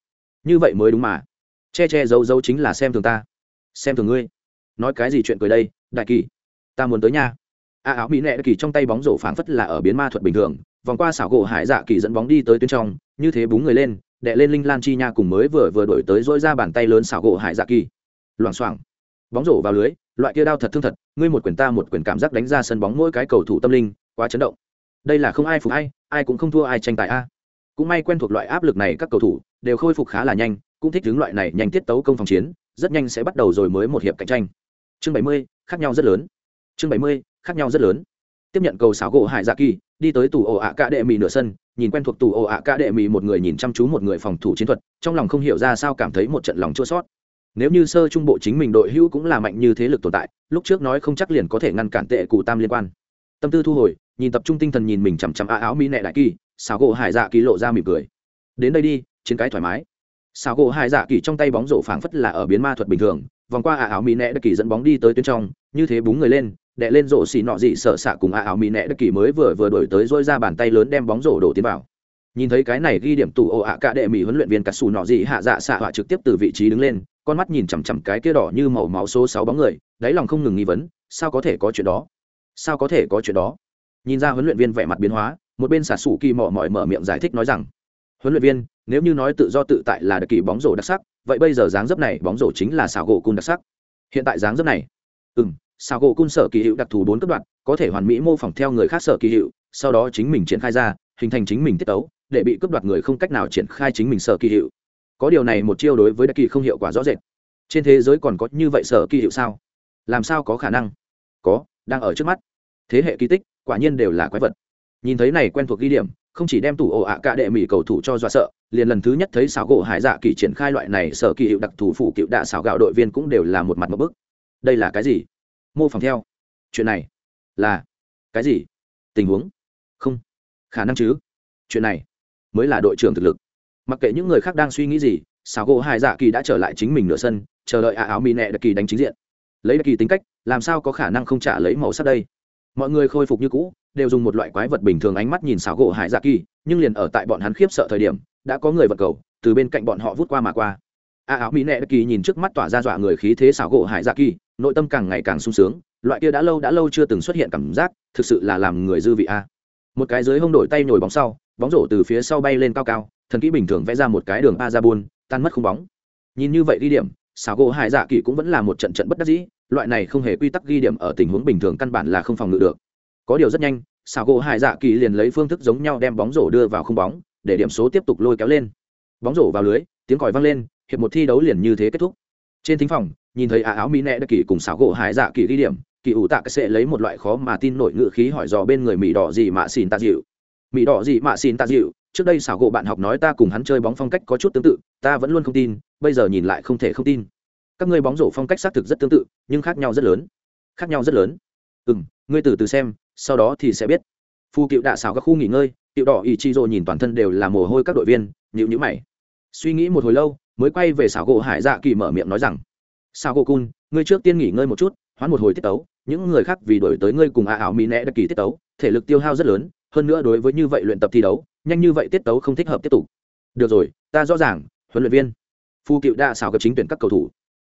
Như vậy mới đúng mà. Che che giấu giấu chính là xem thường ta. Xem thường ngươi. Nói cái gì chuyện cười đây, đại kỳ? Ta muốn tới nhà a áo mỹ nệ kỳ trong tay bóng rổ phảng phất là ở biến ma thuật bình thường, vòng qua xảo gỗ hải dạ kỳ dẫn bóng đi tới tuyến trong, như thế búng người lên đệ lên linh lan chi nha cùng mới vừa vừa đổi tới dỗi ra bàn tay lớn xảo gỗ hải dạ kỳ. Loảng xoảng. Bóng rổ vào lưới, loại kia đao thật thương thật, ngươi một quyền ta một quyền cảm giác đánh ra sân bóng mỗi cái cầu thủ tâm linh, quá chấn động. Đây là không ai phục ai ai cũng không thua ai tranh tài a. Cũng may quen thuộc loại áp lực này các cầu thủ đều khôi phục khá là nhanh, cũng thích hướng loại này nhanh tiết tấu công phòng chiến, rất nhanh sẽ bắt đầu rồi mới một hiệp cạnh tranh. Chương bảy mươi, khác nhau rất lớn. Chương bảy mươi khác nhau rất lớn. Tiếp nhận cầu xáo gỗ hải dạ kỳ, đi tới tủ ổ ạ cả đệ mì nửa sân, nhìn quen thuộc tủ ổ ạ cả đệ mì một người nhìn chăm chú một người phòng thủ chiến thuật, trong lòng không hiểu ra sao cảm thấy một trận lòng chua sót nếu như sơ trung bộ chính mình đội hữu cũng là mạnh như thế lực tồn tại, lúc trước nói không chắc liền có thể ngăn cản tệ cụ tam liên quan. Tâm tư thu hồi, nhìn tập trung tinh thần nhìn mình chằm chằm á áo mỹ nệ đại kỳ xáo gỗ hải dạ kỳ lộ ra mỉm cười. Đến đây đi, chiến cái thoải mái. Xáo gỗ hải dạ kỳ trong tay bóng rổ phảng phất là ở biến ma thuật bình thường, vòng qua á áo mỹ nệ đại kỳ dẫn bóng đi tới tuyến trong, như thế búng người lên đệ lên rổ xì nọ dị sợ xạ cùng á áo mỹ nẹ đất kỳ mới vừa vừa đổi tới dôi ra bàn tay lớn đem bóng rổ đổ tiến vào. Nhìn thấy cái này ghi điểm tủ ồ ạ cả đệ mỹ huấn luyện viên cà xù nọ dị hạ dạ xạ họa trực tiếp từ vị trí đứng lên, con mắt nhìn chằm chằm cái kia đỏ như màu máu số sáu bóng người, đáy lòng không ngừng nghi vấn, sao có thể có chuyện đó? Sao có thể có chuyện đó? Nhìn ra huấn luyện viên vẻ mặt biến hóa, một bên xả sủ kỳ mỏ mỏi mở miệng giải thích nói rằng, huấn luyện viên, nếu như nói tự do tự tại là đặc kỳ bóng rổ đặc sắc, vậy bây giờ dáng dấp này bóng rổ chính là xảo gỗ cun đặc sắc. Hiện tại dáng dấp này. Ừ m Sao gỗ cun sở kỳ hiệu đặc thù bốn cấp đoạn, có thể hoàn mỹ mô phỏng theo người khác sở kỳ hiệu, sau đó chính mình triển khai ra, hình thành chính mình tiết tấu, để bị cướp đoạt người không cách nào triển khai chính mình sở kỳ hiệu. Có điều này một chiêu đối với đặc kỳ không hiệu quả rõ rệt. Trên thế giới còn có như vậy sở kỳ hiệu sao? Làm sao có khả năng? Có, đang ở trước mắt. Thế hệ kỳ tích, quả nhiên đều là quái vật. Nhìn thấy này quen thuộc ghi điểm, không chỉ đem tủ ổ ạ cả đệ mỹ cầu thủ cho dọa sợ, liền lần thứ nhất thấy xảo gỗ hải dạ kỳ triển khai loại này sở kỳ hiệu đặc thù phụ cựu đạ xảo gạo đội viên cũng đều là một mặt một bức. Đây là cái gì? Mô phỏng theo. Chuyện này là cái gì? Tình huống? Không. Khả năng chứ. Chuyện này mới là đội trưởng thực lực. Mặc kệ những người khác đang suy nghĩ gì xảo gỗ hải dạ kỳ đã trở lại chính mình nửa sân, chờ đợi ạ áo mỹ nẹ đặc kỳ đánh chính diện. Lấy đặc kỳ tính cách, làm sao có khả năng không trả lấy màu sắc đây? Mọi người khôi phục như cũ, đều dùng một loại quái vật bình thường ánh mắt nhìn xảo gỗ hải dạ kỳ, nhưng liền ở tại bọn hắn khiếp sợ thời điểm, đã có người vật cầu, từ bên cạnh bọn họ vút qua mà qua a áo mỹ nệ kỳ nhìn trước mắt tỏa ra dọa người khí thế xảo gỗ hải dạ kỳ, nội tâm càng ngày càng sung sướng, loại kia đã lâu đã lâu chưa từng xuất hiện cảm giác, thực sự là làm người dư vị a. Một cái dưới hông đổi tay nhồi bóng sau, bóng rổ từ phía sau bay lên cao cao, thần kỹ bình thường vẽ ra một cái đường a ra buôn tan mất không bóng. Nhìn như vậy ghi điểm, xảo gỗ hải dạ kỳ cũng vẫn là một trận trận bất đắc dĩ, loại này không hề quy tắc ghi điểm ở tình huống bình thường căn bản là không phòng ngự được. Có điều rất nhanh, xảo gỗ hải dạ kỳ liền lấy phương thức giống nhau đem bóng rổ đưa vào không bóng, để điểm số tiếp tục lôi kéo lên. Bóng rổ vào lưới, tiếng còi vang lên hiệp một thi đấu liền như thế kết thúc. Trên thính phòng, nhìn thấy ả áo mỹ nẹ đã kỳ cùng xảo gỗ hải dạ kỳ ghi điểm, kỳ ủ tạ sẽ lấy một loại khó mà tin nổi ngự khí hỏi dò bên người mỹ đỏ gì mà xin ta dịu. Mỹ đỏ gì mà xin ta dịu, trước đây xảo gỗ bạn học nói ta cùng hắn chơi bóng phong cách có chút tương tự, ta vẫn luôn không tin, bây giờ nhìn lại không thể không tin. Các ngươi bóng rổ phong cách xác thực rất tương tự, nhưng khác nhau rất lớn. Khác nhau rất lớn. Ừ m ngươi từ từ xem, sau đó thì sẽ biết. Phu cựu đạ xảo các khu nghỉ ngơi cựu đỏ ỷ chi rộ nhìn toàn thân đều là mồ hôi các đội viên nhịu nhữ mày. Suy nghĩ một hồi lâu mới quay về xảo gỗ hải dạ kỳ mở miệng nói rằng, xảo gỗ cun, ngươi trước tiên nghỉ ngơi một chút, hoãn một hồi tiết tấu, những người khác vì đổi tới ngươi cùng a ảo mỹ nẹ đặc kỳ tiết tấu, thể lực tiêu hao rất lớn, hơn nữa đối với như vậy luyện tập thi đấu, nhanh như vậy tiết tấu không thích hợp tiếp tục. Được rồi, ta rõ ràng, huấn luyện viên. Phu cựu đa xảo gặp chính tuyển các cầu thủ.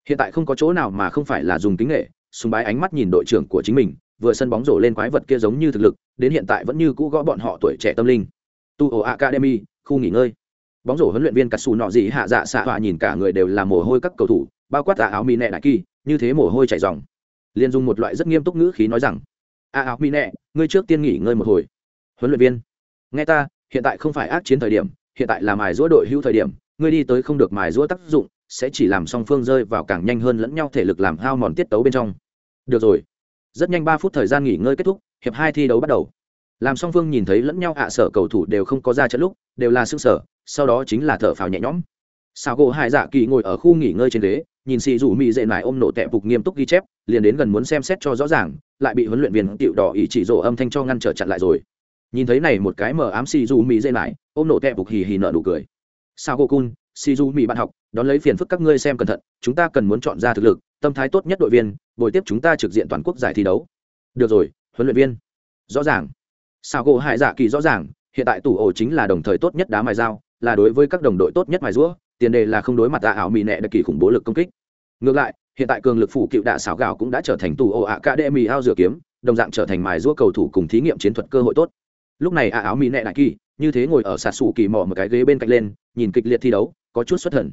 Hiện tại không có chỗ nào mà không phải là dùng kính nghệ súng bái ánh mắt nhìn đội trưởng của chính mình, vừa sân bóng rổ lên quái vật kia giống như thực lực, đến hiện tại vẫn như cũ gõ bọn họ tuổi trẻ tâm linh. Tu ổ academy, khu nghỉ ngơi bóng rổ huấn luyện viên cắt xù nọ gì hạ dạ xạ họa nhìn cả người đều là mồ hôi các cầu thủ, bao quát tà áo mỹ nẹ đại kỳ, như thế mồ hôi chảy dòng. Liền dùng một loại rất nghiêm túc ngữ khí nói rằng a áo mỹ nẹ ngươi trước tiên nghỉ ngơi một hồi. Huấn luyện viên, nghe ta, hiện tại không phải ác chiến thời điểm, hiện tại là mài giũa đội hưu thời điểm, ngươi đi tới không được mài giũa tác dụng, sẽ chỉ làm song phương rơi vào càng nhanh hơn lẫn nhau thể lực làm hao mòn tiết tấu bên trong. Được rồi. Rất nhanh ba phút thời gian nghỉ ngơi kết thúc, hiệp hai thi đấu bắt đầu. Làm song phương nhìn thấy lẫn nhau hạ sở cầu thủ đều không có ra trận lúc, đều là sức sở sau đó chính là thở phào nhẹ nhõm. Sao gỗ hải dạ kỳ ngồi ở khu nghỉ ngơi trên ghế, nhìn xì rủ mị dệ nải ôm nổ tẹp phục nghiêm túc ghi chép, liền đến gần muốn xem xét cho rõ ràng, lại bị huấn luyện viên tiểu đỏ ý chỉ rổ âm thanh cho ngăn trở chặn lại rồi. Nhìn thấy này một cái mờ ám xì rủ mị dệ nải, ôm nổ tẹp phục hì hì nở nụ cười. Sao gỗ cun, xì rủ mị bạn học, đón lấy phiền phức các ngươi xem cẩn thận, chúng ta cần muốn chọn ra thực lực, tâm thái tốt nhất đội viên bồi tiếp chúng ta trực diện toàn quốc giải thi đấu. Được rồi, huấn luyện viên. Rõ ràng. Sao gỗ hải dạ kỳ rõ ràng, hiện tại tủ ổ chính là đồng thời tốt nhất đá mài dao là đối với các đồng đội tốt nhất mài rũa, tiền đề là không đối mặt tạ ảo mỹ nẹ đặc kỳ khủng bố lực công kích. Ngược lại, hiện tại cường lực phủ cựu đạ xảo gạo cũng đã trở thành tù ổ ạ cả đệ mì ao rửa kiếm, đồng dạng trở thành mài rũa cầu thủ cùng thí nghiệm chiến thuật cơ hội tốt. Lúc này ạ áo mỹ nẹ đại kỳ, như thế ngồi ở sạt sủ kỳ mò một cái ghế bên cạnh lên, nhìn kịch liệt thi đấu, có chút xuất thần.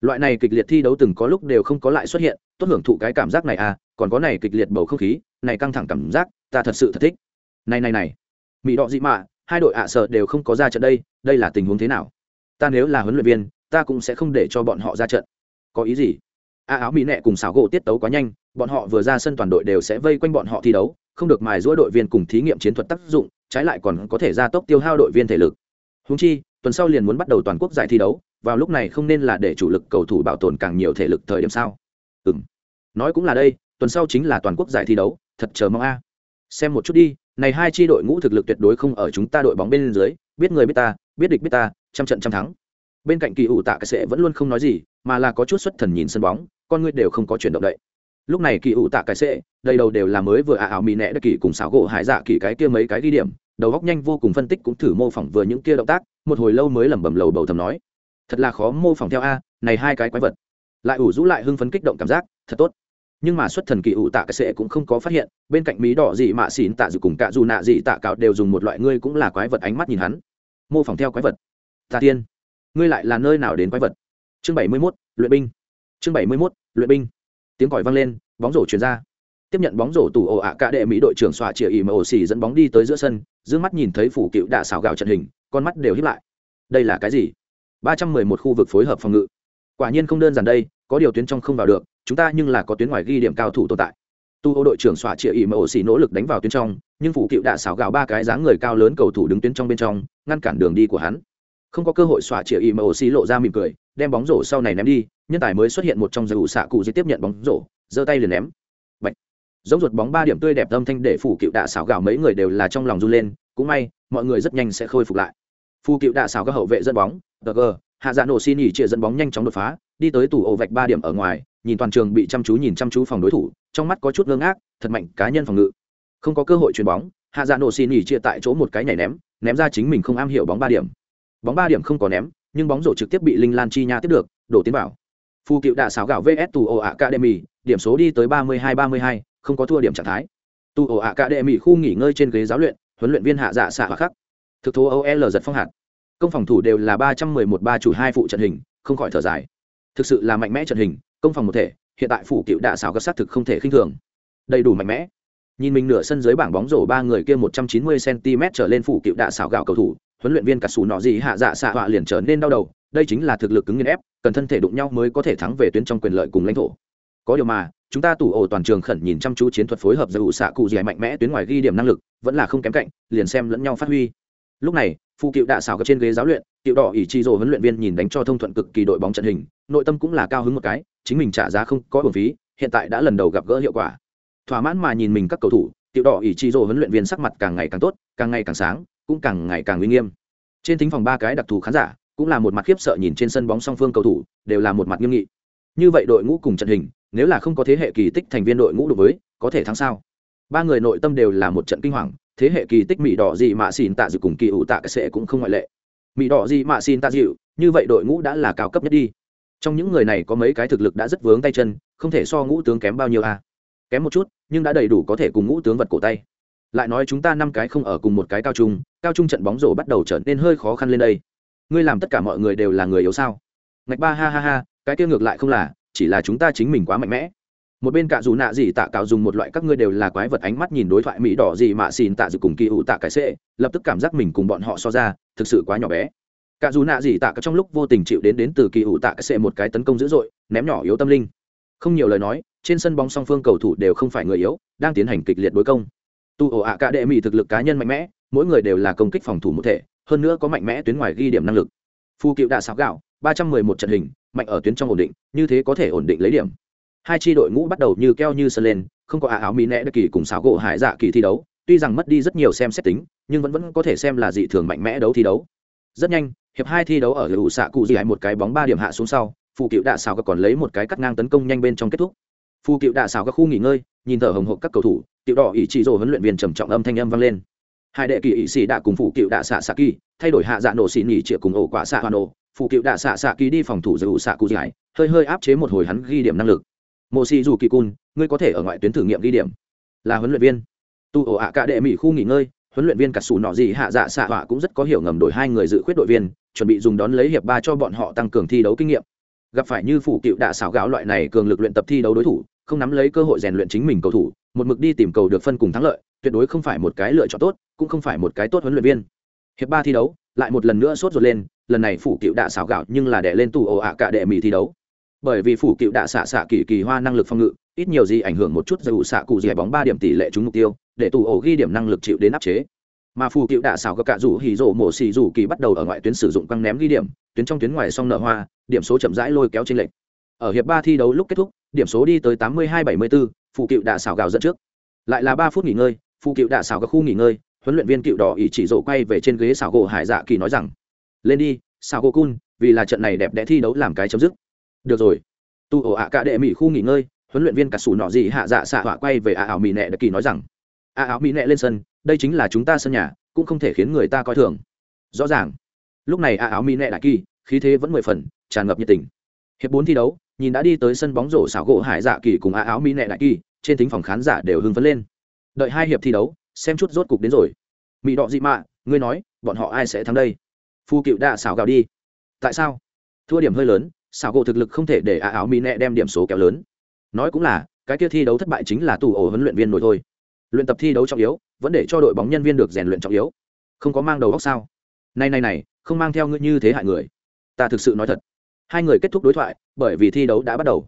Loại này kịch liệt thi đấu từng có lúc đều không có lại xuất hiện, tốt hưởng thụ cái cảm giác này à còn có này kịch liệt bầu không khí, này căng thẳng cảm giác, ta thật sự thật thích. Này này này. Mỹ đọ dị mạ, hai đội ạ sợ đều không có ra trận đây đây là tình huống thế nào? Ta nếu là huấn luyện viên, ta cũng sẽ không để cho bọn họ ra trận. Có ý gì? A áo mỹ nẹ cùng xảo gỗ tiết tấu quá nhanh, bọn họ vừa ra sân toàn đội đều sẽ vây quanh bọn họ thi đấu, không được mài giũa đội viên cùng thí nghiệm chiến thuật tác dụng, trái lại còn có thể gia tốc tiêu hao đội viên thể lực. Húng chi, tuần sau liền muốn bắt đầu toàn quốc giải thi đấu, vào lúc này không nên là để chủ lực cầu thủ bảo tồn càng nhiều thể lực thời điểm sao? Ừ m nói cũng là đây, tuần sau chính là toàn quốc giải thi đấu, thật chờ mong a. Xem một chút đi, này hai chi đội ngũ thực lực tuyệt đối không ở chúng ta đội bóng bên dưới, biết người biết ta, biết địch biết ta trăm trận trăm thắng. Bên cạnh kỳ ủ tạ cái sệ vẫn luôn không nói gì, mà là có chút xuất thần nhìn sân bóng, con người đều không có chuyển động đậy. Lúc này kỳ ủ tạ cái sệ, đầy đầu đều là mới vừa ả ảo mì nẹ đất kỳ cùng xảo gỗ hải dạ kỳ cái kia mấy cái ghi điểm, đầu góc nhanh vô cùng phân tích cũng thử mô phỏng vừa những kia động tác, một hồi lâu mới lẩm bẩm lầu bầu thầm nói. Thật là khó mô phỏng theo a, này hai cái quái vật. Lại ủ rũ lại hưng phấn kích động cảm giác, thật tốt. Nhưng mà xuất thần kỳ ủ tạ cái sệ cũng không có phát hiện, bên cạnh mí đỏ dị mạ xỉn tạ dự cùng cạ dù nạ dị tạ cạo đều dùng một loại ngươi cũng là quái vật ánh mắt nhìn hắn. Mô phỏng theo quái vật tà tiên, ngươi lại là nơi nào đến quái vật? Chương bảy mươi mốt, luyện binh. Chương bảy mươi mốt, luyện binh. Tiếng còi vang lên, bóng rổ chuyển ra. Tiếp nhận bóng rổ tủ ổ ạ cả đệ mỹ đội trưởng xòa chĩa ỉ mà ổ xì dẫn bóng đi tới giữa sân giữ mắt nhìn thấy phủ cựu đạ xào gạo trận hình, con mắt đều hiếp lại. Đây là cái gì? ba trăm mười một khu vực phối hợp phòng ngự. Quả nhiên không đơn giản đây, có điều tuyến trong không vào được, chúng ta nhưng là có tuyến ngoài ghi điểm cao thủ tồn tại. Tu ô đội trưởng xòa chĩa ỉ mà ổ xì nỗ lực đánh vào tuyến trong, nhưng phủ cựu đạ xào gạo ba cái dáng người cao lớn cầu thủ đứng tuyến trong bên trong, ngăn cản đường đi của hắn không có cơ hội xoa chĩa ỉ mà ổ xì lộ ra mỉm cười, đem bóng rổ sau này ném đi, nhân tài mới xuất hiện một trong giải ủ xạ cụ dễ tiếp nhận bóng rổ, giơ tay liền ném. Bạch. giống ruột bóng ba điểm tươi đẹp âm thanh để phủ cựu đạ xảo gạo mấy người đều là trong lòng run lên, cũng may, mọi người rất nhanh sẽ khôi phục lại. Phù cựu đạ xảo các hậu vệ dẫn bóng tg hạ dạ nổ xin ỉ chia dẫn bóng nhanh chóng đột phá, đi tới tủ ổ vạch ba điểm ở ngoài, nhìn toàn trường bị chăm chú nhìn chăm chú phòng đối thủ, trong mắt có chút ngơ ngác, thật mạnh cá nhân phòng ngự. Không có cơ hội chuyền bóng, hạ dạ nổ xin ỉ chia tại chỗ một cái nhảy ném ném ra chính mình không am hiểu bóng ba điểm bóng ba điểm không có ném nhưng bóng rổ trực tiếp bị linh lan chi nha tiếp được đổ tiến Bảo, phù cựu đạ xáo gạo vs tù ổ academy điểm số đi tới ba mươi hai ba mươi hai không có thua điểm trạng thái. Tù ổ academy khu nghỉ ngơi trên ghế giáo luyện huấn luyện viên hạ dạ xạ và khắc. Thực thố ol giật phong hạt. Công phòng thủ đều là ba trăm mười một ba chủ hai phụ trận hình không khỏi thở dài. Thực sự là mạnh mẽ trận hình công phòng một thể hiện tại phủ cựu đạ xảo các xác thực không thể khinh thường. Đầy đủ mạnh mẽ. Nhìn mình nửa sân dưới bảng bóng rổ ba người kia một trăm chín mươi cm trở lên phủ cựu đạ xảo gạo cầu thủ huấn luyện viên cả xù nọ gì hạ dạ xạ họa liền trở nên đau đầu, đây chính là thực lực cứng nghiên ép, cần thân thể đụng nhau mới có thể thắng về tuyến trong quyền lợi cùng lãnh thổ. Có điều mà, chúng ta tủ ổ toàn trường khẩn nhìn chăm chú chiến thuật phối hợp giữa ủ xạ cụ dẻ mạnh mẽ tuyến ngoài ghi điểm năng lực, vẫn là không kém cạnh, liền xem lẫn nhau phát huy. Lúc này phụ cựu đạ xảo gặp trên ghế giáo luyện cựu đỏ ỷ chi rồ huấn luyện viên nhìn đánh cho thông thuận cực kỳ đội bóng trận hình, nội tâm cũng là cao hứng một cái, chính mình trả giá không có bổng phí, hiện tại đã lần đầu gặp gỡ hiệu quả. Thỏa mãn mà nhìn mình các cầu thủ cựu đỏ ỷ chi rồ huấn luyện viên sắc mặt càng ngày càng tốt, càng ngày càng sáng cũng càng ngày càng uy nghiêm. Trên thính phòng ba cái đặc thù khán giả cũng là một mặt khiếp sợ nhìn trên sân bóng song phương cầu thủ, đều là một mặt nghiêm nghị. Như vậy đội ngũ cùng trận hình, nếu là không có thế hệ kỳ tích thành viên đội ngũ đối với, có thể thắng sao? Ba người nội tâm đều là một trận kinh hoàng, thế hệ kỳ tích mỹ đỏ gì mà xin tạ dự cùng kỳ ủ tạ cái sẽ cũng không ngoại lệ. Mỹ đỏ gì mà xin tạ dịu, như vậy đội ngũ đã là cao cấp nhất đi. Trong những người này có mấy cái thực lực đã rất vướng tay chân, không thể so ngũ tướng kém bao nhiêu à? Kém một chút, nhưng đã đầy đủ có thể cùng ngũ tướng vật cổ tay lại nói chúng ta năm cái không ở cùng một cái cao trung cao trung trận bóng rổ bắt đầu trở nên hơi khó khăn lên đây. Ngươi làm tất cả mọi người đều là người yếu sao? Ngạch ba ha ha ha, cái kia ngược lại không là, chỉ là chúng ta chính mình quá mạnh mẽ. Một bên cạ dù nạ gì tạ cạo dùng một loại các ngươi đều là quái vật ánh mắt nhìn đối thoại mỹ đỏ gì mà xin tạ dự cùng kỳ hữu tạ cái xệ, lập tức cảm giác mình cùng bọn họ so ra, thực sự quá nhỏ bé. Cạ dù nạ gì tạ trong lúc vô tình chịu đến đến từ kỳ hữu tạ cái xệ một cái tấn công dữ dội, ném nhỏ yếu tâm linh. Không nhiều lời nói, trên sân bóng song phương cầu thủ đều không phải người yếu, đang tiến hành kịch liệt đối công tu ổ ạ cả đệ mỹ thực lực cá nhân mạnh mẽ, mỗi người đều là công kích phòng thủ một thể, hơn nữa có mạnh mẽ tuyến ngoài ghi điểm năng lực. Phu cựu đạ sáo gạo, ba trăm mười một trận hình, mạnh ở tuyến trong ổn định, như thế có thể ổn định lấy điểm. Hai tri đội ngũ bắt đầu như keo như sân lên, không có ả áo mỹ nẹ đất kỳ cùng sáo gỗ hải dạ kỳ thi đấu, tuy rằng mất đi rất nhiều xem xét tính, nhưng vẫn vẫn có thể xem là dị thường mạnh mẽ đấu thi đấu. Rất nhanh, hiệp hai thi đấu ở lũ xạ cụ dị hải một cái bóng ba điểm hạ xuống sau phụ cựu đạ xào còn lấy một cái cắt ngang tấn công nhanh bên trong kết thúc phù cựu đạ xào các khu nghỉ ngơi, nhìn thở hồng hộp các cầu thủ, tiểu đỏ ỷ chỉ rồ huấn luyện viên trầm trọng âm thanh âm vang lên. Hai đệ kỳ ỷ sĩ đã cùng phụ cựu đạ xạ xạ kỳ thay đổi hạ dạ nổ xì nhỉ chĩa cùng ổ quả xạ hoa nổ. Phụ cựu đạ xạ xạ kỳ đi phòng thủ giữ xạ cụ giải, hơi hơi áp chế một hồi hắn ghi điểm năng lực. Mô xì dù kỳ cun, ngươi có thể ở ngoại tuyến thử nghiệm ghi điểm. Là huấn luyện viên. Tu ổ ạ cả đệ mỹ khu nghỉ ngơi, huấn luyện viên cà sủ nọ gì hạ dạ xạ họa cũng rất có hiểu ngầm đổi hai người dự khuyết đội viên, chuẩn bị dùng đón lấy hiệp ba cho bọn họ tăng cường thi đấu kinh nghiệm gặp phải như phủ cựu đạ xảo gáo loại này cường lực luyện tập thi đấu đối thủ, không nắm lấy cơ hội rèn luyện chính mình cầu thủ, một mực đi tìm cầu được phân cùng thắng lợi, tuyệt đối không phải một cái lựa chọn tốt, cũng không phải một cái tốt huấn luyện viên. Hiệp ba thi đấu, lại một lần nữa sốt ruột lên, lần này phủ cựu đạ xảo gạo nhưng là đẻ lên tù ồ ạ cả đệ mỹ thi đấu. Bởi vì phủ cựu đạ xạ xạ kỳ kỳ hoa năng lực phòng ngự, ít nhiều gì ảnh hưởng một chút dù xạ cụ dẻ bóng ba điểm tỷ lệ trúng mục tiêu, để tù ổ ghi điểm năng lực chịu đến áp chế mà phù cựu đạ xảo các cạ rủ hỉ rổ mổ xì rủ kỳ bắt đầu ở ngoại tuyến sử dụng căng ném ghi điểm, tuyến trong tuyến ngoài song nợ hoa, điểm số chậm rãi lôi kéo trên lệnh ở hiệp ba thi đấu lúc kết thúc, điểm số đi tới tám mươi hai bảy mươi bốn, phù cựu đạ xảo gạo dẫn trước. Lại là ba phút nghỉ ngơi, phù cựu đạ xảo các khu nghỉ ngơi, huấn luyện viên cựu đỏ ỉ chỉ rổ quay về trên ghế xảo gỗ hải dạ kỳ nói rằng, lên đi, xảo gỗ cun vì là trận này đẹp đẽ thi đấu làm cái chấm dứt. Được rồi. Tu ổ ạ cả đệ mỹ khu nghỉ ngơi, huấn luyện viên cả sủ nọ gì hạ dạ xạ họa quay về ạ ảo mỹ nẹ đặc kỳ nói rằng, ạ ảo mỹ nẹ lên sân đây chính là chúng ta sân nhà, cũng không thể khiến người ta coi thường. Rõ ràng. Lúc này a Áo mỹ Nệ đại kỳ, khí thế vẫn mười phần, tràn ngập nhiệt tình. Hiệp bốn thi đấu, nhìn đã đi tới sân bóng rổ xảo gỗ hải dạ kỳ cùng a áo mỹ Nệ đại kỳ, trên thính phòng khán giả đều hưng phấn lên. Đợi hai hiệp thi đấu, xem chút rốt cục đến rồi. Mỹ đọ dị mạ, ngươi nói, bọn họ ai sẽ thắng đây? Phu cựu đã xảo gạo đi. Tại sao? Thua điểm hơi lớn, xảo gỗ thực lực không thể để a áo mỹ Nệ đem điểm số kéo lớn. Nói cũng là, cái kia thi đấu thất bại chính là tù ổ huấn luyện viên nổi thôi luyện tập thi đấu trọng yếu, vẫn để cho đội bóng nhân viên được rèn luyện trọng yếu. Không có mang đầu góc sao? Này này này, không mang theo ngươi như thế hại người. Ta thực sự nói thật. Hai người kết thúc đối thoại, bởi vì thi đấu đã bắt đầu.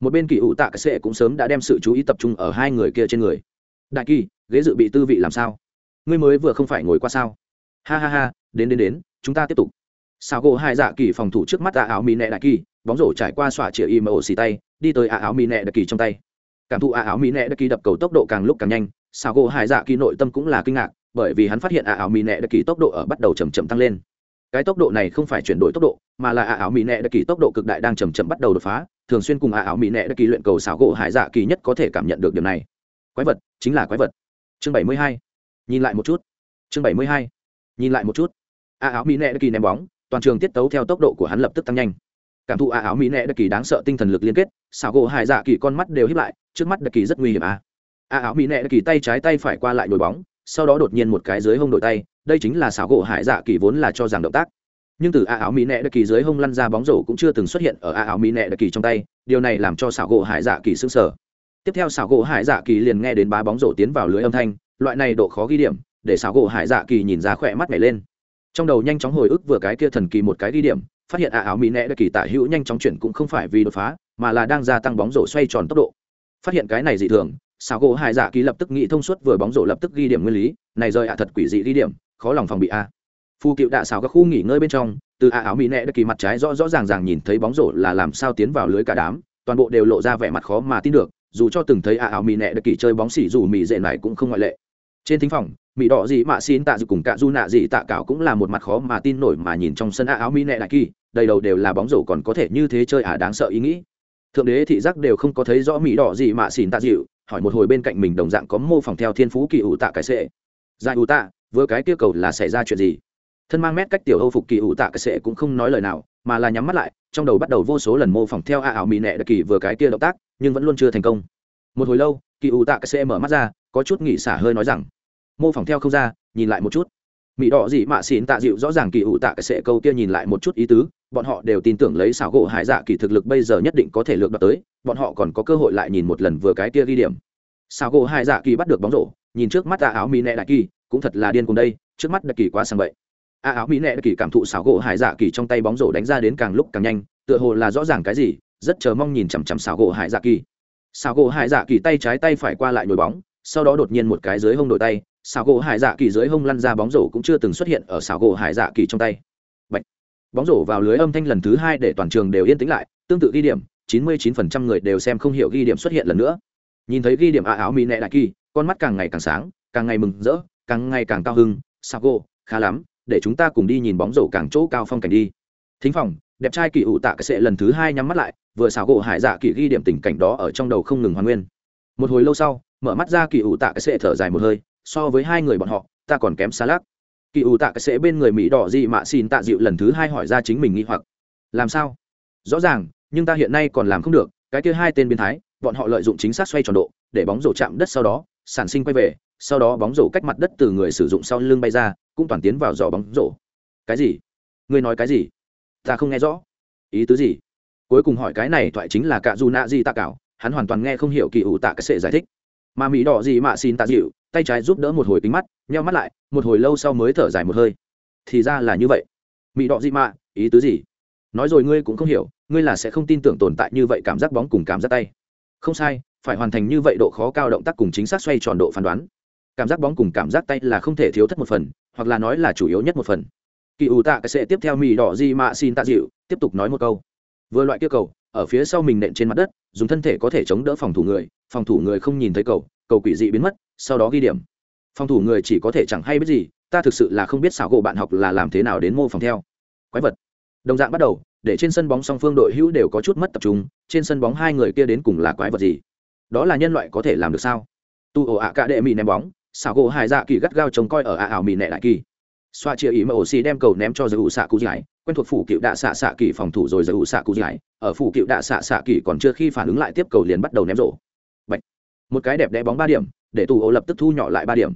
Một bên kỳ ủ tạ cái sệ cũng sớm đã đem sự chú ý tập trung ở hai người kia trên người. Đại kỳ, ghế dự bị tư vị làm sao? Ngươi mới vừa không phải ngồi qua sao? Ha ha ha, đến đến đến, chúng ta tiếp tục. Sao gỗ hai dạ kỳ phòng thủ trước mắt ả áo mì nẹ đại kỳ, bóng rổ trải qua xỏa chĩa im ổ xì tay, đi tới à áo mì nẹ đại kỳ trong tay. Cảm thụ à áo mì nẹ đại kỳ đập cầu tốc độ càng lúc càng nhanh sao gỗ hai dạ kỳ nội tâm cũng là kinh ngạc, bởi vì hắn phát hiện ả áo mì nẹ đại kỳ tốc độ ở bắt đầu chầm chậm tăng lên. Cái tốc độ này không phải chuyển đổi tốc độ, mà là ả áo mỹ nẹ đặc kỳ tốc độ cực đại đang chầm chậm bắt đầu đột phá, thường xuyên cùng ả áo mỹ nẹ đặc kỳ luyện cầu xảo gỗ hải dạ kỳ nhất có thể cảm nhận được điều này. Quái vật, chính là quái vật. Chương bảy mươi hai, nhìn lại một chút. Chương bảy mươi hai, nhìn lại một chút. Ả áo mỹ nẹ đặc kỳ ném bóng, toàn trường tiết tấu theo tốc độ của hắn lập tức tăng nhanh. Cảm thụ ả áo mỹ nẹ đặc kỳ đáng sợ tinh thần lực liên kết, xảo gỗ hải dạ kỳ con mắt đều hiếp lại, trước mắt đặc kỳ rất nguy hiểm à ả áo mỹ nẹ kỳ tay trái tay phải qua lại nhồi bóng, sau đó đột nhiên một cái dưới hông đội tay, đây chính là xảo gỗ hải dạ kỳ vốn là cho rằng động tác. Nhưng từ a áo mỹ nẹ đặc kỳ dưới hông lăn ra bóng rổ cũng chưa từng xuất hiện ở a áo mỹ nẹ đặc kỳ trong tay, điều này làm cho xảo gỗ hải dạ kỳ sững sờ. Tiếp theo xảo gỗ hải dạ kỳ liền nghe đến ba bóng rổ tiến vào lưới âm thanh, loại này độ khó ghi điểm, để xảo gỗ hải dạ kỳ nhìn ra khỏe mắt nhảy lên. Trong đầu nhanh chóng hồi ức vừa cái kia thần kỳ một cái ghi điểm, phát hiện a áo mỹ nẹ đặc kỳ tả hữu nhanh chóng chuyển cũng không phải vì đột phá, mà là đang gia tăng bóng rổ xoay tròn tốc độ. Phát hiện cái này dị thường Sao gỗ hải dạ kỳ lập tức nghĩ thông suốt vừa bóng rổ lập tức ghi điểm nguyên lý, này rơi ạ thật quỷ dị ghi điểm, khó lòng phòng bị a. Phu cựu đạ xào các khu nghỉ ngơi bên trong, từ a áo mỹ nẹ đất kỳ mặt trái rõ rõ ràng ràng nhìn thấy bóng rổ là làm sao tiến vào lưới cả đám, toàn bộ đều lộ ra vẻ mặt khó mà tin được, dù cho từng thấy a áo mỹ nẹ đất kỳ chơi bóng xỉ dù mỹ dệ này cũng không ngoại lệ. Trên thính phòng mỹ đỏ gì mạ xin tạ dù cùng cả du nạ gì tạ cảo cũng là một mặt khó mà tin nổi mà nhìn trong sân a áo mỹ nẹ đại kỳ, đầy đầu đều là bóng rổ còn có thể như thế chơi à đáng sợ ý nghĩ. Thượng đế thị giác đều không có thấy rõ mỹ đỏ gì mạ xin tạ dịu hỏi một hồi bên cạnh mình đồng dạng có mô phỏng theo thiên phú kỳ ủ tạ cái sệ. Dài ủ tạ, vừa cái kia cầu là xảy ra chuyện gì? Thân mang mét cách tiểu âu phục kỳ ủ tạ cái sệ cũng không nói lời nào, mà là nhắm mắt lại, trong đầu bắt đầu vô số lần mô phỏng theo a ảo mỹ nệ đặc kỳ vừa cái kia động tác, nhưng vẫn luôn chưa thành công. Một hồi lâu, kỳ ủ tạ cái sệ mở mắt ra, có chút nghỉ xả hơi nói rằng, mô phỏng theo không ra, nhìn lại một chút. Mỹ đỏ gì mạ xỉn tạ dịu rõ ràng kỳ ủ tạ cái sệ câu kia nhìn lại một chút ý tứ bọn họ đều tin tưởng lấy xảo gỗ hải dạ kỳ thực lực bây giờ nhất định có thể lược đoạt tới, bọn họ còn có cơ hội lại nhìn một lần vừa cái kia ghi điểm. Xảo gỗ hải dạ kỳ bắt được bóng rổ, nhìn trước mắt a áo mỹ nẹ đại kỳ, cũng thật là điên cùng đây, trước mắt đại kỳ quá sang vậy a áo mỹ nẹ đại kỳ cảm thụ xảo gỗ hải dạ kỳ trong tay bóng rổ đánh ra đến càng lúc càng nhanh, tựa hồ là rõ ràng cái gì, rất chờ mong nhìn chằm chằm xảo gỗ hải dạ kỳ. Xảo gỗ hải dạ kỳ tay trái tay phải qua lại nhồi bóng, sau đó đột nhiên một cái dưới hông đổi tay, xảo gỗ hải dạ kỳ dưới hông lăn ra bóng rổ cũng chưa từng xuất hiện ở xảo gỗ hải dạ kỳ trong tay bóng rổ vào lưới âm thanh lần thứ hai để toàn trường đều yên tĩnh lại, tương tự ghi điểm 99% người đều xem không hiểu ghi điểm xuất hiện lần nữa. Nhìn thấy ghi điểm à áo mỹ nẹ đại kỳ, con mắt càng ngày càng sáng, càng ngày mừng rỡ, càng ngày càng cao hưng sao cô khá lắm, để chúng ta cùng đi nhìn bóng rổ càng chỗ cao phong cảnh đi. Thính phòng, đẹp trai kỳ ủ tạ cái sệ lần thứ hai nhắm mắt lại, vừa xào gỗ hải dạ kỳ ghi điểm tình cảnh đó ở trong đầu không ngừng hoàn nguyên. Một hồi lâu sau, mở mắt ra kỳ ủ tạ cái sệ thở dài một hơi, so với hai người bọn họ, ta còn kém xa lắc kỳ ủ tạ cái sẽ bên người mỹ đỏ gì mà xin tạ dịu lần thứ hai hỏi ra chính mình nghi hoặc. Làm sao? Rõ ràng, nhưng ta hiện nay còn làm không được, cái kia hai tên biến thái, bọn họ lợi dụng chính xác xoay tròn độ, để bóng rổ chạm đất sau đó, sản sinh quay về, sau đó bóng rổ cách mặt đất từ người sử dụng sau lưng bay ra, cũng toàn tiến vào giỏ bóng rổ. Cái gì? Ngươi nói cái gì? Ta không nghe rõ. Ý tứ gì? Cuối cùng hỏi cái này thoại chính là cả dù nạ gì tạ cảo, hắn hoàn toàn nghe không hiểu kỳ ủ tạ cái sệ giải thích. Mà mỹ đỏ gì mà xin tạ dịu tay trái giúp đỡ một hồi kính mắt, nheo mắt lại, một hồi lâu sau mới thở dài một hơi. Thì ra là như vậy. Mị đọ dị mạ, ý tứ gì? Nói rồi ngươi cũng không hiểu, ngươi là sẽ không tin tưởng tồn tại như vậy cảm giác bóng cùng cảm giác tay. Không sai, phải hoàn thành như vậy độ khó cao động tác cùng chính xác xoay tròn độ phán đoán. Cảm giác bóng cùng cảm giác tay là không thể thiếu thất một phần, hoặc là nói là chủ yếu nhất một phần. Kỳ ủ tạ cái sẽ tiếp theo mì đỏ di mạ xin tạ dịu, tiếp tục nói một câu. Vừa loại kia cầu, ở phía sau mình nện trên mặt đất, dùng thân thể có thể chống đỡ phòng thủ người, phòng thủ người không nhìn thấy cầu cầu quỷ dị biến mất sau đó ghi điểm. Phòng thủ người chỉ có thể chẳng hay biết gì, ta thực sự là không biết xảo gỗ bạn học là làm thế nào đến mô phòng theo. Quái vật. Đồng dạng bắt đầu, để trên sân bóng song phương đội hữu đều có chút mất tập trung, trên sân bóng hai người kia đến cùng là quái vật gì? Đó là nhân loại có thể làm được sao? Tu ổ ạ cả đệ mỹ ném bóng, xảo gỗ hải dạ kỳ gắt gao trông coi ở ạ ảo mỹ nẹ đại kỳ. Xoa chia ý mà ổ xì đem cầu ném cho giới ủ xạ cụ giải, quen thuộc phủ cựu đạ xạ xạ kỳ phòng thủ rồi giới ủ xạ cụ giải, ở phủ cựu đạ xạ xạ kỳ còn chưa khi phản ứng lại tiếp cầu liền bắt đầu ném rổ. Bạch. một cái đẹp đẽ bóng ba điểm để tù ô lập tức thu nhỏ lại ba điểm.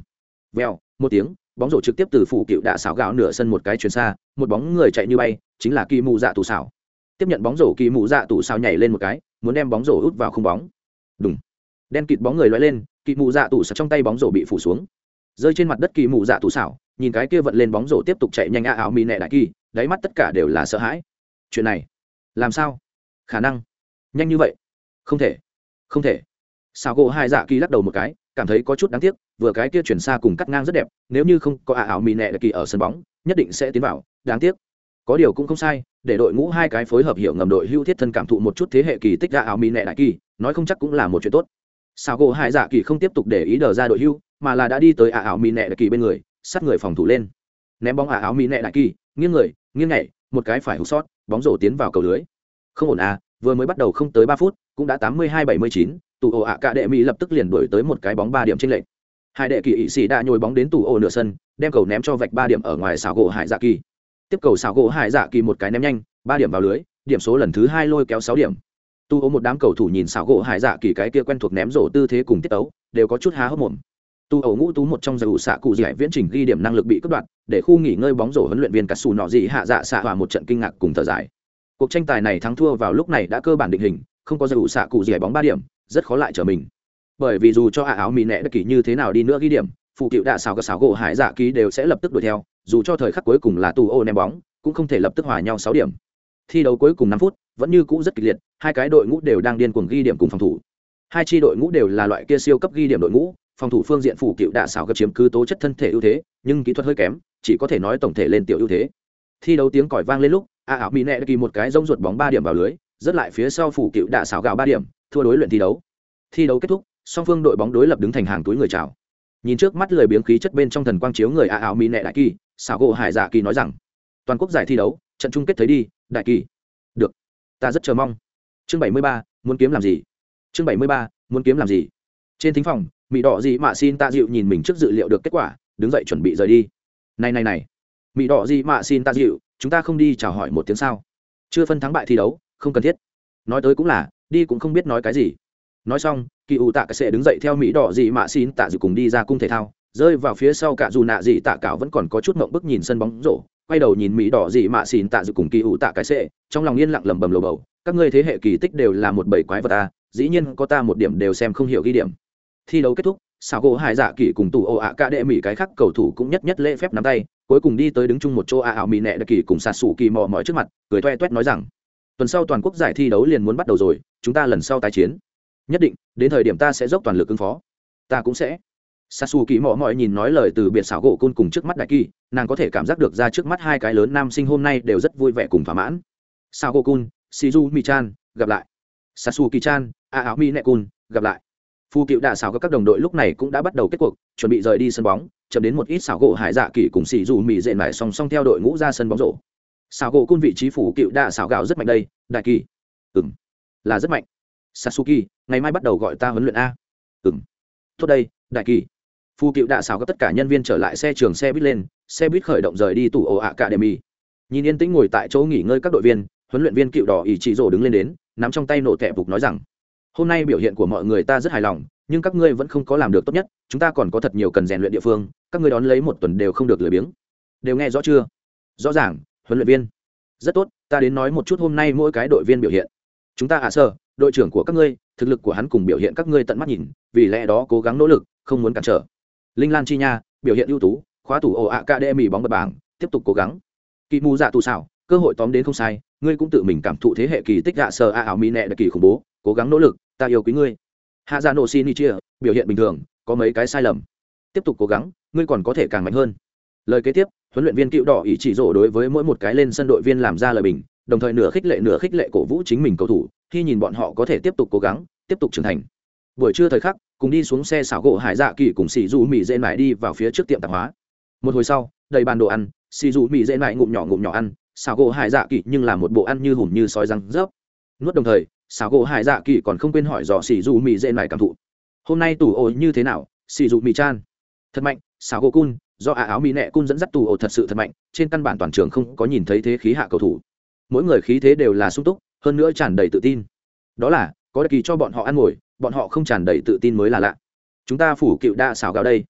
Vèo, một tiếng, bóng rổ trực tiếp từ phủ cựu đạ xảo gạo nửa sân một cái chuyền xa, một bóng người chạy như bay, chính là kỳ mù dạ tù xảo. Tiếp nhận bóng rổ, kỳ mù dạ tù xảo nhảy lên một cái, muốn đem bóng rổ út vào không bóng. Đúng đen kịt bóng người loay lên, kỳ mù dạ tù xảo trong tay bóng rổ bị phủ xuống. Rơi trên mặt đất kỳ mù dạ tù xảo, nhìn cái kia vận lên bóng rổ tiếp tục chạy nhanh a áo mì nẹ đại kỳ, đáy mắt tất cả đều là sợ hãi. Chuyện này, làm sao? Khả năng. Nhanh như vậy? Không thể. Không thể. Sao gỗ hai dạ kỳ lắc đầu một cái cảm thấy có chút đáng tiếc, vừa cái kia chuyển xa cùng cắt ngang rất đẹp, nếu như không có a áo mì nẹ đại kỳ ở sân bóng, nhất định sẽ tiến vào, đáng tiếc. Có điều cũng không sai, để đội ngũ hai cái phối hợp hiểu ngầm đội hưu thiết thân cảm thụ một chút thế hệ kỳ tích ra áo mì nẹ đại kỳ, nói không chắc cũng là một chuyện tốt. Sao gỗ hai dạ kỳ không tiếp tục để ý đờ ra đội hưu, mà là đã đi tới a áo mì nẹ đại kỳ bên người, sát người phòng thủ lên. Ném bóng ả áo mỹ nệ đại kỳ, nghiêng người, nghiêng nhảy, một cái phải hụt sót, bóng rổ tiến vào cầu lưới. Không ổn à vừa mới bắt đầu không tới ba phút, cũng đã tám mươi hai bảy mươi chín tủ ổ ạ cả đệ mỹ lập tức liền đổi tới một cái bóng ba điểm trên lệnh hai đệ kỳ ỵ sĩ đã nhồi bóng đến tủ ổ nửa sân, đem cầu ném cho vạch ba điểm ở ngoài xảo gỗ hải dạ kỳ. Tiếp cầu xảo gỗ hải dạ kỳ một cái ném nhanh, ba điểm vào lưới, điểm số lần thứ hai lôi kéo sáu điểm. Tu ổ một đám cầu thủ nhìn xảo gỗ hải dạ kỳ cái kia quen thuộc ném rổ tư thế cùng tiết tấu, đều có chút há hốc mồm. Tu ổ ngũ tú một trong giải ủ xạ cụ giải viễn trình ghi điểm năng lực bị cướp đoạn để khu nghỉ ngơi bóng rổ huấn luyện viên cắt xù nọ dị hạ dạ xạ hòa một trận kinh ngạc cùng thở dài. Cuộc tranh tài này thắng thua vào lúc này đã cơ bản định hình, không có giải ủ xạ cụ giải bóng ba điểm rất khó lại trở mình. Bởi vì dù cho ả áo mì nẹ bất kỳ như thế nào đi nữa ghi điểm, phụ cựu đạ xào các xáo gỗ hải dạ ký đều sẽ lập tức đuổi theo, dù cho thời khắc cuối cùng là tù ô ném bóng, cũng không thể lập tức hòa nhau sáu điểm. Thi đấu cuối cùng năm phút, vẫn như cũ rất kịch liệt, hai cái đội ngũ đều đang điên cuồng ghi điểm cùng phòng thủ. Hai tri đội ngũ đều là loại kia siêu cấp ghi điểm đội ngũ, phòng thủ phương diện phủ cựu đạ xảo gấp chiếm cứ tố chất thân thể ưu thế, nhưng kỹ thuật hơi kém, chỉ có thể nói tổng thể lên tiểu ưu thế. Thi đấu tiếng còi vang lên lúc a ảo mỹ nẹ kỳ một cái rông ruột bóng ba điểm vào lưới, rất lại phía sau phủ cựu đạ xảo gạo ba điểm thua đối luyện thi đấu. Thi đấu kết thúc, song phương đội bóng đối lập đứng thành hàng túi người chào. Nhìn trước mắt lười biếng khí chất bên trong thần quang chiếu người a áo mỹ nệ đại kỳ, xảo gỗ hải dạ kỳ nói rằng, toàn quốc giải thi đấu, trận chung kết thấy đi, đại kỳ. Được, ta rất chờ mong. Chương bảy mươi ba, muốn kiếm làm gì? Chương bảy mươi ba, muốn kiếm làm gì? Trên thính phòng, mỹ đỏ gì mạ xin ta dịu nhìn mình trước dự liệu được kết quả, đứng dậy chuẩn bị rời đi. Này này này, mỹ đỏ gì mạ xin ta dịu, chúng ta không đi chào hỏi một tiếng sao? Chưa phân thắng bại thi đấu, không cần thiết. Nói tới cũng là đi cũng không biết nói cái gì. Nói xong, kỳ ủ tạ cái sệ đứng dậy theo mỹ đỏ dị mạ xin tạ dịu cùng đi ra cung thể thao, rơi vào phía sau cả dù nạ dị tạ cảo vẫn còn có chút mộng bức nhìn sân bóng rổ, quay đầu nhìn mỹ đỏ dị mạ xin tạ dịu cùng kỳ ủ tạ cái sệ, trong lòng yên lặng lầm bầm lầu bầu, các ngươi thế hệ kỳ tích đều là một bầy quái vật ta dĩ nhiên có ta một điểm đều xem không hiểu ghi điểm. Thi đấu kết thúc xảo gỗ hải dạ kỳ cùng tù ồ ạ cả đệ mỹ cái khác cầu thủ cũng nhất nhất lễ phép nắm tay, cuối cùng đi tới đứng chung một chỗ ạ ảo mỹ nẹ đặc kỳ cùng sạt sủ kỳ mò mỏi trước mặt, cười toe toét nói rằng tuần sau toàn quốc giải thi đấu liền muốn bắt đầu rồi, chúng ta lần sau tái chiến. Nhất định, đến thời điểm ta sẽ dốc toàn lực ứng phó. Ta cũng sẽ. Sasu kỳ mò mọi nhìn nói lời từ biệt xảo gỗ côn cùng trước mắt đại kỳ, nàng có thể cảm giác được ra trước mắt hai cái lớn nam sinh hôm nay đều rất vui vẻ cùng thỏa mãn. Sao gỗ côn, shizu mi chan gặp lại. Sasu kỳ chan, a áo mi nẹ cun gặp lại. Phu cựu đạ xảo các đồng đội lúc này cũng đã bắt đầu kết cuộc, chuẩn bị rời đi sân bóng, chậm đến một ít xảo gỗ hải dạ kỳ cùng xì dù mì dệ mải song song theo đội ngũ ra sân bóng rổ xảo gỗ cun vị trí phủ cựu đạ xảo gạo rất mạnh đây, đại kỳ. Ừ m là rất mạnh. Sasuki ngày mai bắt đầu gọi ta huấn luyện a. Ừ m tốt đây, đại kỳ. Phu cựu đạ xảo các tất cả nhân viên trở lại xe trường xe buýt lên, xe buýt khởi động rời đi tủ ổ ạ cả đệm nhìn yên tĩnh ngồi tại chỗ nghỉ ngơi các đội viên, huấn luyện viên cựu đỏ ỷ trị rổ đứng lên đến, nắm trong tay nổ tẹp phục nói rằng, hôm nay biểu hiện của mọi người ta rất hài lòng, nhưng các ngươi vẫn không có làm được tốt nhất, chúng ta còn có thật nhiều cần rèn luyện địa phương, các ngươi đón lấy một tuần đều không được lười biếng. Đều nghe rõ chưa? Rõ ràng huấn luyện viên. Rất tốt, ta đến nói một chút hôm nay mỗi cái đội viên biểu hiện. Chúng ta ạ à sơ đội trưởng của các ngươi, thực lực của hắn cùng biểu hiện các ngươi tận mắt nhìn, vì lẽ đó cố gắng nỗ lực, không muốn cản trở. Linh lan chi nha, biểu hiện ưu tú, khóa tủ ồ ạ ca đê mì bóng bật bảng, tiếp tục cố gắng. Kỳ mù dạ tù xảo cơ hội tóm đến không sai, ngươi cũng tự mình cảm thụ thế hệ kỳ tích dạ sơ a ảo mỹ nẹ đặc kỳ khủng bố, cố gắng nỗ lực, ta yêu quý ngươi. Hạ dạ gia nổ xin đi chia, biểu hiện bình thường, có mấy cái sai lầm. Tiếp tục cố gắng, ngươi còn có thể càng mạnh hơn. Lời kế tiếp huấn luyện viên cựu đỏ ý chỉ rổ đối với mỗi một cái lên sân đội viên làm ra lời bình, đồng thời nửa khích lệ nửa khích lệ cổ vũ chính mình cầu thủ, khi nhìn bọn họ có thể tiếp tục cố gắng, tiếp tục trưởng thành. Buổi trưa thời khắc, cùng đi xuống xe xảo gỗ hải dạ kỳ cùng xì dù mì dễ mải đi vào phía trước tiệm tạp hóa. Một hồi sau, đầy bàn đồ ăn xì dù mì dễ mải ngụm nhỏ ngụm nhỏ ăn, xảo gỗ hải dạ kỳ nhưng là một bộ ăn như hùm như sói răng rớp. Nuốt đồng thời, xảo gỗ hải dạ kỳ còn không quên hỏi dò xì dù mì dễ mải cảm thụ. Hôm nay tủ ổ như thế nào xì dù mì chan. Thật mạnh, xảo gỗ cun do ả áo mỹ nẹ cung dẫn dắt tù ổ thật sự thật mạnh, trên căn bản toàn trường không có nhìn thấy thế khí hạ cầu thủ. Mỗi người khí thế đều là sung túc, hơn nữa tràn đầy tự tin. Đó là, có đặc kỳ cho bọn họ ăn ngồi, bọn họ không tràn đầy tự tin mới là lạ. Chúng ta phủ cựu đa xào gạo đây.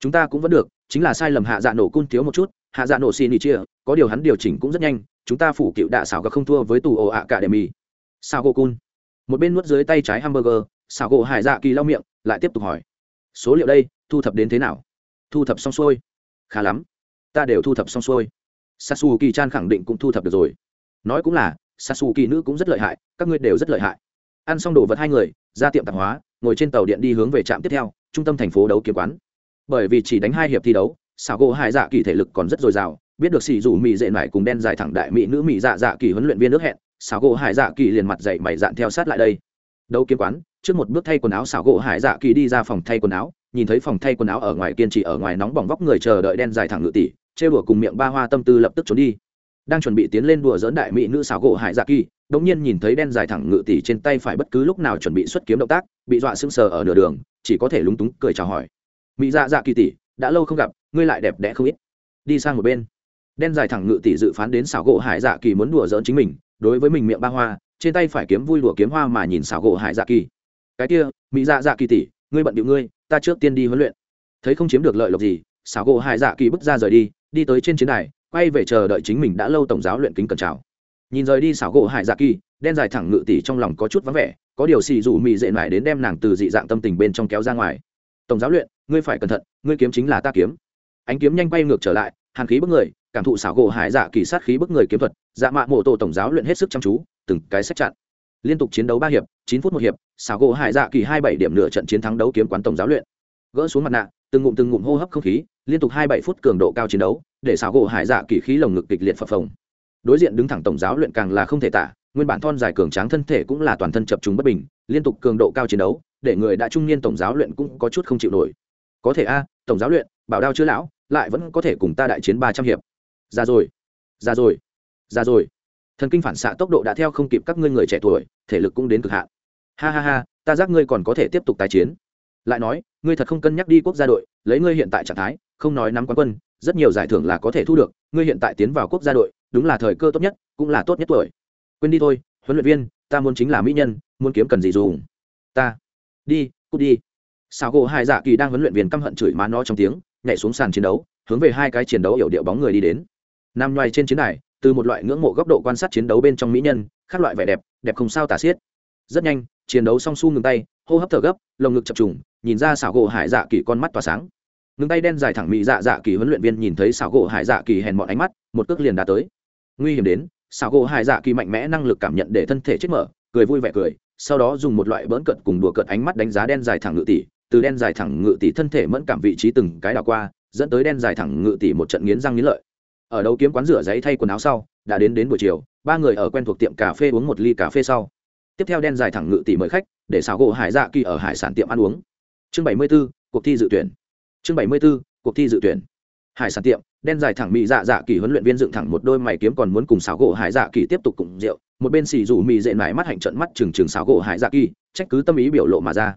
Chúng ta cũng vẫn được, chính là sai lầm hạ dạ nổ cung thiếu một chút, hạ dạ nổ xin ý chia, có điều hắn điều chỉnh cũng rất nhanh, chúng ta phủ cựu đa xảo gạo không thua với tù ổ ạ cả đệm mì sao gỗ cun. Một bên nuốt dưới tay trái hamburger, xảo gỗ hải dạ kỳ lau miệng, lại tiếp tục hỏi. Số liệu đây, thu thập đến thế nào? Thu thập xong xuôi khá lắm. Ta đều thu thập xong xuôi. Sasu kỳ chan khẳng định cũng thu thập được rồi. Nói cũng là sasu kỳ nữ cũng rất lợi hại, các ngươi đều rất lợi hại. Ăn xong đồ vật hai người, ra tiệm tạp hóa, ngồi trên tàu điện đi hướng về trạm tiếp theo, trung tâm thành phố đấu kiếm quán. Bởi vì chỉ đánh hai hiệp thi đấu xảo gỗ hai dạ kỳ thể lực còn rất dồi dào, biết được xì rủ mỹ dệ mải cùng đen dài thẳng đại mỹ nữ mỹ dạ dạ kỳ huấn luyện viên nước hẹn xảo gỗ hải dạ kỳ liền mặt dậy mày dạn theo sát lại đây. Đấu kiếm quán, trước một bước thay quần áo xảo gỗ hải dạ kỳ đi ra phòng thay quần áo nhìn thấy phòng thay quần áo ở ngoài kiên trì ở ngoài nóng bỏng vóc người chờ đợi đen dài thẳng ngự tỷ, trêu đùa cùng miệng ba hoa tâm tư lập tức trốn đi. Đang chuẩn bị tiến lên đùa dỡn đại mỹ nữ xảo gỗ hải dạ kỳ đống nhiên nhìn thấy đen dài thẳng ngự tỷ trên tay phải bất cứ lúc nào chuẩn bị xuất kiếm động tác, bị dọa sững sờ ở nửa đường, chỉ có thể lúng túng cười chào hỏi. Mỹ dạ dạ kỳ tỷ, đã lâu không gặp, ngươi lại đẹp đẽ không ít. Đi sang một bên. Đen dài thẳng ngự tỷ dự phán đến xảo gỗ hải dạ kỳ muốn đùa dỡn chính mình, đối với mình miệng ba hoa, trên tay phải kiếm vui đùa kiếm hoa mà nhìn xảo gỗ hải dạ kỳ. Cái kia, mỹ dạ dạ kỳ tỷ, ngươi bận điệu ngươi ta trước tiên đi huấn luyện. Thấy không chiếm được lợi lộc gì, xảo gỗ hải dạ kỳ bước ra rời đi đi tới trên chiến đài, quay về chờ đợi chính mình đã lâu tổng giáo luyện kính cẩn chào. Nhìn rời đi xảo gỗ hải dạ kỳ, đen dài thẳng ngự tỷ trong lòng có chút vắng vẻ, có điều xì dù mị dệ mải đến đem nàng từ dị dạng tâm tình bên trong kéo ra ngoài. Tổng giáo luyện, ngươi phải cẩn thận, ngươi kiếm chính là ta kiếm. Ánh kiếm nhanh quay ngược trở lại, hàn khí bức người, cảm thụ xảo gỗ hải dạ kỳ sát khí bức người kiếm thuật dạ mạ mộ tổ tổng giáo luyện hết sức chăm chú, từng cái sách chặn liên tục chiến đấu ba hiệp, chín phút một hiệp, xảo gỗ hải dạ kỳ hai bảy điểm nửa trận chiến thắng đấu kiếm quán tổng giáo luyện. Gỡ xuống mặt nạ, từng ngụm từng ngụm hô hấp không khí, liên tục hai bảy phút cường độ cao chiến đấu, để xảo gỗ hải dạ kỳ khí lồng ngực kịch liệt phập phồng. Đối diện đứng thẳng tổng giáo luyện càng là không thể tả, nguyên bản thon dài cường tráng thân thể cũng là toàn thân chập chúng bất bình, liên tục cường độ cao chiến đấu, để người đã trung niên tổng giáo luyện cũng có chút không chịu nổi. Có thể a, tổng giáo luyện, bảo đao chưa lão, lại vẫn có thể cùng ta đại chiến ba trăm hiệp. Ra rồi ra rồi ra rồi thần kinh phản xạ tốc độ đã theo không kịp các ngươi người trẻ tuổi, thể lực cũng đến cực hạn. Ha ha ha, ta giác ngươi còn có thể tiếp tục tái chiến. Lại nói, ngươi thật không cân nhắc đi quốc gia đội, lấy ngươi hiện tại trạng thái, không nói nắm quán quân, rất nhiều giải thưởng là có thể thu được, ngươi hiện tại tiến vào quốc gia đội, đúng là thời cơ tốt nhất, cũng là tốt nhất tuổi. Quên đi thôi, huấn luyện viên, ta muốn chính là mỹ nhân, muốn kiếm cần gì dùng. Ta. Đi, cút đi. Sao gỗ hai dạ kỳ đang huấn luyện viên căm hận chửi má nó trong tiếng, nhảy xuống sàn chiến đấu, hướng về hai cái chiến đấu hiểu điệu bóng người đi đến. Nằm ngoài trên chiến đài từ một loại ngưỡng mộ góc độ quan sát chiến đấu bên trong mỹ nhân, khác loại vẻ đẹp đẹp không sao tả xiết. Rất nhanh, chiến đấu song su ngừng tay, hô hấp thở gấp, lồng ngực chập trùng, nhìn ra xảo gỗ hải dạ kỳ con mắt tỏa sáng. Ngừng tay đen dài thẳng mỹ dạ dạ kỳ huấn luyện viên nhìn thấy xảo gỗ hải dạ kỳ hèn mọn ánh mắt, một cước liền đã tới. Nguy hiểm đến, xảo gỗ hải dạ kỳ mạnh mẽ năng lực cảm nhận để thân thể chết mở, cười vui vẻ cười, sau đó dùng một loại bỡn cận cùng đùa cận ánh mắt đánh giá đen dài thẳng ngự tỷ, từ đen dài thẳng ngự tỷ thân thể mẫn cảm vị trí từng cái đảo qua, dẫn tới đen dài thẳng ngự tỷ một trận nghiến răng nghiến lợi ở đâu kiếm quán rửa giấy thay quần áo sau đã đến đến buổi chiều ba người ở quen thuộc tiệm cà phê uống một ly cà phê sau. Tiếp theo đen dài thẳng ngự tỷ mời khách để xảo gỗ hải dạ kỳ ở hải sản tiệm ăn uống. Chương bảy mươi 74, cuộc thi dự tuyển. Chương bảy mươi 74, cuộc thi dự tuyển. Hải sản tiệm đen dài thẳng mỹ dạ dạ kỳ huấn luyện viên dựng thẳng một đôi mày kiếm còn muốn cùng xảo gỗ hải dạ kỳ tiếp tục cùng rượu một bên xì rủ mì dệ mải mắt hạnh trận mắt trừng trừng xảo gỗ hải dạ kỳ trách cứ tâm ý biểu lộ mà ra.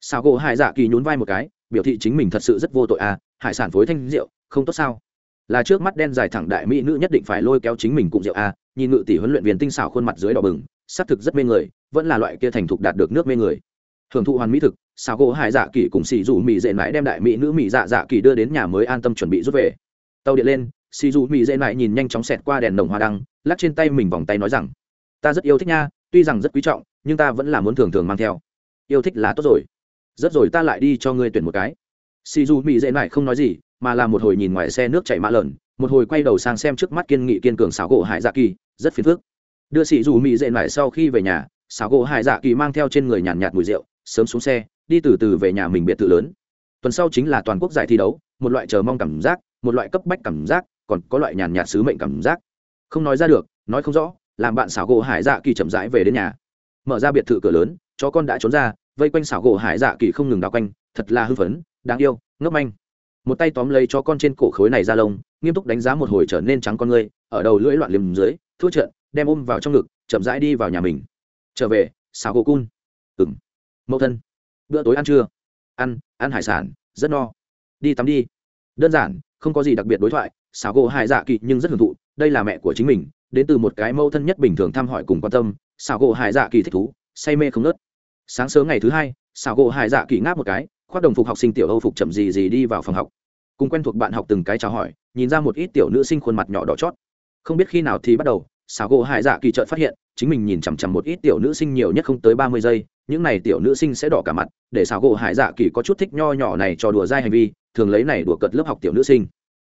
Xảo gỗ hải dạ kỳ nhún vai một cái biểu thị chính mình thật sự rất vô tội à hải sản phối thanh rượu không tốt sao? Là trước mắt đen dài thẳng đại mỹ nữ nhất định phải lôi kéo chính mình cùng rượu a nhìn ngự tỷ huấn luyện viên tinh xảo khuôn mặt dưới đỏ bừng xác thực rất mê người, vẫn là loại kia thành thục đạt được nước mê người. Hưởng thụ hoàn mỹ thực sao gỗ hải dạ kỳ cùng xì dù mỹ dễ mãi đem đại mỹ nữ mỹ dạ dạ kỳ đưa đến nhà mới an tâm chuẩn bị rút về. Tàu điện lên, xì dù mỹ dễ mãi nhìn nhanh chóng xẹt qua đèn đồng hoa đăng, lắc trên tay mình vòng tay nói rằng, ta rất yêu thích nha, tuy rằng rất quý trọng, nhưng ta vẫn là muốn thường thường mang theo. Yêu thích là tốt rồi. Rất rồi ta lại đi cho ngươi tuyển một cái. Xì dù mỹ dễ mãi không nói gì mà là một hồi nhìn ngoài xe nước chảy mã lợn một hồi quay đầu sang xem trước mắt kiên nghị kiên cường xáo gỗ hải dạ kỳ rất phiền phức. Đưa sĩ dù mỹ dệ lại sau khi về nhà xáo gỗ hải dạ kỳ mang theo trên người nhàn nhạt, nhạt mùi rượu sớm xuống xe đi từ từ về nhà mình biệt thự lớn. Tuần sau chính là toàn quốc giải thi đấu một loại chờ mong cảm giác một loại cấp bách cảm giác còn có loại nhàn nhạt sứ mệnh cảm giác. Không nói ra được nói không rõ làm bạn xảo gỗ hải dạ kỳ chậm rãi về đến nhà. Mở ra biệt thự cửa lớn chó con đã trốn ra vây quanh xảo gỗ hải dạ kỳ không ngừng đào quanh thật là hư phấn đáng yêu ngốc manh một tay tóm lấy cho con trên cổ khối này ra lông, nghiêm túc đánh giá một hồi trở nên trắng con ngươi, ở đầu lưỡi loạn liềm dưới, thua trợn đem ôm vào trong ngực, chậm rãi đi vào nhà mình. Trở về, xào gỗ cun. Ừng mẫu thân. Bữa tối ăn trưa. Ăn ăn hải sản, rất no. Đi tắm đi. Đơn giản, không có gì đặc biệt đối thoại, xào gỗ hải dạ kỳ nhưng rất hưởng thụ, đây là mẹ của chính mình, đến từ một cái mẫu thân nhất bình thường thăm hỏi cùng quan tâm, xào gỗ hải dạ kỳ thích thú, say mê không nớt sáng sớm ngày thứ hai, xào gỗ hải dạ kỳ ngáp một cái khoác đồng phục học sinh tiểu âu phục chậm gì gì đi vào phòng học. Cùng quen thuộc bạn học từng cái chào hỏi, nhìn ra một ít tiểu nữ sinh khuôn mặt nhỏ đỏ chót. Không biết khi nào thì bắt đầu xào gỗ hải dạ kỳ trợt phát hiện, chính mình nhìn chằm chằm một ít tiểu nữ sinh nhiều nhất không tới ba mươi giây, những này tiểu nữ sinh sẽ đỏ cả mặt, để xào gỗ hải dạ kỳ có chút thích nho nhỏ này cho đùa dai hành vi, thường lấy này đùa cợt lớp học tiểu nữ sinh.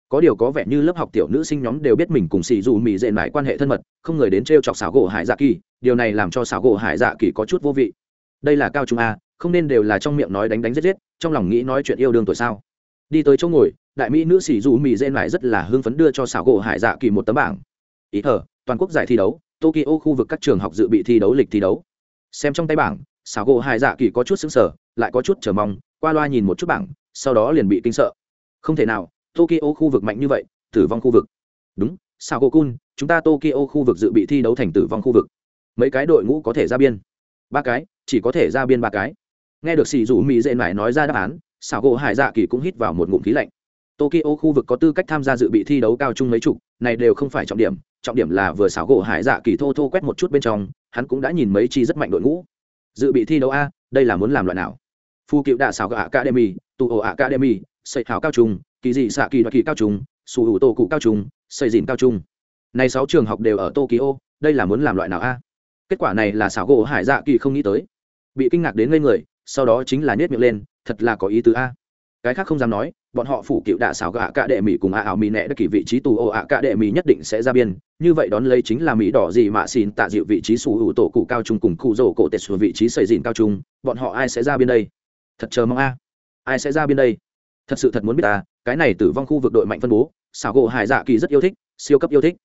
Có điều có vẻ như lớp học tiểu nữ sinh nhóm đều biết mình cùng xì dù mì dệ mải quan hệ thân mật, không người đến t r e o chọc xào gỗ hải dạ kỳ, điều này làm cho xào gỗ hải dạ kỳ có chút vô vị. Đây là cao trung a không nên đều là trong miệng nói đánh đánh giết giết, trong lòng nghĩ nói chuyện yêu đương tuổi sao. Đi tới chỗ ngồi, đại mỹ nữ xì dù mì dên lại rất là hưng phấn đưa cho xảo gỗ hải dạ kỳ một tấm bảng. Ý thờ, toàn quốc giải thi đấu, tokyo khu vực các trường học dự bị thi đấu lịch thi đấu. Xem trong tay bảng, xảo gỗ hải dạ kỳ có chút xứng sở lại có chút chờ mong, qua loa nhìn một chút bảng, sau đó liền bị kinh sợ. Không thể nào, tokyo khu vực mạnh như vậy, tử vong khu vực. Đúng, xảo gỗ cun, chúng ta tokyo khu vực dự bị thi đấu thành tử vong khu vực. Mấy cái đội ngũ có thể ra biên? Ba cái, chỉ có thể ra biên ba cái nghe được xì dù mỹ dễ mải nói ra đáp án, xảo gỗ hải dạ kỳ cũng hít vào một ngụm khí lạnh. Tokyo khu vực có tư cách tham gia dự bị thi đấu cao chung mấy chục, này đều không phải trọng điểm trọng điểm là vừa xảo gỗ hải dạ kỳ thô thô quét một chút bên trong, hắn cũng đã nhìn mấy chi rất mạnh đội ngũ. Dự bị thi đấu a, đây là muốn làm loại nào? Phu cựu đạ xảo gạ academy, tù ổ academy, xây hảo cao trung, kỳ dị xạ kỳ đoạt kỳ cao trung sủ hữu tổ cụ cao trung, xây dìn cao trung. Này sáu trường học đều ở tokyo, đây là muốn làm loại nào a? Kết quả này là xảo gỗ hải dạ kỳ không nghĩ tới. Bị kinh ngạc đến ngây người sau đó chính là nhét miệng lên, thật là có ý tứ a. Cái khác không dám nói, bọn họ phủ cựu đạ xảo gạ cả đệ mỹ cùng a ảo mỹ nẹ đất kỳ vị trí tù ô ạ cả đệ mỹ nhất định sẽ ra biên, như vậy đón lấy chính là mỹ đỏ gì mà xin tạ dịu vị trí sủ hữu tổ cụ cao trung cùng cụ rổ cổ tệ xuống vị trí xây dìn cao trung, bọn họ ai sẽ ra biên đây? Thật chờ mong a. Ai sẽ ra biên đây? Thật sự thật muốn biết ta, cái này tử vong khu vực đội mạnh phân bố, xảo gỗ hải dạ kỳ rất yêu thích, siêu cấp yêu thích.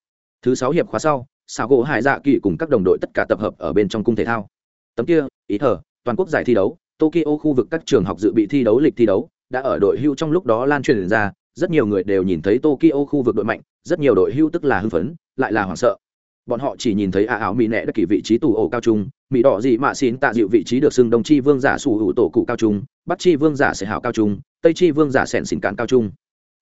Thứ sáu hiệp khóa sau, xảo gỗ hải dạ kỳ cùng các đồng đội tất cả tập hợp ở bên trong cung thể thao. Tấm kia, ý thờ, toàn quốc giải thi đấu tokyo khu vực các trường học dự bị thi đấu lịch thi đấu đã ở đội hưu trong lúc đó lan truyền ra. Rất nhiều người đều nhìn thấy tokyo khu vực đội mạnh, rất nhiều đội hưu tức là hưng phấn, lại là hoảng sợ. Bọn họ chỉ nhìn thấy a áo mỹ nẹ đất kỳ vị trí tù ổ cao trung mỹ đỏ dị mạ xin tạ dịu vị trí được xưng đồng chi vương giả sủ hữu tổ cụ cao trung, bắc chi vương giả sẽ hảo cao trung, tây chi vương giả sẻn xỉn cạn cao trung.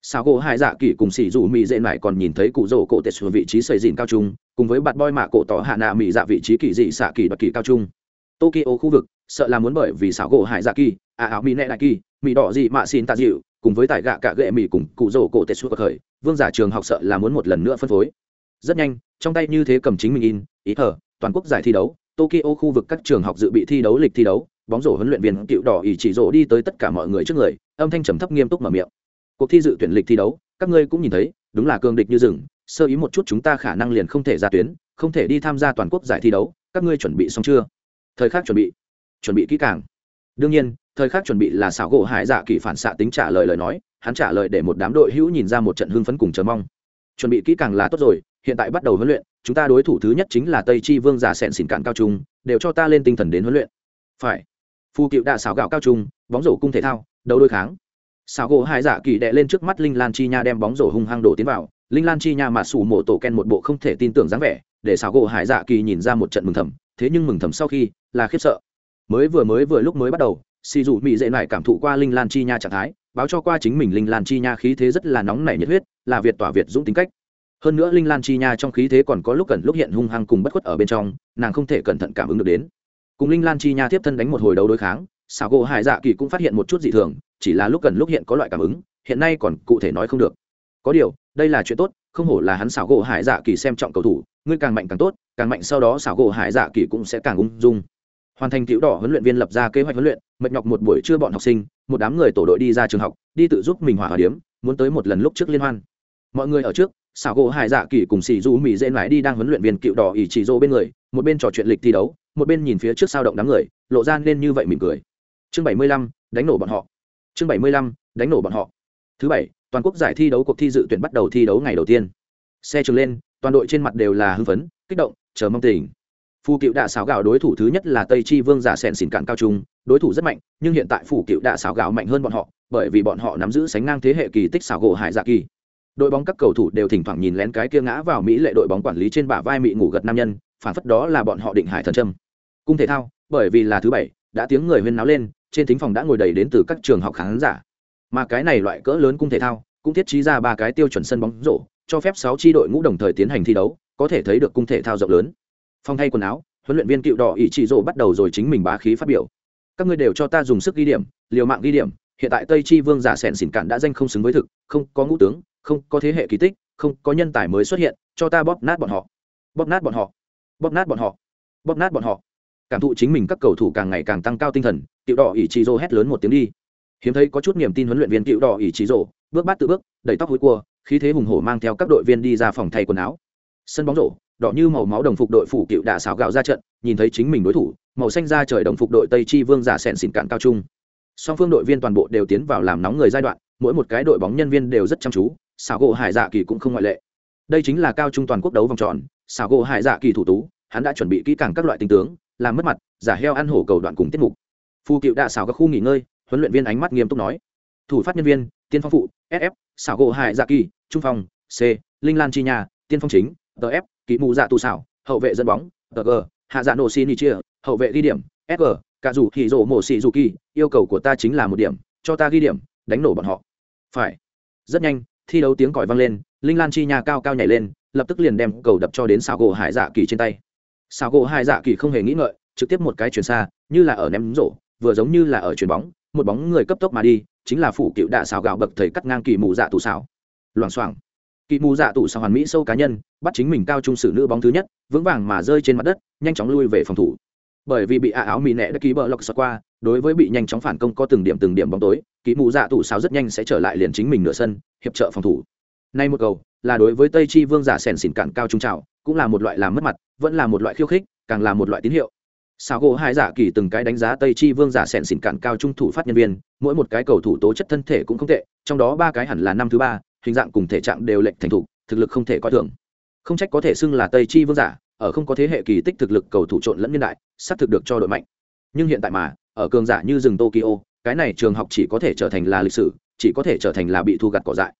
Sao gỗ hai dạ kỳ cùng xỉ dù mỹ dễ mải còn nhìn thấy cụ rổ cổ tệ xuống vị trí xây dìn cao trung, cùng với bạt boy mạ cổ tỏ hạ nạ mỹ dạ vị trí kỳ dị xạ kỳ đoạt kỳ cao trung. Tokyo khu vực sợ là muốn bởi vì xảo gỗ hải dạ kỳ à áo mỹ nẹ đại kỳ mỹ đỏ dị mạ xin tạ dịu, cùng với tài gạ cả gệ mỹ cùng cụ rổ cổ tệ xuống khởi, vương giả trường học sợ là muốn một lần nữa phân phối. Rất nhanh, trong tay như thế cầm chính mình in, ý thờ, toàn quốc giải thi đấu, tokyo khu vực các trường học dự bị thi đấu lịch thi đấu, bóng rổ huấn luyện viên cựu đỏ ỷ chỉ rổ đi tới tất cả mọi người trước người, âm thanh trầm thấp nghiêm túc mở miệng. Cuộc thi dự tuyển lịch thi đấu, các ngươi cũng nhìn thấy, đúng là cường địch như rừng, sơ ý một chút chúng ta khả năng liền không thể ra tuyến, không thể đi tham gia toàn quốc giải thi đấu, các ngươi chuẩn bị xong chưa? Thời khắc chuẩn bị chuẩn bị kỹ càng. Đương nhiên, thời khắc chuẩn bị là xảo gỗ hải dạ kỳ phản xạ tính trả lời lời nói, hắn trả lời để một đám đội hữu nhìn ra một trận hưng phấn cùng chờ mong. Chuẩn bị kỹ càng là tốt rồi, hiện tại bắt đầu huấn luyện, chúng ta đối thủ thứ nhất chính là tây chi vương giả sẹn xỉn cạn cao trung, đều cho ta lên tinh thần đến huấn luyện. Phải. Phù cựu đạ xảo gạo cao trung, bóng rổ cung thể thao, đấu đôi kháng. Xảo gỗ hải dạ kỳ đệ lên trước mắt linh lan chi nha đem bóng rổ hung hăng đổ tiến vào. Linh lan chi nha mà sủ mổ tổ ken một bộ không thể tin tưởng dáng vẻ, để xảo gỗ hải dạ kỳ nhìn ra một trận mừng thầm. Thế nhưng mừng thầm sau khi là khiếp sợ mới vừa mới vừa lúc mới bắt đầu, xì dù mỹ dễ nải cảm thụ qua linh lan chi nha trạng thái, báo cho qua chính mình linh lan chi nha khí thế rất là nóng nảy nhiệt huyết, là việt tỏa việt dũng tính cách. Hơn nữa linh lan chi nha trong khí thế còn có lúc cần lúc hiện hung hăng cùng bất khuất ở bên trong, nàng không thể cẩn thận cảm ứng được đến. Cùng linh lan chi nha tiếp thân đánh một hồi đấu đối kháng, xảo gỗ hải dạ kỳ cũng phát hiện một chút dị thường, chỉ là lúc cần lúc hiện có loại cảm ứng, hiện nay còn cụ thể nói không được. Có điều, đây là chuyện tốt, không hổ là hắn xảo gỗ hải dạ kỳ xem trọng cầu thủ, ngươi càng mạnh càng tốt, càng mạnh sau đó xảo gỗ hải dạ kỳ cũng sẽ càng ung dung hoàn thành cứu đỏ huấn luyện viên lập ra kế hoạch huấn luyện, mệt nhọc một buổi trưa bọn học sinh, một đám người tổ đội đi ra trường học, đi tự giúp mình hỏa hòa điếm, muốn tới một lần lúc trước liên hoan. Mọi người ở trước, xảo gỗ hải dạ kỳ cùng xì du mỹ dễ mãi đi đang huấn luyện viên cựu đỏ ỷ chỉ rô bên người, một bên trò chuyện lịch thi đấu, một bên nhìn phía trước sao động đám người, lộ ra nên như vậy mỉm cười. Chương bảy mươi lăm, đánh nổ bọn họ. Chương bảy mươi lăm, đánh nổ bọn họ. Thứ bảy, toàn quốc giải thi đấu cuộc thi dự tuyển bắt đầu thi đấu ngày đầu tiên. Xe trường lên, toàn đội trên mặt đều là hưng phấn, kích động, chờ mong tình phù cựu đạ xảo gạo đối thủ thứ nhất là tây chi vương giả sẹn xỉn cạn cao trung, đối thủ rất mạnh, nhưng hiện tại phù cựu đạ xảo gạo mạnh hơn bọn họ, bởi vì bọn họ nắm giữ sánh ngang thế hệ kỳ tích xảo gỗ hải dạ kỳ. Đội bóng các cầu thủ đều thỉnh thoảng nhìn lén cái kia ngã vào mỹ lệ đội bóng quản lý trên bả vai mị ngủ gật nam nhân, phản phất đó là bọn họ định hải thần trâm cung thể thao, bởi vì là thứ bảy, đã tiếng người huyên náo lên, trên thính phòng đã ngồi đầy đến từ các trường học khán giả. Mà cái này loại cỡ lớn cung thể thao, cũng thiết trí ra ba cái tiêu chuẩn sân bóng rổ, cho phép sáu tri đội ngũ đồng thời tiến hành thi đấu, có thể thấy được cung thể thao rộng lớn phong thay quần áo, huấn luyện viên cựu đỏ ý chỉ rổ bắt đầu rồi chính mình bá khí phát biểu. Các ngươi đều cho ta dùng sức ghi điểm, liều mạng ghi điểm, hiện tại tây chi vương giả sẻn xỉn cạn đã danh không xứng với thực, không có ngũ tướng, không có thế hệ kỳ tích, không có nhân tài mới xuất hiện, cho ta bóp nát bọn họ. Bóp nát bọn họ. Bóp nát bọn họ. Bóp nát bọn họ. Cảm thụ chính mình các cầu thủ càng ngày càng tăng cao tinh thần, cựu đỏ ỷ chỉ rô hét lớn một tiếng đi. Hiếm thấy có chút niềm tin huấn luyện viên cựu đỏ ỷ chỉ rô bước bát tự bước, đẩy tóc hối cua, khí thế hùng hổ mang theo các đội viên đi ra phòng thay quần áo. Sân bóng rổ đỏ như màu máu đồng phục đội phủ cựu đạ xào gạo ra trận, nhìn thấy chính mình đối thủ, màu xanh ra trời đồng phục đội tây chi vương giả sẹn xỉn cạn cao trung. Song phương đội viên toàn bộ đều tiến vào làm nóng người giai đoạn, mỗi một cái đội bóng nhân viên đều rất chăm chú xào gỗ hải dạ kỳ cũng không ngoại lệ. Đây chính là cao trung toàn quốc đấu vòng tròn xào gỗ hải dạ kỳ thủ tú, hắn đã chuẩn bị kỹ càng các loại tình tướng, làm mất mặt, giả heo ăn hổ cầu đoạn cùng tiết mục. Phu cựu đạ xào các khu nghỉ ngơi, huấn luyện viên ánh mắt nghiêm túc nói. Thủ phát nhân viên, tiên phong phụ sf xảo gỗ hải dạ kỳ, trung phong, c, linh lan chi nhà tiên phong chính tf kỳ mù dạ tù xảo, hậu vệ dẫn bóng tg hạ dạ nổ xin chia, hậu vệ ghi điểm sg cả dù thì rổ mổ xì dù kỳ, yêu cầu của ta chính là một điểm, cho ta ghi điểm, đánh nổ bọn họ. Phải. Rất nhanh, thi đấu tiếng còi vang lên, linh lan chi nhà cao cao nhảy lên, lập tức liền đem cầu đập cho đến xào gỗ hải dạ kỳ trên tay. Xào gỗ hải dạ kỳ không hề nghĩ ngợi, trực tiếp một cái chuyển xa, như là ở ném rổ, vừa giống như là ở chuyền bóng, một bóng người cấp tốc mà đi, chính là phủ cựu đạ xào gạo bậc thầy cắt ngang kỳ mù dạ tù xảo. Loảng xoảng kỳ mù dạ Tụ Sao hoàn mỹ sâu cá nhân, bắt chính mình cao trung sử nữ bóng thứ nhất, vững vàng mà rơi trên mặt đất, nhanh chóng lui về phòng thủ. Bởi vì bị ạ áo mì nẹ đã ký bờ lọc xa qua, đối với bị nhanh chóng phản công có từng điểm từng điểm bóng tối kỳ mù dạ Tụ Sao rất nhanh sẽ trở lại liền chính mình nửa sân, hiệp trợ phòng thủ. Nay một cầu, là đối với tây chi vương giả sèn xỉn cản cao trung trào, cũng là một loại làm mất mặt, vẫn là một loại khiêu khích, càng là một loại tín hiệu. Sao gỗ hai giả kỳ từng cái đánh giá tây chi vương giả sẹn xỉn cản cao trung thủ phát nhân viên, mỗi một cái cầu thủ tố chất thân thể cũng không tệ, trong đó ba cái hẳn là năm thứ ba hình dạng cùng thể trạng đều lệnh thành thủ thực lực không thể coi thường. Không trách có thể xưng là tây chi vương giả, ở không có thế hệ kỳ tích thực lực cầu thủ trộn lẫn nhân đại, sắp thực được cho đội mạnh. Nhưng hiện tại mà, ở cường giả như rừng tokyo, cái này trường học chỉ có thể trở thành là lịch sử, chỉ có thể trở thành là bị thu gặt cỏ dại.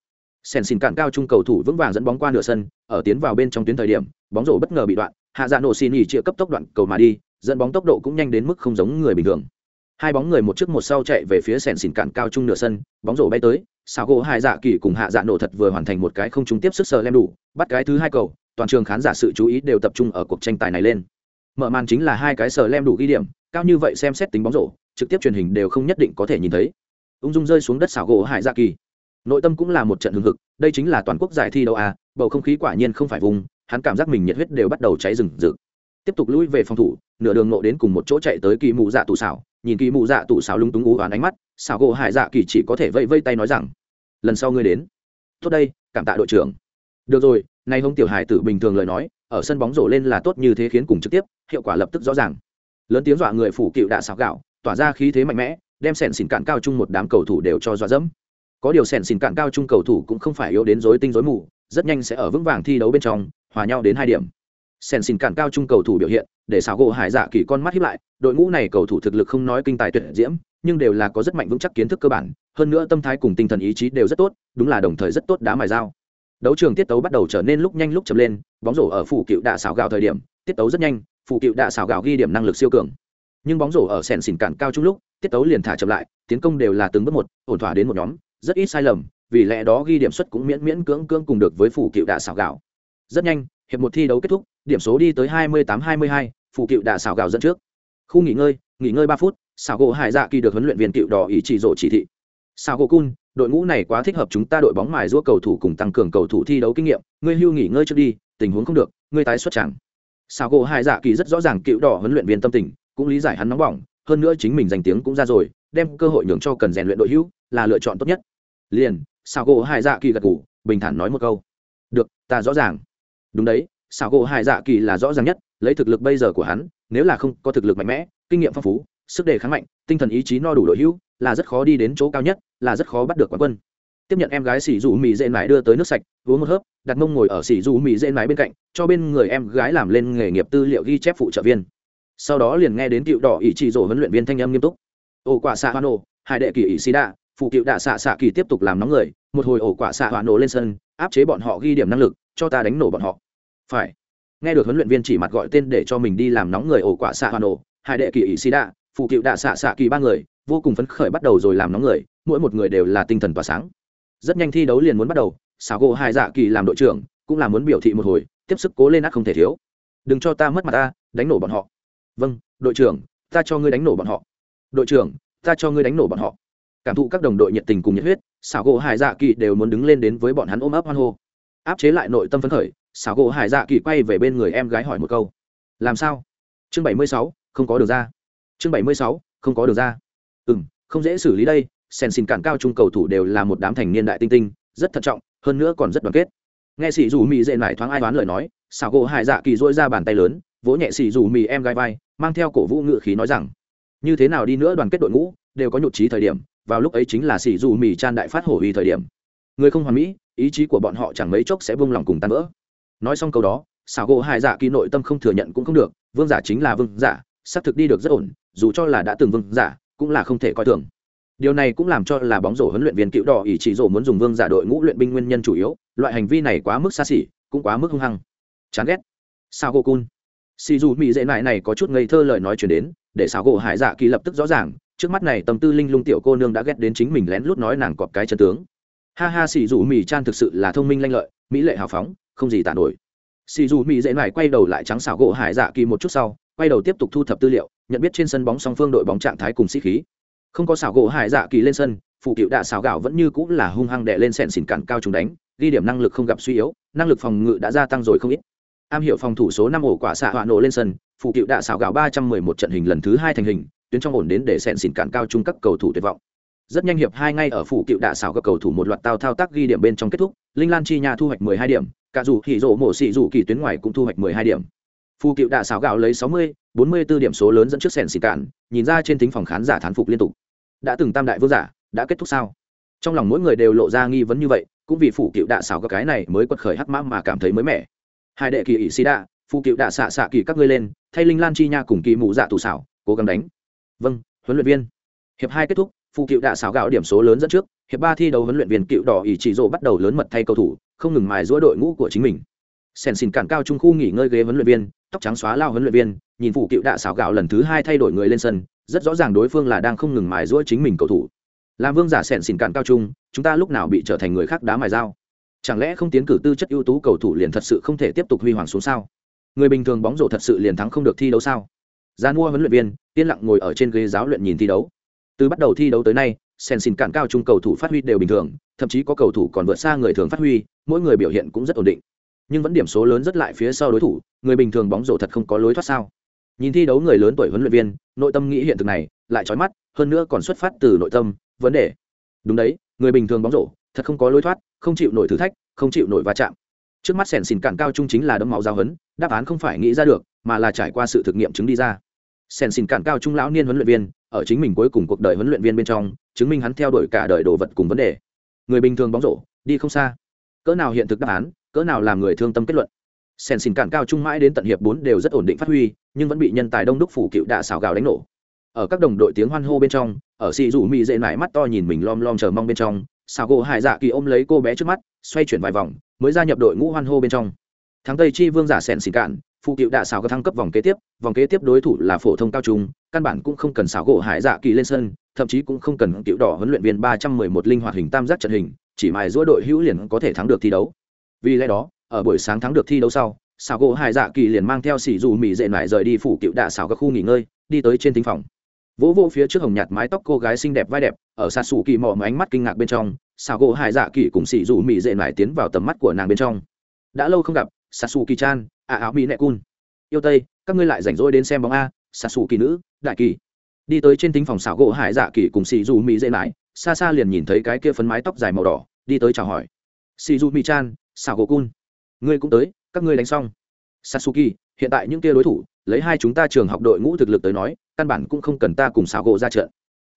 Sen xin cạn cao trung cầu thủ vững vàng dẫn bóng qua nửa sân, ở tiến vào bên trong tuyến thời điểm, bóng rổ bất ngờ bị đoạn, hạ dạ nổ xin nghỉ chia cấp tốc đoạn cầu mà đi, dẫn bóng tốc độ cũng nhanh đến mức không giống người bình thường hai bóng người một trước một sau chạy về phía sèn xỉn cạn cao trung nửa sân, bóng rổ bay tới sao gỗ hai dạ kỳ cùng hạ dạ nổ thật vừa hoàn thành một cái không trúng tiếp sức sờ lem đủ, bắt cái thứ hai cầu, toàn trường khán giả sự chú ý đều tập trung ở cuộc tranh tài này lên. Mở màn chính là hai cái sờ lem đủ ghi điểm, cao như vậy xem xét tính bóng rổ, trực tiếp truyền hình đều không nhất định có thể nhìn thấy. Ung dung rơi xuống đất xảo gỗ hải dạ kỳ. Nội tâm cũng là một trận hưng hực, đây chính là toàn quốc giải thi đấu à bầu không khí quả nhiên không phải vùng, hắn cảm giác mình nhiệt huyết đều bắt đầu cháy rừng rực. Tiếp tục lũi về phòng thủ, nửa đường nộ đến cùng một chỗ chạy tới kỳ mụ dạ tù xảo nhìn kỳ mụ dạ tụ xào lung túng ú oán ánh mắt, xào gỗ hải dạ kỳ chỉ có thể vây vây tay nói rằng, lần sau ngươi đến. Tốt đây, cảm tạ đội trưởng. Được rồi nay hông tiểu hải tử bình thường lời nói, ở sân bóng rổ lên là tốt như thế khiến cùng trực tiếp, hiệu quả lập tức rõ ràng. Lớn tiếng dọa người phủ cựu đạ xào gạo, tỏa ra khí thế mạnh mẽ, đem sẻn xỉn cạn cao chung một đám cầu thủ đều cho dọa dẫm. Có điều sẻn xỉn cạn cao chung cầu thủ cũng không phải yếu đến dối tinh dối mù, rất nhanh sẽ ở vững vàng thi đấu bên trong, hòa nhau đến hai điểm sen xin cản cao trung cầu thủ biểu hiện, để xảo gỗ hải dạ kỳ con mắt hiếp lại, đội ngũ này cầu thủ thực lực không nói kinh tài tuyệt diễm, nhưng đều là có rất mạnh vững chắc kiến thức cơ bản, hơn nữa tâm thái cùng tinh thần ý chí đều rất tốt, đúng là đồng thời rất tốt đá mài dao. Đấu trường tiết tấu bắt đầu trở nên lúc nhanh lúc chậm lên, bóng rổ ở phủ cựu đạ xảo gạo thời điểm, tiết tấu rất nhanh, phủ cựu đạ xảo gạo ghi điểm năng lực siêu cường. Nhưng bóng rổ ở sèn xỉn cản cao trung lúc, tiết tấu liền thả chậm lại, tiến công đều là từng bước một, ổn thỏa đến một nhóm, rất ít sai lầm, vì lẽ đó ghi điểm suất cũng miễn miễn cưỡng cưỡng cùng được với phủ cựu đạ xảo gạo. Rất nhanh hiệp một thi đấu kết thúc điểm số đi tới 28-22, phụ cựu đã xảo gạo dẫn trước. Khu nghỉ ngơi nghỉ ngơi ba phút xảo gỗ hải dạ kỳ được huấn luyện viên cựu đỏ ý chỉ rộ chỉ thị. Xảo gỗ cun đội ngũ này quá thích hợp chúng ta đội bóng mài giũa cầu thủ cùng tăng cường cầu thủ thi đấu kinh nghiệm ngươi hưu nghỉ ngơi trước đi tình huống không được ngươi tái xuất chẳng xảo gỗ hải dạ kỳ rất rõ ràng cựu đỏ huấn luyện viên tâm tình cũng lý giải hắn nóng bỏng hơn nữa chính mình danh tiếng cũng ra rồi đem cơ hội nhường cho cần rèn luyện đội hữu là lựa chọn tốt nhất. Liền xảo gỗ hải dạ kỳ gật ngủ bình thản nói một câu. Được ta rõ ràng đúng đấy, xảo gỗ hải dạ kỳ là rõ ràng nhất, lấy thực lực bây giờ của hắn, nếu là không có thực lực mạnh mẽ, kinh nghiệm phong phú, sức đề kháng mạnh, tinh thần ý chí no đủ đội hữu, là rất khó đi đến chỗ cao nhất, là rất khó bắt được quán quân. Tiếp nhận em gái xỉ dù mì dễ mãi đưa tới nước sạch, uống một hớp, đặt mông ngồi ở xỉ dù mì dễ mãi bên cạnh, cho bên người em gái làm lên nghề nghiệp tư liệu ghi chép phụ trợ viên. Sau đó liền nghe đến cựu đỏ ỷ trị rổ huấn luyện viên thanh âm nghiêm túc. Ổ quả xạ hoa nổ hai đệ kỳ ỷ xì đạ, phụ cựu đạ xạ xạ kỳ tiếp tục làm nóng người, một hồi ổ quả xạ hoa nổ lên sân áp chế bọn họ ghi điểm năng lực, cho ta đánh nổ bọn họ. Phải. Nghe được huấn luyện viên chỉ mặt gọi tên để cho mình đi làm nóng người ổ quả xạ hoa nổ hai đệ kỳ ỷ xì đạ, phụ cựu đạ xạ xạ kỳ ba người, vô cùng phấn khởi bắt đầu rồi làm nóng người, mỗi một người đều là tinh thần tỏa sáng. Rất nhanh thi đấu liền muốn bắt đầu xảo gỗ hai dạ kỳ làm đội trưởng, cũng là muốn biểu thị một hồi, tiếp sức cố lên át không thể thiếu. Đừng cho ta mất mặt ta, đánh nổ bọn họ. Vâng đội trưởng, ta cho ngươi đánh nổ bọn họ. Đội trưởng, ta cho ngươi đánh nổ bọn họ cảm thụ các đồng đội nhiệt tình cùng nhiệt huyết, xảo gỗ hải dạ kỳ đều muốn đứng lên đến với bọn hắn ôm ấp hoan hô. Áp chế lại nội tâm phấn khởi, xảo gỗ hải dạ kỳ quay về bên người em gái hỏi một câu. Làm sao? Chương bảy mươi sáu, không có đường ra. Chương bảy mươi sáu, không có đường ra. Ừ m không dễ xử lý đây, sen xin cản cao trung cầu thủ đều là một đám thành niên đại tinh tinh, rất thận trọng, hơn nữa còn rất đoàn kết. Nghe sĩ dù mỹ dễ nải thoáng ai đoán lời nói, xảo gỗ hải dạ kỳ dỗi ra bàn tay lớn, vỗ nhẹ xì dù mì em gai vai, mang theo cổ vũ ngự khí nói rằng, như thế nào đi nữa đoàn kết đội ngũ, đều có nhụt trí thời điểm vào lúc ấy chính là xì dù mì chan đại phát hổ uy thời điểm. Người không hoàn mỹ, ý chí của bọn họ chẳng mấy chốc sẽ vung lòng cùng tan vỡ. Nói xong câu đó, xảo gỗ hai dạ kỳ nội tâm không thừa nhận cũng không được, vương giả chính là vương giả, xác thực đi được rất ổn, dù cho là đã từng vương giả, cũng là không thể coi thường. Điều này cũng làm cho là bóng rổ huấn luyện viên cựu đỏ ý chỉ rổ muốn dùng vương giả đội ngũ luyện binh nguyên nhân chủ yếu, loại hành vi này quá mức xa xỉ, cũng quá mức hung hăng. Chán ghét. Sao gỗ cun. Xì dù mỹ dễ nại này có chút ngây thơ lời nói chuyển đến, để xảo gỗ hải dạ kỳ lập tức rõ ràng trước mắt này tâm tư linh lung tiểu cô nương đã ghét đến chính mình lén lút nói nàng cọp cái chân tướng. Ha ha, xì dù mì chan thực sự là thông minh lanh lợi, mỹ lệ hào phóng, không gì tàn nổi. Xì dù mì dễ nại quay đầu lại trắng xảo gỗ hải dạ kỳ một chút sau, quay đầu tiếp tục thu thập tư liệu, nhận biết trên sân bóng song phương đội bóng trạng thái cùng sĩ khí. Không có xảo gỗ hải dạ kỳ lên sân, phụ cựu đạ xảo gạo vẫn như cũng là hung hăng đệ lên sẹn xỉn cản cao trùng đánh, ghi điểm năng lực không gặp suy yếu, năng lực phòng ngự đã gia tăng rồi không ít. Am hiểu phòng thủ số năm ổ quả xạ họa nổ lên sân, phụ cựu đạ xảo gạo ba trăm mười một trận hình lần thứ hai thành hình tuyến trong ổn đến để sẹn xỉn cản cao chung các cầu thủ tuyệt vọng. Rất nhanh hiệp hai ngay ở phủ cựu đạ xảo các cầu thủ một loạt tao thao tác ghi điểm bên trong kết thúc, linh lan chi nha thu hoạch mười hai điểm, cả dù hỉ rộ mổ xị dù kỳ tuyến ngoài cũng thu hoạch mười hai điểm. Phụ cựu đạ xảo gạo lấy sáu mươi, bốn mươi b ố điểm số lớn dẫn trước sẹn xỉn cản, nhìn ra trên tính phòng khán giả thán phục liên tục. Đã từng tam đại vương giả, đã kết thúc sao? Trong lòng mỗi người đều lộ ra nghi vấn như vậy, cũng vì phủ cựu đạ xảo các cái này mới quật khởi hắc mã mà cảm thấy mới mẻ. Hai đệ kỳ ỷ xì đạ phụ cựu đạ xạ xạ kỳ các ngươi lên, thay linh lan chi nha cùng kỳ mụ dạ tù xảo, cố gắng đánh vâng huấn luyện viên. Hiệp hai kết thúc phụ cựu đạ xảo gạo điểm số lớn dẫn trước. Hiệp ba thi đấu huấn luyện viên cựu đỏ ỷ chỉ rộ bắt đầu lớn mật thay cầu thủ, không ngừng mài giũa đội ngũ của chính mình. Sen xin cản cao trung khu nghỉ ngơi ghế huấn luyện viên, tóc trắng xóa lao huấn luyện viên, nhìn phụ cựu đạ xảo gạo lần thứ hai thay đổi người lên sân, rất rõ ràng đối phương là đang không ngừng mài giũa chính mình cầu thủ. Làm vương giả sẻn xỉn cạn cao trung, chúng ta lúc nào bị trở thành người khác đá mài dao? Chẳng lẽ không tiến cử tư chất ưu tú cầu thủ liền thật sự không thể tiếp tục huy hoàng xuống sao? Người bình thường bóng rổ thật sự liền thắng không được thi đấu sao? Gian mua huấn luyện viên, yên lặng ngồi ở trên ghế giáo luyện nhìn thi đấu. Từ bắt đầu thi đấu tới nay, sen xin cản cao trung cầu thủ phát huy đều bình thường, thậm chí có cầu thủ còn vượt xa người thường phát huy, mỗi người biểu hiện cũng rất ổn định. Nhưng vẫn điểm số lớn rất lại phía sau đối thủ, người bình thường bóng rổ thật không có lối thoát sao? Nhìn thi đấu người lớn tuổi huấn luyện viên, nội tâm nghĩ hiện thực này, lại trói mắt, hơn nữa còn xuất phát từ nội tâm, vấn đề. Đúng đấy, người bình thường bóng rổ, thật không có lối thoát, không chịu nổi thử thách, không chịu nổi va chạm. Trước mắt sẻn xìn cản cao trung chính là đấm máu giao hấn đáp án không phải nghĩ ra được, mà là trải qua sự thực nghiệm chứng đi ra. Sen xin cản cao trung lão niên huấn luyện viên, ở chính mình cuối cùng cuộc đời huấn luyện viên bên trong, chứng minh hắn theo đuổi cả đời đồ vật cùng vấn đề. Người bình thường bóng rổ, đi không xa. Cỡ nào hiện thực đáp án, cỡ nào làm người thương tâm kết luận. Sen xin cản cao trung mãi đến tận hiệp bốn đều rất ổn định phát huy, nhưng vẫn bị nhân tài đông đúc phủ cựu đạ xào gào đánh nổ. Ở các đồng đội tiếng hoan hô bên trong, ở xì rủ mỹ dễ nải mắt to nhìn mình lom lom chờ mong bên trong xào gỗ hải dạ kỳ ôm lấy cô bé trước mắt, xoay chuyển vài vòng, mới gia nhập đội ngũ hoan hô bên trong. Thắng tây chi vương giả sèn xịn cạn phụ cựu đạ xào có thăng cấp vòng kế tiếp, vòng kế tiếp đối thủ là phổ thông cao trung, căn bản cũng không cần xào gỗ hải dạ kỳ lên sân, thậm chí cũng không cần cựu đỏ huấn luyện viên ba trăm mười một linh hoạt hình tam giác trận hình, chỉ mài giữa đội hữu liền có thể thắng được thi đấu. Vì lẽ đó, ở buổi sáng thắng được thi đấu sau xào gỗ hải dạ kỳ liền mang theo xỉ dù mỹ dệ mải rời đi phủ cựu đạ xào các khu nghỉ ngơi, đi tới trên thính phòng. Vỗ vỗ phía trước hồng nhạt mái tóc cô gái xinh đẹp vai đẹp, ở xa xù kỳ mò mà ánh mắt kinh ngạc bên trong xào gỗ hải dạ kỳ cùng xỉ dù mỹ dệ mải tiến vào tầm mắt của nàng bên trong. Đã lâu không gặp sasu kỳ chan a à, áo mỹ nẹ cun. Yêu tây các ngươi lại rảnh rỗi đến xem bóng a sasu kỳ nữ đại kỳ. Đi tới trên tính phòng xảo gỗ hải dạ kỳ cùng xì dù mỹ dễ lại xa xa liền nhìn thấy cái kia phấn mái tóc dài màu đỏ đi tới chào hỏi. Xì dù mỹ chan xảo gỗ cun. Ngươi cũng tới các ngươi đánh xong. Sasuki, hiện tại những kia đối thủ lấy hai chúng ta trường học đội ngũ thực lực tới nói căn bản cũng không cần ta cùng xảo gỗ ra trận.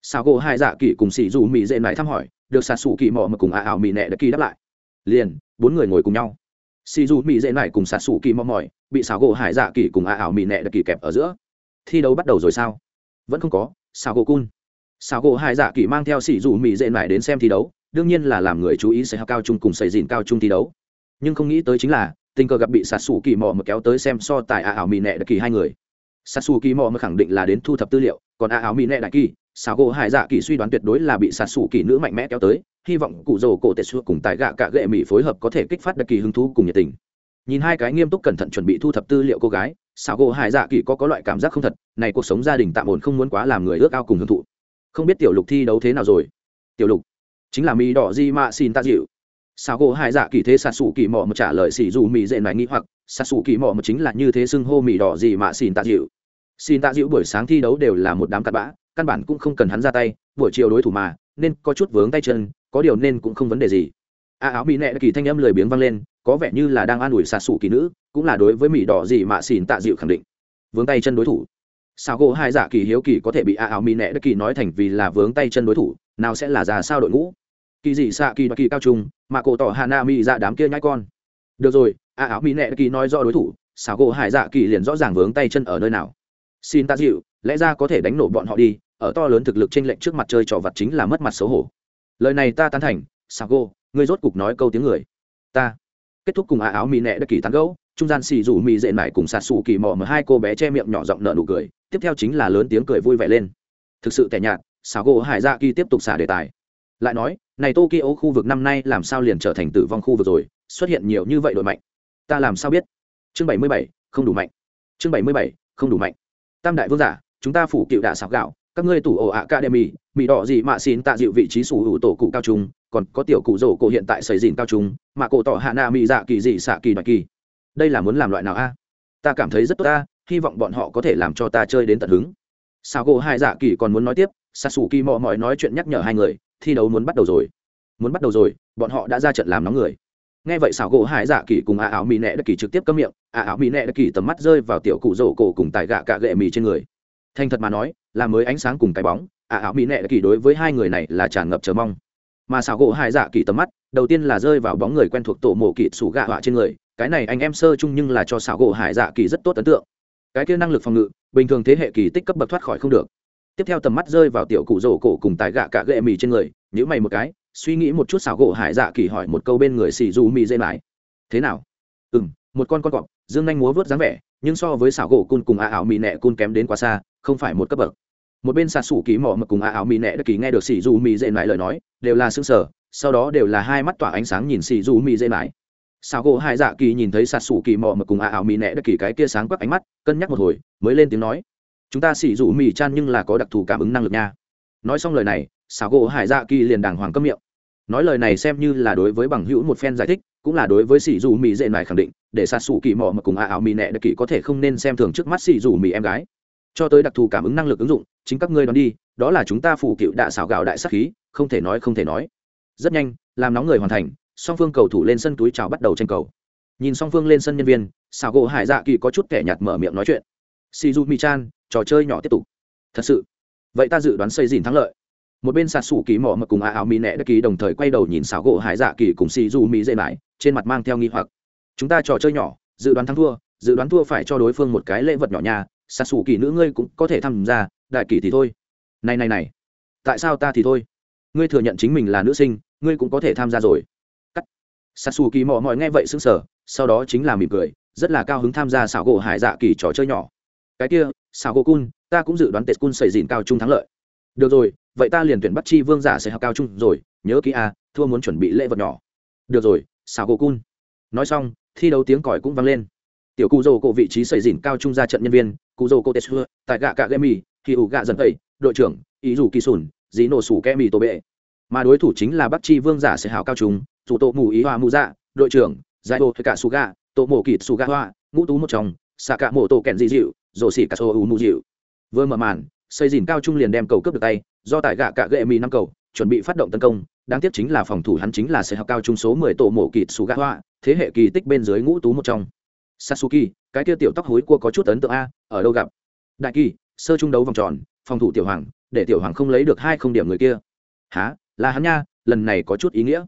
Xảo gỗ hai dạ kỳ cùng xì dù mỹ dễ lại thăm hỏi được sạt sủ kỳ mò mà cùng à, a ảo mỹ nẹ đã kỳ đáp lại. Liền bốn người ngồi cùng nhau xì dù mỹ dễ lại cùng sạt sủ kỳ mò mỏi, bị xảo gỗ hải dạ kỳ cùng a ảo mỹ nẹ đặc kỳ kẹp ở giữa. Thi đấu bắt đầu rồi sao? Vẫn không có xảo gỗ cun. Xảo gỗ hải dạ kỳ mang theo xì dù mỹ dễ lại đến xem thi đấu, đương nhiên là làm người chú ý sẽ cao trung cùng xây dìn cao trung thi đấu. Nhưng không nghĩ tới chính là, tình cờ gặp bị sạt sủ kỳ mò mà kéo tới xem so tài a ảo mỹ nẹ đặc kỳ hai người. Sạt sủ kỳ mò mà khẳng định là đến thu thập tư liệu, còn a ảo mỹ nẹ đặc kỳ xảo gỗ hải dạ kỳ suy đoán tuyệt đối là bị sạt sủ kỳ nữ mạnh mẽ kéo tới hy vọng cụ rồ cổ tệ xua cùng tài gạ cả gệ mỹ phối hợp có thể kích phát đặc kỳ hứng thú cùng nhiệt tình. Nhìn hai cái nghiêm túc cẩn thận chuẩn bị thu thập tư liệu cô gái xảo gỗ hải dạ kỳ có có loại cảm giác không thật, này cuộc sống gia đình tạm ổn không muốn quá làm người ước ao cùng hưởng thụ. Không biết tiểu lục thi đấu thế nào rồi? Tiểu lục, chính là mỹ đỏ di mạ xin ta dịu. Xảo gỗ hải dạ kỳ thế sạt xù kỳ mò mà trả lời xỉ dù mỹ dễ này nghĩ hoặc, sạt xù kỳ mò mà chính là như thế xưng hô mỹ đỏ gì mạ xin ta dịu. Xin ta dịu buổi sáng thi đấu đều là một đám cặn bã, căn bản cũng không cần hắn ra tay, buổi chiều đối thủ mà, nên có chút vướng tay chân có điều nên cũng không vấn đề gì. A áo mỹ nẹ kỳ thanh âm lười biếng vang lên, có vẻ như là đang an ủi xà xù kỳ nữ, cũng là đối với mỹ đỏ gì mà xỉn tạ dịu khẳng định. Vướng tay chân đối thủ. Sao gỗ hai giả kỳ hiếu kỳ có thể bị a áo mỹ nẹ kỳ nói thành vì là vướng tay chân đối thủ, nào sẽ là già sao đội ngũ? Kỳ dị xạ kỳ và kỳ cao trung, mà cổ tỏ hà na mỹ ra dạ đám kia nhãi con. Được rồi, a áo mỹ nẹ kỳ nói rõ đối thủ sao gỗ hai giả kỳ liền rõ ràng vướng tay chân ở nơi nào. Xin tạ dịu, lẽ ra có thể đánh nổ bọn họ đi, ở to lớn thực lực trên lệnh trước mặt chơi trò vặt chính là mất mặt xấu hổ lời này ta tán thành, sago, ngươi rốt cục nói câu tiếng người. Ta. Kết thúc cùng á áo mì nẹ đất kỳ tán gẫu, trung gian xì rủ mì dệ mải cùng sạt sủ kỳ mò mờ hai cô bé che miệng nhỏ giọng nợ nụ cười, tiếp theo chính là lớn tiếng cười vui vẻ lên. Thực sự tẻ nhạt, sago hải dạ kỳ tiếp tục xả đề tài. Lại nói, này tokyo khu vực năm nay làm sao liền trở thành tử vong khu vực rồi, xuất hiện nhiều như vậy đội mạnh. Ta làm sao biết? Chương bảy mươi bảy, không đủ mạnh. Chương bảy mươi bảy, không đủ mạnh. Tam đại vương giả, chúng ta phủ cựu đạ sạc gạo các ngươi tủ ổ ạ academy mỹ đỏ gì mà xin tạ dịu vị trí sủ hữu tổ cụ cao trung, còn có tiểu cụ rổ cổ hiện tại xây dìn cao trung, mà cổ tỏ hạ nạ mỹ dạ kỳ dị xạ kỳ đoạt kỳ. Đây là muốn làm loại nào a? Ta cảm thấy rất tốt ta, hy vọng bọn họ có thể làm cho ta chơi đến tận hứng. Sao gỗ hai dạ kỳ còn muốn nói tiếp xa xù kỳ mò mỏi nói chuyện nhắc nhở hai người, thi đấu muốn bắt đầu rồi. Muốn bắt đầu rồi, bọn họ đã ra trận làm nóng người. Nghe vậy xảo gỗ hải dạ kỳ cùng a áo mỹ nẹ đất kỳ trực tiếp cấm miệng, a áo mỹ nẹ đất kỳ tầm mắt rơi vào tiểu cụ rổ cổ cùng tài gạ cạ gệ mì trên người. Thành thật mà nói là mới ánh sáng cùng cái bóng ả ảo mỹ nệ kỳ đối với hai người này là tràn ngập chờ mong. Mà xảo gỗ hai dạ kỳ tầm mắt, đầu tiên là rơi vào bóng người quen thuộc tổ mộ kỵ sủ gạ họa trên người, cái này anh em sơ chung nhưng là cho xảo gỗ hải dạ kỳ rất tốt ấn tượng. Cái kia năng lực phòng ngự, bình thường thế hệ kỳ tích cấp bậc thoát khỏi không được. Tiếp theo tầm mắt rơi vào tiểu cụ rổ cổ cùng tài gạ cả gệ mì trên người nhữ mày một cái, suy nghĩ một chút xảo gỗ hải dạ kỳ hỏi một câu bên người xì du mì dây lại thế nào? Ừ m một con con cọp, dương nhanh múa vớt dáng vẻ, nhưng so với xảo gỗ cun cùng a ảo mì nẹ cun kém đến quá xa, không phải một cấp bậc một bên sạt xù kỳ mỏ mà cùng a áo mì nẹ đất kỳ nghe được xì dù mì dễ lại lời nói, đều là xương sở sau đó đều là hai mắt tỏa ánh sáng nhìn xì dù mì dễ lại sao gỗ hai dạ kỳ nhìn thấy sạt xù kỳ mỏ mà cùng a áo mì nẹ đất kỳ cái kia sáng quắc ánh mắt, cân nhắc một hồi, mới lên tiếng nói, chúng ta xì dù mì chan nhưng là có đặc thù cảm ứng năng lực nha. Nói xong lời này sao gỗ hải dạ kỳ liền đàng hoàng cấm miệng. Nói lời này xem như là đối với bằng hữu một phen giải thích, cũng là đối với xì dù mì dễ mải khẳng định, để xa xù kỳ mò mà cùng a áo mì nẹ đặc kỳ có thể không nên xem thường trước mắt xì dù mì em gái cho tới đặc thù cảm ứng năng lực ứng dụng, chính các ngươi đón đi, đó là chúng ta phủ cựu đạ xảo gạo đại sắc khí, không thể nói không thể nói. Rất nhanh, làm nóng người hoàn thành, song phương cầu thủ lên sân túi chào bắt đầu tranh cầu. Nhìn song phương lên sân nhân viên, xảo gỗ hải dạ kỳ có chút kẻ nhạt mở miệng nói chuyện. Shizu mi chan trò chơi nhỏ tiếp tục. Thật sự. Vậy ta dự đoán xây dìn thắng lợi. Một bên sạt sủ kỳ mỏ mà cùng a áo mỹ nẹ đất kỳ đồng thời quay đầu nhìn xảo gỗ hải dạ kỳ cùng shizu mi mỹ dễ mãi trên mặt mang theo nghi hoặc. Chúng ta trò chơi nhỏ, dự đoán thắng thua, dự đoán thua phải cho đối phương một cái lễ vật nhỏ nhà sạt xù kỳ nữ ngươi cũng có thể tham gia, đại kỳ thì thôi. Này này này. Tại sao ta thì thôi? Ngươi thừa nhận chính mình là nữ sinh, ngươi cũng có thể tham gia rồi. Cắt. Sạt xù kỳ mò mọi nghe vậy sững sờ, sau đó chính là mỉm cười, rất là cao hứng tham gia xảo gỗ hải dạ kỳ trò chơi nhỏ. Cái kia, xảo gỗ cun, ta cũng dự đoán tệ cun xảy dịn cao trung thắng lợi. Được rồi, vậy ta liền tuyển bắt chi vương giả sẽ học cao trung rồi, nhớ kỹ a, thua muốn chuẩn bị lễ vật nhỏ. Được rồi, xảo gỗ cun. Nói xong, thi đấu tiếng còi cũng vang lên tiểu cụ dô cổ vị trí xây dìn cao trung ra trận nhân viên, cụ dô cô tê xưa, tại gạ cạ gây mì khi ủ gạ dần tây đội trưởng, ý dù kỳ sùn, dí nổ sủ kem mì tô bệ. Mà đối thủ chính là bắc chi vương giả sẽ hào cao trung, dù tổ mù ý hoa mù dạ đội trưởng, giải ô cả su gạ tổ mổ kịt su gạ hoa, ngũ tú một chồng, xạ cả mổ tổ kèn dị dịu, rổ xỉ cả sô ủ mù dịu. Vừa mở màn xây dìn cao trung liền đem cầu cướp được tay, do tại gạ cạ gệ mì năm cầu, chuẩn bị phát động tấn công, đáng tiếc chính là phòng thủ hắn chính là sẽ học cao trung số mười tổ mổ kịt su gã hoa, thế hệ kỳ tích bên dưới ngũ tú một trong Sasuke, cái kia tiểu tóc hối cua có chút ấn tượng a, ở đâu gặp? Đại kỳ, sơ trung đấu vòng tròn, phòng thủ tiểu hoàng, để tiểu hoàng không lấy được hai không điểm người kia. Hả? Là hắn nha, lần này có chút ý nghĩa.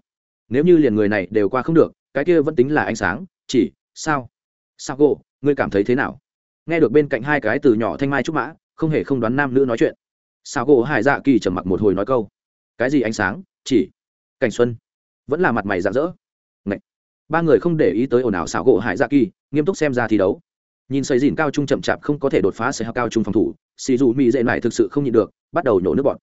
Nếu như liền người này đều qua không được, cái kia vẫn tính là ánh sáng, chỉ, sao? Sago, ngươi cảm thấy thế nào? Nghe được bên cạnh hai cái từ nhỏ thanh mai trúc mã, không hề không đoán nam nữ nói chuyện. Sago Hải Dạ Kỳ trầm mặc một hồi nói câu. Cái gì ánh sáng? Chỉ, cảnh xuân. Vẫn là mặt mày rạng rỡ. Ba người không để ý tới ồn ào xảo gỗ Hải Dạ Kỳ, nghiêm túc xem ra thi đấu. Nhìn xây dìn cao trung chậm chạp không có thể đột phá xây cao trung phòng thủ xì dù mỹ dễ lại thực sự không nhịn được bắt đầu nhổ nước bọt.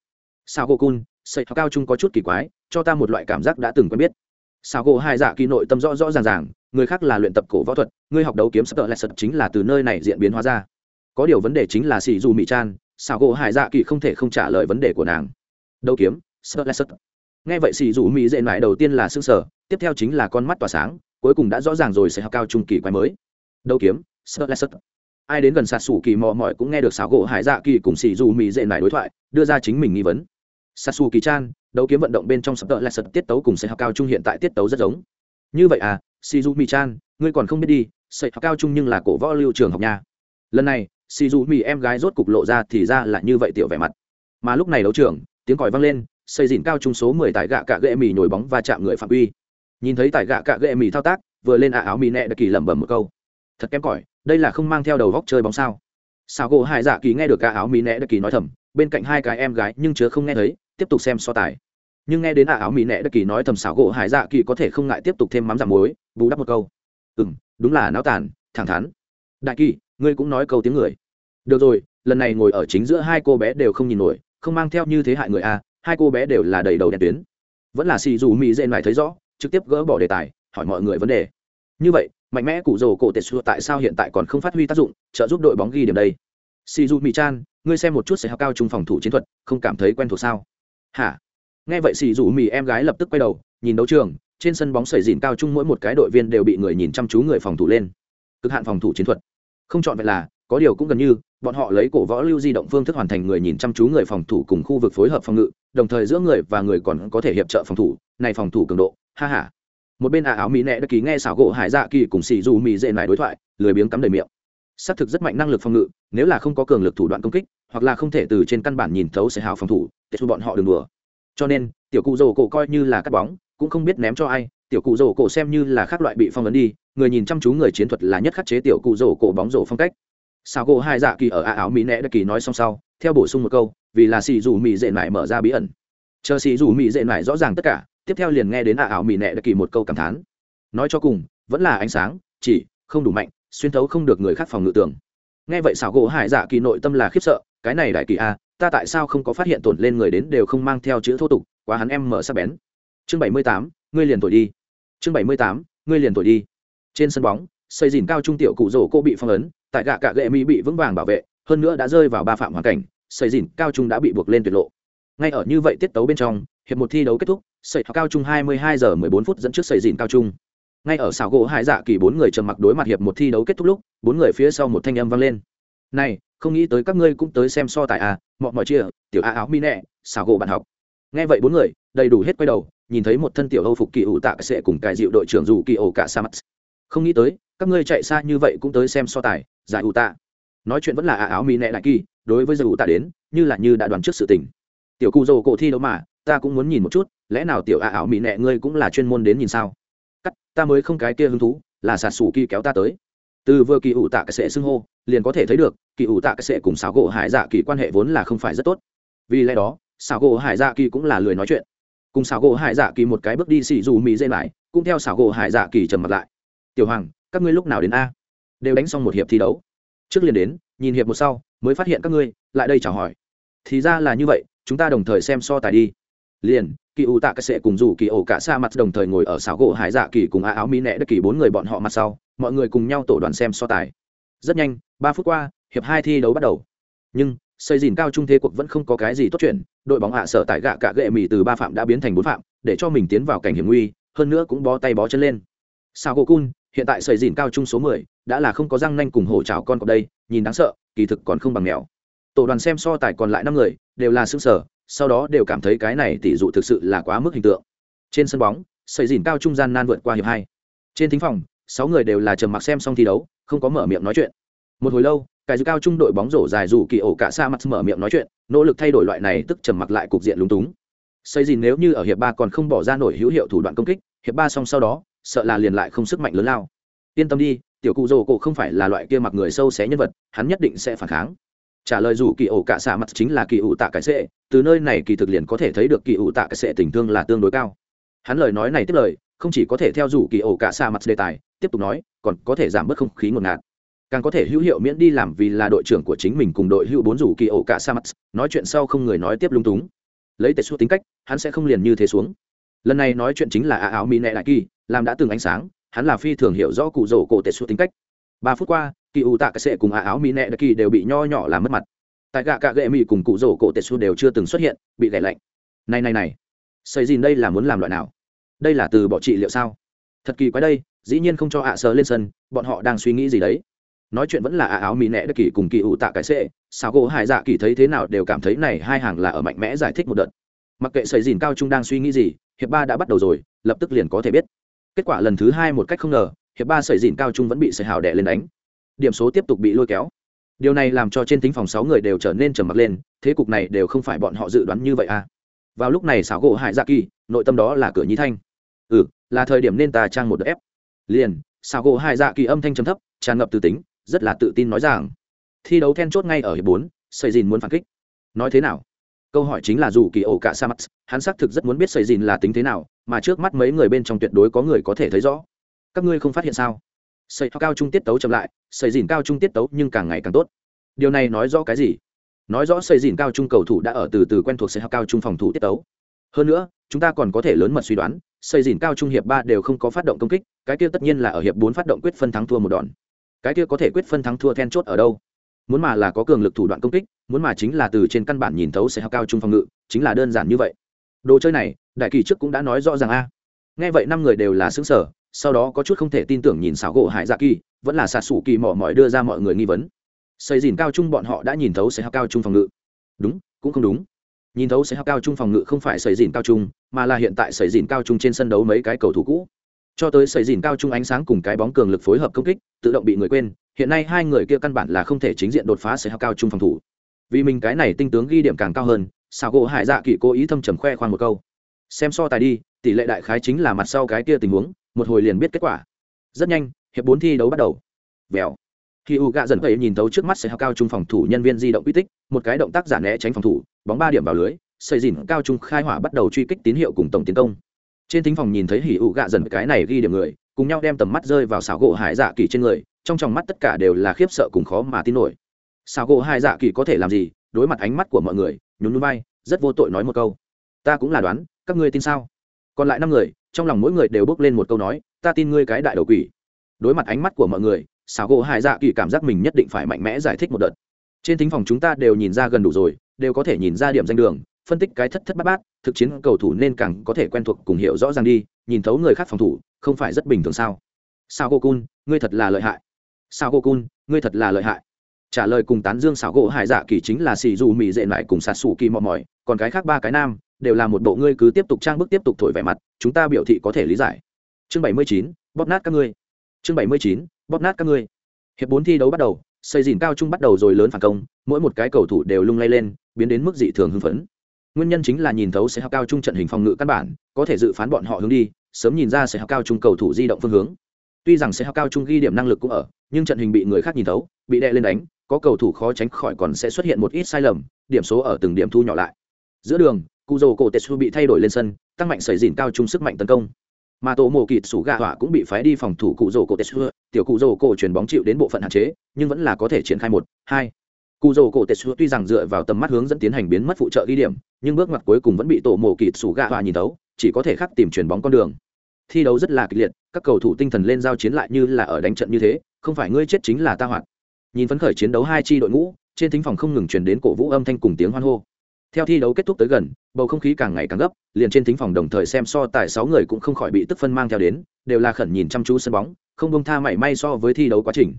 Sao gỗ cun xây cao trung có chút kỳ quái cho ta một loại cảm giác đã từng quen biết. Sao gỗ hải dạ kỳ nội tâm rõ rõ ràng ràng người khác là luyện tập cổ võ thuật ngươi học đấu kiếm sập tợ lại sật chính là từ nơi này diễn biến hóa ra. Có điều vấn đề chính là xì dù mỹ chan sao gỗ hải dạ kỳ không thể không trả lời vấn đề của nàng. Đấu kiếm sập lại sật nghe vậy xì dù mỹ dễ lại đầu tiên là xương sở tiếp theo chính là con mắt tỏa sáng, cuối cùng đã rõ ràng rồi sẽ học cao trung kỳ quái mới. Đấu kiếm sơ ai đến gần sạt sủ kỳ mò mỏi cũng nghe được xáo gỗ hải dạ kỳ cùng xì dù mỹ dệ nải đối thoại, đưa ra chính mình nghi vấn. Sạt sủ kỳ chan đấu kiếm vận động bên trong sập tợ lại sật tiết tấu cùng sẽ học cao trung hiện tại tiết tấu rất giống. Như vậy à xì dù mỹ chan, ngươi còn không biết đi sợi học cao trung nhưng là cổ võ lưu trường học nha. Lần này xì dù mỹ em gái rốt cục lộ ra thì ra là như vậy tiểu vẻ mặt. Mà lúc này đấu trường, tiếng còi vang lên, xây dìn cao trung số mười tại gạ cạ ghệ mì nhồi bóng và chạm người phạm uy nhìn thấy tại gạ cạ ghệ mì thao tác, vừa lên ạ áo mì nẹ đã kỳ lẩm bẩm một câu. Thật kém cỏi, đây là không mang theo đầu góc chơi bóng sao. Sao gỗ hải dạ kỳ nghe được cả áo mì nẹ đã kỳ nói thầm, bên cạnh hai cái em gái nhưng chứa không nghe thấy, tiếp tục xem so tài. Nhưng nghe đến ạ áo mì nẹ đã kỳ nói thầm xảo gỗ hải dạ kỳ có thể không ngại tiếp tục thêm mắm giảm muối, bù đắp một câu. Ừ m đúng là náo tàn, thẳng thắn. Đại kỳ, ngươi cũng nói câu tiếng người. Được rồi, lần này ngồi ở chính giữa hai cô bé đều không nhìn nổi, không mang theo như thế hại người a hai cô bé đều là đầy đầu đèn tuyến. Vẫn là xì dù mỹ dên lại thấy rõ trực tiếp gỡ bỏ đề tài, hỏi mọi người vấn đề. Như vậy, mạnh mẽ cụ rồ cổ tệ xua tại sao hiện tại còn không phát huy tác dụng, trợ giúp đội bóng ghi điểm đây? Si du mỹ chan ngươi xem một chút sẽ học cao trung phòng thủ chiến thuật, không cảm thấy quen thuộc sao? Hả? Nghe vậy si du mỹ em gái lập tức quay đầu, nhìn đấu trường, trên sân bóng sẩy dìn cao trung mỗi một cái đội viên đều bị người nhìn chăm chú người phòng thủ lên. Cực hạn phòng thủ chiến thuật. Không chọn vậy là, có điều cũng gần như, bọn họ lấy cổ võ lưu di động phương thức hoàn thành người nhìn chăm chú người phòng thủ cùng khu vực phối hợp phòng ngự, đồng thời giữa người và người còn có thể hiệp trợ phòng thủ, này phòng thủ cường độ ha ha. Một bên ả áo mỹ nẹ đã ký nghe xảo gỗ hải dạ kỳ cùng xì dù mỹ dễ nải đối thoại, lười biếng cắm đầy miệng. Xác thực rất mạnh năng lực phòng ngự, nếu là không có cường lực thủ đoạn công kích, hoặc là không thể từ trên căn bản nhìn thấu sẽ hào phòng thủ, để cho bọn họ đừng đùa. Cho nên, tiểu cụ rồ cổ coi như là cắt bóng, cũng không biết ném cho ai, tiểu cụ rồ cổ xem như là khác loại bị phong ấn đi, người nhìn chăm chú người chiến thuật là nhất khắc chế tiểu cụ rồ cổ bóng rổ phong cách. Sao gỗ hai dạ kỳ ở ả áo mỹ nẹ đã kỳ nói xong sau, theo bổ sung một câu, vì là xì dù mỹ dễ nải mở ra bí ẩn. Chờ xì dù mỹ dễ nải rõ ràng tất cả tiếp theo liền nghe đến ả ảo mỹ nẹ đã kỳ một câu cảm thán. Nói cho cùng, vẫn là ánh sáng, chỉ, không đủ mạnh, xuyên thấu không được người khác phòng ngự tường nghe vậy xảo gỗ hải dạ kỳ nội tâm là khiếp sợ, cái này đại kỳ a, ta tại sao không có phát hiện tổn lên người đến đều không mang theo chữ thô tục, quá hắn em mở sắc bén. Chương bảy mươi tám, ngươi liền tuổi đi. Chương bảy mươi tám, ngươi liền tuổi đi. Trên sân bóng, xây dìn cao trung tiểu cụ rổ cô bị phong ấn, tại gạ cạ gệ mỹ bị vững vàng bảo vệ, hơn nữa đã rơi vào ba phạm hoàn cảnh, xây dìn cao trung đã bị buộc lên tuyệt lộ. Ngay ở như vậy tiết tấu bên trong hiệp một thi đấu kết thúc sẩy cao trung 22 giờ 14 phút dẫn trước sẩy dìn cao trung. Ngay ở xảo gỗ hải dạ kỳ bốn người trầm mặc đối mặt hiệp một thi đấu kết thúc lúc, bốn người phía sau một thanh âm vang lên. Này, không nghĩ tới các ngươi cũng tới xem so tài à mọi mọi chia, tiểu a áo mi nẹ, xảo gỗ bạn học. Nghe vậy bốn người, đầy đủ hết quay đầu, nhìn thấy một thân tiểu âu phục kỳ ủ tạ sẽ cùng cài dịu đội trưởng dù kỳ ổ cả sa mắt không nghĩ tới, các ngươi chạy xa như vậy cũng tới xem so tài, giải ủ tạ. Nói chuyện vẫn là a áo mi nẹ đại kỳ, đối với giải ủ tạ đến, như là như đã đoán trước sự tình tiểu cụ Dầu cổ thi đấu mà, ta cũng muốn nhìn một chút, lẽ nào tiểu a ảo mỹ nẹ ngươi cũng là chuyên môn đến nhìn sao? Cắt, ta mới không cái kia hứng thú, là sạt sủ kỳ kéo ta tới. Từ vừa kỳ ủ tạ cái sệ xưng hô, liền có thể thấy được, kỳ ủ tạ cái sệ cùng xáo gỗ hải dạ kỳ quan hệ vốn là không phải rất tốt. Vì lẽ đó xáo gỗ hải dạ kỳ cũng là lười nói chuyện. Cùng xáo gỗ hải dạ kỳ một cái bước đi xì dù mỹ dây lại, cũng theo xáo gỗ hải dạ kỳ trầm mặt lại. Tiểu hoàng, các ngươi lúc nào đến a? Đều đánh xong một hiệp thi đấu. Trước liền đến, nhìn hiệp một sau, mới phát hiện các ngươi, lại đây chào hỏi. Thì ra là như vậy chúng ta đồng thời xem so tài đi. Liền, kỳ ủ tạ cái sệ cùng dù kỳ ổ cả xa mặt đồng thời ngồi ở xảo gỗ hải dạ kỳ cùng a áo mỹ nẹ đất kỳ bốn người bọn họ mặt sau, mọi người cùng nhau tổ đoàn xem so tài. Rất nhanh, ba phút qua, hiệp hai thi đấu bắt đầu. Nhưng, xây dìn cao trung thế cuộc vẫn không có cái gì tốt chuyện, đội bóng hạ sở tại gạ cả gệ mì từ ba phạm đã biến thành bốn phạm, để cho mình tiến vào cảnh hiểm nguy, hơn nữa cũng bó tay bó chân lên. Sao gỗ cun hiện tại xây dìn cao trung số mười, đã là không có răng nanh cùng hổ chảo con cọp đây, nhìn đáng sợ, kỳ thực còn không bằng nghèo tổ đoàn xem so tài còn lại năm người đều là xương sở, sau đó đều cảm thấy cái này tỷ dụ thực sự là quá mức hình tượng. Trên sân bóng, sợi dìn cao trung gian nan vượt qua hiệp hai. Trên thính phòng, sáu người đều là trầm mặc xem xong thi đấu, không có mở miệng nói chuyện. Một hồi lâu, cái dư cao trung đội bóng rổ dài dù kỳ ổ cả xa mặt mở miệng nói chuyện, nỗ lực thay đổi loại này tức trầm mặc lại cục diện lúng túng. Xây dìn nếu như ở hiệp ba còn không bỏ ra nổi hữu hiệu thủ đoạn công kích, hiệp ba xong sau đó, sợ là liền lại không sức mạnh lớn lao. Yên tâm đi, tiểu cụ rồ cổ không phải là loại kia mặc người sâu xé nhân vật, hắn nhất định sẽ phản kháng trả lời dù kỳ ổ cả xạ mặt chính là kỳ ủ tạ cái sệ từ nơi này kỳ thực liền có thể thấy được kỳ ủ tạ cái sệ tình thương là tương đối cao. Hắn lời nói này tiếp lời, không chỉ có thể theo dù kỳ ổ cả xạ mặt đề tài, tiếp tục nói, còn có thể giảm bớt không khí ngột ngạt. Càng có thể hữu hiệu miễn đi làm vì là đội trưởng của chính mình cùng đội hữu bốn rủ kỳ ổ cả sa mặt, nói chuyện sau không người nói tiếp lung túng. Lấy tệ suốt tính cách, hắn sẽ không liền như thế xuống. Lần này nói chuyện chính là a áo mỹ nệ đại kỳ, làm đã từng ánh sáng, hắn là phi thường hiểu rõ cụ rổ cổ tệ suốt tính cách. Ba phút qua kỳ ủ tạ cái sệ cùng Á áo mỹ Nẹ Đặc kỳ đều bị nho nhỏ làm mất mặt. Tại gạ cạ gệ mỹ cùng cụ rổ cổ tệ suốt đều chưa từng xuất hiện, bị gãy lạnh. Này này này xây dìn đây là muốn làm loại nào? Đây là từ bỏ trị liệu sao? Thật kỳ quái đây, dĩ nhiên không cho ạ sờ lên sân, bọn họ đang suy nghĩ gì đấy? Nói chuyện vẫn là ả áo mỹ nẹ đất kỳ cùng kỳ ủ tạ cái sệ, sao gỗ hải dạ kỳ thấy thế nào đều cảm thấy này hai hàng là ở mạnh mẽ giải thích một đợt. Mặc kệ sầy dìn cao trung đang suy nghĩ gì, hiệp ba đã bắt đầu rồi, lập tức liền có thể biết. Kết quả lần thứ hai một cách không ngờ, hiệp ba sầy dìn cao trung vẫn bị sầy hào đẻ lên đánh điểm số tiếp tục bị lôi kéo. Điều này làm cho trên tính phòng sáu người đều trở nên trầm mặc lên, thế cục này đều không phải bọn họ dự đoán như vậy à. Vào lúc này xảo gỗ hải dạ kỳ, nội tâm đó là cửa nhí thanh. Ừ là thời điểm nên ta trang một đợt ép. Liền, xảo gỗ hải dạ kỳ âm thanh trầm thấp, tràn ngập từ tính, rất là tự tin nói rằng, thi đấu then chốt ngay ở hiệp bốn xây dìn muốn phản kích. Nói thế nào? Câu hỏi chính là dù kỳ ổ cả sa mắt hắn xác thực rất muốn biết xây dìn là tính thế nào, mà trước mắt mấy người bên trong tuyệt đối có người có thể thấy rõ. Các ngươi không phát hiện sao? Xây cao trung tiết tấu chậm lại xây dìn cao trung tiết tấu nhưng càng ngày càng tốt. Điều này nói rõ cái gì? Nói rõ xây dìn cao trung cầu thủ đã ở từ từ quen thuộc xây cao trung phòng thủ tiết tấu. Hơn nữa, chúng ta còn có thể lớn mật suy đoán xây dìn cao trung hiệp ba đều không có phát động công kích, cái kia tất nhiên là ở hiệp bốn phát động quyết phân thắng thua một đòn. Cái kia có thể quyết phân thắng thua then chốt ở đâu? Muốn mà là có cường lực thủ đoạn công kích, muốn mà chính là từ trên căn bản nhìn thấu sẽ hao cao trung phòng ngự, chính là đơn giản như vậy. Đồ chơi này, đại kỳ trước cũng đã nói rõ ràng a. Nghe vậy năm người đều là xứng sở sau đó có chút không thể tin tưởng nhìn xảo gỗ hải dạ kỳ, vẫn là xạ sủ kỳ mỏ mỏi đưa ra mọi người nghi vấn. Xây dìn cao trung bọn họ đã nhìn thấu sẽ hạ cao trung phòng ngự. Đúng, cũng không đúng. Nhìn thấu sẽ hạ cao trung phòng ngự không phải xây dìn cao trung, mà là hiện tại xây dìn cao trung trên sân đấu mấy cái cầu thủ cũ. Cho tới xây dìn cao trung ánh sáng cùng cái bóng cường lực phối hợp công kích, tự động bị người quên, hiện nay hai người kia căn bản là không thể chính diện đột phá sầy cao trung phòng thủ. Vì mình cái này tinh tướng ghi điểm càng cao hơn, xảo gỗ hải dạ kỳ cố ý thâm trầm khoe khoang một câu. Xem so tài đi, tỷ lệ đại khái chính là mặt sau cái kia tình huống một hồi liền biết kết quả. Rất nhanh, hiệp bốn thi đấu bắt đầu. Vèo. Khi u gạ dần tẩy nhìn tấu trước mắt sẽ cao trung phòng thủ nhân viên di động uy tích, một cái động tác giả né tránh phòng thủ, bóng ba điểm vào lưới, xây dìn cao trung khai hỏa bắt đầu truy kích tín hiệu cùng tổng tiến công. Trên thính phòng nhìn thấy hỉ ụ gạ dần cái này ghi điểm người, cùng nhau đem tầm mắt rơi vào xảo gỗ hải dạ kỳ trên người, trong tròng mắt tất cả đều là khiếp sợ cùng khó mà tin nổi. Xảo gỗ hải dạ kỳ có thể làm gì? Đối mặt ánh mắt của mọi người, nhún núi bay rất vô tội nói một câu. Ta cũng là đoán, các ngươi tin sao? Còn lại năm người, trong lòng mỗi người đều bước lên một câu nói, ta tin ngươi cái đại đầu quỷ. Đối mặt ánh mắt của mọi người xảo gỗ hải dạ kỳ cảm giác mình nhất định phải mạnh mẽ giải thích một đợt. Trên thính phòng chúng ta đều nhìn ra gần đủ rồi, đều có thể nhìn ra điểm danh đường, phân tích cái thất thất bát bát, thực chiến cầu thủ nên càng có thể quen thuộc cùng hiểu rõ ràng đi, nhìn thấu người khác phòng thủ, không phải rất bình thường sao? Sao cô cun, ngươi thật là lợi hại. Sao cô cun, ngươi thật là lợi hại. Trả lời cùng tán dương xảo gỗ hải dạ kỳ chính là xì dù mì dệ lại cùng sạt sủ kỳ mò mỏi, còn cái khác ba cái nam đều là một bộ ngươi cứ tiếp tục trang bức tiếp tục thổi vẻ mặt, chúng ta biểu thị có thể lý giải. Chương bảy mươi chín, bóp nát các ngươi. Chương bảy mươi chín, bóp nát các ngươi. Hiệp bốn thi đấu bắt đầu, xây dìn cao trung bắt đầu rồi lớn phản công, mỗi một cái cầu thủ đều lung lay lên, biến đến mức dị thường hưng phấn. Nguyên nhân chính là nhìn thấu sẽ học cao trung trận hình phòng ngự căn bản, có thể dự phán bọn họ hướng đi, sớm nhìn ra sẽ học cao trung cầu thủ di động phương hướng. Tuy rằng sẽ học cao trung ghi điểm năng lực cũng ở, nhưng trận hình bị người khác nhìn thấu, bị đè lên đánh, có cầu thủ khó tránh khỏi còn sẽ xuất hiện một ít sai lầm, điểm số ở từng điểm thu nhỏ lại. Giữa đường cụ dồ cổ tetsu bị thay đổi lên sân, tăng mạnh sẩy dìn cao trung sức mạnh tấn công. Mà tổ mồ kịt sủ gạ họa cũng bị phái đi phòng thủ cụ dồ cổ tetsu. Tiểu cụ dồ cổ chuyển bóng chịu đến bộ phận hạn chế, nhưng vẫn là có thể triển khai một, hai. Cụ dồ cổ tetsu tuy rằng dựa vào tầm mắt hướng dẫn tiến hành biến mất phụ trợ ghi điểm, nhưng bước ngoặt cuối cùng vẫn bị tổ mổ kịt sủ gạ họa nhìn tấu chỉ có thể khắc tìm chuyền bóng con đường. Thi đấu rất là kịch liệt, các cầu thủ tinh thần lên giao chiến lại như là ở đánh trận như thế, không phải ngươi chết chính là ta hoạt. Nhìn phấn khởi chiến đấu hai chi đội ngũ, trên thính phòng không ngừng truyền đến cổ vũ âm thanh cùng tiếng hoan hô theo thi đấu kết thúc tới gần, bầu không khí càng ngày càng gấp, liền trên thính phòng đồng thời xem so tài sáu người cũng không khỏi bị tức phân mang theo đến, đều là khẩn nhìn chăm chú sân bóng, không bông tha mảy may so với thi đấu quá trình.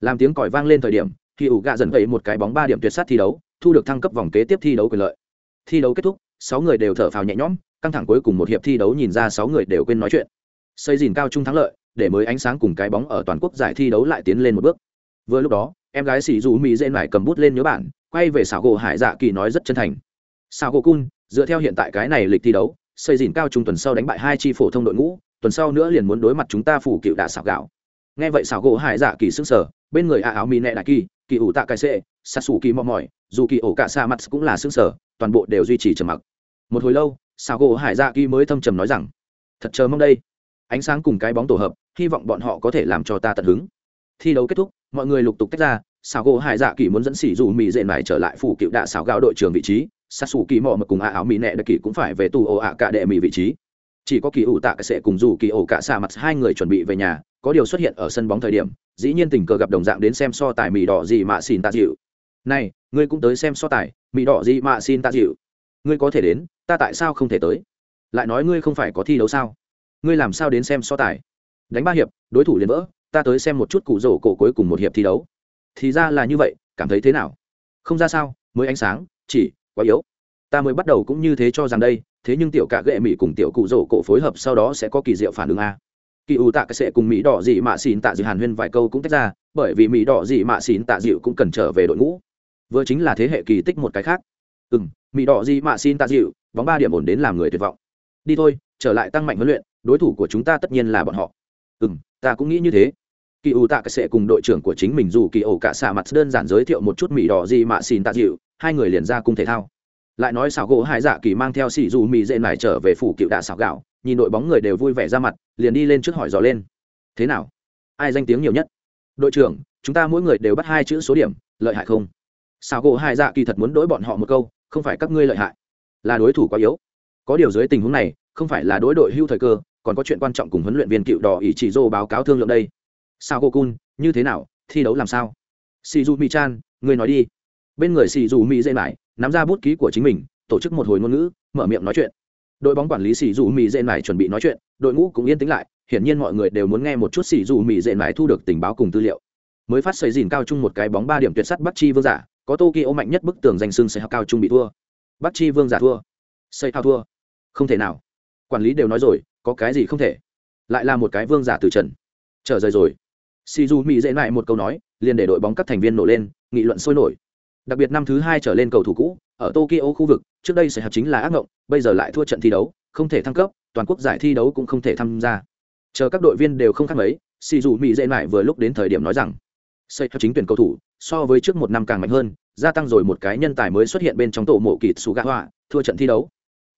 Làm tiếng còi vang lên thời điểm khi ủ gạ dần vậy một cái bóng ba điểm tuyệt sát thi đấu, thu được thăng cấp vòng kế tiếp thi đấu quyền lợi. Thi đấu kết thúc, sáu người đều thở phào nhẹ nhõm, căng thẳng cuối cùng một hiệp thi đấu nhìn ra sáu người đều quên nói chuyện. Xây dìn cao trung thắng lợi, để mới ánh sáng cùng cái bóng ở toàn quốc giải thi đấu lại tiến lên một bước. Vừa lúc đó, em gái xì dù mỹ dễ mải cầm bút lên nhớ bản quay về xảo gỗ hải dạ kỳ nói rất chân thành. Sao gỗ cun dựa theo hiện tại cái này lịch thi đấu, xây dìn cao trung tuần sau đánh bại hai chi phổ thông đội ngũ, tuần sau nữa liền muốn đối mặt chúng ta phủ cựu đạ xảo gạo. Nghe vậy xảo gỗ hải dạ kỳ xứng sở bên người a áo mì nẹ đại kỳ kỳ ủ tạ cái xệ sát sủ kỳ mò mỏi, dù kỳ ổ cả xa mặt cũng là xứng sở toàn bộ đều duy trì trầm mặc. Một hồi lâu xảo gỗ hải dạ kỳ mới thâm trầm nói rằng, thật chờ mong đây. Ánh sáng cùng cái bóng tổ hợp, hy vọng bọn họ có thể làm cho ta tận hứng. Thi đấu kết thúc, mọi người lục tục tách ra xảo gỗ hải dạ kỳ muốn dẫn xỉ dù mỹ dệ mải trở lại phủ cựu đạ xảo gạo đội trưởng vị trí sát sủ kỳ mò mà cùng à áo mỹ nẹ đặc kỳ cũng phải về tù ồ ạ cả đệ mỹ vị trí. Chỉ có kỳ ủ tạ cái sẽ cùng dù kỳ ổ cả xa mặt hai người chuẩn bị về nhà, có điều xuất hiện ở sân bóng thời điểm, dĩ nhiên tình cờ gặp đồng dạng đến xem so tài mỹ đỏ gì mà xin tạ dịu. Này, ngươi cũng tới xem so tài mỹ đỏ gì mà xin tạ dịu. Ngươi có thể đến, ta tại sao không thể tới? Lại nói ngươi không phải có thi đấu sao? Ngươi làm sao đến xem so tài? Đánh ba hiệp, đối thủ liền vỡ, ta tới xem một chút cụ rổ cổ cuối cùng một hiệp thi đấu thì ra là như vậy, cảm thấy thế nào? Không ra sao, mới ánh sáng, chỉ, quá yếu. Ta mới bắt đầu cũng như thế cho rằng đây, thế nhưng tiểu cả gệ mỹ cùng tiểu cụ rổ cổ phối hợp sau đó sẽ có kỳ diệu phản ứng a. Kỳ ủ tạ cái sệ cùng mỹ đỏ dị mạ xỉn tạ dịu hàn huyên vài câu cũng tách ra, bởi vì mỹ đỏ dị mạ xỉn tạ dịu cũng cần trở về đội ngũ. Vừa chính là thế hệ kỳ tích một cái khác. Ừ m mỹ đỏ dị mạ xỉn tạ dịu bóng ba điểm ổn đến làm người tuyệt vọng. Đi thôi, trở lại tăng mạnh huấn luyện, đối thủ của chúng ta tất nhiên là bọn họ. Ừ m ta cũng nghĩ như thế kỳ ủ tạ cái sệ cùng đội trưởng của chính mình dù kỳ ổ cả xạ mặt đơn giản giới thiệu một chút mì đỏ gì mà xin tạ dịu, hai người liền ra cung thể thao. Lại nói xảo gỗ hải dạ kỳ mang theo xì dù mì dễ nải trở về phủ cựu đạ xảo gạo, nhìn đội bóng người đều vui vẻ ra mặt, liền đi lên trước hỏi dò lên. Thế nào? Ai danh tiếng nhiều nhất? Đội trưởng, chúng ta mỗi người đều bắt hai chữ số điểm, lợi hại không? Xảo gỗ hải dạ kỳ thật muốn đối bọn họ một câu, không phải các ngươi lợi hại, là đối thủ quá yếu. Có điều dưới tình huống này, không phải là đối đội hưu thời cơ, còn có chuyện quan trọng cùng huấn luyện viên cựu đỏ ý chỉ dô báo cáo thương lượng đây sao cô cun như thế nào? Thi đấu làm sao? Si dù mỹ chan ngươi nói đi. Bên người si dù mỹ dễ lại nắm ra bút ký của chính mình, tổ chức một hồi ngôn ngữ, mở miệng nói chuyện. Đội bóng quản lý xì dù mì dễ mải chuẩn bị nói chuyện, đội ngũ cũng yên tĩnh lại, hiển nhiên mọi người đều muốn nghe một chút xì dù mì dễ mải thu được tình báo cùng tư liệu. Mới phát xây dìn cao chung một cái bóng ba điểm tuyệt sắt bắc chi vương giả, có tokyo mạnh nhất bức tường danh xưng xây cao trung bị thua. Bắc chi vương giả thua. Xây thao thua. Không thể nào. Quản lý đều nói rồi, có cái gì không thể? Lại là một cái vương giả từ trần. Trở rời rồi si du mỹ dễ lại một câu nói, liền để đội bóng các thành viên nổ lên, nghị luận sôi nổi. Đặc biệt năm thứ hai trở lên cầu thủ cũ, ở tokyo khu vực, trước đây sẽ hợp chính là ác ngộng, bây giờ lại thua trận thi đấu, không thể thăng cấp, toàn quốc giải thi đấu cũng không thể tham gia. Chờ các đội viên đều không khác mấy si dù mỹ dễ lại vừa lúc đến thời điểm nói rằng, xây chính tuyển cầu thủ, so với trước một năm càng mạnh hơn, gia tăng rồi một cái nhân tài mới xuất hiện bên trong tổ mộ kỳ su gạ họa thua trận thi đấu.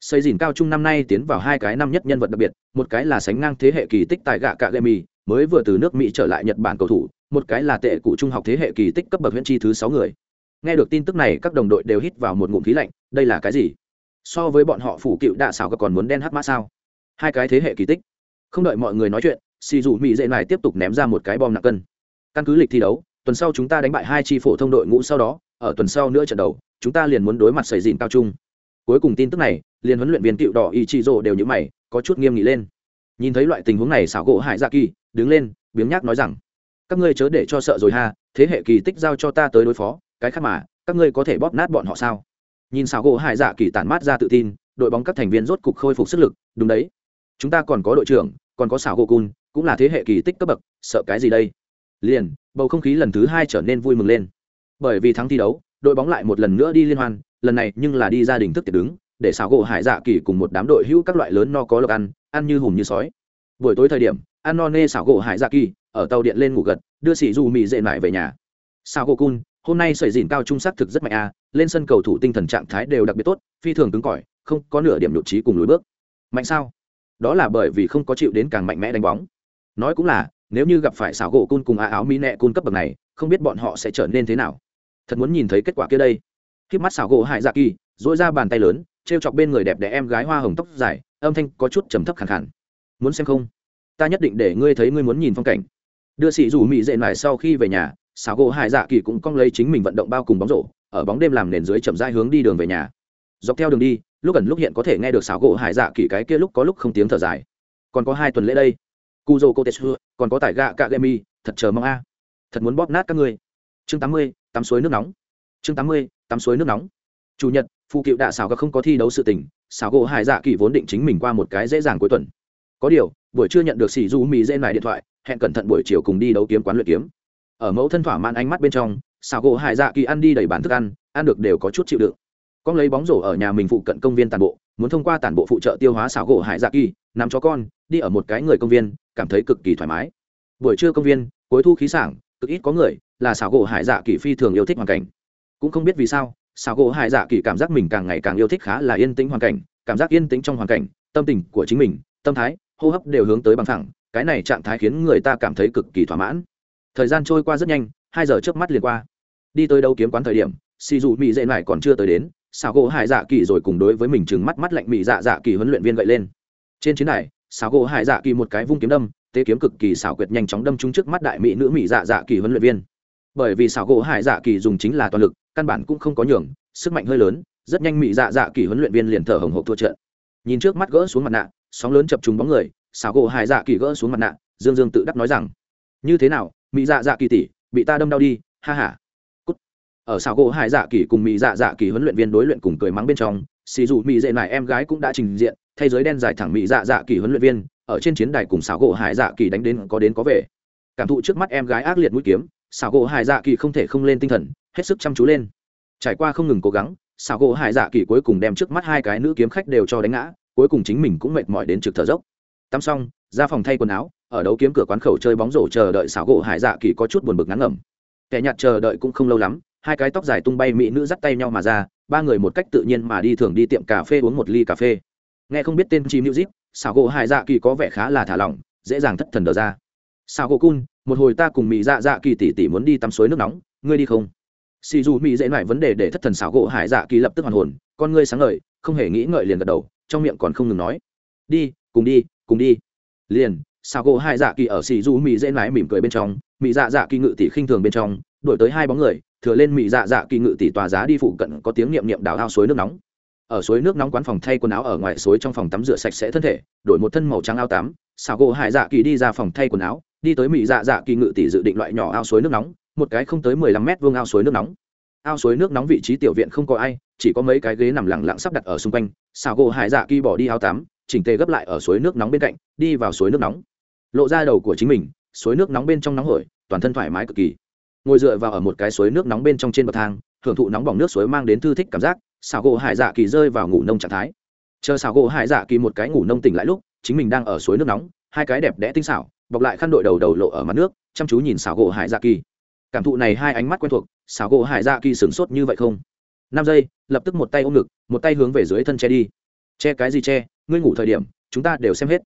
Xây dìn cao trung năm nay tiến vào hai cái năm nhất nhân vật đặc biệt, một cái là sánh ngang thế hệ kỳ tích tại gạ cạ gậy mì mới vừa từ nước mỹ trở lại nhật bản cầu thủ, một cái là tệ cụ trung học thế hệ kỳ tích cấp bậc huyện chi thứ sáu người. Nghe được tin tức này, các đồng đội đều hít vào một ngụm khí lạnh, đây là cái gì? So với bọn họ phủ cựu đạ xảo còn muốn đen hắc mã sao? Hai cái thế hệ kỳ tích. Không đợi mọi người nói chuyện xì dù mỹ dễ này tiếp tục ném ra một cái bom nặng cân. Căn cứ lịch thi đấu, tuần sau chúng ta đánh bại hai chi phổ thông đội ngũ sau đó, ở tuần sau nữa trận đầu, chúng ta liền muốn đối mặt xảy dìn cao trung. Cuối cùng tin tức này, liền huấn luyện viên cựu đỏ y chị rồ đều như mày, có chút nghiêm nghị lên. Nhìn thấy loại tình huống này, xảo gỗ hải dạ kỳ đứng lên, biếng nhác nói rằng, các ngươi chớ để cho sợ rồi ha, thế hệ kỳ tích giao cho ta tới đối phó, cái khác mà, các ngươi có thể bóp nát bọn họ sao? Nhìn xào gỗ hải dạ kỳ tản mát ra tự tin, đội bóng các thành viên rốt cục khôi phục sức lực, đúng đấy, chúng ta còn có đội trưởng, còn có xảo gỗ cun, cũng là thế hệ kỳ tích cấp bậc, sợ cái gì đây? Liền, bầu không khí lần thứ hai trở nên vui mừng lên. Bởi vì thắng thi đấu, đội bóng lại một lần nữa đi liên hoan, lần này nhưng là đi gia đình thức tiệc đứng, để xảo gỗ hải dạ kỳ cùng một đám đội hữu các loại lớn no có lộc ăn ăn như hùm như sói. Buổi tối thời điểm ăn no nê xảo gỗ hải dạ kỳ, ở tàu điện lên ngủ gật, đưa xỉ dù mì dệ lại về nhà. Xảo gỗ cun, hôm nay sởi dìn cao trung sắc thực rất mạnh a lên sân cầu thủ tinh thần trạng thái đều đặc biệt tốt, phi thường cứng cỏi, không có nửa điểm nhụt trí cùng lối bước. Mạnh sao? Đó là bởi vì không có chịu đến càng mạnh mẽ đánh bóng. Nói cũng là, nếu như gặp phải xảo gỗ cun cùng a áo mỹ nẹ cun cấp bậc này, không biết bọn họ sẽ trở nên thế nào. Thật muốn nhìn thấy kết quả kia đây. Khi mắt xảo gỗ hại dạ kỳ dỗi ra bàn tay lớn t chọc bên người đẹp để em gái hoa hồng tóc dài, âm thanh có chút trầm thấp khẳng khẳng muốn xem không? Ta nhất định để ngươi thấy ngươi muốn nhìn phong cảnh. Đưa sĩ dù mỹ dệ mải sau khi về nhà, xảo gỗ hải dạ kỳ cũng cong lấy chính mình vận động bao cùng bóng rổ, ở bóng đêm làm nền dưới chậm rãi hướng đi đường về nhà. Dọc theo đường đi, lúc ẩn lúc hiện có thể nghe được xảo gỗ hải dạ kỳ cái kia lúc có lúc không tiếng thở dài. Còn có hai tuần lễ đây. Cu dô cô tetsu còn có tải gạ cạ gemi thật chờ mong a. Thật muốn bóp nát các ngươi. Chương tám mươi, tắm suối nước nóng. Chương tám mươi, tắm suối nước nóng. Chủ nhật phụ cựu đạ xảo gỗ không có thi đấu sự tình, xảo gỗ hải dạ kỳ vốn định chính mình qua một cái dễ dàng cuối tuần. Có điều buổi trưa nhận được xì du mì dễ này điện thoại, hẹn cẩn thận buổi chiều cùng đi đấu kiếm quán luyện kiếm. Ở mẫu thân thỏa mãn ánh mắt bên trong xảo gỗ hải dạ kỳ ăn đi đầy bản thức ăn ăn được đều có chút chịu đựng. Con lấy bóng rổ ở nhà mình phụ cận công viên tàn bộ, muốn thông qua tàn bộ phụ trợ tiêu hóa xảo gỗ hải dạ kỳ nắm chó con, đi ở một cái người công viên, cảm thấy cực kỳ thoải mái. Buổi trưa công viên, cuối thu khí sảng, cực ít có người, là xảo gỗ hải dạ kỳ phi thường yêu thích hoàn cảnh. Cũng không biết vì sao xảo gỗ hải dạ kỳ cảm giác mình càng ngày càng yêu thích khá là yên tĩnh hoàn cảnh, cảm giác yên tĩnh trong hoàn cảnh, tâm tình của chính mình, tâm thái hô hấp đều hướng tới bằng thẳng cái này trạng thái khiến người ta cảm thấy cực kỳ thỏa mãn. Thời gian trôi qua rất nhanh, hai giờ trước mắt liền qua. Đi tới đâu kiếm quán thời điểm, xì dù mỹ dễ lại còn chưa tới đến xào gỗ hải dạ kỳ rồi cùng đối với mình chừng mắt mắt lạnh mỹ dạ dạ kỳ huấn luyện viên gậy lên. Trên chiến này xào gỗ hải dạ kỳ một cái vung kiếm đâm, tế kiếm cực kỳ xảo quyệt nhanh chóng đâm trúng trước mắt đại mỹ nữ mỹ dạ dạ kỳ huấn luyện viên. Bởi vì xảo gỗ hải dạ kỳ dùng chính là toàn lực, căn bản cũng không có nhường, sức mạnh hơi lớn, rất nhanh mỹ dạ dạ kỳ huấn luyện viên liền thở hồng hộc thua trận. Nhìn trước mắt gỡ xuống mặt nạ sóng lớn chập trùng bóng người, xảo gỗ hải dạ kỳ gỡ xuống mặt nạ, dương dương tự đắc nói rằng, như thế nào mỹ dạ dạ kỳ tỷ, bị ta đâm đau đi, ha ha. Cút. ở xảo gỗ hải dạ kỳ cùng mỹ dạ dạ kỳ huấn luyện viên đối luyện cùng cười mắng bên trong, xì dù mỹ dệ này em gái cũng đã trình diện, thay giới đen dài thẳng mỹ dạ dạ kỳ huấn luyện viên, ở trên chiến đài cùng xảo gỗ hải dạ kỳ đánh đến có đến có về. Cảm thụ trước mắt em gái ác liệt mũi kiếm, xảo gỗ hải dạ kỳ không thể không lên tinh thần, hết sức chăm chú lên. Trải qua không ngừng cố gắng, xảo gỗ hải dạ kỳ cuối cùng đem trước mắt hai cái nữ kiếm khách đều cho đánh ngã cuối cùng chính mình cũng mệt mỏi đến trực thở dốc. Tắm xong, ra phòng thay quần áo, ở đấu kiếm cửa quán khẩu chơi bóng rổ chờ đợi xảo gỗ hải dạ kỳ có chút buồn bực ngắn ngẩm. Kẻ nhạt chờ đợi cũng không lâu lắm, hai cái tóc dài tung bay mỹ nữ dắt tay nhau mà ra, ba người một cách tự nhiên mà đi thường đi tiệm cà phê uống một ly cà phê. Nghe không biết tên chim new zip xảo gỗ hải dạ kỳ có vẻ khá là thả lỏng, dễ dàng thất thần đờ ra. Xảo gỗ cun một hồi ta cùng mỹ dạ dạ kỳ tỷ tỷ muốn đi tắm suối nước nóng, ngươi đi không? Xì dù mỹ dễ lại vấn đề để thất thần xảo gỗ hải dạ kỳ lập tức hoàn hồn, con ngươi sáng ngời, không hề nghĩ ngợi liền gật đầu trong miệng còn không ngừng nói. Đi, cùng đi cùng đi. Liền xảo gỗ hải dạ kỳ ở xì du mỹ dễ lại mỉm cười bên trong mỹ dạ dạ kỳ ngự tỷ khinh thường bên trong đổi tới hai bóng người, thừa lên mỹ dạ dạ kỳ ngự tỷ tòa giá đi phụ cận có tiếng niệm niệm đào ao suối nước nóng. Ở suối nước nóng quán phòng thay quần áo ở ngoài suối trong phòng tắm rửa sạch sẽ thân thể, đổi một thân màu trắng ao tắm xảo gỗ hải dạ kỳ đi ra phòng thay quần áo, đi tới mỹ dạ dạ kỳ ngự tỷ dự định loại nhỏ ao suối nước nóng, một cái không tới mười lăm mét vuông ao suối nước nóng ao suối nước nóng vị trí tiểu viện không có ai, chỉ có mấy cái ghế nằm lẳng lặng sắp đặt ở xung quanh. Xào gỗ hải dạ kỳ bỏ đi áo tắm, chỉnh tề gấp lại ở suối nước nóng bên cạnh, đi vào suối nước nóng. Lộ ra đầu của chính mình, suối nước nóng bên trong nóng hổi, toàn thân thoải mái cực kỳ. Ngồi dựa vào ở một cái suối nước nóng bên trong trên bậc thang, hưởng thụ nóng bỏng nước suối mang đến thư thích cảm giác, xào gỗ hải dạ kỳ rơi vào ngủ nông trạng thái. Chờ xào gỗ hải dạ kỳ một cái ngủ nông tỉnh lại lúc, chính mình đang ở suối nước nóng, hai cái đẹp đẽ tinh xảo, bọc lại khăn đội đầu đầu lộ ở mặt nước, chăm chú nhìn xào gỗ hải dạ kỳ. Cảm thụ này hai ánh mắt quen thuộc xảo gỗ hải dạ kỳ sửng sốt như vậy không? Năm giây, lập tức một tay ôm ngực, một tay hướng về dưới thân che đi. Che cái gì che, ngươi ngủ thời điểm, chúng ta đều xem hết.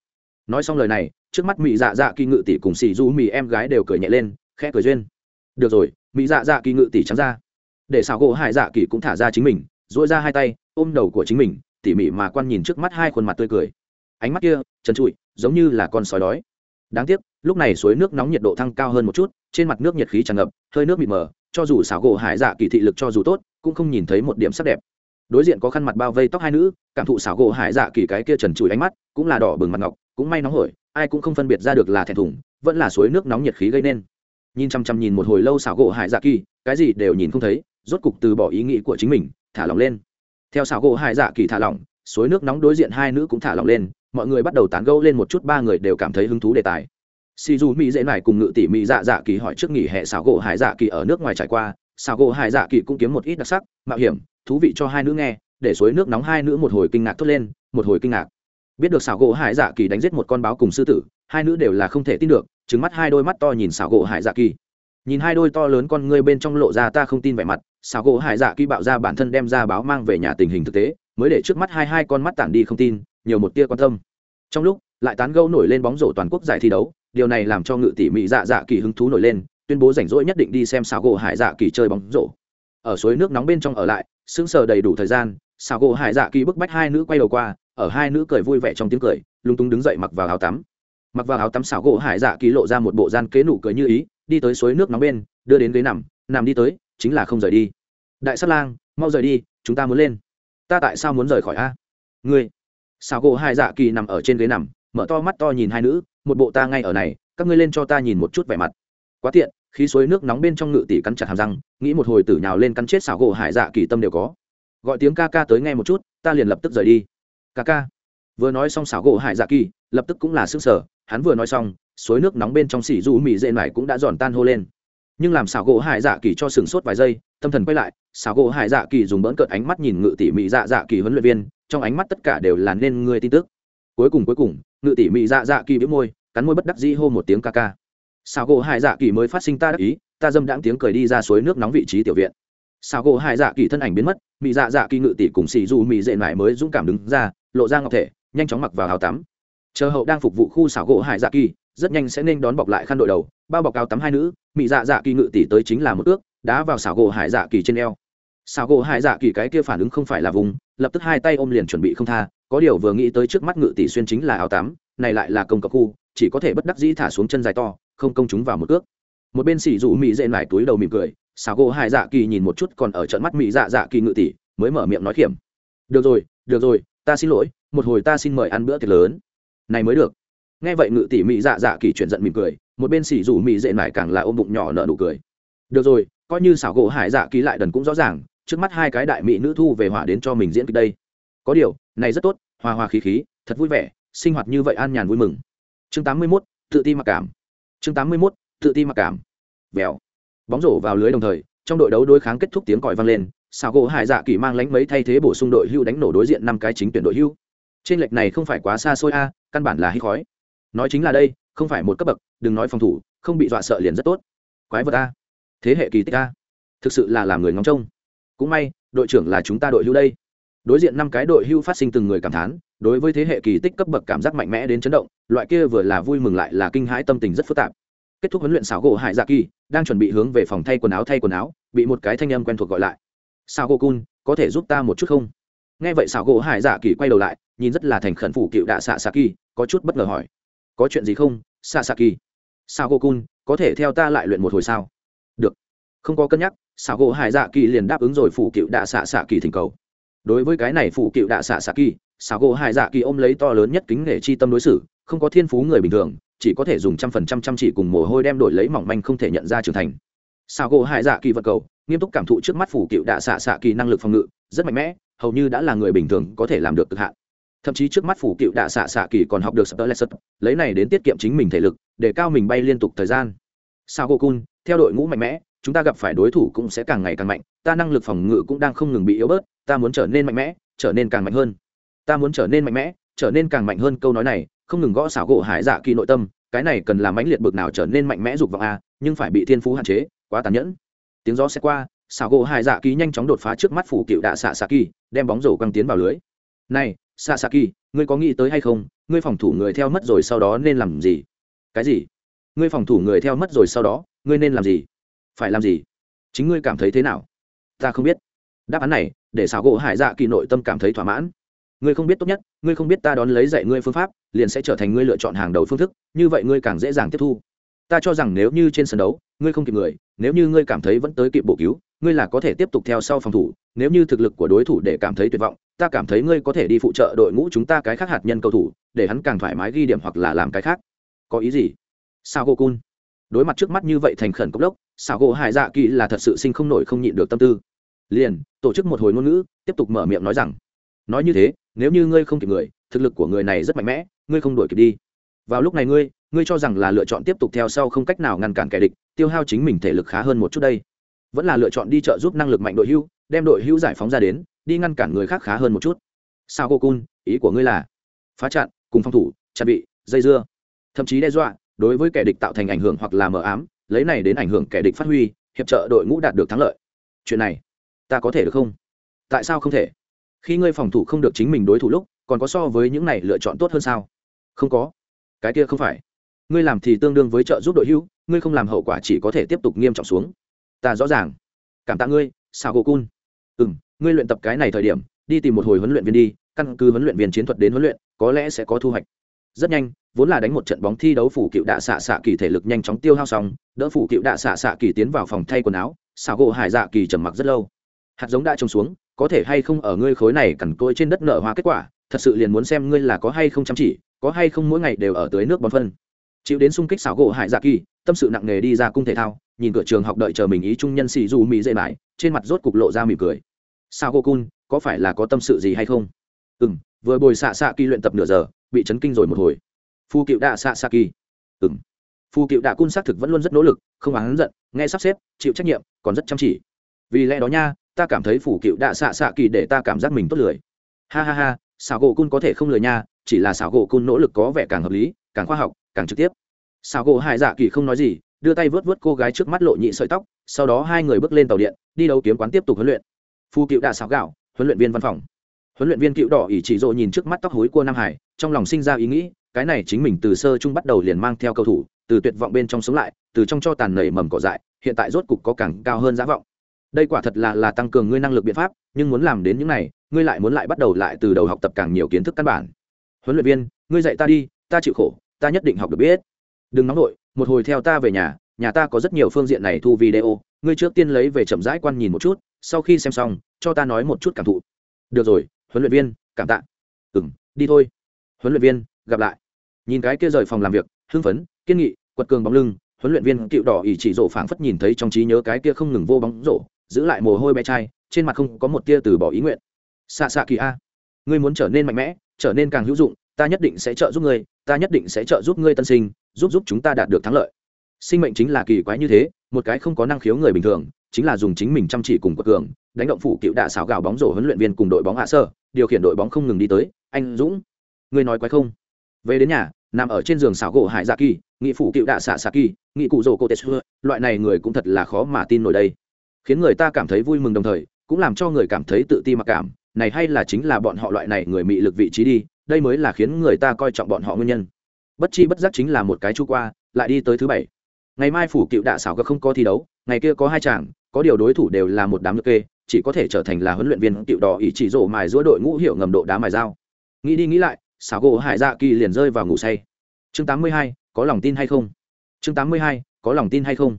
Nói xong lời này, trước mắt mỹ dạ dạ kỳ ngự tỷ cùng xì du mì em gái đều cười nhẹ lên, khẽ cười duyên. Được rồi, mỹ dạ dạ kỳ ngự tỷ trắng ra. Để xảo gỗ hải dạ kỳ cũng thả ra chính mình dỗi ra hai tay, ôm đầu của chính mình, tỉ mỉ mà quan nhìn trước mắt hai khuôn mặt tươi cười. Ánh mắt kia, trần trụi, giống như là con sói đói. Đáng tiếc, lúc này suối nước nóng nhiệt độ thăng cao hơn một chút, trên mặt nước nhiệt khí tràn ngập, hơi nước mịt mờ cho dù xảo gỗ hải dạ kỳ thị lực cho dù tốt, cũng không nhìn thấy một điểm sắc đẹp. Đối diện có khăn mặt bao vây tóc hai nữ, cảm thụ xảo gỗ hải dạ kỳ cái kia trần trụi ánh mắt, cũng là đỏ bừng mặt ngọc, cũng may nóng hổi, ai cũng không phân biệt ra được là thẹn thùng, vẫn là suối nước nóng nhiệt khí gây nên. Nhìn chăm chăm nhìn một hồi lâu xảo gỗ hải dạ kỳ, cái gì đều nhìn không thấy, rốt cục từ bỏ ý nghĩ của chính mình, thả lỏng lên. Theo xảo gỗ hải dạ kỳ thả lỏng, suối nước nóng đối diện hai nữ cũng thả lỏng lên, mọi người bắt đầu tán gẫu lên một chút, ba người đều cảm thấy hứng thú đề tài si du mỹ dễ này cùng ngự tỷ mỹ dạ dạ kỳ hỏi trước nghỉ hè xảo gỗ hải dạ kỳ ở nước ngoài trải qua. Xảo gỗ hải dạ kỳ cũng kiếm một ít đặc sắc, mạo hiểm, thú vị cho hai nữ nghe, để suối nước nóng hai nữ một hồi kinh ngạc thốt lên, một hồi kinh ngạc. Biết được xảo gỗ hải dạ kỳ đánh giết một con báo cùng sư tử, hai nữ đều là không thể tin được trứng mắt hai đôi mắt to nhìn xảo gỗ hải dạ kỳ. Nhìn hai đôi to lớn con ngươi bên trong lộ ra ta không tin vẻ mặt xảo gỗ hải dạ kỳ bạo ra bản thân đem ra báo mang về nhà tình hình thực tế, mới để trước mắt hai hai con mắt tản đi không tin, nhiều một tia quan tâm. Trong lúc, lại tán gẫu nổi lên bóng rổ toàn quốc giải thi đấu điều này làm cho ngự tỷ mỹ dạ dạ kỳ hứng thú nổi lên, tuyên bố rảnh rỗi nhất định đi xem xảo gỗ hải dạ kỳ chơi bóng rổ. Ở suối nước nóng bên trong ở lại, sững sờ đầy đủ thời gian xảo gỗ hải dạ kỳ bức bách hai nữ quay đầu qua, ở hai nữ cười vui vẻ trong tiếng cười, lung tung đứng dậy mặc vào áo tắm. Mặc vào áo tắm xảo gỗ hải dạ kỳ lộ ra một bộ gian kế nụ cười như ý, đi tới suối nước nóng bên, đưa đến ghế nằm nằm đi tới, chính là không rời đi. Đại sát lang, mau rời đi, chúng ta muốn lên. Ta tại sao muốn rời khỏi a? Ngươi. Xảo gỗ hải dạ kỳ nằm ở trên ghế nằm, mở to mắt to nhìn hai nữ một bộ ta ngay ở này, các ngươi lên cho ta nhìn một chút vẻ mặt. Quá tiện, khí suối nước nóng bên trong ngự tỷ cắn chặt hàm răng, nghĩ một hồi tử nhào lên cắn chết xảo gỗ hải dạ kỳ tâm đều có. Gọi tiếng ca ca tới nghe một chút, ta liền lập tức rời đi. Ca ca. Vừa nói xong xảo gỗ hải dạ kỳ, lập tức cũng là sức sở hắn vừa nói xong, suối nước nóng bên trong xỉ du mì dễ mải cũng đã giòn tan hô lên. Nhưng làm xảo gỗ hải dạ kỳ cho sừng sốt vài giây, tâm thần quay lại, xảo gỗ hải dạ kỳ dùng bỡn cợt ánh mắt nhìn ngự tỉ mị dạ dạ kỳ huấn luyện viên, trong ánh mắt tất cả đều là nên người tin tức. Cuối cùng cuối cùng ngự tỉ mị dạ dạ kỳ biếu môi, cắn môi bất đắc dĩ hô một tiếng ca ca. Xào gỗ hải dạ kỳ mới phát sinh ta đắc ý, ta dâm đãng tiếng cười đi ra suối nước nóng vị trí tiểu viện. Xào gỗ hải dạ kỳ thân ảnh biến mất, mị dạ dạ kỳ ngự tỷ cùng xì dù mị dệ mải mới dũng cảm đứng ra, lộ ra ngọc thể, nhanh chóng mặc vào áo tắm. Chờ hậu đang phục vụ khu xảo gỗ hải dạ kỳ, rất nhanh sẽ nên đón bọc lại khăn đội đầu, bao bọc áo tắm hai nữ, mị dạ dạ kỳ ngự tỷ tới chính là một ước, đá vào xảo gỗ hải dạ kỳ trên eo. Xảo gỗ hải dạ kỳ cái kia phản ứng không phải là vùng, lập tức hai tay ôm liền chuẩn bị không tha có điều vừa nghĩ tới trước mắt ngự tỷ xuyên chính là áo tắm, này lại là công cọc khu, chỉ có thể bất đắc dĩ thả xuống chân dài to, không công chúng vào một cước. Một bên xỉ dụ mỹ dệ nải túi đầu mỉm cười, xào gỗ hải dạ kỳ nhìn một chút còn ở trận mắt mỹ dạ dạ kỳ ngự tỷ, mới mở miệng nói khiểm. Được rồi được rồi, ta xin lỗi, một hồi ta xin mời ăn bữa tiệc lớn. Này mới được. Nghe vậy ngự tỷ mỹ dạ dạ kỳ chuyển giận mỉm cười, một bên xỉ rủ mỹ dệ mải càng là ôm bụng nhỏ nợ nụ cười. Được rồi, coi như xảo gỗ hải dạ kỳ lại đần cũng rõ ràng, trước mắt hai cái đại mỹ nữ thu về hỏa đến cho mình diễn kịch đây. Có điều này rất tốt hòa hòa khí khí thật vui vẻ sinh hoạt như vậy an nhàn vui mừng. Chương tám mươi 81, tự ti mặc cảm. Chương tám mươi 81, tự ti mặc cảm. Vèo. Bóng rổ vào lưới đồng thời trong đội đấu đối kháng kết thúc tiếng còi vang lên Sào gỗ hải dạ kỳ mang lánh mấy thay thế bổ sung đội hưu đánh nổ đối diện năm cái chính tuyển đội hưu. Trên lệch này không phải quá xa xôi a căn bản là hít khói. Nói chính là đây không phải một cấp bậc đừng nói phòng thủ không bị dọa sợ liền rất tốt. Quái vật a. Thế hệ kỳ tích a. Thực sự là làm người ngóng trông. Cũng may đội trưởng là chúng ta đội hưu đây đối diện năm cái đội hưu phát sinh từng người cảm thán, đối với thế hệ kỳ tích cấp bậc cảm giác mạnh mẽ đến chấn động, loại kia vừa là vui mừng lại là kinh hãi tâm tình rất phức tạp. Kết thúc huấn luyện xảo gỗ hải dạ kỳ, đang chuẩn bị hướng về phòng thay quần áo thay quần áo, bị một cái thanh âm quen thuộc gọi lại. Sao gỗ cun, có thể giúp ta một chút không? Nghe vậy xảo gỗ hải dạ kỳ quay đầu lại, nhìn rất là thành khẩn phủ cựu đạ xạ xạ kỳ, có chút bất ngờ hỏi. Có chuyện gì không xạ xạ kỳ? Sao gỗ cun, có thể theo ta lại luyện một hồi sao? Được. Không có cân nhắc xảo gỗ hải dạ kỳ liền đáp ứng rồi phủ cựu đạ xạ xạ kỳ thỉnh cầu đối với cái này phụ cựu đạ xạ xạ kỳ xảo gỗ hải dạ kỳ ôm lấy to lớn nhất kính nể chi tâm đối xử, không có thiên phú người bình thường, chỉ có thể dùng trăm phần trăm chăm chỉ cùng mồ hôi đem đổi lấy mỏng manh không thể nhận ra trưởng thành. Xảo gỗ hải dạ kỳ vật cầu, nghiêm túc cảm thụ trước mắt phủ cựu đạ xạ xạ kỳ năng lực phòng ngự, rất mạnh mẽ, hầu như đã là người bình thường có thể làm được cực hạn. Thậm chí trước mắt phủ cựu đạ xạ xạ kỳ còn học được sập lesser lấy này đến tiết kiệm chính mình thể lực, để cao mình bay liên tục thời gian. Sao cô cun theo đội ngũ mạnh mẽ chúng ta gặp phải đối thủ cũng sẽ càng ngày càng mạnh, ta năng lực phòng ngự cũng đang không ngừng bị yếu bớt, ta muốn trở nên mạnh mẽ, trở nên càng mạnh hơn. Ta muốn trở nên mạnh mẽ, trở nên càng mạnh hơn câu nói này, không ngừng gõ xảo gỗ hải dạ kỳ nội tâm, cái này cần làm mãnh liệt bực nào trở nên mạnh mẽ dục vọng a, nhưng phải bị thiên phú hạn chế, quá tàn nhẫn. Tiếng gió sẽ qua, xảo gỗ hải dạ kỳ nhanh chóng đột phá trước mắt phủ cựu đạ xạ xạ kỳ, đem bóng rổ căng tiến vào lưới. Này xạ xạ kỳ, ngươi có nghĩ tới hay không, ngươi phòng thủ người theo mất rồi sau đó nên làm gì? Cái gì? Ngươi phòng thủ người theo mất rồi sau đó, ngươi nên làm gì? Phải làm gì? Chính ngươi cảm thấy thế nào? Ta không biết. Đáp án này, để xảo gỗ hải dạ kỳ nội tâm cảm thấy thỏa mãn. Ngươi không biết tốt nhất, ngươi không biết ta đón lấy dạy ngươi phương pháp, liền sẽ trở thành ngươi lựa chọn hàng đầu phương thức, như vậy ngươi càng dễ dàng tiếp thu. Ta cho rằng nếu như trên sân đấu, ngươi không kịp người, nếu như ngươi cảm thấy vẫn tới kịp bổ cứu, ngươi là có thể tiếp tục theo sau phòng thủ, nếu như thực lực của đối thủ để cảm thấy tuyệt vọng, ta cảm thấy ngươi có thể đi phụ trợ đội ngũ chúng ta cái khác hạt nhân cầu thủ, để hắn càng thoải mái ghi điểm hoặc là làm cái khác. Có ý gì? Sao gỗ cun? Đối mặt trước mắt như vậy thành khẩn cốc đốc, xảo gỗ hải dạ kỳ là thật sự sinh không nổi không nhịn được tâm tư. Liền, tổ chức một hồi ngôn ngữ, tiếp tục mở miệng nói rằng, nói như thế, nếu như ngươi không kịp người, thực lực của người này rất mạnh mẽ, ngươi không đuổi kịp đi. Vào lúc này ngươi ngươi cho rằng là lựa chọn tiếp tục theo sau không cách nào ngăn cản kẻ địch, tiêu hao chính mình thể lực khá hơn một chút đây. Vẫn là lựa chọn đi trợ giúp năng lực mạnh đội hưu, đem đội hưu giải phóng ra đến, đi ngăn cản người khác khá hơn một chút. Sao cô cun ý của ngươi là phá chặn cùng phòng thủ chặn bị, dây dưa. Thậm chí đe dọa đối với kẻ địch tạo thành ảnh hưởng hoặc là mờ ám, lấy này đến ảnh hưởng kẻ địch phát huy, hiệp trợ đội ngũ đạt được thắng lợi. Chuyện này, ta có thể được không? Tại sao không thể? Khi ngươi phòng thủ không được chính mình đối thủ lúc, còn có so với những này lựa chọn tốt hơn sao? Không có. Cái kia không phải. Ngươi làm thì tương đương với trợ giúp đội hữu, ngươi không làm hậu quả chỉ có thể tiếp tục nghiêm trọng xuống. Ta rõ ràng. Cảm tạ ngươi sao gỗ cun. Ừ m ngươi luyện tập cái này thời điểm, đi tìm một hồi huấn luyện viên đi, căn cứ huấn luyện viên chiến thuật đến huấn luyện, có lẽ sẽ có thu hoạch. Rất nhanh vốn là đánh một trận bóng thi đấu phủ cựu đạ xạ xạ kỳ thể lực nhanh chóng tiêu hao xong, đỡ phủ cựu đạ xạ xạ kỳ tiến vào phòng thay quần áo xào gỗ hải dạ kỳ trầm mặc rất lâu. Hạt giống đã trồng xuống, có thể hay không ở ngươi khối này cằn côi trên đất nở hoa kết quả, thật sự liền muốn xem ngươi là có hay không chăm chỉ, có hay không mỗi ngày đều ở tới nước bón phân. Chịu đến xung kích xảo gỗ hải dạ kỳ, tâm sự nặng nề đi ra cung thể thao, nhìn cửa trường học đợi chờ mình ý trung nhân sĩ dù mỹ dễ mãi, trên mặt rốt cục lộ ra mỉm cười. Sao cô cun, có phải là có tâm sự gì hay không? Ừ m vừa bồi xạ xạ kỳ luyện tập nửa giờ, bị chấn kinh rồi một hồi phu cựu đạ xạ xạ kỳ. Ừng phu cựu đạ cun xác thực vẫn luôn rất nỗ lực, không oán giận, nghe sắp xếp, chịu trách nhiệm, còn rất chăm chỉ. Vì lẽ đó nha, ta cảm thấy phủ cựu đạ xạ xạ kỳ để ta cảm giác mình tốt lười. Ha ha ha, xảo gỗ cun có thể không lười nha, chỉ là xảo gỗ cun nỗ lực có vẻ càng hợp lý, càng khoa học, càng trực tiếp. Xảo gỗ hải dạ kỳ không nói gì, đưa tay vớt vớt cô gái trước mắt lộ nhị sợi tóc, sau đó hai người bước lên tàu điện, đi đấu kiếm quán tiếp tục huấn luyện. Phu cựu đạ xảo gạo, huấn luyện viên văn phòng. Huấn luyện viên cựu đỏ ỷ chỉ rộ nhìn trước mắt tóc hối của nam hải, trong lòng sinh ra ý nghĩ cái này chính mình từ sơ chung bắt đầu liền mang theo cầu thủ, từ tuyệt vọng bên trong sống lại, từ trong cho tàn nảy mầm cỏ dại, hiện tại rốt cục có càng cao hơn giá vọng. Đây quả thật là là tăng cường ngươi năng lực biện pháp, nhưng muốn làm đến những này, ngươi lại muốn lại bắt đầu lại từ đầu học tập càng nhiều kiến thức căn bản. Huấn luyện viên, ngươi dạy ta đi, ta chịu khổ, ta nhất định học được biết. Đừng nóng nổi một hồi theo ta về nhà nhà ta có rất nhiều phương diện này thu video, ngươi trước tiên lấy về chậm rãi quan nhìn một chút, sau khi xem xong, cho ta nói một chút cảm thụ. Được rồi, huấn luyện viên, cảm tạ. Ừ m đi thôi. Huấn luyện viên, gặp lại nhìn cái kia rời phòng làm việc, hưng phấn, kiên nghị, quật cường bóng lưng, huấn luyện viên cựu đỏ ỉ chỉ rổ phảng phất nhìn thấy trong trí nhớ cái kia không ngừng vô bóng rổ, giữ lại mồ hôi bé trai, trên mặt không có một tia từ bỏ ý nguyện. Xạ xạ kỳ a, ngươi muốn trở nên mạnh mẽ, trở nên càng hữu dụng, ta nhất định sẽ trợ giúp ngươi, ta nhất định sẽ trợ giúp ngươi tân sinh, giúp giúp chúng ta đạt được thắng lợi. Sinh mệnh chính là kỳ quái như thế, một cái không có năng khiếu người bình thường, chính là dùng chính mình chăm chỉ cùng quật cường, đánh động phủ cựu đạ xảo gạo bóng rổ huấn luyện viên cùng đội bóng hạ sơ, điều khiển đội bóng không ngừng đi tới. Anh dũng, ngươi nói quái không? Về đến nhà, nằm ở trên giường xảo gỗ hải dạ kỳ, nghị phủ cựu đạ xạ xạ kỳ, nghị cụ rổ cô tê xưa loại này người cũng thật là khó mà tin nổi đây. Khiến người ta cảm thấy vui mừng đồng thời, cũng làm cho người cảm thấy tự ti mặc cảm, này hay là chính là bọn họ loại này người mị lực vị trí đi, đây mới là khiến người ta coi trọng bọn họ nguyên nhân. Bất chi bất giác chính là một cái chu qua, lại đi tới thứ bảy. Ngày mai phủ cựu đạ xảo gặp không có thi đấu, ngày kia có hai chàng có điều đối thủ đều là một đám nước kê, chỉ có thể trở thành là huấn luyện viên cựu đỏ ý chỉ rổ mài giữa đội ngũ hiệu ngầm độ đá mài dao. Nghĩ đi nghĩ lại xảo gỗ hải dạ kỳ liền rơi vào ngủ say. Chương 82, có lòng tin hay không? Chương 82, có lòng tin hay không?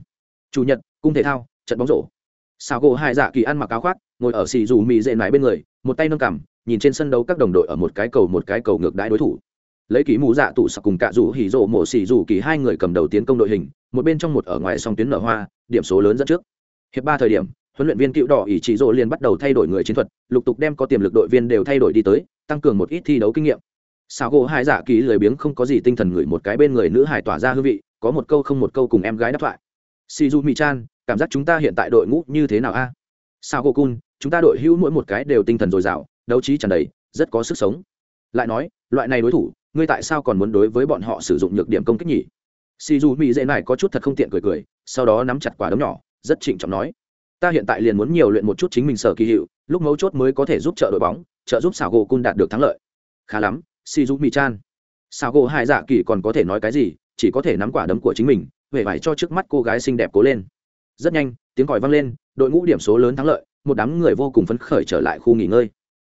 Chủ nhật cung thể thao trận bóng rổ. Xảo gỗ hải dạ kỳ ăn mặc áo khoác ngồi ở xì dù mì dệ mái bên người một tay nâng cằm nhìn trên sân đấu các đồng đội ở một cái cầu một cái cầu ngược đãi đối thủ. Lấy ký mũ dạ tụ sặc cùng cạ rủ hỉ rộ mổ xì rủ kỳ hai người cầm đầu tiến công đội hình một bên trong một ở ngoài song tuyến nở hoa điểm số lớn dẫn trước. Hiệp ba thời điểm huấn luyện viên cựu đỏ ỷ trị rộ liền bắt đầu thay đổi người chiến thuật lục tục đem có tiềm lực đội viên đều thay đổi đi tới tăng cường một ít thi đấu kinh nghiệm sao gỗ hai dạ kỳ lười biếng không có gì tinh thần ngửi một cái bên người nữ hải tỏa ra hương vị, có một câu không một câu cùng em gái đáp thoại shizu mi chan cảm giác chúng ta hiện tại đội ngũ như thế nào a? Sao gỗ cun, chúng ta đội hữu mỗi một cái đều tinh thần dồi dào, đấu trí tràn đầy, rất có sức sống. Lại nói, loại này đối thủ, ngươi tại sao còn muốn đối với bọn họ sử dụng nhược điểm công kích nhỉ? Si du dễ này có chút thật không tiện cười cười, sau đó nắm chặt quả đấm nhỏ, rất trịnh trọng nói, ta hiện tại liền muốn nhiều luyện một chút chính mình sở kỳ hiệu, lúc mấu chốt mới có thể giúp trợ đội bóng, trợ giúp xảo gỗ cun đạt được thắng lợi. Khá lắm si dù mỹ chan xảo gỗ hai dạ kỳ còn có thể nói cái gì, chỉ có thể nắm quả đấm của chính mình về vải cho trước mắt cô gái xinh đẹp cố lên. Rất nhanh, tiếng còi vang lên, đội ngũ điểm số lớn thắng lợi, một đám người vô cùng phấn khởi trở lại khu nghỉ ngơi.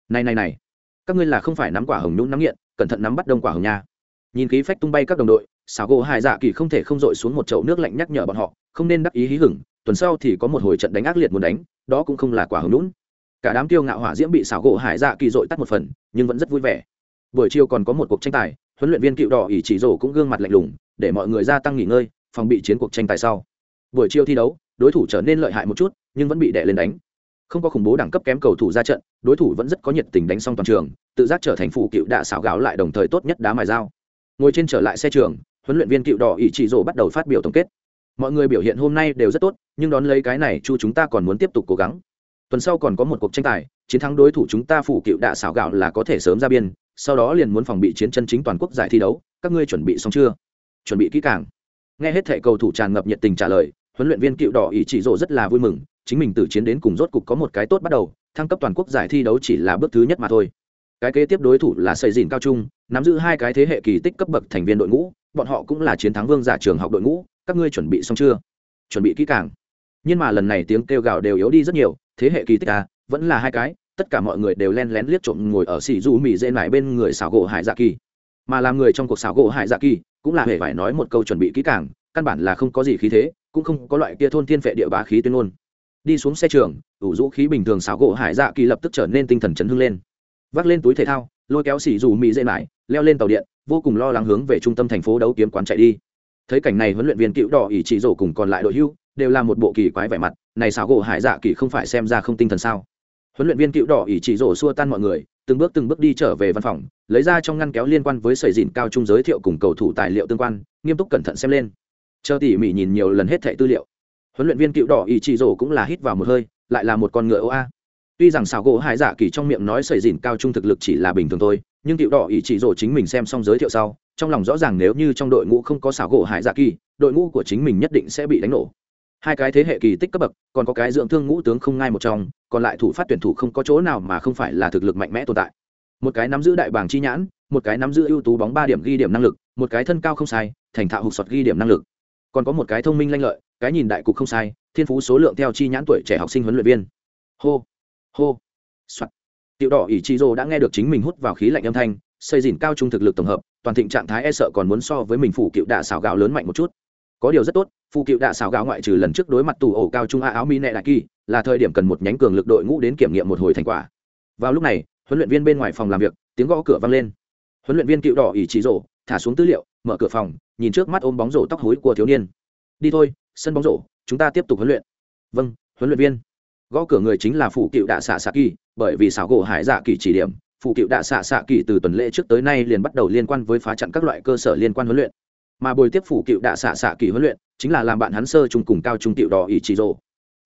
Này này này, các ngươi là không phải nắm quả hồng nhũng nắm nghiện, cẩn thận nắm bắt đông quả hồng nha. Nhìn khí phách tung bay các đồng đội xảo gỗ hải dạ kỳ không thể không dội xuống một chậu nước lạnh nhắc nhở bọn họ, không nên đắc ý hí hửng, tuần sau thì có một hồi trận đánh ác liệt muốn đánh, đó cũng không là quả hồng lũn cả đám tiêu ngạo hỏa diễm bị xảo gỗ hải dạ kỳ dội tắt một phần, nhưng vẫn rất vui vẻ buổi chiều còn có một cuộc tranh tài, huấn luyện viên cựu đỏ ỷ chỉ rổ cũng gương mặt lạnh lùng, để mọi người gia tăng nghỉ ngơi, phòng bị chiến cuộc tranh tài sau. Buổi chiều thi đấu, đối thủ trở nên lợi hại một chút, nhưng vẫn bị đè lên đánh. Không có khủng bố đẳng cấp kém cầu thủ ra trận, đối thủ vẫn rất có nhiệt tình đánh xong toàn trường, tự giác trở thành phụ cựu đạ xảo gáo lại đồng thời tốt nhất đá mài dao. Ngồi trên trở lại xe trường, huấn luyện viên cựu đỏ ỷ chỉ rổ bắt đầu phát biểu tổng kết. Mọi người biểu hiện hôm nay đều rất tốt, nhưng đón lấy cái này, chu chúng ta còn muốn tiếp tục cố gắng. Tuần sau còn có một cuộc tranh tài chiến thắng đối thủ chúng ta phụ cựu đạ xảo gạo là có thể sớm ra biên, sau đó liền muốn phòng bị chiến chân chính toàn quốc giải thi đấu, các ngươi chuẩn bị xong chưa? Chuẩn bị kỹ càng. Nghe hết thệ cầu thủ tràn ngập nhiệt tình trả lời, huấn luyện viên cựu đỏ ý chỉ rộ rất là vui mừng, chính mình từ chiến đến cùng rốt cục có một cái tốt bắt đầu, thăng cấp toàn quốc giải thi đấu chỉ là bước thứ nhất mà thôi. Cái kế tiếp đối thủ là xây dìn cao trung, nắm giữ hai cái thế hệ kỳ tích cấp bậc thành viên đội ngũ, bọn họ cũng là chiến thắng vương giả trường học đội ngũ, các ngươi chuẩn bị xong chưa? Chuẩn bị kỹ càng. Nhưng mà lần này tiếng kêu gào đều yếu đi rất nhiều, thế hệ kỳ tích à vẫn là hai cái, tất cả mọi người đều len lén liếc trộm ngồi ở xì du mì dễ mải bên người xảo gỗ hải dạ kỳ. Mà làm người trong cuộc xảo gỗ hải dạ kỳ cũng là hề phải nói một câu chuẩn bị kỹ càng, căn bản là không có gì khí thế, cũng không có loại kia thôn thiên vệ địa bá khí tuyên ngôn. Đi xuống xe trường, ủ rũ khí bình thường xảo gỗ hải dạ kỳ lập tức trở nên tinh thần chấn hưng lên. Vác lên túi thể thao, lôi kéo xì dù mỹ dễ mãi leo lên tàu điện, vô cùng lo lắng hướng về trung tâm thành phố đấu kiếm quán chạy đi. Thấy cảnh này huấn luyện viên cựu đỏ, ỷ chỉ rổ cùng còn lại đội hưu, đều là một bộ kỳ quái vẻ mặt, này xảo gỗ hải dạ kỳ không phải xem ra không tinh thần sao? Huấn luyện viên cựu đỏ ỷ chỉ rổ xua tan mọi người, từng bước từng bước đi trở về văn phòng, lấy ra trong ngăn kéo liên quan với sầy dìn cao trung giới thiệu cùng cầu thủ tài liệu tương quan, nghiêm túc cẩn thận xem lên. Chờ tỉ mỉ nhìn nhiều lần hết thẻ tư liệu. Huấn luyện viên cựu đỏ ỷ chỉ rổ cũng là hít vào một hơi, lại là một con ngựa ô a. Tuy rằng xảo gỗ hải giả kỳ trong miệng nói sầy dìn cao trung thực lực chỉ là bình thường thôi, nhưng cựu đỏ ỷ chỉ rổ chính mình xem xong giới thiệu sau, trong lòng rõ ràng nếu như trong đội ngũ không có xảo gỗ hải giả kỳ, đội ngũ của chính mình nhất định sẽ bị đánh nổ hai cái thế hệ kỳ tích cấp bậc, còn có cái dưỡng thương ngũ tướng không ngai một trong, còn lại thủ phát tuyển thủ không có chỗ nào mà không phải là thực lực mạnh mẽ tồn tại. Một cái nắm giữ đại bảng chi nhãn, một cái nắm giữ ưu tú bóng ba điểm ghi điểm năng lực, một cái thân cao không sai, thành thạo hụt sọt ghi điểm năng lực. Còn có một cái thông minh lanh lợi, cái nhìn đại cục không sai, thiên phú số lượng theo chi nhãn tuổi trẻ học sinh huấn luyện viên. Hô hô, soạt. Tiểu đỏ ỷ chi rô đã nghe được chính mình hút vào khí lạnh âm thanh, xây dìn cao trung thực lực tổng hợp, toàn thịnh trạng thái e sợ còn muốn so với mình phủ cựu đạ xảo gạo lớn mạnh một chút có điều rất tốt phụ cựu đạ xào gạo ngoại trừ lần trước đối mặt tù ổ cao trung a áo mi nẹ đại kỳ, là thời điểm cần một nhánh cường lực đội ngũ đến kiểm nghiệm một hồi thành quả. Vào lúc này, huấn luyện viên bên ngoài phòng làm việc, tiếng gõ cửa vang lên. Huấn luyện viên cựu đỏ ỷ chỉ rổ, thả xuống tư liệu, mở cửa phòng, nhìn trước mắt ôm bóng rổ tóc hối của thiếu niên. Đi thôi, sân bóng rổ, chúng ta tiếp tục huấn luyện. Vâng huấn luyện viên. Gõ cửa người chính là phụ cựu đạ xạ xạ kỳ, bởi vì xảo gỗ hải dạ kỳ chỉ điểm phụ cựu đạ xạ xạ kỳ từ tuần lễ trước tới nay liền bắt đầu liên quan với phá chặn các loại cơ sở liên quan huấn luyện mà bồi tiếp phụ cựu đạ xạ xạ kỳ huấn luyện, chính là làm bạn hắn sơ trung cùng cao trung tiểu đỏ ỷ chỉ rổ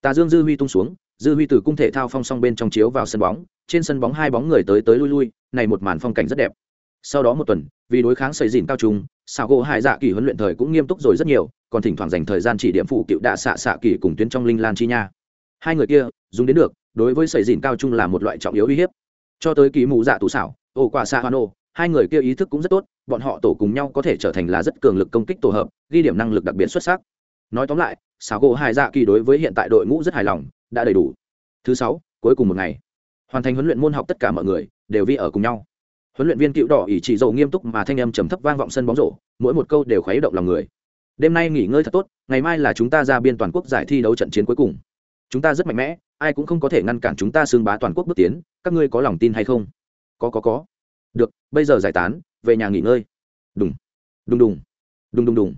tà dương dư huy tung xuống, dư huy từ cung thể thao phong song bên trong chiếu vào sân bóng, trên sân bóng hai bóng người tới tới lui lui, này một màn phong cảnh rất đẹp. Sau đó một tuần, vì đối kháng xây dìn cao trung xảo gỗ hải dạ kỳ huấn luyện thời cũng nghiêm túc rồi rất nhiều, còn thỉnh thoảng dành thời gian chỉ điểm phụ cựu đạ xạ xạ kỳ cùng tuyến trong linh lan chi nha. Hai người kia, dùng đến được, đối với xây dìn cao trung là một loại trọng yếu uy hiếp. Cho tới kỳ mù dạ tụ xảo, ổ quả xạ hoa nô hai người kia ý thức cũng rất tốt, bọn họ tổ cùng nhau có thể trở thành là rất cường lực công kích tổ hợp, ghi điểm năng lực đặc biệt xuất sắc. Nói tóm lại xảo gỗ hải dạ kỳ đối với hiện tại đội ngũ rất hài lòng, đã đầy đủ. Thứ sáu, cuối cùng một ngày. Hoàn thành huấn luyện môn học tất cả mọi người, đều vi ở cùng nhau. Huấn luyện viên cựu đỏ ỷ chỉ dầu nghiêm túc mà thanh âm trầm thấp vang vọng sân bóng rổ, mỗi một câu đều khuấy động lòng người. Đêm nay nghỉ ngơi thật tốt, ngày mai là chúng ta ra biên toàn quốc giải thi đấu trận chiến cuối cùng. Chúng ta rất mạnh mẽ, ai cũng không có thể ngăn cản chúng ta xương bá toàn quốc bước tiến, các ngươi có lòng tin hay không? Có có có được bây giờ giải tán về nhà nghỉ ngơi. Đùng đùng đùng đùng đùng đùng.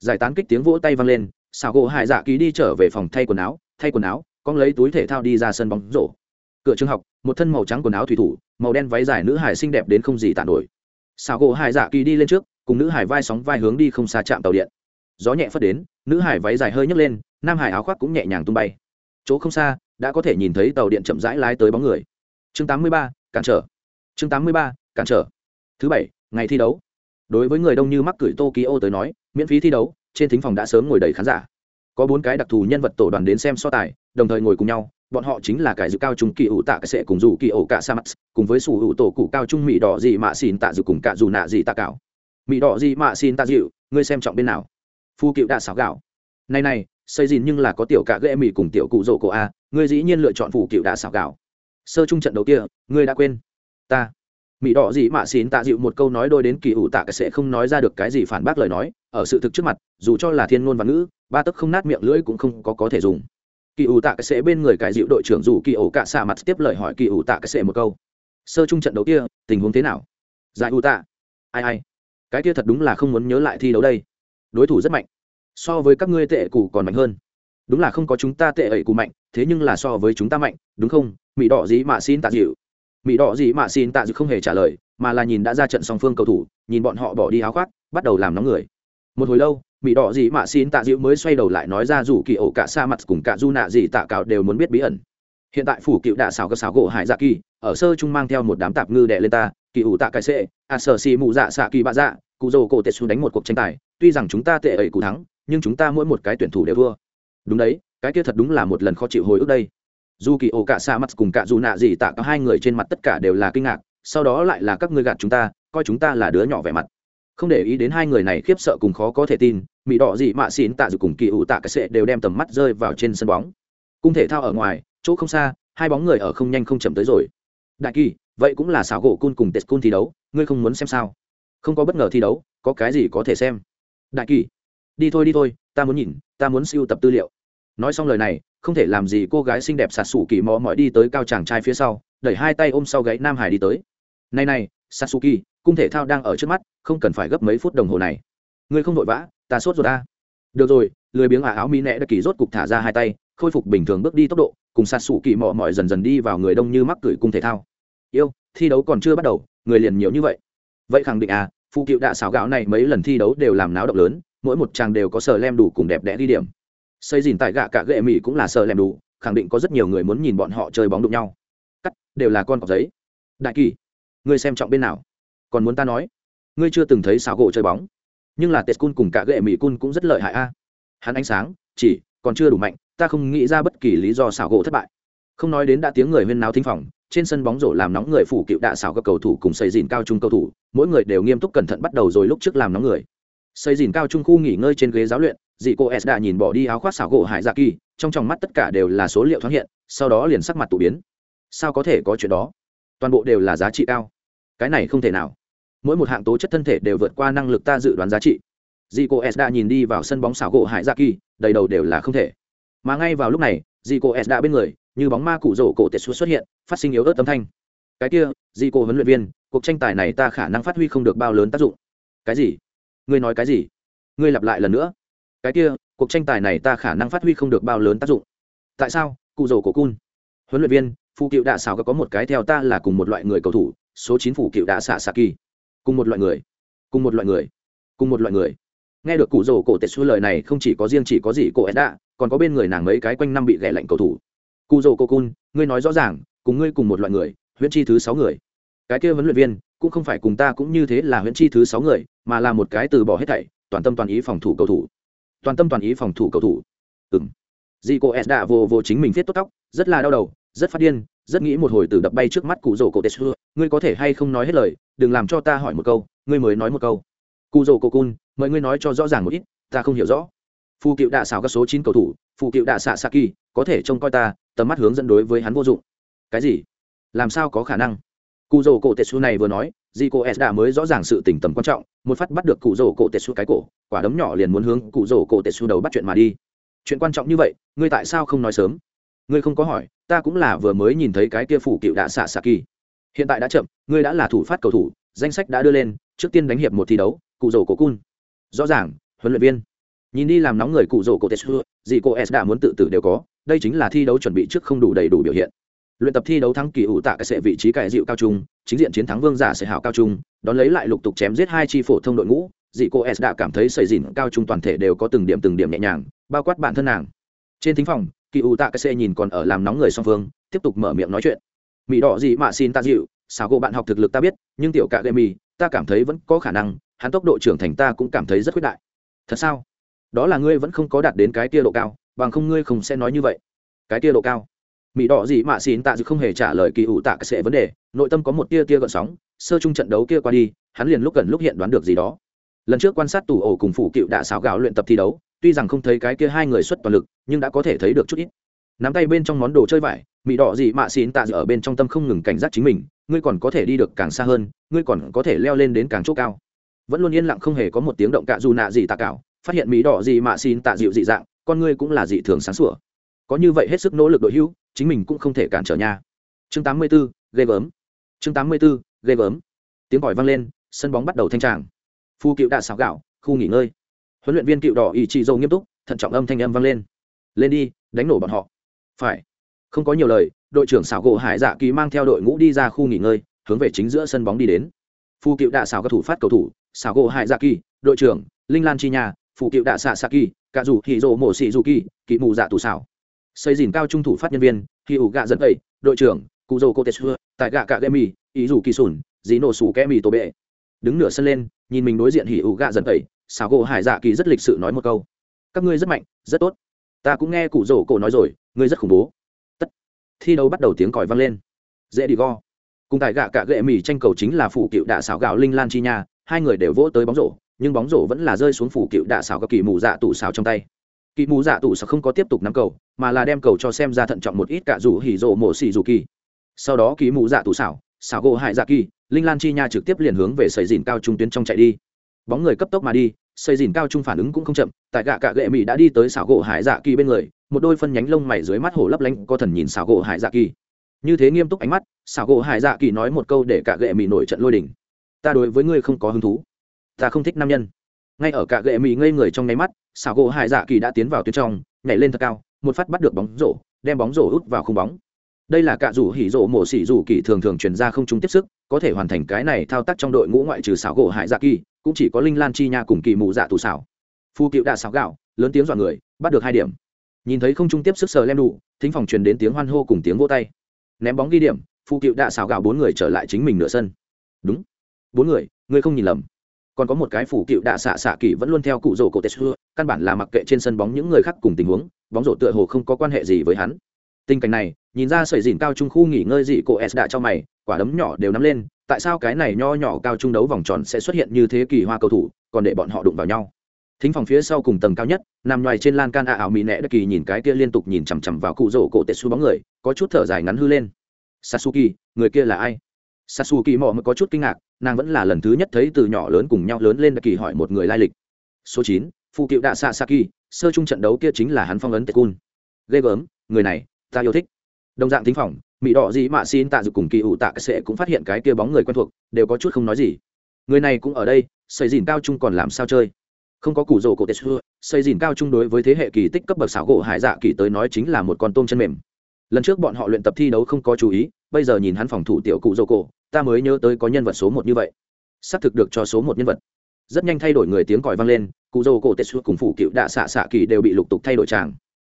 Giải tán kích tiếng vỗ tay vang lên xào gỗ hải dạ ký đi trở về phòng thay quần áo thay quần áo con lấy túi thể thao đi ra sân bóng rổ. Cửa trường học một thân màu trắng quần áo thủy thủ màu đen váy dài nữ hải xinh đẹp đến không gì tàn nổi. Xào gỗ hải dạ kỳ đi lên trước cùng nữ hải vai sóng vai hướng đi không xa chạm tàu điện. Gió nhẹ phất đến nữ hải váy dài hơi nhấc lên nam hải áo khoác cũng nhẹ nhàng tung bay. Chỗ không xa đã có thể nhìn thấy tàu điện chậm rãi lái tới bóng người. Chương 83, cản trở. Chương 83, cản trở. Thứ bảy, ngày thi đấu. Đối với người đông như mắc cửi tokyo tới nói, miễn phí thi đấu, trên thính phòng đã sớm ngồi đầy khán giả. Có bốn cái đặc thù nhân vật tổ đoàn đến xem so tài, đồng thời ngồi cùng nhau, bọn họ chính là cái dự cao trung kỳ ủ tạ cái sệ cùng dù kỳ ổ cả sa mắt cùng với sủ hữu tổ cụ cao trung mỹ đỏ gì mạ xin tạ dự cùng cả dù nạ gì tạ cảo mỹ đỏ gì mạ xin tạ dịu, ngươi xem trọng bên nào? Phu cựu đã xảo gạo. Này này, xây dìn nhưng là có tiểu cả ghệ mỹ cùng tiểu cụ rổ cổ a, ngươi dĩ nhiên lựa chọn phù cựu đã xảo gạo. Sơ trung trận đầu kia, ngươi đã quên. Ta mỹ đỏ gì mạ xin tạ dịu một câu nói đôi đến kỳ ủ tạ sẽ không nói ra được cái gì phản bác lời nói, ở sự thực trước mặt, dù cho là thiên ngôn và ngữ, ba tấc không nát miệng lưỡi cũng không có có thể dùng. Kỳ ủ tạ sẽ bên người cái dịu đội trưởng dù kỳ ủ cạ xạ mặt tiếp lời hỏi kỳ ủ tạ sẽ một câu. Sơ trung trận đấu kia, tình huống thế nào? Giải ủ tạ. Ai ai. Cái kia thật đúng là không muốn nhớ lại thi đấu đây. Đối thủ rất mạnh. So với các ngươi tệ cụ còn mạnh hơn. Đúng là không có chúng ta tệ ẩy cụ mạnh, thế nhưng là so với chúng ta mạnh, đúng không? Mỹ đỏ dĩ mạ xin tạ dịu mỹ đỏ gì mạ xin tạ dự không hề trả lời, mà là nhìn đã ra trận song phương cầu thủ, nhìn bọn họ bỏ đi áo khoác, bắt đầu làm nóng người. Một hồi lâu mỹ đỏ gì mạ xin tạ dịu mới xoay đầu lại nói ra dù kỳ ổ cả sa mặt cùng cả du nạ gì tạ cào đều muốn biết bí ẩn. Hiện tại phủ cựu đạ xào cơ xào gỗ hải dạ kỳ, ở sơ trung mang theo một đám tạp ngư đệ lên ta, kỳ ủ tạ cái xệ a sơ xì mụ dạ xạ kỳ bạ dạ cụ dô cổ tệ xu đánh một cuộc tranh tài, tuy rằng chúng ta tệ ấy cụ thắng, nhưng chúng ta mỗi một cái tuyển thủ đều thua. Đúng đấy, cái kia thật đúng là một lần khó chịu hồi ức đây dù kỳ ổ cả sa mắt cùng cả dù nạ gì tạ cả hai người trên mặt tất cả đều là kinh ngạc, sau đó lại là các ngươi gạt chúng ta, coi chúng ta là đứa nhỏ vẻ mặt. Không để ý đến hai người này khiếp sợ cùng khó có thể tin mỹ đỏ dị mạ xín tạ dù cùng kỳ ủ tạ cái sệ đều đem tầm mắt rơi vào trên sân bóng. Cung thể thao ở ngoài, chỗ không xa, hai bóng người ở không nhanh không chậm tới rồi. Đại kỳ, vậy cũng là xảo gỗ cun cùng tết cun thi đấu, ngươi không muốn xem sao? Không có bất ngờ thi đấu, có cái gì có thể xem? Đại kỳ, đi thôi đi thôi, ta muốn nhìn, ta muốn siêu tập tư liệu. Nói xong lời này không thể làm gì cô gái xinh đẹp sạt sủ kỳ mò mỏi đi tới cao chàng trai phía sau, đẩy hai tay ôm sau gáy nam hải đi tới. Này này satsuki cung thể thao đang ở trước mắt, không cần phải gấp mấy phút đồng hồ này. Ngươi không vội vã, ta sốt rồi ta. Được rồi, lười biếng ả áo mỹ nẹ đã kỳ rốt cục thả ra hai tay, khôi phục bình thường bước đi tốc độ, cùng sạt sủ kỳ mò mỏi dần dần đi vào người đông như mắc cửi cung thể thao. Yêu, thi đấu còn chưa bắt đầu, người liền nhiều như vậy. Vậy khẳng định à phụ cựu đạ xảo gạo này mấy lần thi đấu đều làm náo động lớn, mỗi một chàng đều có sờ lem đủ cùng đẹp đẽ đi điểm xây dìn tại gạ cả gệ mỹ cũng là sợ lèm đủ, khẳng định có rất nhiều người muốn nhìn bọn họ chơi bóng đụng nhau. Cắt, đều là con cọc giấy. Đại kỳ, ngươi xem trọng bên nào? Còn muốn ta nói? Ngươi chưa từng thấy xảo gỗ chơi bóng. Nhưng là tết cun cùng cả gệ mỹ cun cũng rất lợi hại a. Hắn ánh sáng, chỉ, còn chưa đủ mạnh, ta không nghĩ ra bất kỳ lý do xảo gỗ thất bại. Không nói đến đã tiếng người huyên náo thính phòng, trên sân bóng rổ làm nóng người phủ cựu đạ xảo các cầu thủ cùng xây dìn cao trung cầu thủ, mỗi người đều nghiêm túc cẩn thận bắt đầu rồi lúc trước làm nóng người xây dìn cao trung khu nghỉ ngơi trên ghế giáo luyện dị cô s đã nhìn bỏ đi áo khoác xảo gỗ hải dạ kỳ, trong tròng mắt tất cả đều là số liệu thoáng hiện, sau đó liền sắc mặt tụ biến. Sao có thể có chuyện đó? Toàn bộ đều là giá trị cao. Cái này không thể nào. Mỗi một hạng tố chất thân thể đều vượt qua năng lực ta dự đoán giá trị. Dị cô s đã nhìn đi vào sân bóng xảo gỗ hải dạ kỳ, đầy đầu đều là không thể. Mà ngay vào lúc này Dị cô s đã bên người, như bóng ma cụ rổ cổ tệ xuất hiện, phát sinh yếu ớt âm thanh. Cái kia Dị cô huấn luyện viên, cuộc tranh tài này ta khả năng phát huy không được bao lớn tác dụng. Cái gì? Ngươi nói cái gì? Ngươi lặp lại lần nữa. Cái kia, cuộc tranh tài này ta khả năng phát huy không được bao lớn tác dụng. Tại sao? Cụ rổ cổ cun. Huấn luyện viên phụ cựu đạ xảo có một cái theo ta là cùng một loại người cầu thủ, số chín phủ cựu đạ xạ xạ kỳ. Cùng một loại người. Cùng một loại người. Cùng một loại người. Nghe được cụ rổ cổ tệ xu lời này, không chỉ có riêng chỉ có gì cổ edda, còn có bên người nàng mấy cái quanh năm bị ghẻ lạnh cầu thủ. Cụ rổ cổ cun, ngươi nói rõ ràng, cùng ngươi cùng một loại người, huyễn chi thứ sáu người. Cái kia huấn luyện viên cũng không phải cùng ta cũng như thế là huyễn chi thứ sáu người, mà là một cái từ bỏ hết thảy, toàn tâm toàn ý phòng thủ cầu thủ. Toàn tâm toàn ý phòng thủ cầu thủ. Ừng dì cô s đã vô vô chính mình viết tốt tóc, rất là đau đầu, rất phát điên, rất nghĩ một hồi từ đập bay trước mắt cụ rổ cổ tê xưa ngươi có thể hay không nói hết lời, đừng làm cho ta hỏi một câu, ngươi mới nói một câu. Cụ rổ cổ cun mời ngươi nói cho rõ ràng một ít, ta không hiểu rõ. Phù cựu đạ xảo các số chín cầu thủ phù cựu đạ xạ xạ kỳ có thể trông coi ta, tầm mắt hướng dẫn đối với hắn vô dụng. Cái gì? Làm sao có khả năng? Cụ rổ cổ tetsu này vừa nói dì cô s đã mới rõ ràng sự tỉnh tầm quan trọng, một phát bắt được cụ rổ cổ tetsu cái cổ, quả đấm nhỏ liền muốn hướng cụ rổ cổ tetsu đầu bắt chuyện mà đi. Chuyện quan trọng như vậy, ngươi tại sao không nói sớm? Ngươi không có hỏi, ta cũng là vừa mới nhìn thấy cái kia phủ cựu đạ xạ xạ kỳ. Hiện tại đã chậm, ngươi đã là thủ phát cầu thủ, danh sách đã đưa lên, trước tiên đánh hiệp một thi đấu, cụ rổ cổ cun rõ ràng, huấn luyện viên. Nhìn đi làm nóng người cụ rổ cổ tetsu dì cô s đã muốn tự tử đều có, đây chính là thi đấu chuẩn bị trước không đủ đầy đủ biểu hiện luyện tập thi đấu thắng kỳ ủ tạ cái sệ vị trí cải dịu cao trung, chính diện chiến thắng vương giả sẽ hảo cao trung, đón lấy lại lục tục chém giết hai chi phổ thông đội ngũ, dị cô s đã cảm thấy sầy dìn cao trung toàn thể đều có từng điểm từng điểm nhẹ nhàng, bao quát bản thân nàng. Trên thính phòng, kỳ ủ tạ cái sệ nhìn còn ở làm nóng người song phương, tiếp tục mở miệng nói chuyện. Mỹ đỏ gì mà xin ta dịu sao cô bạn học thực lực ta biết, nhưng tiểu cả gây mì ta cảm thấy vẫn có khả năng, hắn tốc độ trưởng thành ta cũng cảm thấy rất khuyết đại. Thật sao? Đó là ngươi vẫn không có đạt đến cái tia độ cao, bằng không ngươi không sẽ nói như vậy. Cái tia độ cao? Mỹ đỏ gì mạ xin tạ dự không hề trả lời kỳ ủ tạ cái sẽ vấn đề, nội tâm có một tia tia gợn sóng, sơ chung trận đấu kia qua đi, hắn liền lúc gần lúc hiện đoán được gì đó. Lần trước quan sát tủ ổ cùng phủ cựu đã xáo gạo luyện tập thi đấu, tuy rằng không thấy cái kia hai người xuất toàn lực, nhưng đã có thể thấy được chút ít. Nắm tay bên trong món đồ chơi vải mỹ đỏ gì mạ xin tạ dự ở bên trong tâm không ngừng cảnh giác chính mình, ngươi còn có thể đi được càng xa hơn, ngươi còn có thể leo lên đến càng chỗ cao. Vẫn luôn yên lặng không hề có một tiếng động cạ dù nạ gì tạ cạo, phát hiện mỹ đỏ gì mạ xin tạ dịu dị dạng, con ngươi cũng là dị thường sáng sủa có như vậy hết sức nỗ lực đội hữu chính mình cũng không thể cản trở nha. Chương 84, ghê gớm. Chương 84, ghê gớm. Tiếng còi vang lên sân bóng bắt đầu thanh tràng. Phu cựu đã xào gạo khu nghỉ ngơi. Huấn luyện viên cựu đỏ ý chị dâu nghiêm túc thận trọng âm thanh âm vang lên. Lên đi đánh nổ bọn họ. Phải. Không có nhiều lời đội trưởng xảo gỗ hải dạ kỳ mang theo đội ngũ đi ra khu nghỉ ngơi hướng về chính giữa sân bóng đi đến. Phu cựu đạ xảo các thủ phát cầu thủ xảo gỗ hải dạ kỳ đội trưởng linh lan chi nhà phụ cựu đạ xạ xạ kỳ cả dù hì rộ mổ xị dù kỳ kỳ mù dạ tù xảo xây dìn cao trung thủ phát nhân viên, khi ủ gạ dẫn tẩy đội trưởng cụ dầu cô tê xưa tại gạ cạ gậy mì, ý dù kỳ sùn, dí nổ sủ kẽ mì tổ bệ. Đứng nửa sân lên, nhìn mình đối diện hỉ ủ gạ dẫn tẩy xào gỗ hải dạ kỳ rất lịch sự nói một câu. Các ngươi rất mạnh, rất tốt. Ta cũng nghe cụ rổ cổ nói rồi, ngươi rất khủng bố. Tất. Thi đấu bắt đầu tiếng còi vang lên. Dễ đi go. Cùng tại gạ cạ gệ mì tranh cầu chính là phủ cựu đạ xảo gạo linh lan chi nha, hai người đều vỗ tới bóng rổ, nhưng bóng rổ vẫn là rơi xuống phủ cựu đạ xảo các kỳ mù dạ tủ xào trong tay kỳ mù dạ tủ sẽ không có tiếp tục nắm cầu, mà là đem cầu cho xem ra thận trọng một ít cả rủ hỉ rộ mổ xì dù kỳ. Sau đó kỳ mù dạ tủ xảo xảo gỗ hại dạ kỳ, linh lan chi nha trực tiếp liền hướng về sầy dìn cao trung tuyến trong chạy đi. Bóng người cấp tốc mà đi xây dìn cao trung phản ứng cũng không chậm, tại gạ cạ gệ mỹ đã đi tới xảo gỗ hải dạ kỳ bên người, một đôi phân nhánh lông mày dưới mắt hổ lấp lánh, có thần nhìn xảo gỗ hải dạ kỳ. Như thế nghiêm túc ánh mắt, xảo gỗ hải dạ kỳ nói một câu để cạ gệ mỹ nổi trận lôi đình. Ta đối với ngươi không có hứng thú. Ta không thích nam nhân ngay ở cạ gệ mỹ ngây người trong nháy mắt, xảo gỗ hải dạ kỳ đã tiến vào tuyến trong, nhảy lên thật cao, một phát bắt được bóng rổ, đem bóng rổ út vào khung bóng. Đây là cạ rủ hỉ rổ mổ xỉ rủ kỳ thường thường chuyển ra không chúng tiếp sức, có thể hoàn thành cái này thao tác trong đội ngũ ngoại trừ xảo gỗ hải dạ kỳ, cũng chỉ có linh lan chi nha cùng kỳ mù dạ tù xảo. Phu cựu đạ xảo gạo, lớn tiếng dọa người, bắt được hai điểm. Nhìn thấy không trung tiếp sức sờ lem đủ, thính phòng truyền đến tiếng hoan hô cùng tiếng vô tay. Ném bóng ghi điểm, phu cựu đạ xảo gạo bốn người trở lại chính mình nửa sân. Đúng. Bốn người, ngươi không nhìn lầm còn có một cái phủ cựu đạ xạ xạ kỳ vẫn luôn theo cụ rổ cổ tết xưa, căn bản là mặc kệ trên sân bóng những người khác cùng tình huống, bóng rổ tựa hồ không có quan hệ gì với hắn. Tình cảnh này, nhìn ra sợi dìn cao trung khu nghỉ ngơi dị cổ s đã cho mày, quả đấm nhỏ đều nắm lên, tại sao cái này nho nhỏ cao trung đấu vòng tròn sẽ xuất hiện như thế kỳ hoa cầu thủ, còn để bọn họ đụng vào nhau? Thính phòng phía sau cùng tầng cao nhất, nằm ngoài trên lan can a ảo mỹ nẹ đất kỳ nhìn cái kia liên tục nhìn chằm chằm vào cụ rổ cổ tệ xu bóng người, có chút thở dài ngắn hư lên. Sasuki, người kia là ai? Sasuki mò mới có chút kinh ngạc nàng vẫn là lần thứ nhất thấy từ nhỏ lớn cùng nhau lớn lên đặc kỳ hỏi một người lai lịch. Số chín phụ cựu đạ sasaki sơ chung trận đấu kia chính là hắn phong ấn tệ cun. Ghê gớm, người này, ta yêu thích. Đồng dạng thính phòng, mỹ đỏ gì mà xin tạ dục cùng kỳ ủ tạ cái sệ cũng phát hiện cái kia bóng người quen thuộc, đều có chút không nói gì. Người này cũng ở đây, xây dìn cao trung còn làm sao chơi? Không có củ rổ cổ tết xưa, xây dìn cao trung đối với thế hệ kỳ tích cấp bậc xảo gỗ hải dạ kỳ tới nói chính là một con tôm chân mềm lần trước bọn họ luyện tập thi đấu không có chú ý, bây giờ nhìn hắn phòng thủ tiểu cụ dô cổ, ta mới nhớ tới có nhân vật số một như vậy. Xác thực được cho số một nhân vật. Rất nhanh thay đổi người tiếng còi vang lên, cụ dô cổ tetsu cùng phụ cựu đạ xạ xạ kỳ đều bị lục tục thay đổi tràng.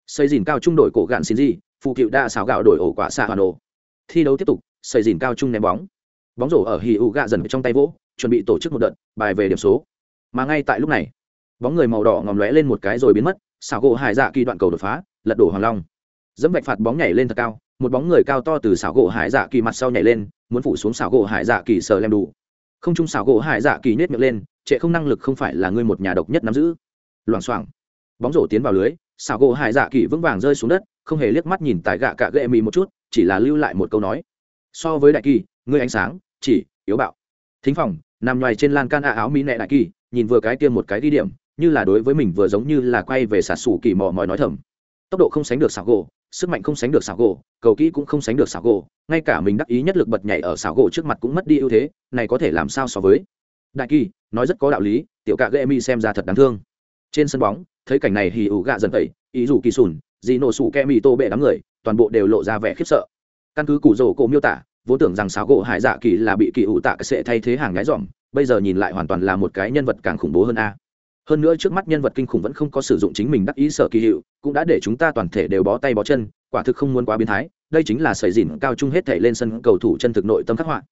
Xây dìn cao trung đổi cổ gạn xin gì phụ cựu đạ xào gạo đổi ổ quả xạ hoàn ổ thi đấu tiếp tục, xây dìn cao trung ném bóng. Bóng rổ ở hì ụ gạ dần trong tay vỗ, chuẩn bị tổ chức một đợt, bài về điểm số. Mà ngay tại lúc này, bóng người màu đỏ ngòm lóe lên một cái rồi biến mất xảo gỗ hải dạ kỳ đoạn cầu đột phá, lật đổ hoàng long dẫm vạch phạt bóng nhảy lên thật cao, một bóng người cao to từ xảo gỗ hải dạ kỳ mặt sau nhảy lên, muốn phủ xuống xảo gỗ hải dạ kỳ sờ lem đủ. Không chung xảo gỗ hải dạ kỳ nết miệng lên, trệ không năng lực không phải là ngươi một nhà độc nhất nắm giữ. Loảng xoảng. Bóng rổ tiến vào lưới, xảo gỗ hải dạ kỳ vững vàng rơi xuống đất, không hề liếc mắt nhìn tại gạ cạ ghệ mì một chút, chỉ là lưu lại một câu nói. So với đại kỳ, ngươi ánh sáng, chỉ, yếu bạo. Thính phòng, nằm ngoài trên lan can a áo mỹ nệ đại kỳ, nhìn vừa cái kia một cái đi điểm, như là đối với mình vừa giống như là quay về xả sủ kỳ mò mòi nói thầm. Tốc độ không sánh được xảo gỗ sức mạnh không sánh được xảo gỗ, cầu kỹ cũng không sánh được xảo gỗ, ngay cả mình đắc ý nhất lực bật nhảy ở xảo gỗ trước mặt cũng mất đi ưu thế, này có thể làm sao so với? Đại kỳ, nói rất có đạo lý, tiểu cạ gây mi xem ra thật đáng thương. Trên sân bóng, thấy cảnh này hì ủ gạ dần tẩy, ý dù kỳ sùn, dì nổ sủ ke mi tô bệ đám người, toàn bộ đều lộ ra vẻ khiếp sợ. Căn cứ cụ rổ cổ miêu tả, vốn tưởng rằng xảo gỗ hải dạ kỳ là bị kỳ ủ tạ sẽ thay thế hàng gái dỏm bây giờ nhìn lại hoàn toàn là một cái nhân vật càng khủng bố hơn a hơn nữa trước mắt nhân vật kinh khủng vẫn không có sử dụng chính mình đắc ý sở kỳ hiệu, cũng đã để chúng ta toàn thể đều bó tay bó chân, quả thực không muốn quá biến thái, đây chính là sởi dìn cao trung hết thể lên sân cầu thủ chân thực nội tâm khắc họa.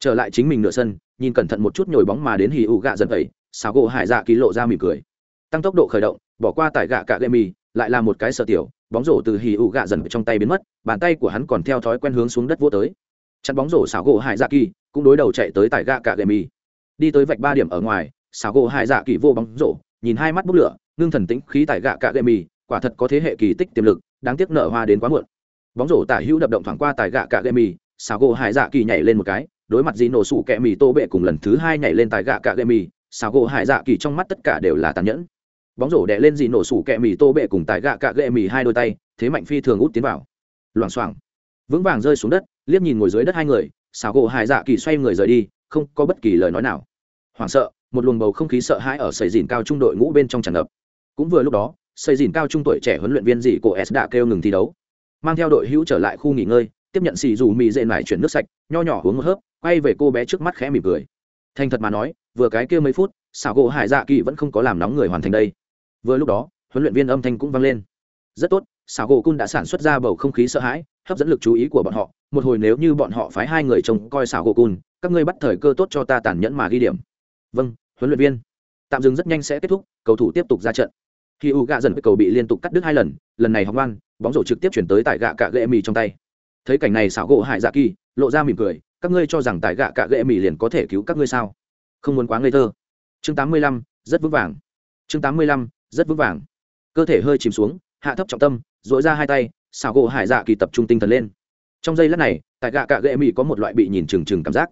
Trở lại chính mình nửa sân, nhìn cẩn thận một chút nhồi bóng mà đến hì ụ gạ dần tẩy xào gỗ hải dạ ký lộ ra mỉm cười. Tăng tốc độ khởi động, bỏ qua tại gạ cạ gậy mì lại là một cái sợ tiểu, bóng rổ từ hì ụ gạ dần trong tay biến mất, bàn tay của hắn còn theo thói quen hướng xuống đất vô tới. Chặn bóng rổ xào gỗ hải dạ kỳ, cũng đối đầu chạy tới tại gạ cạ gậy mì đi tới vạch ba điểm ở ngoài xào gỗ hải dạ kỳ vô bóng rổ, nhìn hai mắt bốc lửa, ngưng thần tĩnh khí tại gạ cạ gậy mì, quả thật có thế hệ kỳ tích tiềm lực, đáng tiếc nở hoa đến quá muộn. Bóng rổ tả hữu đập động thoảng qua tại gạ cạ gậy mì, xào gỗ hải dạ kỳ nhảy lên một cái, đối mặt gì nổ sủ kẹ mì tô bệ cùng lần thứ hai nhảy lên tại gạ cạ gậy mì, xào gỗ hải dạ kỳ trong mắt tất cả đều là tàn nhẫn. Bóng rổ đè lên gì nổ sủ kẹ mì tô bệ cùng tại gạ cạ gậy mì hai đôi tay, thế mạnh phi thường út tiến vào. Loảng xoảng. Vững vàng rơi xuống đất, liếc nhìn ngồi dưới đất hai người, xào gỗ hải dạ kỳ xoay người rời đi, không có bất kỳ lời nói nào. Hoảng sợ một luồng bầu không khí sợ hãi ở sầy dìn cao trung đội ngũ bên trong tràn ngập. Cũng vừa lúc đó sầy dìn cao trung tuổi trẻ huấn luyện viên dị của s đã kêu ngừng thi đấu. Mang theo đội hữu trở lại khu nghỉ ngơi, tiếp nhận xì dù mì dệ nải chuyển nước sạch, nho nhỏ uống một hớp, quay về cô bé trước mắt khẽ mỉm cười. Thành thật mà nói, vừa cái kia mấy phút, xảo gỗ hải dạ kỳ vẫn không có làm nóng người hoàn thành đây. Vừa lúc đó, huấn luyện viên âm thanh cũng vang lên. Rất tốt, xảo gỗ cun đã sản xuất ra bầu không khí sợ hãi, hấp dẫn lực chú ý của bọn họ. Một hồi nếu như bọn họ phái hai người trông coi xảo gỗ cun, các ngươi bắt thời cơ tốt cho ta tàn nhẫn mà ghi điểm. Vâng huấn luyện viên. Tạm dừng rất nhanh sẽ kết thúc, cầu thủ tiếp tục ra trận. Khi u gạ dần với cầu bị liên tục cắt đứt hai lần lần này học ngoan bóng rổ trực tiếp chuyển tới tại gạ cạ gệ mì trong tay. Thấy cảnh này xảo gỗ hại dạ kỳ, lộ ra mỉm cười, các ngươi cho rằng tại gạ cạ gệ mì liền có thể cứu các ngươi sao? Không muốn quá ngây thơ. Chương tám mươi lăm, rất vững vàng. Chương tám mươi lăm, rất vững vàng. Cơ thể hơi chìm xuống, hạ thấp trọng tâm dội ra hai tay, xảo gỗ hải dạ kỳ tập trung tinh thần lên. Trong giây lát này, tại gạ cạ gệ mì có một loại bị nhìn trừng trừng cảm giác.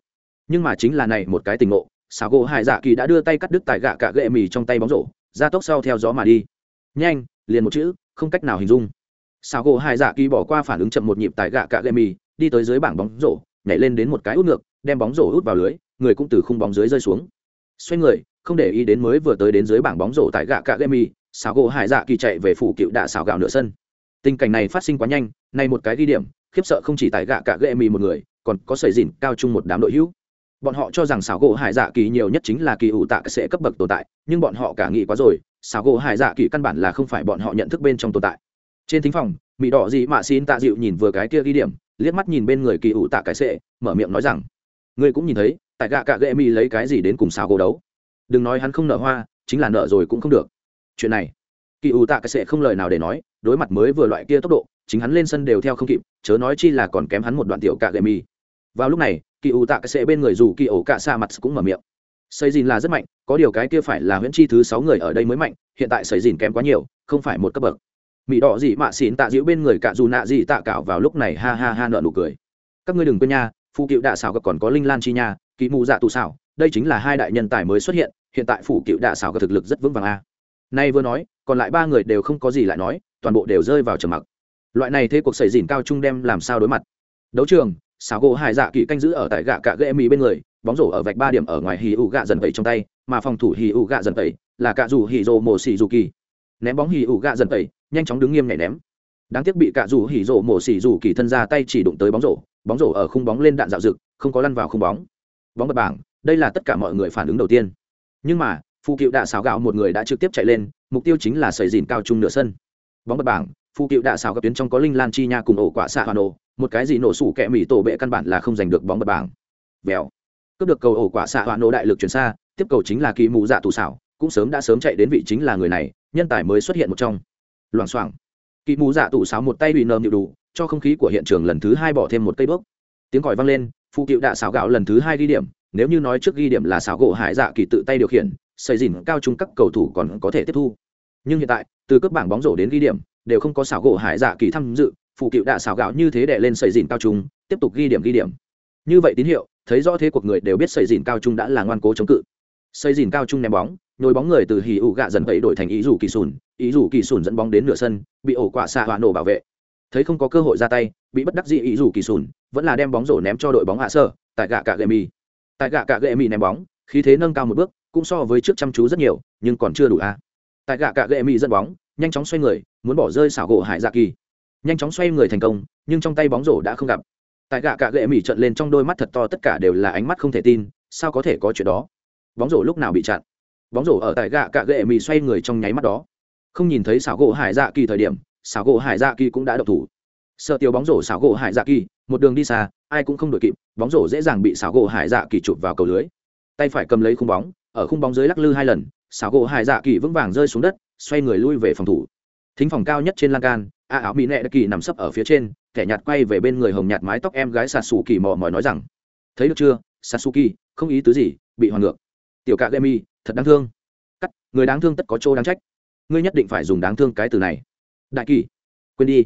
Nhưng mà chính là này một cái tình ngộ xảo gỗ hải dạ kỳ đã đưa tay cắt đứt tại gạ cạ gệ mì trong tay bóng rổ, ra tốc sau theo gió mà đi. Nhanh, liền một chữ, không cách nào hình dung. Xảo gỗ hải dạ kỳ bỏ qua phản ứng chậm một nhịp tại gạ cạ gệ mì, đi tới dưới bảng bóng rổ, nhảy lên đến một cái út ngược, đem bóng rổ út vào lưới, người cũng từ khung bóng dưới rơi xuống. Xoay người, không để ý đến mới vừa tới đến dưới bảng bóng rổ tại gạ cạ gệ mì, xảo gỗ hải dạ kỳ chạy về phủ cựu đạ xảo gạo nửa sân. Tình cảnh này phát sinh quá nhanh, nay một cái ghi điểm, khiếp sợ không chỉ tại gạ cả gệ mì một người, còn có sợi dìn cao chung một đám đội hữu bọn họ cho rằng xảo gỗ hải dạ kỳ nhiều nhất chính là kỳ ủ tạ sẽ cấp bậc tồn tại, nhưng bọn họ cả nghĩ quá rồi, xảo gỗ hải dạ kỳ căn bản là không phải bọn họ nhận thức bên trong tồn tại. Trên thính phòng mỹ đỏ gì mà xin tạ dịu nhìn vừa cái kia ghi điểm, liếc mắt nhìn bên người kỳ ủ tạ cái sệ, mở miệng nói rằng, ngươi cũng nhìn thấy, tại gạ cạ ghệ mi lấy cái gì đến cùng xào gỗ đấu? Đừng nói hắn không nợ hoa, chính là nợ rồi cũng không được. Chuyện này, kỳ ủ tạ cái sệ không lời nào để nói, đối mặt mới vừa loại kia tốc độ, chính hắn lên sân đều theo không kịp, chớ nói chi là còn kém hắn một đoạn tiểu cạ ghệ mi vào lúc này, kỳ ủ tạ cái sệ bên người dù kỳ ổ cạ xa mặt cũng mở miệng. Xây dìn là rất mạnh, có điều cái kia phải là huyễn chi thứ sáu người ở đây mới mạnh, hiện tại xây dìn kém quá nhiều, không phải một cấp bậc. Mỹ đỏ gì mạ xỉn tạ dịu bên người cả dù nạ gì tạ cạo vào lúc này ha ha ha nợ nụ cười. Các ngươi đừng quên nha phụ cựu đạ xảo còn có linh lan chi nha kỳ mù dạ tù xảo đây chính là hai đại nhân tài mới xuất hiện hiện tại phủ cựu đạ xảo thực lực rất vững vàng a. Nay vừa nói, còn lại ba người đều không có gì lại nói, toàn bộ đều rơi vào trầm mặc. Loại này thế cuộc xảy dìn cao trung đem làm sao đối mặt. Đấu trường xảo gỗ hải dạ kỳ canh giữ ở tại gạ cạ gây mỹ bên người, bóng rổ ở vạch ba điểm ở ngoài hì ụ gạ dần tẩy trong tay, mà phòng thủ hì ụ gạ dần tẩy là cạ dù hì rồ mổ xì dù kỳ. Ném bóng hì ụ gạ dần tẩy, nhanh chóng đứng nghiêm nhảy ném. Đáng tiếc bị cạ dù hỉ rồ mổ xỉ dù kỳ thân ra tay chỉ đụng tới bóng rổ bóng rổ ở khung bóng lên đạn dạo rực không có lăn vào khung bóng. Bóng bật bảng, đây là tất cả mọi người phản ứng đầu tiên. Nhưng mà phụ cựu đạ xào gạo một người đã trực tiếp chạy lên, mục tiêu chính là sợi dìn cao trung nửa sân. Bóng bật bảng phụ cựu đạ xào gặp tuyến trong có linh lan chi nha cùng ổ quả xạ hoàn ổ một cái gì nổ sủ kẹ mỹ tổ bệ căn bản là không giành được bóng bật bảng. Vèo. Cướp được cầu ổ quả xạ hoàn nổ đại lực chuyển xa, tiếp cầu chính là kỳ mù dạ tù xảo, cũng sớm đã sớm chạy đến vị chính là người này, nhân tài mới xuất hiện một trong. Loảng xoảng. Kỳ mù dạ tù xảo một tay bị nơm nhịu đủ, cho không khí của hiện trường lần thứ hai bỏ thêm một cây bước. Tiếng còi vang lên, phụ cựu đạ xảo gạo lần thứ hai ghi điểm, nếu như nói trước ghi điểm là xảo gỗ hải dạ kỳ tự tay điều khiển, xây dìn cao trung các cầu thủ còn có thể tiếp thu. Nhưng hiện tại, từ cấp bảng bóng rổ đến ghi điểm, đều không có xảo gỗ hải dạ kỳ tham dự phụ cựu đạ xào gạo như thế đệ lên xây dìn cao trung, tiếp tục ghi điểm ghi điểm. Như vậy tín hiệu, thấy rõ thế cuộc người đều biết xây dìn cao trung đã là ngoan cố chống cự. Xây dìn cao trung ném bóng, nhồi bóng người từ hì ủ gạ dần tẩy đổi thành ý rủ kỳ sùn. Ý rủ kỳ sùn dẫn bóng đến nửa sân, bị ổ quả xạ hỏa nổ bảo vệ. Thấy không có cơ hội ra tay, bị bất đắc dĩ ý rủ kỳ sùn, vẫn là đem bóng rổ ném cho đội bóng hạ sơ tại gạ cạ gệ mì tại gạ cạ gệ mì ném bóng, khí thế nâng cao một bước, cũng so với trước chăm chú rất nhiều, nhưng còn chưa đủ a. Tại gạ cạ gệ mì dẫn bóng, nhanh chóng xoay người, muốn bỏ rơi xảo gỗ hải dạ kỳ nhanh chóng xoay người thành công, nhưng trong tay bóng rổ đã không gặp. Tại gạ cạ gệ mỹ trận lên trong đôi mắt thật to tất cả đều là ánh mắt không thể tin, sao có thể có chuyện đó? Bóng rổ lúc nào bị chặn? Bóng rổ ở tại gạ cạ gệ mỹ xoay người trong nháy mắt đó. Không nhìn thấy xảo gỗ hải dạ kỳ thời điểm, xảo gỗ hải dạ kỳ cũng đã độc thủ. Sợ tiêu bóng rổ xảo gỗ hải dạ kỳ, một đường đi xa, ai cũng không đội kịp, bóng rổ dễ dàng bị xảo gỗ hải dạ kỳ chụp vào cầu lưới. Tay phải cầm lấy khung bóng, ở khung bóng dưới lắc lư hai lần, xảo gỗ hải dạ kỳ vững vàng rơi xuống đất, xoay người lui về phòng thủ. Thính phòng cao nhất trên lan can a áo mỹ nẹ kỳ nằm sấp ở phía trên, kẻ nhạt quay về bên người hồng nhạt mái tóc em gái sạt sù kỳ mò mỏi nói rằng, thấy được chưa satsuki không ý tứ gì, bị hoàn ngược. Tiểu cạ gemi thật đáng thương. Cắt, người đáng thương tất có chỗ đáng trách. Ngươi nhất định phải dùng đáng thương cái từ này. Đại kỳ, quên đi.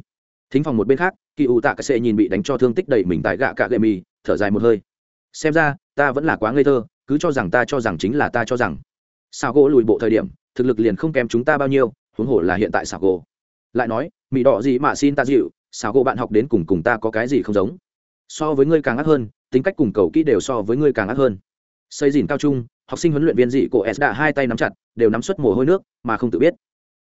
Thính phòng một bên khác kỳ ủ tạ cái sệ nhìn bị đánh cho thương tích đầy mình tại gạ cạ gậy mì thở dài một hơi. Xem ra, ta vẫn là quá ngây thơ, cứ cho rằng ta cho rằng chính là ta cho rằng. Sao gỗ lùi bộ thời điểm, thực lực liền không kém chúng ta bao nhiêu, huống hồ là hiện tại sao gỗ lại nói mỹ đỏ gì mà xin ta dịu sao gỗ bạn học đến cùng cùng ta có cái gì không giống? So với ngươi càng ác hơn, tính cách cùng cầu kỹ đều so với ngươi càng ác hơn. Xây dìn cao trung, học sinh huấn luyện viên dị cổ s đã hai tay nắm chặt, đều nắm suất mồ hôi nước, mà không tự biết.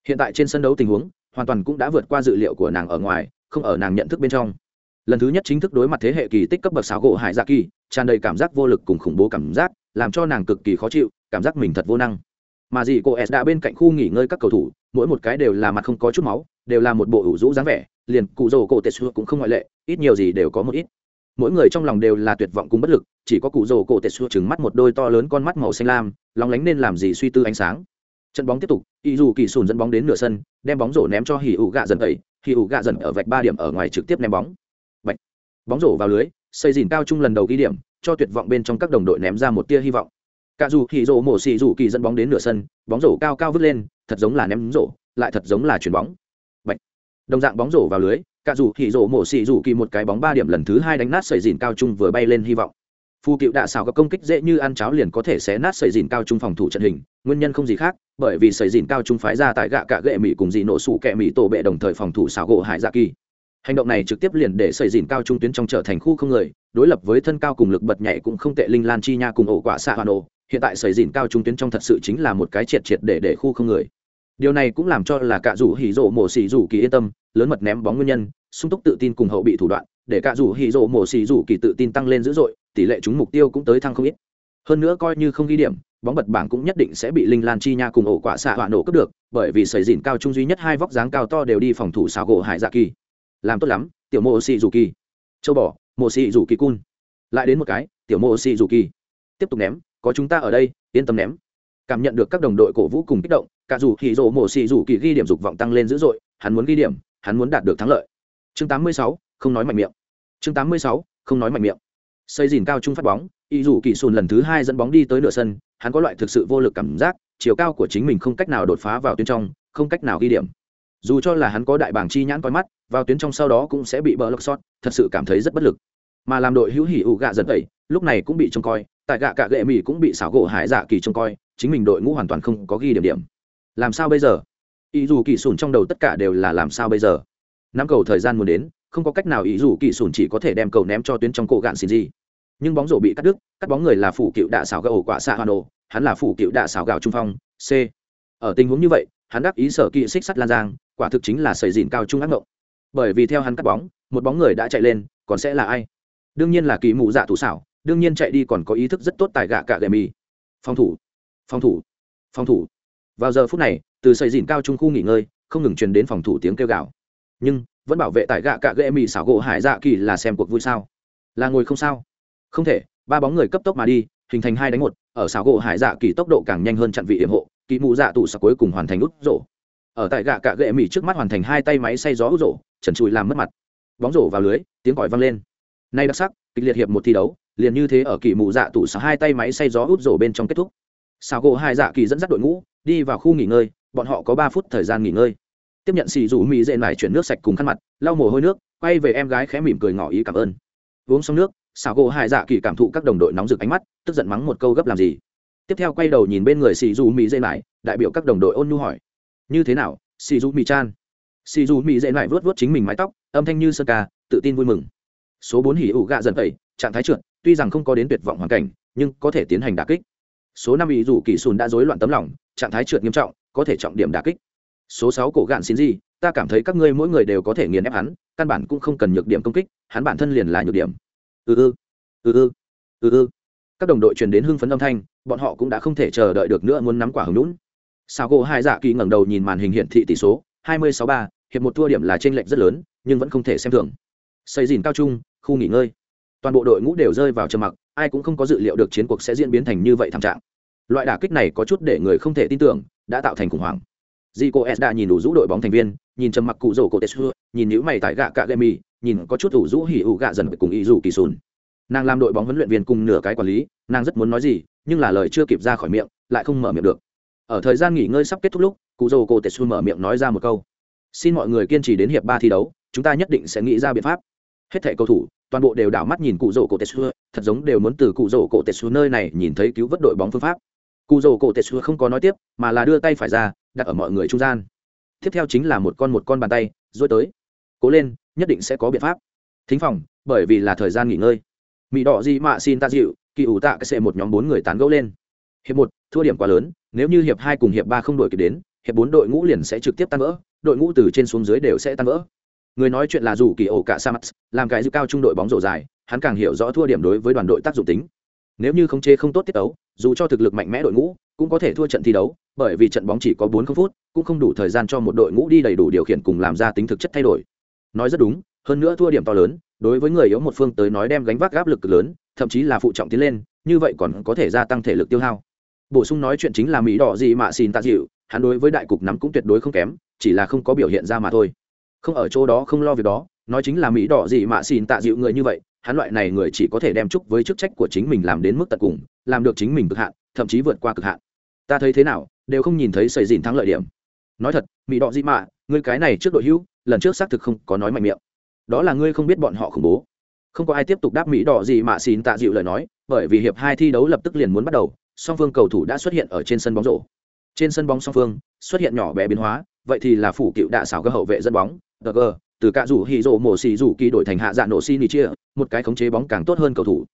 Hiện tại trên sân đấu tình huống, hoàn toàn cũng đã vượt qua dự liệu của nàng ở ngoài, không ở nàng nhận thức bên trong. Lần thứ nhất chính thức đối mặt thế hệ kỳ tích cấp bậc xáo gỗ hải dạ kỳ, tràn đầy cảm giác vô lực cùng khủng bố cảm giác, làm cho nàng cực kỳ khó chịu, cảm giác mình thật vô năng. Mà dị cô s đã bên cạnh khu nghỉ ngơi các cầu thủ, mỗi một cái đều là mặt không có chút máu đều là một bộ ủ rũ dáng vẻ, liền cụ rồ cổ tệ Xua cũng không ngoại lệ, ít nhiều gì đều có một ít. Mỗi người trong lòng đều là tuyệt vọng cùng bất lực, chỉ có cụ rồ cổ tệ xua trừng mắt một đôi to lớn con mắt màu xanh lam lóng lánh nên làm gì suy tư ánh sáng. Trận bóng tiếp tục ý dù kỳ sùn dẫn bóng đến nửa sân, đem bóng rổ ném cho hỉ ủ gạ dần tẩy, hỉ ủ gạ dần ở vạch ba điểm ở ngoài trực tiếp ném bóng. Bạch. bóng rổ vào lưới, xây dìn cao trung lần đầu ghi điểm, cho tuyệt vọng bên trong các đồng đội ném ra một tia hy vọng. Cả dù hỉ rổ mổ xì dù kỳ dẫn bóng đến nửa sân, bóng rổ cao cao vứt lên, thật giống là ném rổ, lại thật giống là chuyền bóng đồng dạng bóng rổ vào lưới, cả dù hỉ rổ mổ xì rủ kỳ một cái bóng ba điểm lần thứ hai đánh nát sợi dìn cao trung vừa bay lên hy vọng. Phù cựu đạ xào các công kích dễ như ăn cháo liền có thể xé nát sợi dìn cao trung phòng thủ trận hình, nguyên nhân không gì khác, bởi vì sợi dìn cao trung phái ra tại gạ cả gệ mỹ cùng dị nổ sủ kẹ mỹ tổ bệ đồng thời phòng thủ xào gỗ hải dạ kỳ. Hành động này trực tiếp liền để sợi dìn cao trung tuyến trong trở thành khu không người, đối lập với thân cao cùng lực bật nhảy cũng không tệ linh lan chi nha cùng ổ quả xạ hoàn ổ. Hiện tại sợi dìn cao trung tuyến trong thật sự chính là một cái triệt triệt để để khu không người điều này cũng làm cho là cả rủ hỉ rộ mổ xỉ rủ kỳ yên tâm, lớn mật ném bóng nguyên nhân, sung túc tự tin cùng hậu bị thủ đoạn, để cả rủ hỉ rộ mổ xỉ rủ kỳ tự tin tăng lên dữ dội, tỷ lệ trúng mục tiêu cũng tới thăng không ít. Hơn nữa coi như không ghi điểm, bóng bật bảng cũng nhất định sẽ bị linh lan chi nha cùng ổ quả xạ hỏa nổ cướp được, bởi vì sầy dìn cao trung duy nhất hai vóc dáng cao to đều đi phòng thủ xào gỗ hải dạ kỳ. Làm tốt lắm, tiểu mộ xị rủ kỳ. Châu bỏ mộ xị rủ kỳ cun. Lại đến một cái, tiểu mộ xị rủ kỳ. Tiếp tục ném, có chúng ta ở đây, yên tâm ném cảm nhận được các đồng đội cổ vũ cùng kích động cả dù hỉ rộ mổ xì rủ kỳ ghi điểm dục vọng tăng lên dữ dội hắn muốn ghi điểm hắn muốn đạt được thắng lợi. Chương 86, không nói mạnh miệng. Chương 86, không nói mạnh miệng. Xây dìn cao trung phát bóng ý dù kỳ sùn lần thứ hai dẫn bóng đi tới nửa sân hắn có loại thực sự vô lực cảm giác chiều cao của chính mình không cách nào đột phá vào tuyến trong không cách nào ghi điểm. Dù cho là hắn có đại bảng chi nhãn coi mắt vào tuyến trong sau đó cũng sẽ bị bờ lọc sót thật sự cảm thấy rất bất lực. Mà làm đội hữu hỉ ủ gạ giật tẩy lúc này cũng bị trông coi tại gạ cạ gệ mỹ cũng bị xảo gỗ hải dạ kỳ trông coi chính mình đội ngũ hoàn toàn không có ghi điểm điểm. Làm sao bây giờ? Ý dù kỳ sùn trong đầu tất cả đều là làm sao bây giờ? Năm cầu thời gian muốn đến, không có cách nào ý dù kỳ sùn chỉ có thể đem cầu ném cho tuyến trong cổ gạn xin gì nhưng bóng rổ bị cắt đứt, cắt bóng người là phủ cựu đạ xảo gạo quả xạ hà nổ hắn là phủ cựu đạ xảo gạo trung phong, c. Ở tình huống như vậy, hắn đáp ý sở kỵ xích sắt lan giang, quả thực chính là sầy dìn cao trung ác ngộng. Bởi vì theo hắn cắt bóng, một bóng người đã chạy lên, còn sẽ là ai? Đương nhiên là kỳ mụ dạ thủ xảo, đương nhiên chạy đi còn có ý thức rất tốt tại gạ cạ gậy mì. Phòng thủ phòng thủ phòng thủ. Vào giờ phút này, từ xây dìn cao trung khu nghỉ ngơi, không ngừng truyền đến phòng thủ tiếng kêu gào. Nhưng, vẫn bảo vệ tại gạ cạ gậy mỹ xảo gỗ hải dạ kỳ là xem cuộc vui sao? Là ngồi không sao? Không thể, ba bóng người cấp tốc mà đi, hình thành hai đánh một, ở xảo gỗ hải dạ kỳ tốc độ càng nhanh hơn chặn vị hiểm hộ kỳ mụ dạ tụ sạc cuối cùng hoàn thành út rổ. Ở tại gạ cạ gệ mỹ trước mắt hoàn thành hai tay máy xay gió út rổ, trần trụi làm mất mặt. Bóng rổ vào lưới, tiếng còi vang lên. Nay đặc sắc, kịch liệt hiệp một thi đấu, liền như thế ở kỳ mụ dạ tụ sạc hai tay máy xay gió út rổ bên trong kết thúc. Sao gỗ hai dạ kỳ dẫn dắt đội ngũ đi vào khu nghỉ ngơi bọn họ có ba phút thời gian nghỉ ngơi. Tiếp nhận xì rủ mỹ dệ nải chuyển nước sạch cùng khăn mặt lau mồ hôi nước quay về em gái khẽ mỉm cười ngỏ ý cảm ơn. Uống xong nước sao gỗ hai dạ kỳ cảm thụ các đồng đội nóng rực ánh mắt tức giận mắng một câu gấp làm gì. Tiếp theo quay đầu nhìn bên người xì dù mỹ dây nải, đại biểu các đồng đội ôn nhu hỏi. Như thế nào xì dù mỹ chan? Xì dù mỹ dây nải vớt vớt chính mình mái tóc âm thanh như sơ ca tự tin vui mừng. Số bốn hỉ ủ gạ dần tẩy trạng thái trượt tuy rằng không có đến tuyệt vọng hoàn cảnh nhưng có thể tiến hành đà kích số năm ý dù kỳ sùn đã rối loạn tấm lòng, trạng thái trượt nghiêm trọng, có thể trọng điểm đà kích. Số sáu cổ gạn xin gì, ta cảm thấy các ngươi mỗi người đều có thể nghiền ép hắn, căn bản cũng không cần nhược điểm công kích, hắn bản thân liền là nhược điểm. Ừ ừ ừ ừ ừ ừ các đồng đội truyền đến hưng phấn âm thanh, bọn họ cũng đã không thể chờ đợi được nữa muốn nắm quả hứng lũn sao gỗ hai dạ kỳ ngẩng đầu nhìn màn hình hiển thị tỷ số, hai mươi sáu ba, hiệp một thua điểm là trên lệnh rất lớn, nhưng vẫn không thể xem thường. Xây dìn cao trung, khu nghỉ ngơi. Toàn bộ đội ngũ đều rơi vào trầm mặc ai cũng không có dự liệu được chiến cuộc sẽ diễn biến thành như vậy thảm trạng. Loại đả kích này có chút để người không thể tin tưởng đã tạo thành khủng hoảng. Zico S đã nhìn đủ rũ đội bóng thành viên, nhìn trầm mặc cụ rổ cổ Tetsu, nhìn nhíu mày tại gạ cạ Gemi, nhìn có chút ủ rũ hỉ ủ gạ dần cùng ý rủ kỳ sùn nàng làm đội bóng huấn luyện viên cùng nửa cái quản lý nàng rất muốn nói gì nhưng là lời chưa kịp ra khỏi miệng lại không mở miệng được. Ở thời gian nghỉ ngơi sắp kết thúc lúc cụ rổ cô tetsu mở miệng nói ra một câu. Xin mọi người kiên trì đến hiệp ba thi đấu chúng ta nhất định sẽ nghĩ ra biện pháp. Hết thẻ cầu thủ toàn bộ đều đảo mắt nhìn cụ rổ cổ tetsu thật giống đều muốn từ cụ rổ cổ tetsu nơi này nhìn thấy cứu vớt đội bóng phương pháp. Cụ rổ cổ tetsu không có nói tiếp, mà là đưa tay phải ra, đặt ở mọi người trung gian. Tiếp theo chính là một con một con bàn tay rồi tới. Cố lên, nhất định sẽ có biện pháp. Thính phòng, bởi vì là thời gian nghỉ ngơi. Mỹ đỏ gì mạ xin ta dịu, kỳ ủ tạ cái xệ một nhóm bốn người tán gẫu lên. Hiệp một, thua điểm quá lớn, nếu như hiệp hai cùng hiệp ba không đổi kịp đến, hiệp bốn đội ngũ liền sẽ trực tiếp tan vỡ, đội ngũ từ trên xuống dưới đều sẽ tan vỡ người nói chuyện là dù kỳ ổ cả sa mắt làm cái dư cao trung đội bóng rổ dài, hắn càng hiểu rõ thua điểm đối với đoàn đội tác dụng tính. Nếu như không chế không tốt tiết đấu dù cho thực lực mạnh mẽ đội ngũ, cũng có thể thua trận thi đấu, bởi vì trận bóng chỉ có bốn phút, cũng không đủ thời gian cho một đội ngũ đi đầy đủ điều khiển cùng làm ra tính thực chất thay đổi. Nói rất đúng, hơn nữa thua điểm to lớn, đối với người yếu một phương tới nói đem gánh vác áp lực lớn, thậm chí là phụ trọng tiến lên, như vậy còn có thể gia tăng thể lực tiêu hao. Bổ sung nói chuyện chính là mỹ đỏ gì mà xin tạ dịu, hắn đối với đại cục nắm cũng tuyệt đối không kém, chỉ là không có biểu hiện ra mà thôi không ở chỗ đó không lo việc đó, nói chính là mỹ đỏ gì mà xin tạ dịu người như vậy, hắn loại này người chỉ có thể đem chúc với chức trách của chính mình làm đến mức tận cùng, làm được chính mình cực hạn, thậm chí vượt qua cực hạn. Ta thấy thế nào, đều không nhìn thấy sầy dìn thắng lợi điểm. Nói thật, mỹ đỏ gì mà người cái này trước đội hữu lần trước xác thực không có nói mạnh miệng. Đó là ngươi không biết bọn họ khủng bố. Không có ai tiếp tục đáp mỹ đỏ gì mà xin tạ dịu lời nói, bởi vì hiệp hai thi đấu lập tức liền muốn bắt đầu, song phương cầu thủ đã xuất hiện ở trên sân bóng rổ. Trên sân bóng song phương, xuất hiện nhỏ bé biến hóa, vậy thì là phủ cựu đạ xảo các hậu vệ dẫn bóng g, từ cả rủ hì rổ mổ xì rủ kỳ đổi thành hạ dạ nổ xi nỉ chia, một cái khống chế bóng càng tốt hơn cầu thủ.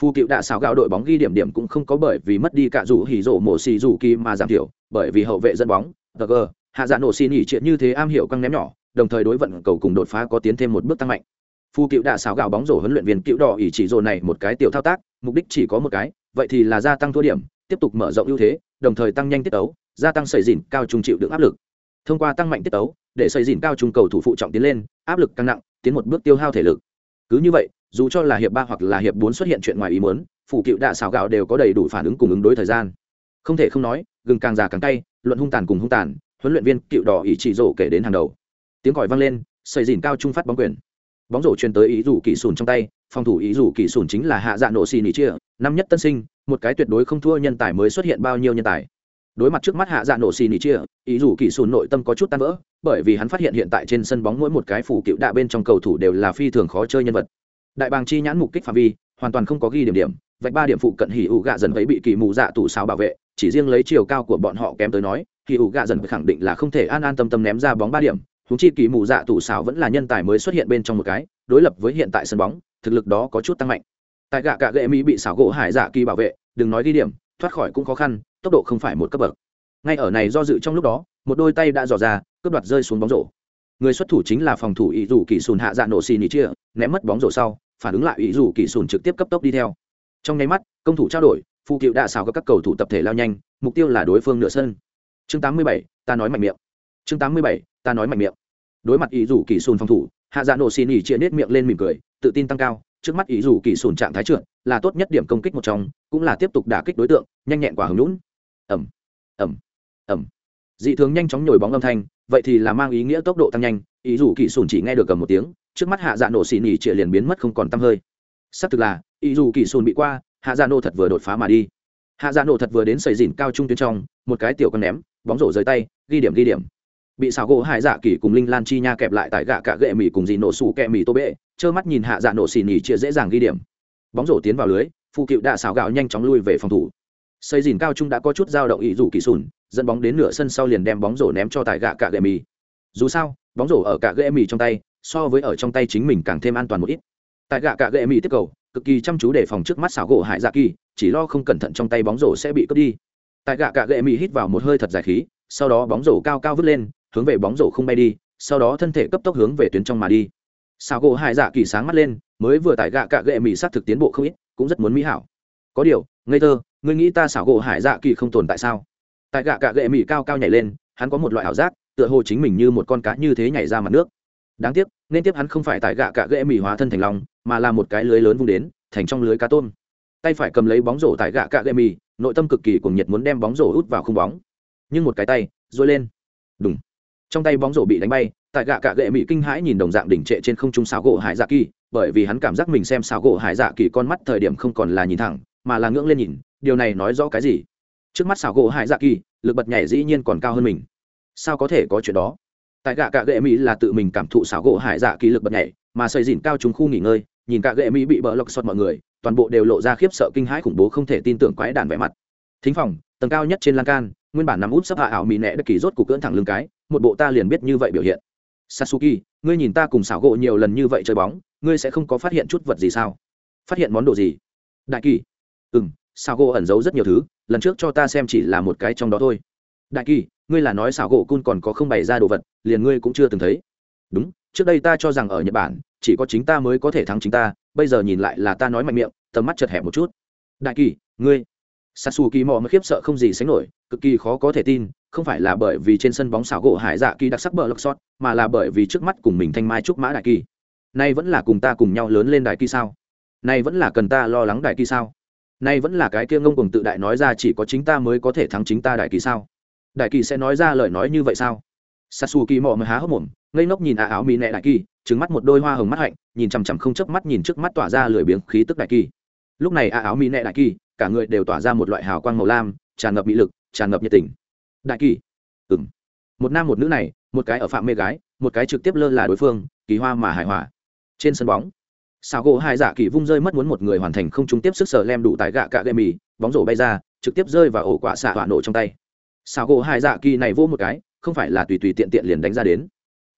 Phu cựu đạ xảo gạo đội bóng ghi điểm điểm cũng không có bởi vì mất đi cả rủ hì rổ mổ xì rủ kỳ mà giảm thiểu, bởi vì hậu vệ dẫn bóng, g, hạ dạ nổ xin nỉ chia như thế am hiểu căng ném nhỏ, đồng thời đối vận cầu cùng đột phá có tiến thêm một bước tăng mạnh. Phu cựu đã xáo gạo bóng rổ huấn luyện viên cựu đỏ ỉ chỉ rồ này một cái tiểu thao tác, mục đích chỉ có một cái, vậy thì là gia tăng thua điểm, tiếp tục mở rộng ưu thế, đồng thời tăng nhanh tiết tấu, gia tăng sợi dìn cao trung chịu đựng áp lực. Thông qua tăng mạnh tiết tấu để xây dìn cao trung cầu thủ phụ trọng tiến lên, áp lực càng nặng, tiến một bước tiêu hao thể lực. Cứ như vậy, dù cho là hiệp ba hoặc là hiệp bốn xuất hiện chuyện ngoài ý muốn phụ cựu đạ xào gạo đều có đầy đủ phản ứng cùng ứng đối thời gian. Không thể không nói, gừng càng già càng cay, luận hung tàn cùng hung tàn, huấn luyện viên cựu đỏ ý chỉ rổ kể đến hàng đầu. Tiếng còi vang lên, xây dìn cao trung phát bóng quyền. Bóng rổ truyền tới ý rủ kỳ sùn trong tay, phòng thủ ý rủ kỳ sùn chính là hạ dạ nổ xì nỉ chia, năm nhất tân sinh, một cái tuyệt đối không thua nhân tài mới xuất hiện bao nhiêu nhân tài đối mặt trước mắt hạ dạ nổ xì nỉ chia, ý dù kỳ sùn nội tâm có chút tan vỡ, bởi vì hắn phát hiện hiện tại trên sân bóng mỗi một cái phủ cựu đạ bên trong cầu thủ đều là phi thường khó chơi nhân vật. Đại bàng chi nhãn mục kích phạm vi, hoàn toàn không có ghi điểm điểm, vạch ba điểm phụ cận hỉ ủ gạ dần ấy bị kỳ mù dạ tủ sao bảo vệ, chỉ riêng lấy chiều cao của bọn họ kém tới nói, hỉ ủ gạ dần khẳng định là không thể an an tâm tâm ném ra bóng ba điểm húng chi kỳ mù dạ tủ xào vẫn là nhân tài mới xuất hiện bên trong một cái, đối lập với hiện tại sân bóng, thực lực đó có chút tăng mạnh. Tại gạ cạ gệ mỹ bị xảo gỗ hải dạ kỳ bảo vệ, đừng nói ghi điểm thoát khỏi cũng khó khăn tốc độ không phải một cấp bậc. Ngay ở này do dự trong lúc đó một đôi tay đã dò ra cướp đoạt rơi xuống bóng rổ. Người xuất thủ chính là phòng thủ ý dù kỳ sùn hạ dạ nổ xì nỉ chia ném mất bóng rổ sau phản ứng lại ý dù kỳ sùn trực tiếp cấp tốc đi theo. Trong nháy mắt công thủ trao đổi phụ cựu đã xào các cầu thủ tập thể lao nhanh mục tiêu là đối phương nửa sân. Chương 87, ta nói mạnh miệng. Chương 87, ta nói mạnh miệng. Đối mặt ý dù kỳ sùn phòng thủ hạ dạ nổ Xì Nỉ chia nết miệng lên mỉm cười tự tin tăng cao trước mắt ý dù kỳ sùn trạng thái trượt là tốt nhất điểm công kích một trong, cũng là tiếp tục đả kích đối tượng, nhanh nhẹn quả hứng lũn ẩm ẩm ẩm dị thường nhanh chóng nhồi bóng âm thanh, vậy thì là mang ý nghĩa tốc độ tăng nhanh, ý dù kỳ sùn chỉ nghe được cầm một tiếng, trước mắt hạ dạ nổ xì nỉ chia liền biến mất không còn tăm hơi. Xác thực là, ý dù kỳ sùn bị qua, hạ dạ nổ thật vừa đột phá mà đi. Hạ dạ nổ thật vừa đến sầy dìn cao trung tuyến trong, một cái tiểu con ném, bóng rổ rời tay, ghi điểm ghi điểm. Bị xào gỗ hải dạ kỳ cùng linh lan chi nha kẹp lại tại gạ cả gệ mì cùng dị nổ sủ kẹ mì tô bệ, trơ mắt nhìn hạ dạ nổ xì nỉ chia dễ dàng ghi điểm bóng rổ tiến vào lưới phụ cựu đạ xào gạo nhanh chóng lui về phòng thủ. Xây dìn cao trung đã có chút dao động ý rủ kỳ sùn, dẫn bóng đến nửa sân sau liền đem bóng rổ ném cho tài gạ cả gậy mì. Dù sao, bóng rổ ở cả gậy mì trong tay, so với ở trong tay chính mình càng thêm an toàn một ít. Tại gạ cả gậy mì tiếp cầu, cực kỳ chăm chú đề phòng trước mắt xảo gỗ hải dạ kỳ, chỉ lo không cẩn thận trong tay bóng rổ sẽ bị cướp đi. Tại gạ cả gậy mì hít vào một hơi thật dài khí, sau đó bóng rổ cao cao vứt lên, hướng về bóng rổ không bay đi, sau đó thân thể cấp tốc hướng về tuyến trong mà đi sao gỗ hải dạ kỳ sáng mắt lên, mới vừa tải gạ cạ gệ mỹ s thực tiến bộ không ít, cũng rất muốn mỹ hảo. Có điều, ngây thơ, ngươi nghĩ ta xảo gỗ hải dạ kỳ không tồn tại sao? Tại gạ cạ gệ mỹ cao cao nhảy lên, hắn có một loại ảo giác, tựa hồ chính mình như một con cá như thế nhảy ra mặt nước. Đáng tiếc, nên tiếp hắn không phải tại gạ cạ gệ mỹ hóa thân thành lòng mà là một cái lưới lớn vung đến, thành trong lưới cá tôm. Tay phải cầm lấy bóng rổ tại gạ cạ gệ mỹ nội tâm cực kỳ cuồng nhiệt muốn đem bóng rổ út vào khung bóng. Nhưng một cái tay dôi lên. Đúng trong tay bóng rổ bị đánh bay tại gạ cạ gệ mỹ kinh hãi nhìn đồng dạng đỉnh trệ trên không trung xáo gỗ hải dạ kỳ, bởi vì hắn cảm giác mình xem xáo gỗ hải dạ kỳ con mắt thời điểm không còn là nhìn thẳng, mà là ngưỡng lên nhìn, điều này nói rõ cái gì? Trước mắt xáo gỗ hải dạ kỳ, lực bật nhảy dĩ nhiên còn cao hơn mình. Sao có thể có chuyện đó? Tại gạ cạ gệ mỹ là tự mình cảm thụ xáo gỗ hải dạ kỳ lực bật nhảy, mà xây dìn cao chúng khu nghỉ ngơi, nhìn cạ gệ mỹ bị bỡ lọc xót mọi người, toàn bộ đều lộ ra khiếp sợ kinh hãi khủng bố không thể tin tưởng quái đàn vẻ mặt. Thính phòng, tầng cao nhất trên lan can, nguyên bản nằm út sấp hạ ảo mỹ nẹ đất kỳ rốt cục cưỡn thẳng lưng cái, một bộ ta liền biết như vậy biểu hiện. Sasuke, ngươi nhìn ta cùng xảo gỗ nhiều lần như vậy chơi bóng ngươi sẽ không có phát hiện chút vật gì sao? Phát hiện món đồ gì? Đại kỳ. Ừ m xảo gỗ ẩn giấu rất nhiều thứ lần trước cho ta xem chỉ là một cái trong đó thôi. Đại kỳ ngươi là nói xảo gỗ cun còn có không bày ra đồ vật liền ngươi cũng chưa từng thấy. Đúng trước đây ta cho rằng ở nhật bản chỉ có chính ta mới có thể thắng chính ta bây giờ nhìn lại là ta nói mạnh miệng tầm mắt chật hẹp một chút. Đại kỳ ngươi Sasuke mò mới khiếp sợ không gì sánh nổi, cực kỳ khó có thể tin, không phải là bởi vì trên sân bóng xảo gỗ Hải Dạ Kỳ đặc sắc bờ lộc sót, mà là bởi vì trước mắt cùng mình thanh mai trúc mã đại kỳ. Nay vẫn là cùng ta cùng nhau lớn lên đại kỳ sao? Nay vẫn là cần ta lo lắng đại kỳ sao? Nay vẫn là cái kia ngông cùng tự đại nói ra chỉ có chính ta mới có thể thắng chính ta đại kỳ sao? Đại kỳ sẽ nói ra lời nói như vậy sao? Sasuke mò mới há hốc mồm, ngây ngốc nhìn ả áo mì nẹ đại kỳ, trừng mắt một đôi hoa hồng mắt hạnh, nhìn chằm chằm không chớp mắt nhìn trước mắt tỏa ra lười biếng khí tức đại kỳ. Lúc này ả áo mì nẹ đại kỳ, cả người đều tỏa ra một loại hào quang màu lam, tràn ngập mỹ lực, tràn ngập nhiệt tình. Đại kỳ ừng một nam một nữ này, một cái ở phạm mê gái, một cái trực tiếp lơ là đối phương, kỳ hoa mà hài hòa. Trên sân bóng xào gỗ hai dạ kỳ vung rơi mất muốn một người hoàn thành không trung tiếp sức sờ lem đủ tại gạ cạ gậy mì, bóng rổ bay ra, trực tiếp rơi vào ổ quả xạ hỏa nổ trong tay. Xào gỗ hai dạ kỳ này vô một cái, không phải là tùy tùy tiện tiện liền đánh ra đến.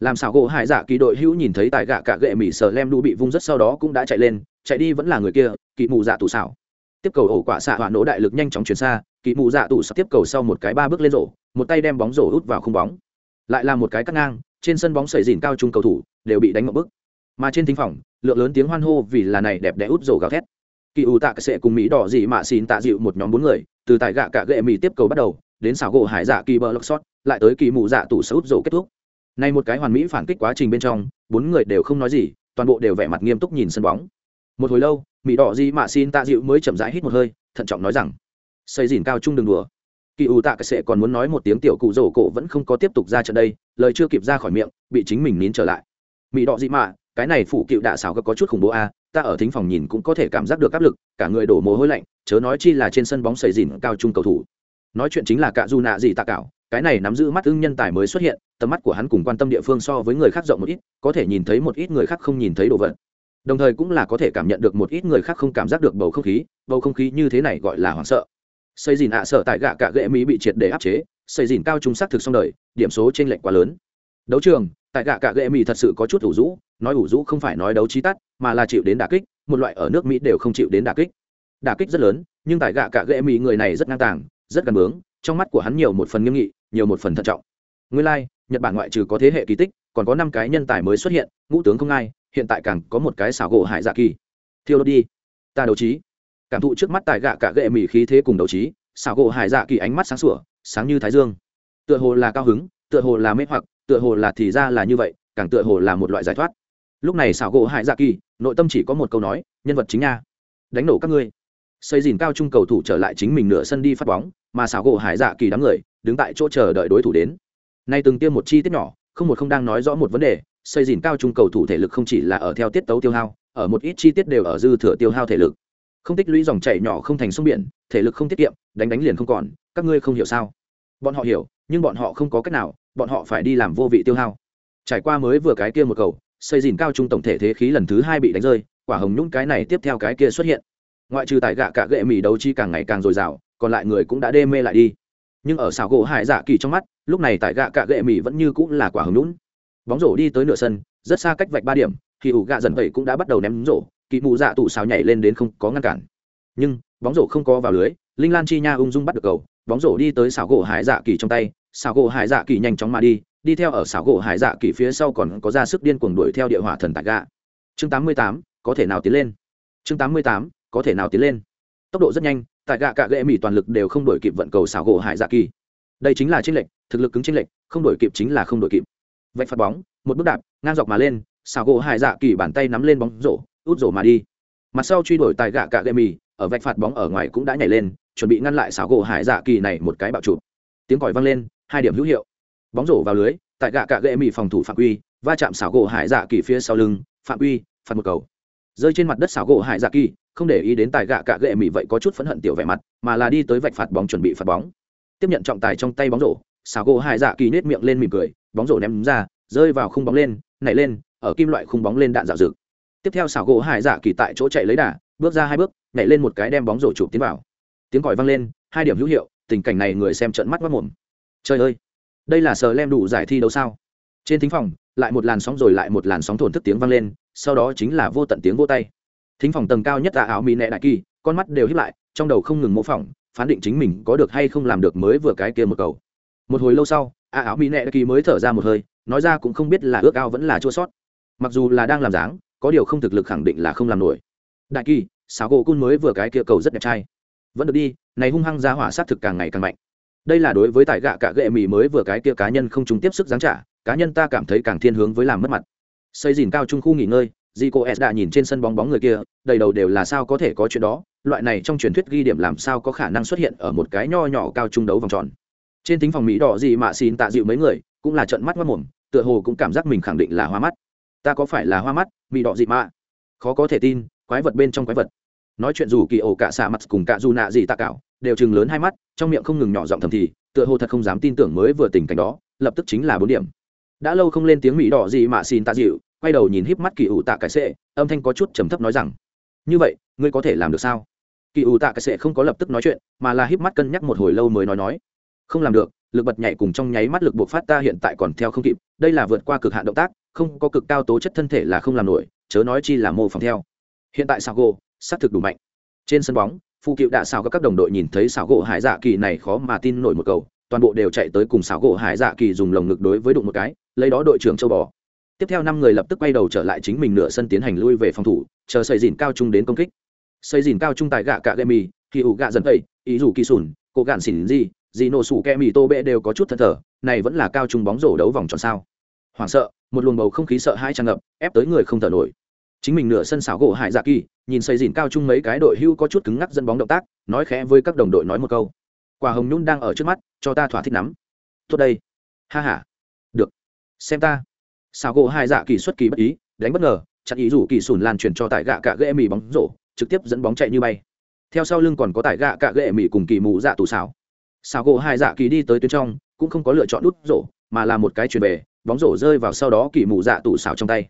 Làm xào gỗ hai dạ kỳ đội hữu nhìn thấy tại gạ cạ gậy mì sờ lem đủ bị vung rất sau đó cũng đã chạy lên, chạy đi vẫn là người kia kỳ mù dạ tù xảo tiếp cầu ổ quả xạ hỏa nổ đại lực nhanh chóng chuyển xa kỳ mù dạ tủ sắp tiếp cầu sau một cái ba bước lên rổ, một tay đem bóng rổ hút vào khung bóng. Lại là một cái cắt ngang, trên sân bóng sẩy dìn cao trung cầu thủ đều bị đánh một bức. Mà trên thính phòng, lượng lớn tiếng hoan hô vì là này đẹp đẽ út rổ gào thét. Kỳ ủ tạ sẽ cùng mỹ đỏ dị mạ xin tạ dịu một nhóm bốn người, từ tại gạ cả gệ mỹ tiếp cầu bắt đầu, đến xảo gỗ hải dạ kỳ bờ lọc sót, lại tới kỳ mù dạ tủ sút rổ kết thúc. Nay một cái hoàn mỹ phản kích quá trình bên trong, bốn người đều không nói gì, toàn bộ đều vẻ mặt nghiêm túc nhìn sân bóng. Một hồi lâu mỹ đỏ gì mà xin tạ dịu mới chậm rãi hít một hơi, thận trọng nói rằng, xây dìn cao trung đừng đùa. Kỳ ủ tạ sẽ còn muốn nói một tiếng tiểu cụ rổ cổ vẫn không có tiếp tục ra trận đây, lời chưa kịp ra khỏi miệng, bị chính mình nín trở lại. Mỹ đỏ dị mạ, cái này phụ cựu đạ xảo có chút khủng bố a, ta ở thính phòng nhìn cũng có thể cảm giác được áp lực, cả người đổ mồ hôi lạnh, chớ nói chi là trên sân bóng sầy dìn cao trung cầu thủ. Nói chuyện chính là cả du nạ gì tạ cảo, cái này nắm giữ mắt ưng nhân tài mới xuất hiện, tầm mắt của hắn cùng quan tâm địa phương so với người khác rộng một ít, có thể nhìn thấy một ít người khác không nhìn thấy đồ vật đồng thời cũng là có thể cảm nhận được một ít người khác không cảm giác được bầu không khí bầu không khí như thế này gọi là hoảng sợ. Xây dìn ạ sợ tại gạ cả gệ mỹ bị triệt để áp chế xây dìn cao trung xác thực xong đời điểm số trên lệnh quá lớn. Đấu trường tại gạ cả gệ mỹ thật sự có chút ủ rũ nói ủ rũ không phải nói đấu trí tắt mà là chịu đến đà kích một loại ở nước mỹ đều không chịu đến đà kích. Đà kích rất lớn nhưng tại gạ cả gệ mỹ người này rất ngang tàng rất gần bướng trong mắt của hắn nhiều một phần nghiêm nghị nhiều một phần thận trọng. Nguyên lai、like, nhật bản ngoại trừ có thế hệ kỳ tích còn có năm cái nhân tài mới xuất hiện ngũ tướng không ai hiện tại càng có một cái xảo gỗ hải dạ kỳ. Thiêu đốt đi. Ta đấu trí. Cảm thụ trước mắt tại gạ cả gệ mỹ khí thế cùng đấu trí, xảo gỗ hải dạ kỳ ánh mắt sáng sủa, sáng như thái dương. Tựa hồ là cao hứng, tựa hồ là mê hoặc, tựa hồ là thì ra là như vậy, càng tựa hồ là một loại giải thoát. Lúc này xảo gỗ hải dạ kỳ, nội tâm chỉ có một câu nói, nhân vật chính nha đánh nổ các ngươi. Xây dìn cao trung cầu thủ trở lại chính mình nửa sân đi phát bóng, mà xảo gỗ hải dạ kỳ đám người, đứng tại chỗ chờ đợi đối thủ đến. Nay từng tiêm một chi tiết nhỏ, không một không đang nói rõ một vấn đề xây dìn cao trung cầu thủ thể lực không chỉ là ở theo tiết tấu tiêu hao, ở một ít chi tiết đều ở dư thừa tiêu hao thể lực. Không tích lũy dòng chảy nhỏ không thành sông biển, thể lực không tiết kiệm, đánh đánh liền không còn, các ngươi không hiểu sao? Bọn họ hiểu, nhưng bọn họ không có cách nào, bọn họ phải đi làm vô vị tiêu hao. Trải qua mới vừa cái kia một cầu, xây dìn cao trung tổng thể thế khí lần thứ hai bị đánh rơi, quả hồng nhũng cái này tiếp theo cái kia xuất hiện. Ngoại trừ tại gạ cả gệ mì đấu chi càng ngày càng dồi dào, còn lại người cũng đã đê mê lại đi. Nhưng ở xảo gỗ hải dạ kỳ trong mắt, lúc này tại gạ cả gệ mì vẫn như cũng là quả hồng nhũng bóng rổ đi tới nửa sân rất xa cách vạch ba điểm thì ủ gạ dần vậy cũng đã bắt đầu ném rổ kỳ mụ dạ tụ xào nhảy lên đến không có ngăn cản. Nhưng bóng rổ không có vào lưới linh lan chi nha ung dung bắt được cầu bóng rổ đi tới xảo gỗ hải dạ kỳ trong tay xảo gỗ hải dạ kỳ nhanh chóng mà đi đi theo ở xảo gỗ hải dạ kỳ phía sau còn có ra sức điên cuồng đuổi theo địa hỏa thần tại gạ. Chương 88, có thể nào tiến lên? Chương 88, có thể nào tiến lên? Tốc độ rất nhanh tại gạ cạ gệ mỹ toàn lực đều không đổi kịp vận cầu xảo gỗ hải dạ kỳ. Đây chính là tranh lệch thực lực cứng tranh lệch không đổi kịp chính là không đổi kịp vạch phạt bóng, một bước đạp, ngang dọc mà lên xảo gỗ hải dạ kỳ bàn tay nắm lên bóng rổ, út rổ mà đi. Mặt sau truy đuổi tại gạ cạ gậy mì. ở vạch phạt bóng ở ngoài cũng đã nhảy lên, chuẩn bị ngăn lại xảo gỗ hải dạ kỳ này một cái bạo chụp. Tiếng còi vang lên, hai điểm hữu hiệu. Bóng rổ vào lưới tại gạ cạ gậy mì phòng thủ phạm quy, va chạm xảo gỗ hải dạ kỳ phía sau lưng, phạm quy, phạt một cầu. Rơi trên mặt đất xảo gỗ hải dạ kỳ, không để ý đến tài gạ cạ gệ mỹ vậy có chút phẫn hận tiểu vẻ mặt, mà là đi tới vạch phạt bóng chuẩn bị phạt bóng. Tiếp nhận trọng tài trong tay bóng rổ xào gỗ hải dạ kỳ nết miệng lên mỉm cười, bóng rổ ném ra, rơi vào khung bóng lên, nảy lên, ở kim loại khung bóng lên đạn dạo rực tiếp theo xào gỗ hải dạ kỳ tại chỗ chạy lấy đà, bước ra hai bước, nhảy lên một cái đem bóng rổ chụp tiến vào. Tiếng còi vang lên, hai điểm hữu hiệu, tình cảnh này người xem trận mắt mất mồm. Trời ơi, đây là sờ lem đủ giải thi đấu sao? Trên thính phòng, lại một làn sóng rồi lại một làn sóng thổn thức tiếng vang lên, sau đó chính là vô tận tiếng vô tay. Thính phòng tầng cao nhất là áo mỹ nẹ đại kỳ, con mắt đều hiếp lại, trong đầu không ngừng mô phỏng, phán định chính mình có được hay không làm được mới vừa cái kia một cầu một hồi lâu sau, a áo mỹ nệ đại kỳ mới thở ra một hơi, nói ra cũng không biết là ước ao vẫn là chua sót. Mặc dù là đang làm dáng, có điều không thực lực khẳng định là không làm nổi. Đại kỳ xáo gỗ cun mới vừa cái kia cầu rất đẹp trai. Vẫn được đi, này hung hăng ra hỏa sát thực càng ngày càng mạnh. Đây là đối với tài gạ cả gệ mì mới vừa cái kia cá nhân không trúng tiếp sức giáng trả, cá nhân ta cảm thấy càng thiên hướng với làm mất mặt. Xây dìn cao trung khu nghỉ ngơi di cô s đã nhìn trên sân bóng bóng người kia, đầy đầu đều là sao có thể có chuyện đó, loại này trong truyền thuyết ghi điểm làm sao có khả năng xuất hiện ở một cái nho nhỏ cao trung đấu vòng tròn trên tính phòng mỹ đỏ gì mà xin tạ dịu mấy người, cũng là trận mắt mất mồm, tựa hồ cũng cảm giác mình khẳng định là hoa mắt. Ta có phải là hoa mắt, mỹ đỏ gì mà? Khó có thể tin, quái vật bên trong quái vật. Nói chuyện dù kỳ ổ cả xạ mặt cùng cả dù nạ gì tạ cạo, đều chừng lớn hai mắt, trong miệng không ngừng nhỏ giọng thầm thì, tựa hồ thật không dám tin tưởng mới vừa tình cảnh đó, lập tức chính là bốn điểm. Đã lâu không lên tiếng mỹ đỏ gì mà xin tạ dịu, quay đầu nhìn híp mắt kỳ ủ tạ cái sệ âm thanh có chút trầm thấp nói rằng, như vậy, ngươi có thể làm được sao? Kỳ ủ tạ cái sệ không có lập tức nói chuyện, mà là híp mắt cân nhắc một hồi lâu mới nói nói không làm được, lực bật nhảy cùng trong nháy mắt lực buộc phát ta hiện tại còn theo không kịp, đây là vượt qua cực hạn động tác, không có cực cao tố chất thân thể là không làm nổi, chớ nói chi là mô phỏng theo. Hiện tại sao gỗ xác thực đủ mạnh. Trên sân bóng phụ cựu đã xào các các đồng đội nhìn thấy xảo gỗ hải dạ kỳ này khó mà tin nổi một cầu, toàn bộ đều chạy tới cùng xảo gỗ hải dạ kỳ dùng lồng ngực đối với đụng một cái, lấy đó đội trưởng châu bò. Tiếp theo năm người lập tức quay đầu trở lại chính mình nửa sân tiến hành lui về phòng thủ, chờ xây dìn cao trung đến công kích. Xây dìn cao trung tại gạ cạ gậy mì khi ủ gạ dần tây, ý dù kỳ sùn cố gạn xỉn gì Dì nổ sủ kẹ mì tô bệ đều có chút thân thở này vẫn là cao trung bóng rổ đấu vòng tròn sao? Hoảng sợ, một luồng bầu không khí sợ hai tràn ngập, ép tới người không thở nổi. Chính mình nửa sân xảo gỗ hại dạ kỳ, nhìn xây dìn cao trung mấy cái đội hưu có chút cứng ngắc dẫn bóng động tác, nói khẽ với các đồng đội nói một câu. Quả hồng nhún đang ở trước mắt, cho ta thỏa thích nắm. Tốt đây. Ha ha. Được. Xem ta. Xảo gỗ hại dạ kỳ xuất kỳ bất ý, đánh bất ngờ, chặn ý rủ kỳ sùn lan chuyển cho tại gạ cả ghệ mì bóng rổ, trực tiếp dẫn bóng chạy như bay. Theo sau lưng còn có tại gạ cả ghệ mì cùng kỳ mù dạ tù xảo. Sào gỗ hải dạ kỳ đi tới tuyến trong, cũng không có lựa chọn đút rổ, mà là một cái chuyền về, bóng rổ rơi vào sau đó kỳ mù dạ tủ sào trong tay.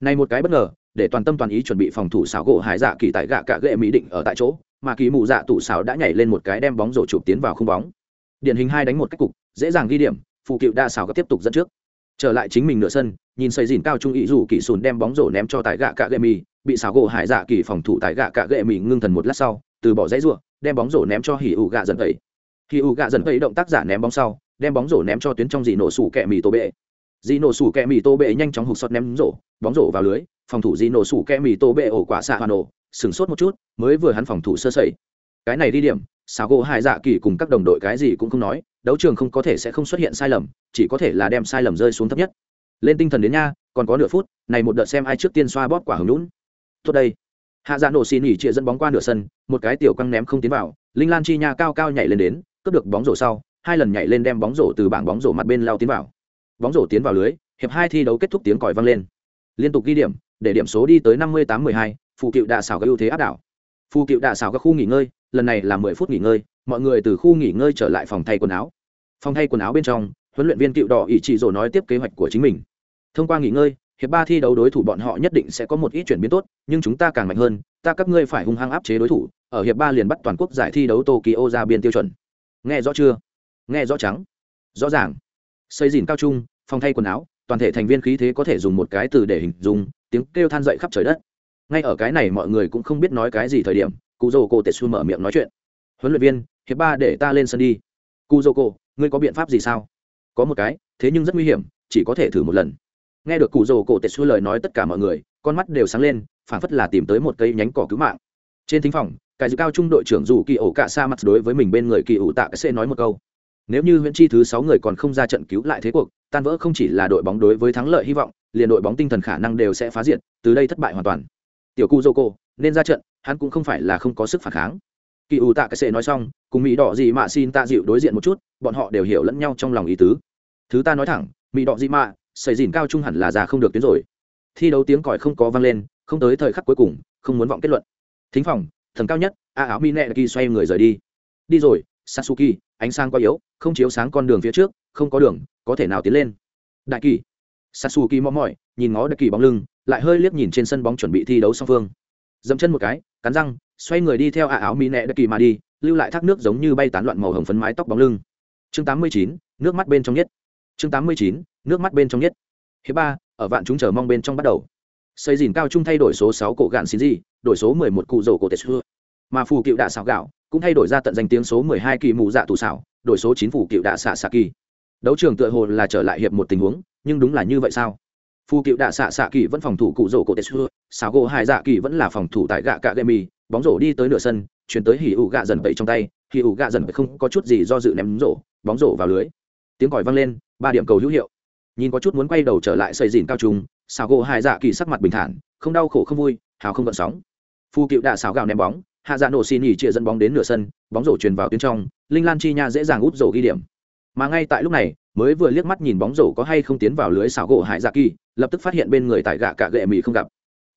Này một cái bất ngờ, để toàn tâm toàn ý chuẩn bị phòng thủ Sào gỗ hải dạ kỳ tại gạ cạ ghệ mỹ định ở tại chỗ, mà kỳ mù dạ tụ sào đã nhảy lên một cái đem bóng rổ chụp tiến vào không bóng. Điển hình hai đánh một cách cục, dễ dàng ghi điểm, phụ cựu đa sào có tiếp tục dẫn trước. Trở lại chính mình nửa sân, nhìn xây dìn cao trung ý dù kỳ sùn đem bóng rổ ném cho tại gạ cạ ghệ mỹ, bị Sào gỗ hải dạ kỳ phòng thủ tại gạ cạ ghệ mỹ ngưng thần một lát sau, từ bỏ dãy ruộng, đem bóng rổ ném cho hỉ ủ gạ dần tẩy. Khi u gạ dần tẩy động tác giả ném bóng sau, đem bóng rổ ném cho tuyến trong dị nổ sủ kẹ mì tô bệ. Dị nổ sủ kẹ mì tô bệ nhanh chóng hụt sọt ném rổ, bóng rổ vào lưới, phòng thủ dị nổ sủ kẹ mì tô bệ ổ quả xạ hoa nổ sửng sốt một chút, mới vừa hắn phòng thủ sơ sẩy. Cái này đi điểm, xào gỗ hai dạ kỳ cùng các đồng đội cái gì cũng không nói, đấu trường không có thể sẽ không xuất hiện sai lầm, chỉ có thể là đem sai lầm rơi xuống thấp nhất. Lên tinh thần đến nha, còn có nửa phút, này một đợt xem ai trước tiên xoa bóp quả hứng lũn tốt đây. Hạ dạ nổ xì nỉ chia dẫn bóng qua nửa sân, một cái tiểu căng ném không tiến vào, linh lan chi nha cao cao nhảy lên đến cướp được bóng rổ sau, hai lần nhảy lên đem bóng rổ từ bảng bóng rổ mặt bên lao tiến vào. Bóng rổ tiến vào lưới, hiệp hai thi đấu kết thúc tiếng còi vang lên. Liên tục ghi điểm, để điểm số đi tới năm mươi tám mười hai phụ cựu đạ xảo các ưu thế áp đảo. Phụ cựu đạ xảo các khu nghỉ ngơi, lần này là mười phút nghỉ ngơi, mọi người từ khu nghỉ ngơi trở lại phòng thay quần áo. Phòng thay quần áo bên trong, huấn luyện viên cựu đỏ ỷ chỉ rồ nói tiếp kế hoạch của chính mình. Thông qua nghỉ ngơi, hiệp ba thi đấu đối thủ bọn họ nhất định sẽ có một ít chuyển biến tốt, nhưng chúng ta càng mạnh hơn, ta các ngươi phải hung hăng áp chế đối thủ, ở hiệp ba liền bắt toàn quốc giải thi đấu tokyo ra biên tiêu chuẩn nghe rõ chưa? Nghe rõ trắng. Rõ ràng. Xây dìn cao trung, phòng thay quần áo, toàn thể thành viên khí thế có thể dùng một cái từ để hình dung, tiếng kêu than dậy khắp trời đất. Ngay ở cái này mọi người cũng không biết nói cái gì thời điểm cụ dô cô tệ xu mở miệng nói chuyện. Huấn luyện viên, hiệp ba để ta lên sân đi. Cụ dô cô ngươi có biện pháp gì sao? Có một cái, thế nhưng rất nguy hiểm, chỉ có thể thử một lần. Nghe được cụ dô cô tệ xu lời nói tất cả mọi người, con mắt đều sáng lên, phảng phất là tìm tới một cây nhánh cỏ cứu mạng. Trên thính phòng cái dự cao trung đội trưởng dù kỳ ổ cạ sa mặt đối với mình bên người kỳ ủ tạ sẽ nói một câu. Nếu như huyện chi thứ sáu người còn không ra trận cứu lại thế cuộc, tan vỡ không chỉ là đội bóng đối với thắng lợi hy vọng, liền đội bóng tinh thần khả năng đều sẽ phá diệt, từ đây thất bại hoàn toàn. Tiểu cu dô cô nên ra trận, hắn cũng không phải là không có sức phản kháng. Kỳ ủ tạ cái nói xong, cùng mỹ đỏ gì mạ xin tạ dịu đối diện một chút, bọn họ đều hiểu lẫn nhau trong lòng ý tứ. Thứ ta nói thẳng, mỹ đỏ gì mạ xảy dìn cao trung hẳn là già không được tuyến rồi. Thi đấu tiếng còi không có vang lên, không tới thời khắc cuối cùng, không muốn vọng kết luận. Thính phòng thần cao nhất, a áo mi nẹ kỳ xoay người rời đi. Đi rồi sasuki ánh sáng quá yếu, không chiếu sáng con đường phía trước, không có đường, có thể nào tiến lên? Đại kỳ. Sasuki mong mỏi, nhìn ngó đại kỳ bóng lưng, lại hơi liếc nhìn trên sân bóng chuẩn bị thi đấu song phương. Dẫm chân một cái, cắn răng, xoay người đi theo a áo mi nẹ đại kỳ mà đi, lưu lại thác nước giống như bay tán loạn màu hồng phấn mái tóc bóng lưng. Chương tám mươi chín, nước mắt bên trong nhất. Chương tám mươi chín, nước mắt bên trong nhất. Hiệp ba, ở vạn chúng chờ mong bên trong bắt đầu. Xây dìn cao trung thay đổi số sáu cổ gạn xin gì đổi số mười một cụ rổ cổ tệ xưa. Mà phù cựu đạ xảo gạo cũng thay đổi ra tận danh tiếng số mười hai kỳ mù dạ tù xảo, đổi số chín phù cựu đạ xạ xạ kỳ. Đấu trường tựa hồ là trở lại hiệp một tình huống, nhưng đúng là như vậy sao? Phù cựu đạ xạ xạ kỳ vẫn phòng thủ cụ rổ cổ tệ xưa, xảo gỗ hai dạ kỳ vẫn là phòng thủ tại gạ cạ gậy mì bóng rổ đi tới nửa sân, chuyển tới hỉ ủ gạ dần bậy trong tay, hỉ ủ gạ dần bậy không có chút gì do dự ném rổ, bóng rổ vào lưới. Tiếng còi vang lên, ba điểm cầu hữu hiệu. Nhìn có chút muốn quay đầu trở lại xây dìn cao trung, xảo gỗ hai dạ kỳ sắc mặt bình thản, không đau khổ không vui, hào không gợn sóng phu cựu đã xáo gạo ném bóng, hạ dạ nổ xin nghỉ chia dẫn bóng đến nửa sân, bóng rổ truyền vào tuyến trong, linh lan chi nha dễ dàng úp rổ ghi điểm. Mà ngay tại lúc này, mới vừa liếc mắt nhìn bóng rổ có hay không tiến vào lưới xào gỗ hải dạ kỳ, lập tức phát hiện bên người tại gạ cạ gệ mỹ không gặp.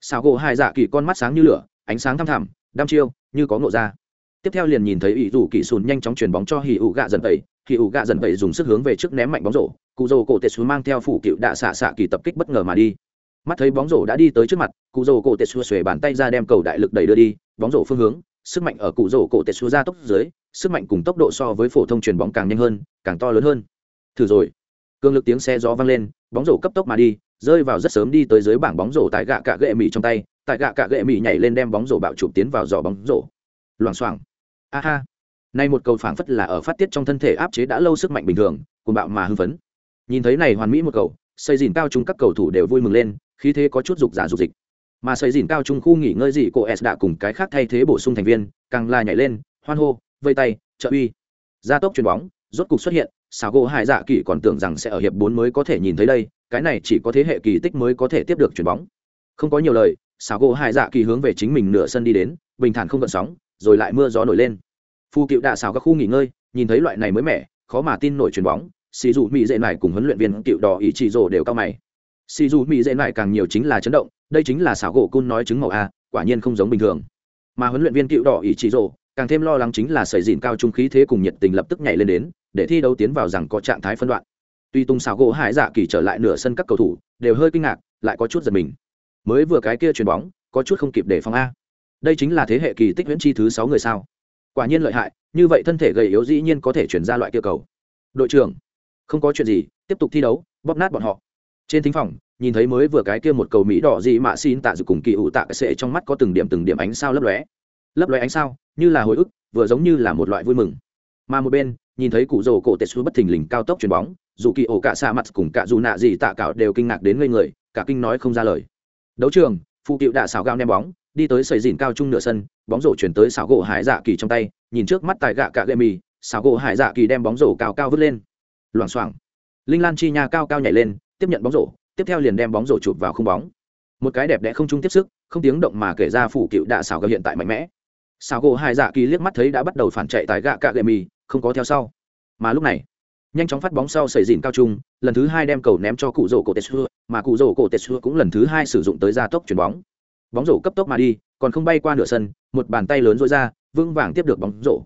Xào gỗ hải dạ kỳ con mắt sáng như lửa, ánh sáng thăm thẳm, đăm chiêu, như có ngộ ra. Tiếp theo liền nhìn thấy ỷ rủ kỳ sùn nhanh chóng chuyền bóng cho hì ủ gạ dần tẩy. Hì ủ gạ dần tẩy dùng sức hướng về trước ném mạnh bóng rổ. Cụ rồ cổ tệ xuống mang theo phủ cựu đạ xạ xạ kỳ tập kích bất ngờ mà đi mắt thấy bóng rổ đã đi tới trước mặt, cụ rổ cổ tệ xua xuề bàn tay ra đem cầu đại lực đẩy đưa đi, bóng rổ phương hướng, sức mạnh ở cụ rổ cổ tệ xua ra tốc dưới, sức mạnh cùng tốc độ so với phổ thông chuyền bóng càng nhanh hơn, càng to lớn hơn. Thử rồi. Cương lực tiếng xe gió vang lên, bóng rổ cấp tốc mà đi, rơi vào rất sớm đi tới dưới bảng bóng rổ tại gạ cạ gệ mỹ trong tay, tại gạ cạ gệ mỹ nhảy lên đem bóng rổ bạo chụp tiến vào giỏ bóng rổ. Loảng xoảng. A ha. Nay một cầu phảng phất là ở phát tiết trong thân thể áp chế đã lâu sức mạnh bình thường cùng bạo mà hưng phấn. Nhìn thấy này hoàn mỹ một cầu, xây dìn cao trung các cầu thủ đều vui mừng lên khí thế có chút dục giả dục dịch. Mà xây dìn cao trung khu nghỉ ngơi gì cô s đã cùng cái khác thay thế bổ sung thành viên, càng là nhảy lên, hoan hô, vây tay, trợ uy. Gia tốc chuyền bóng, rốt cục xuất hiện xào gỗ hải dạ kỳ còn tưởng rằng sẽ ở hiệp bốn mới có thể nhìn thấy đây, cái này chỉ có thế hệ kỳ tích mới có thể tiếp được chuyền bóng. Không có nhiều lời xào gỗ hải dạ kỳ hướng về chính mình nửa sân đi đến, bình thản không gợn sóng, rồi lại mưa gió nổi lên. Phu cựu đạ xào các khu nghỉ ngơi, nhìn thấy loại này mới mẻ, khó mà tin nổi chuyền bóng, xì dụ mỹ dễ này cùng huấn luyện viên cựu đỏ ý chỉ rồ đều cao mày xì dù mỹ dễ lại càng nhiều chính là chấn động, đây chính là xảo gỗ cun nói chứng màu a, quả nhiên không giống bình thường. Mà huấn luyện viên cựu đỏ ý chỉ rồ, càng thêm lo lắng chính là sẩy dìn cao trung khí thế cùng nhiệt tình lập tức nhảy lên đến, để thi đấu tiến vào rằng có trạng thái phân đoạn. Tuy tung xảo gỗ hải dạ kỳ trở lại nửa sân các cầu thủ, đều hơi kinh ngạc, lại có chút giật mình. Mới vừa cái kia chuyền bóng, có chút không kịp để phòng a. Đây chính là thế hệ kỳ tích huyễn chi thứ sáu người sao? Quả nhiên lợi hại, như vậy thân thể gầy yếu dĩ nhiên có thể chuyển ra loại kia cầu. Đội trưởng, không có chuyện gì, tiếp tục thi đấu, bóp nát bọn họ trên thính phòng, nhìn thấy mới vừa cái kia một cầu mỹ đỏ gì mà xin tạ dự cùng kỳ ủ tạ cái sệ trong mắt có từng điểm từng điểm ánh sao lấp lóe. Lấp lóe ánh sao, như là hồi ức, vừa giống như là một loại vui mừng. Mà một bên, nhìn thấy cụ rồ cổ tệ xu bất thình lình cao tốc chuyền bóng, dù kỳ ổ cả xa mặt cùng cả dù nạ gì tạ cạo đều kinh ngạc đến ngây người, cả kinh nói không ra lời. Đấu trường, phụ cựu đạ xào gao ném bóng, đi tới sầy dìn cao trung nửa sân, bóng rổ chuyển tới xào gỗ hải dạ kỳ trong tay, nhìn trước mắt tài gạ cả gậy mì xào gỗ hải dạ kỳ đem bóng rổ cao cao vứt lên. Loảng xoảng. Linh lan chi nha cao cao nhảy lên tiếp nhận bóng rổ, tiếp theo liền đem bóng rổ chụp vào không bóng. Một cái đẹp đẽ không trung tiếp sức, không tiếng động mà kể ra phủ cựu đạ xảo gạo hiện tại mạnh mẽ. Xảo gỗ hai dạ kỳ liếc mắt thấy đã bắt đầu phản chạy tại gạ cạ gậy mì, không có theo sau. Mà lúc này, nhanh chóng phát bóng sau xảy dìn cao trung, lần thứ hai đem cầu ném cho cụ rổ cổ tetsu mà cụ rổ cổ tetsu cũng lần thứ hai sử dụng tới gia tốc chuyển bóng. Bóng rổ cấp tốc mà đi, còn không bay qua nửa sân, một bàn tay lớn dối ra, vững vàng tiếp được bóng rổ.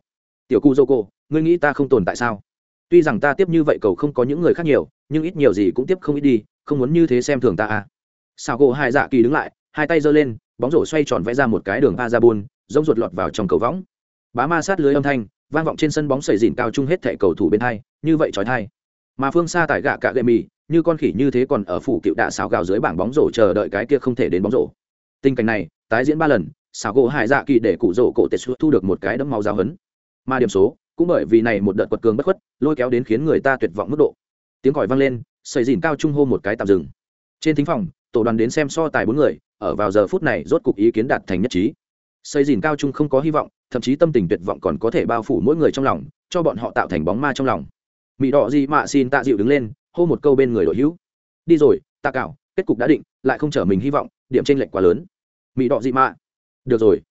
Tiểu cụ rổ cổ, ngươi nghĩ ta không tồn tại sao? Tuy rằng ta tiếp như vậy cầu không có những người khác nhiều nhưng ít nhiều gì cũng tiếp không ít đi không muốn như thế xem thường ta à. Sao gỗ hai dạ kỳ đứng lại hai tay giơ lên bóng rổ xoay tròn vẽ ra một cái đường a ra bùn, giống ruột lọt vào trong cầu võng. Bá ma sát lưới âm thanh vang vọng trên sân bóng sẩy dìn cao chung hết thẻ cầu thủ bên hai như vậy trói thai. Mà phương xa tại gạ cạ gậy mì như con khỉ như thế còn ở phủ cựu đạ xào gạo dưới bảng bóng rổ chờ đợi cái kia không thể đến bóng rổ. Tình cảnh này tái diễn ba lần xào gỗ hải dạ kỳ để cụ rổ cổ tệ thu được một cái đấm máu giáo hấn mà điểm số cũng bởi vì này một đợt quật cường bất khuất, lôi kéo đến khiến người ta tuyệt vọng mức độ. Tiếng còi vang lên xây dìn cao trung hô một cái tạm dừng. Trên thính phòng, tổ đoàn đến xem so tài bốn người, ở vào giờ phút này rốt cục ý kiến đạt thành nhất trí. Xây dìn cao trung không có hy vọng, thậm chí tâm tình tuyệt vọng còn có thể bao phủ mỗi người trong lòng, cho bọn họ tạo thành bóng ma trong lòng. Mỹ đỏ gì mạ xin tạ dịu đứng lên, hô một câu bên người đội hữu. Đi rồi, tạ cảo, kết cục đã định, lại không trở mình hy vọng, điểm tranh lệch quá lớn. Mỹ đỏ gì mạ được rồi.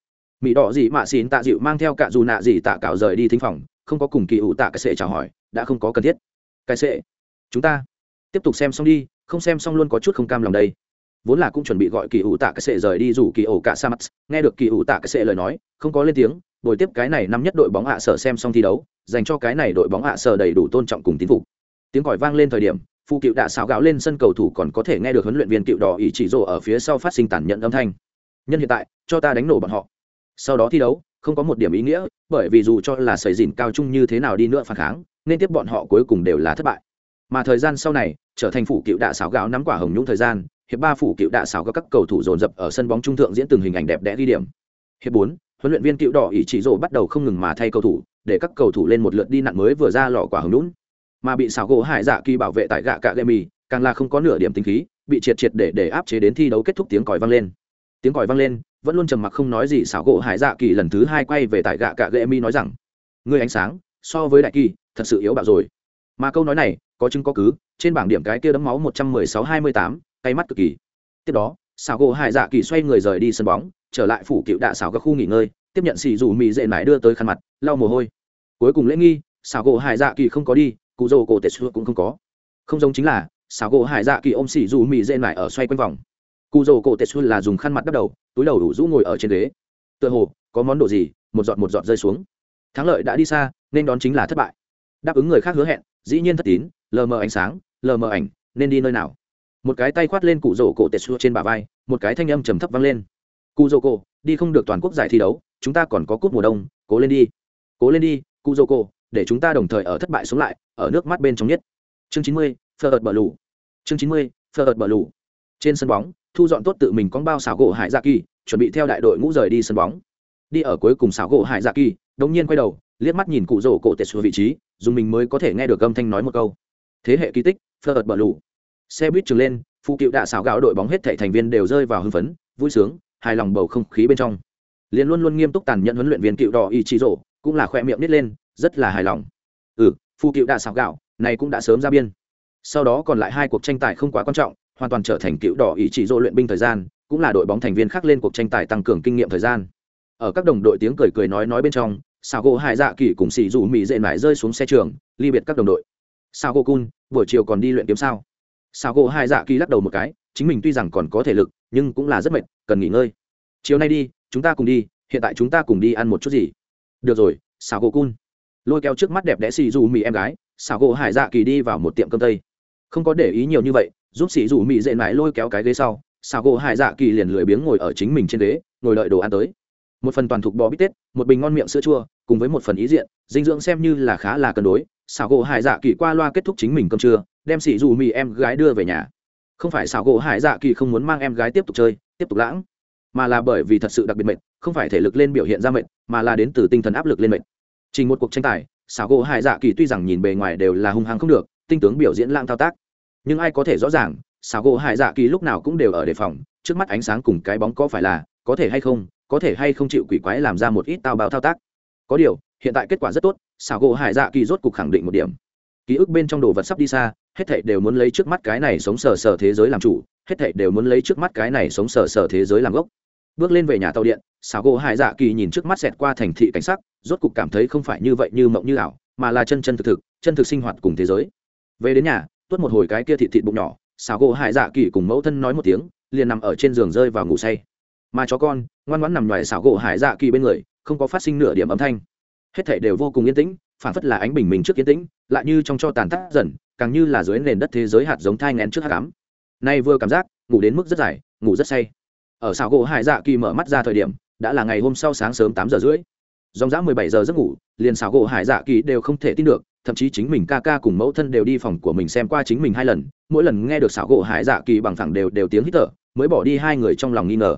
Mỹ đỏ gì mạ xin tạ dịu mang theo cả dù nạ gì tạ cảo rời đi thính phòng không có cùng kỳ ủ tạ cái sệ chào hỏi, đã không có cần thiết. Cái sệ, chúng ta tiếp tục xem xong đi, không xem xong luôn có chút không cam lòng đây. Vốn là cũng chuẩn bị gọi kỳ ủ tạ cái sệ rời đi rủ kỳ ổ cả sa mắt nghe được kỳ ủ tạ cái sệ lời nói, không có lên tiếng bồi tiếp cái này năm nhất đội bóng hạ sở xem xong thi đấu, dành cho cái này đội bóng hạ sở đầy đủ tôn trọng cùng tín phục. Tiếng còi vang lên thời điểm phụ cựu đạ xào gạo lên sân cầu thủ còn có thể nghe được huấn luyện viên cựu đỏ ý chỉ rồ ở phía sau phát sinh tàn nhẫn âm thanh. Nhân hiện tại, cho ta đánh nổ bọn họ sau đó thi đấu, không có một điểm ý nghĩa, bởi vì dù cho là sầy dìn cao chung như thế nào đi nữa phản kháng, nên tiếp bọn họ cuối cùng đều là thất bại. Mà thời gian sau này, trở thành phủ cựu đạ xảo gạo nắm quả hồng nhũng thời gian, hiệp ba phủ cựu đạ xảo các cầu thủ dồn dập ở sân bóng trung thượng diễn từng hình ảnh đẹp đẽ ghi điểm. Hiệp bốn, huấn luyện viên cựu đỏ ý chỉ rồ bắt đầu không ngừng mà thay cầu thủ, để các cầu thủ lên một lượt đi nặng mới vừa ra lò quả hồng nhũng. Mà bị xảo gỗ hải dạ kỳ bảo vệ tại gạ cạ gậy mì, càng là không có nửa điểm tính khí, bị triệt triệt để để áp chế đến thi đấu kết thúc tiếng còi vang lên. Tiếng còi vang lên vẫn luôn trầm mặc không nói gì, xảo gỗ hải dạ kỳ lần thứ hai quay về tại gạ cạ gậy mi nói rằng, ngươi ánh sáng, so với đại kỳ, thật sự yếu bạo rồi. Mà câu nói này, có chứng có cứ, trên bảng điểm cái kia đấm máu một trăm mười sáu hai mươi tám tay mắt cực kỳ. Tiếp đó, xảo gỗ hải dạ kỳ xoay người rời đi sân bóng, trở lại phủ cựu đạ xảo các khu nghỉ ngơi, tiếp nhận xì dù mì dệ mải đưa tới khăn mặt, lau mồ hôi. Cuối cùng lễ nghi, xảo gỗ hải dạ kỳ không có đi, cụ dô cổ tệ xưa cũng không có. Không giống chính là, xảo gỗ hải dạ kỳ ôm xì dù mì dệ mải ở xoay quanh vòng cụ dô cổ tệ là dùng khăn mặt đắp đầu, túi đầu đủ rũ ngồi ở trên ghế. Tựa hồ, có món đồ gì, một giọt một giọt rơi xuống. Thắng lợi đã đi xa, nên đón chính là thất bại. Đáp ứng người khác hứa hẹn, dĩ nhiên thất tín, lờ mờ ánh sáng, lờ mờ ảnh, nên đi nơi nào? Một cái tay khoát lên cụ rổ cổ tệ trên bả vai, một cái thanh âm trầm thấp vang lên. Cụ rổ cổ, đi không được toàn quốc giải thi đấu, chúng ta còn có cúp mùa đông, cố lên đi. Cố lên đi, cụ rổ cổ, để chúng ta đồng thời ở thất bại sống lại, ở nước mắt bên trong nhất. Chương chín mươi phơ ợt bờ lù. Chương chín mươi phơ ợt bờ lù. Trên sân bóng thu dọn tốt tự mình con bao xảo gỗ hải dạ kỳ, chuẩn bị theo đại đội ngũ rời đi sân bóng. Đi ở cuối cùng xảo gỗ hải dạ kỳ, đống nhiên quay đầu, liếc mắt nhìn cụ rổ cổ tệ xuống vị trí dùng mình mới có thể nghe được âm thanh nói một câu. Thế hệ kỳ tích phơ ợt bờ lù. Xe buýt trường lên phụ cựu đạ xảo gạo đội bóng hết thảy thành viên đều rơi vào hưng phấn, vui sướng, hài lòng bầu không khí bên trong. Liền luôn luôn nghiêm túc tàn nhẫn huấn luyện viên cựu đỏ y trí rổ cũng là khoe miệng nít lên, rất là hài lòng. Ừ phụ cựu đạ xảo gạo, này cũng đã sớm ra biên. Sau đó còn lại hai cuộc tranh tài không quá quan trọng hoàn toàn trở thành cựu đỏ ý chỉ dỗ luyện binh thời gian, cũng là đội bóng thành viên khác lên cuộc tranh tài tăng cường kinh nghiệm thời gian. Ở các đồng đội tiếng cười cười nói nói bên trong sao gỗ hải dạ kỳ cùng xì dù mỹ dệ mải rơi xuống xe trường, ly biệt các đồng đội. Sao gỗ cun buổi chiều còn đi luyện kiếm sao? Sao gỗ hải dạ kỳ lắc đầu một cái, chính mình tuy rằng còn có thể lực, nhưng cũng là rất mệt, cần nghỉ ngơi. Chiều nay đi, chúng ta cùng đi, hiện tại chúng ta cùng đi ăn một chút gì? Được rồi sao gỗ cun lôi kéo trước mắt đẹp đẽ xì dù mỹ em gái sao gỗ hải dạ kỳ đi vào một tiệm cơm tây. Không có để ý nhiều như vậy giúp sĩ dù mỹ dệ mãi lôi kéo cái ghế sau, xào gỗ hải dạ kỳ liền lười biếng ngồi ở chính mình trên ghế, ngồi đợi đồ ăn tới. Một phần toàn thuộc bò bít tết, một bình ngon miệng sữa chua, cùng với một phần ý diện, dinh dưỡng xem như là khá là cân đối, xào gỗ hải dạ kỳ qua loa kết thúc chính mình cơm trưa, đem sĩ dù mì em gái đưa về nhà. Không phải xào gỗ hải dạ kỳ không muốn mang em gái tiếp tục chơi, tiếp tục lãng, mà là bởi vì thật sự đặc biệt mệt, không phải thể lực lên biểu hiện ra mệt, mà là đến từ tinh thần áp lực lên mệt. Trình một cuộc tranh tài xảo gỗ hải dạ kỳ tuy rằng nhìn bề ngoài đều là hung hăng không được, tinh tướng biểu diễn lãng thao tác nhưng ai có thể rõ ràng xảo gỗ hải dạ kỳ lúc nào cũng đều ở đề phòng, trước mắt ánh sáng cùng cái bóng có phải là có thể hay không, có thể hay không chịu quỷ quái làm ra một ít tao bạo thao tác. Có điều, hiện tại kết quả rất tốt xảo gỗ hải dạ kỳ rốt cục khẳng định một điểm. Ký ức bên trong đồ vật sắp đi xa, hết thảy đều muốn lấy trước mắt cái này sống sờ sờ thế giới làm chủ, hết thảy đều muốn lấy trước mắt cái này sống sờ sờ thế giới làm gốc. Bước lên về nhà tàu điện xảo gỗ hải dạ kỳ nhìn trước mắt xẹt qua thành thị cảnh sắc, rốt cục cảm thấy không phải như vậy như mộng như ảo, mà là chân chân thực thực, chân thực sinh hoạt cùng thế giới. Về đến nhà tuốt một hồi cái kia thịt thịt bụng nhỏ, xào gỗ hải dạ kỳ cùng mẫu thân nói một tiếng, liền nằm ở trên giường rơi vào ngủ say. Mà chó con, ngoan ngoãn nằm ngoài xào gỗ hải dạ kỳ bên người, không có phát sinh nửa điểm âm thanh. Hết thể đều vô cùng yên tĩnh, phản phất là ánh bình minh trước yên tĩnh, lại như trong cho tàn tác dần, càng như là dưới nền đất thế giới hạt giống thai ngén trước hát cám nay vừa cảm giác, ngủ đến mức rất dài, ngủ rất say. Ở xào gỗ hải dạ kỳ mở mắt ra thời điểm, đã là ngày hôm sau sáng sớm tám giờ rưỡi. Dòng dã mười bảy giờ giấc ngủ, liền xào gỗ hải dạ kỳ đều không thể tin được thậm chí chính mình ca ca cùng mẫu thân đều đi phòng của mình xem qua chính mình hai lần, mỗi lần nghe được xảo gỗ hải dạ kỳ bằng thẳng đều đều tiếng hít thở, mới bỏ đi hai người trong lòng nghi ngờ.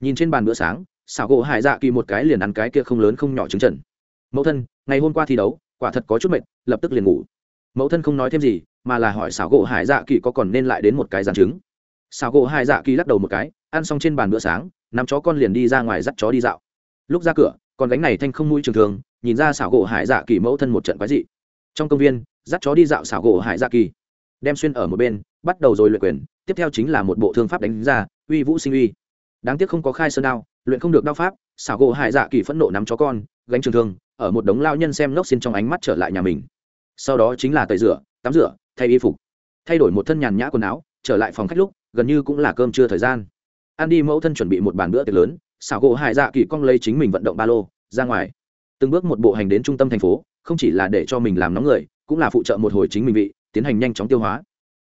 Nhìn trên bàn bữa sáng, xảo gỗ hải dạ kỳ một cái liền ăn cái kia không lớn không nhỏ trứng trần. Mẫu thân, ngày hôm qua thi đấu, quả thật có chút mệt, lập tức liền ngủ. Mẫu thân không nói thêm gì, mà là hỏi xảo gỗ hải dạ kỳ có còn nên lại đến một cái giàn trứng. Xảo gỗ hải dạ kỳ lắc đầu một cái, ăn xong trên bàn bữa sáng, nắm chó con liền đi ra ngoài dắt chó đi dạo. Lúc ra cửa, con gánh này thanh không mũi trường thường, nhìn ra xảo gỗ hải dạ kỳ mẫu thân một trận quái dị trong công viên, dắt chó đi dạo xảo gỗ hải dạ kỳ. Đem xuyên ở một bên, bắt đầu rồi luyện quyền, tiếp theo chính là một bộ thương pháp đánh ra, uy vũ sinh uy. Đáng tiếc không có khai sơn đao, luyện không được đao pháp, xảo gỗ hải dạ kỳ phẫn nộ nắm chó con, gánh trường thương, ở một đống lao nhân xem ngốc xin trong ánh mắt trở lại nhà mình. Sau đó chính là tẩy rửa, tắm rửa, thay y phục. Thay đổi một thân nhàn nhã quần áo, trở lại phòng khách lúc, gần như cũng là cơm trưa thời gian. Ăn đi mẫu thân chuẩn bị một bàn bữa tiệc lớn, xảo gỗ hải dạ kỳ cong lấy chính mình vận động ba lô, ra ngoài. Từng bước một bộ hành đến trung tâm thành phố không chỉ là để cho mình làm nóng người, cũng là phụ trợ một hồi chính mình vị, tiến hành nhanh chóng tiêu hóa.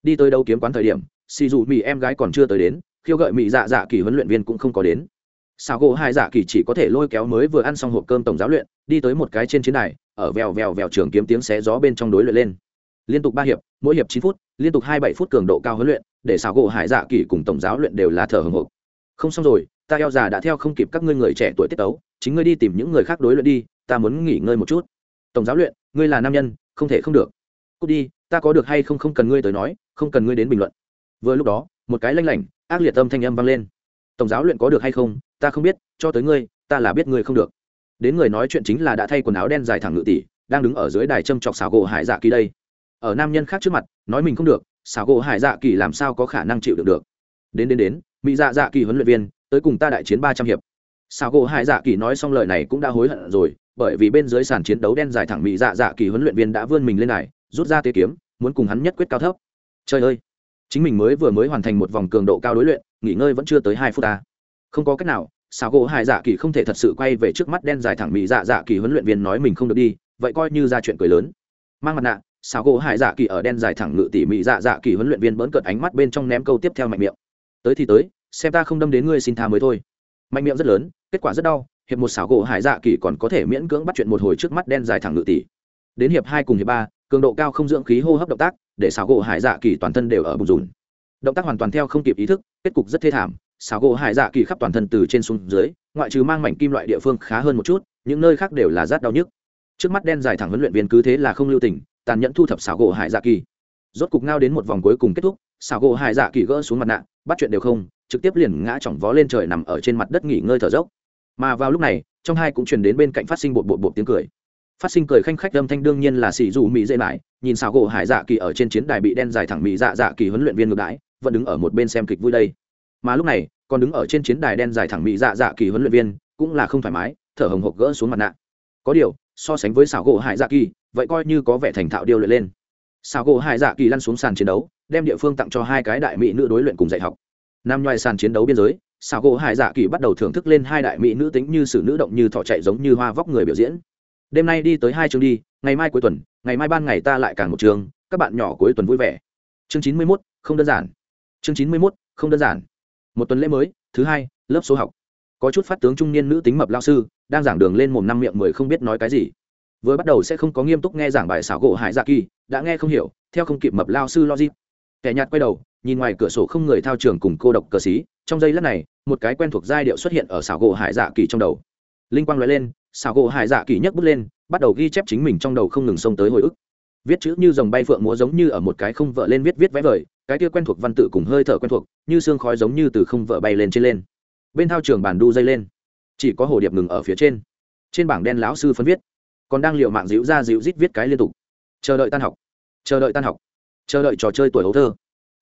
Đi tới đâu kiếm quán thời điểm xì dù mì em gái còn chưa tới đến, khiêu gợi mỹ dạ dạ kỳ huấn luyện viên cũng không có đến. Sao gỗ hai dạ kỳ chỉ có thể lôi kéo mới vừa ăn xong hộp cơm tổng giáo luyện, đi tới một cái trên chiến đài, ở vèo vèo vèo trường kiếm tiếng xé gió bên trong đối luyện lên. Liên tục ba hiệp, mỗi hiệp chín phút, liên tục hai bảy phút cường độ cao huấn luyện, để xảo gỗ hải dạ kỳ cùng tổng giáo luyện đều là thở hồng hộc không xong rồi, ta eo già đã theo không kịp các ngươi người trẻ tuổi tiết tấu, chính ngươi đi tìm những người khác đối luyện đi, ta muốn nghỉ ngơi một chút tổng giáo luyện, ngươi là nam nhân, không thể không được. Cút đi, ta có được hay không không cần ngươi tới nói, không cần ngươi đến bình luận. Vừa lúc đó, một cái lanh lảnh, ác liệt âm thanh âm vang lên. Tổng giáo luyện có được hay không, ta không biết, cho tới ngươi, ta là biết ngươi không được. Đến người nói chuyện chính là đã thay quần áo đen dài thẳng ngự tỷ, đang đứng ở dưới đài châm chọc xào gỗ hải dạ kỳ đây. Ở nam nhân khác trước mặt, nói mình không được xào gỗ hải dạ kỳ làm sao có khả năng chịu được được? Đến đến đến, mỹ dạ dạ kỳ huấn luyện viên, tới cùng ta đại chiến ba trăm hiệp. Xào gỗ hải dạ kỳ nói xong lời này cũng đã hối hận rồi bởi vì bên dưới sàn chiến đấu đen dài thẳng mỹ dạ dạ kỳ huấn luyện viên đã vươn mình lên này, rút ra tế kiếm, muốn cùng hắn nhất quyết cao thấp. Trời ơi! Chính mình mới vừa mới hoàn thành một vòng cường độ cao đối luyện, nghỉ ngơi vẫn chưa tới hai phút ta không có cách nào sao gỗ hải dạ kỳ không thể thật sự quay về trước mắt đen dài thẳng mỹ dạ dạ kỳ huấn luyện viên nói mình không được đi, vậy coi như ra chuyện cười lớn. Mang mặt nạ sao gỗ hải dạ kỳ ở đen dài thẳng ngự tỉ mỹ dạ dạ kỳ huấn luyện viên bỡn cợt ánh mắt bên trong ném câu tiếp theo mạnh miệng. Tới thì tới, xem ta không đâm đến ngươi xin tha mới thôi. Mạnh miệng rất lớn, kết quả rất đau hiệp một xảo gỗ hải dạ kỳ còn có thể miễn cưỡng bắt chuyện một hồi trước mắt đen dài thẳng ngự tỷ. đến hiệp hai cùng hiệp ba, cường độ cao không dưỡng khí hô hấp động tác, để xảo gỗ hải dạ kỳ toàn thân đều ở bùn rùn. Động tác hoàn toàn theo không kịp ý thức, kết cục rất thê thảm, xảo gỗ hải dạ kỳ khắp toàn thân từ trên xuống dưới, ngoại trừ mang mảnh kim loại địa phương khá hơn một chút, những nơi khác đều là rát đau nhức. Trước mắt đen dài thẳng huấn luyện viên cứ thế là không lưu tình, tàn nhẫn thu thập xảo gỗ hải dạ kỳ. Rốt cục ngao đến một vòng cuối cùng kết thúc, xảo gỗ hải dạ kỳ gỡ xuống mặt nạ, bắt chuyện đều không, trực tiếp liền ngã chỏng vó lên trời nằm ở trên mặt đất nghỉ ngơi thở dốc mà vào lúc này, trong hai cũng truyền đến bên cạnh phát sinh bột bột bột tiếng cười. Phát sinh cười khanh khách âm thanh đương nhiên là xì dù mỹ dễ mãi nhìn xảo gỗ hải dạ kỳ ở trên chiến đài bị đen dài thẳng mỹ dạ dạ kỳ huấn luyện viên ngược đãi, vẫn đứng ở một bên xem kịch vui đây. Mà lúc này, còn đứng ở trên chiến đài đen dài thẳng mỹ dạ dạ kỳ huấn luyện viên, cũng là không thoải mái, thở hồng hộc gỡ xuống mặt nạ. Có điều, so sánh với xảo gỗ hải dạ kỳ, vậy coi như có vẻ thành thạo điêu luyện lên. Xảo gỗ hải dạ kỳ lăn xuống sàn chiến đấu, đem địa phương tặng cho hai cái đại mỹ nữ đối luyện cùng dạy học. Nằm ngoài sàn chiến đấu biên giới xảo gỗ hải dạ kỳ bắt đầu thưởng thức lên hai đại mỹ nữ tính như sự nữ động như thọ chạy giống như hoa vóc người biểu diễn. Đêm nay đi tới hai chương đi, ngày mai cuối tuần, ngày mai ban ngày ta lại càng một trường các bạn nhỏ cuối tuần vui vẻ. Chương chín mươi mốt, không đơn giản. Chương chín mươi mốt, không đơn giản. Một tuần lễ mới, thứ hai, lớp số học. Có chút phát tướng trung niên nữ tính mập lao sư, đang giảng đường lên mồm năm miệng mười không biết nói cái gì. Vừa bắt đầu sẽ không có nghiêm túc nghe giảng bài xảo gỗ hải dạ kỳ, đã nghe không hiểu, theo không kịp mập lao sư logic kẻ nhạt quay đầu, nhìn ngoài cửa sổ không người thao trường cùng cô độc cờ xí trong giây lát này, một cái quen thuộc giai điệu xuất hiện ở xảo gỗ hải dạ kỳ trong đầu. Linh quang nói lên, xảo gỗ hải dạ kỳ nhấc bút lên, bắt đầu ghi chép chính mình trong đầu không ngừng xông tới hồi ức. Viết chữ như dòng bay phượng múa giống như ở một cái không vợ lên viết viết vẽ vời, cái kia quen thuộc văn tự cùng hơi thở quen thuộc, như xương khói giống như từ không vợ bay lên trên lên. Bên thao trường bàn đu dây lên. Chỉ có hồ điệp ngừng ở phía trên. Trên bảng đen lão sư phân viết. Còn đang liệu mạng dịu ra dịu rít viết cái liên tục. Chờ đợi tan học. Chờ đợi tan học chờ đợi trò chơi tuổi hấu thơ.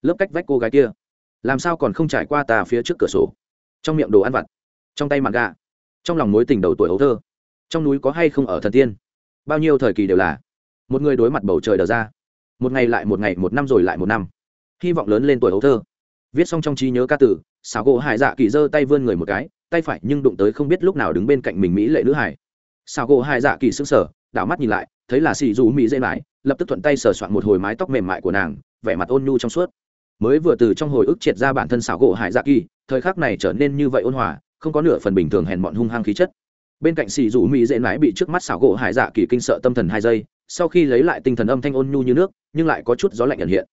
Lớp cách vách cô gái kia. Làm sao còn không trải qua tà phía trước cửa sổ? Trong miệng đồ ăn vặt. Trong tay mặt gà. Trong lòng mối tình đầu tuổi hấu thơ. Trong núi có hay không ở thần tiên? Bao nhiêu thời kỳ đều là. Một người đối mặt bầu trời đờ ra. Một ngày lại một ngày, một năm rồi lại một năm. Hy vọng lớn lên tuổi hấu thơ. Viết xong trong trí nhớ ca tử, xảo gỗ hải dạ kỳ giơ tay vươn người một cái, tay phải nhưng đụng tới không biết lúc nào đứng bên cạnh mình mỹ lệ nữ hải. Xảo gỗ hải dạ kỳ sững sờ, đảo mắt nhìn lại thấy là xì dù mỹ dễ mãi, lập tức thuận tay sờ soạn một hồi mái tóc mềm mại của nàng, vẻ mặt ôn nhu trong suốt. Mới vừa từ trong hồi ức triệt ra bản thân xảo gỗ hải dạ kỳ, thời khắc này trở nên như vậy ôn hòa, không có nửa phần bình thường hèn mọn hung hăng khí chất. Bên cạnh xì dù mỹ dễ mãi bị trước mắt xảo gỗ hải dạ kỳ kinh sợ tâm thần hai giây, sau khi lấy lại tinh thần âm thanh ôn nhu như nước, nhưng lại có chút gió lạnh nhận hiện.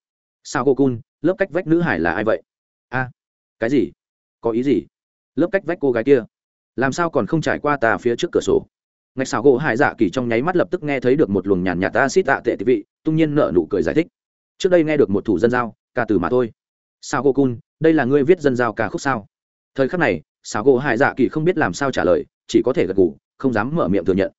Sao cô cun, lớp cách vách nữ hải là ai vậy? A, cái gì? Có ý gì? Lớp cách vách cô gái kia? Làm sao còn không trải qua tà phía trước cửa sổ? Ngạch xảo gỗ hải dạ kỳ trong nháy mắt lập tức nghe thấy được một luồng nhàn nhạt ta tạ tệ tị vị, tung nhiên nợ nụ cười giải thích. Trước đây nghe được một thủ dân giao, ca từ mà thôi. Sao cô cun, đây là ngươi viết dân giao ca khúc sao? Thời khắc này, xảo gỗ hải dạ kỳ không biết làm sao trả lời, chỉ có thể gật gù, không dám mở miệng thừa nhận.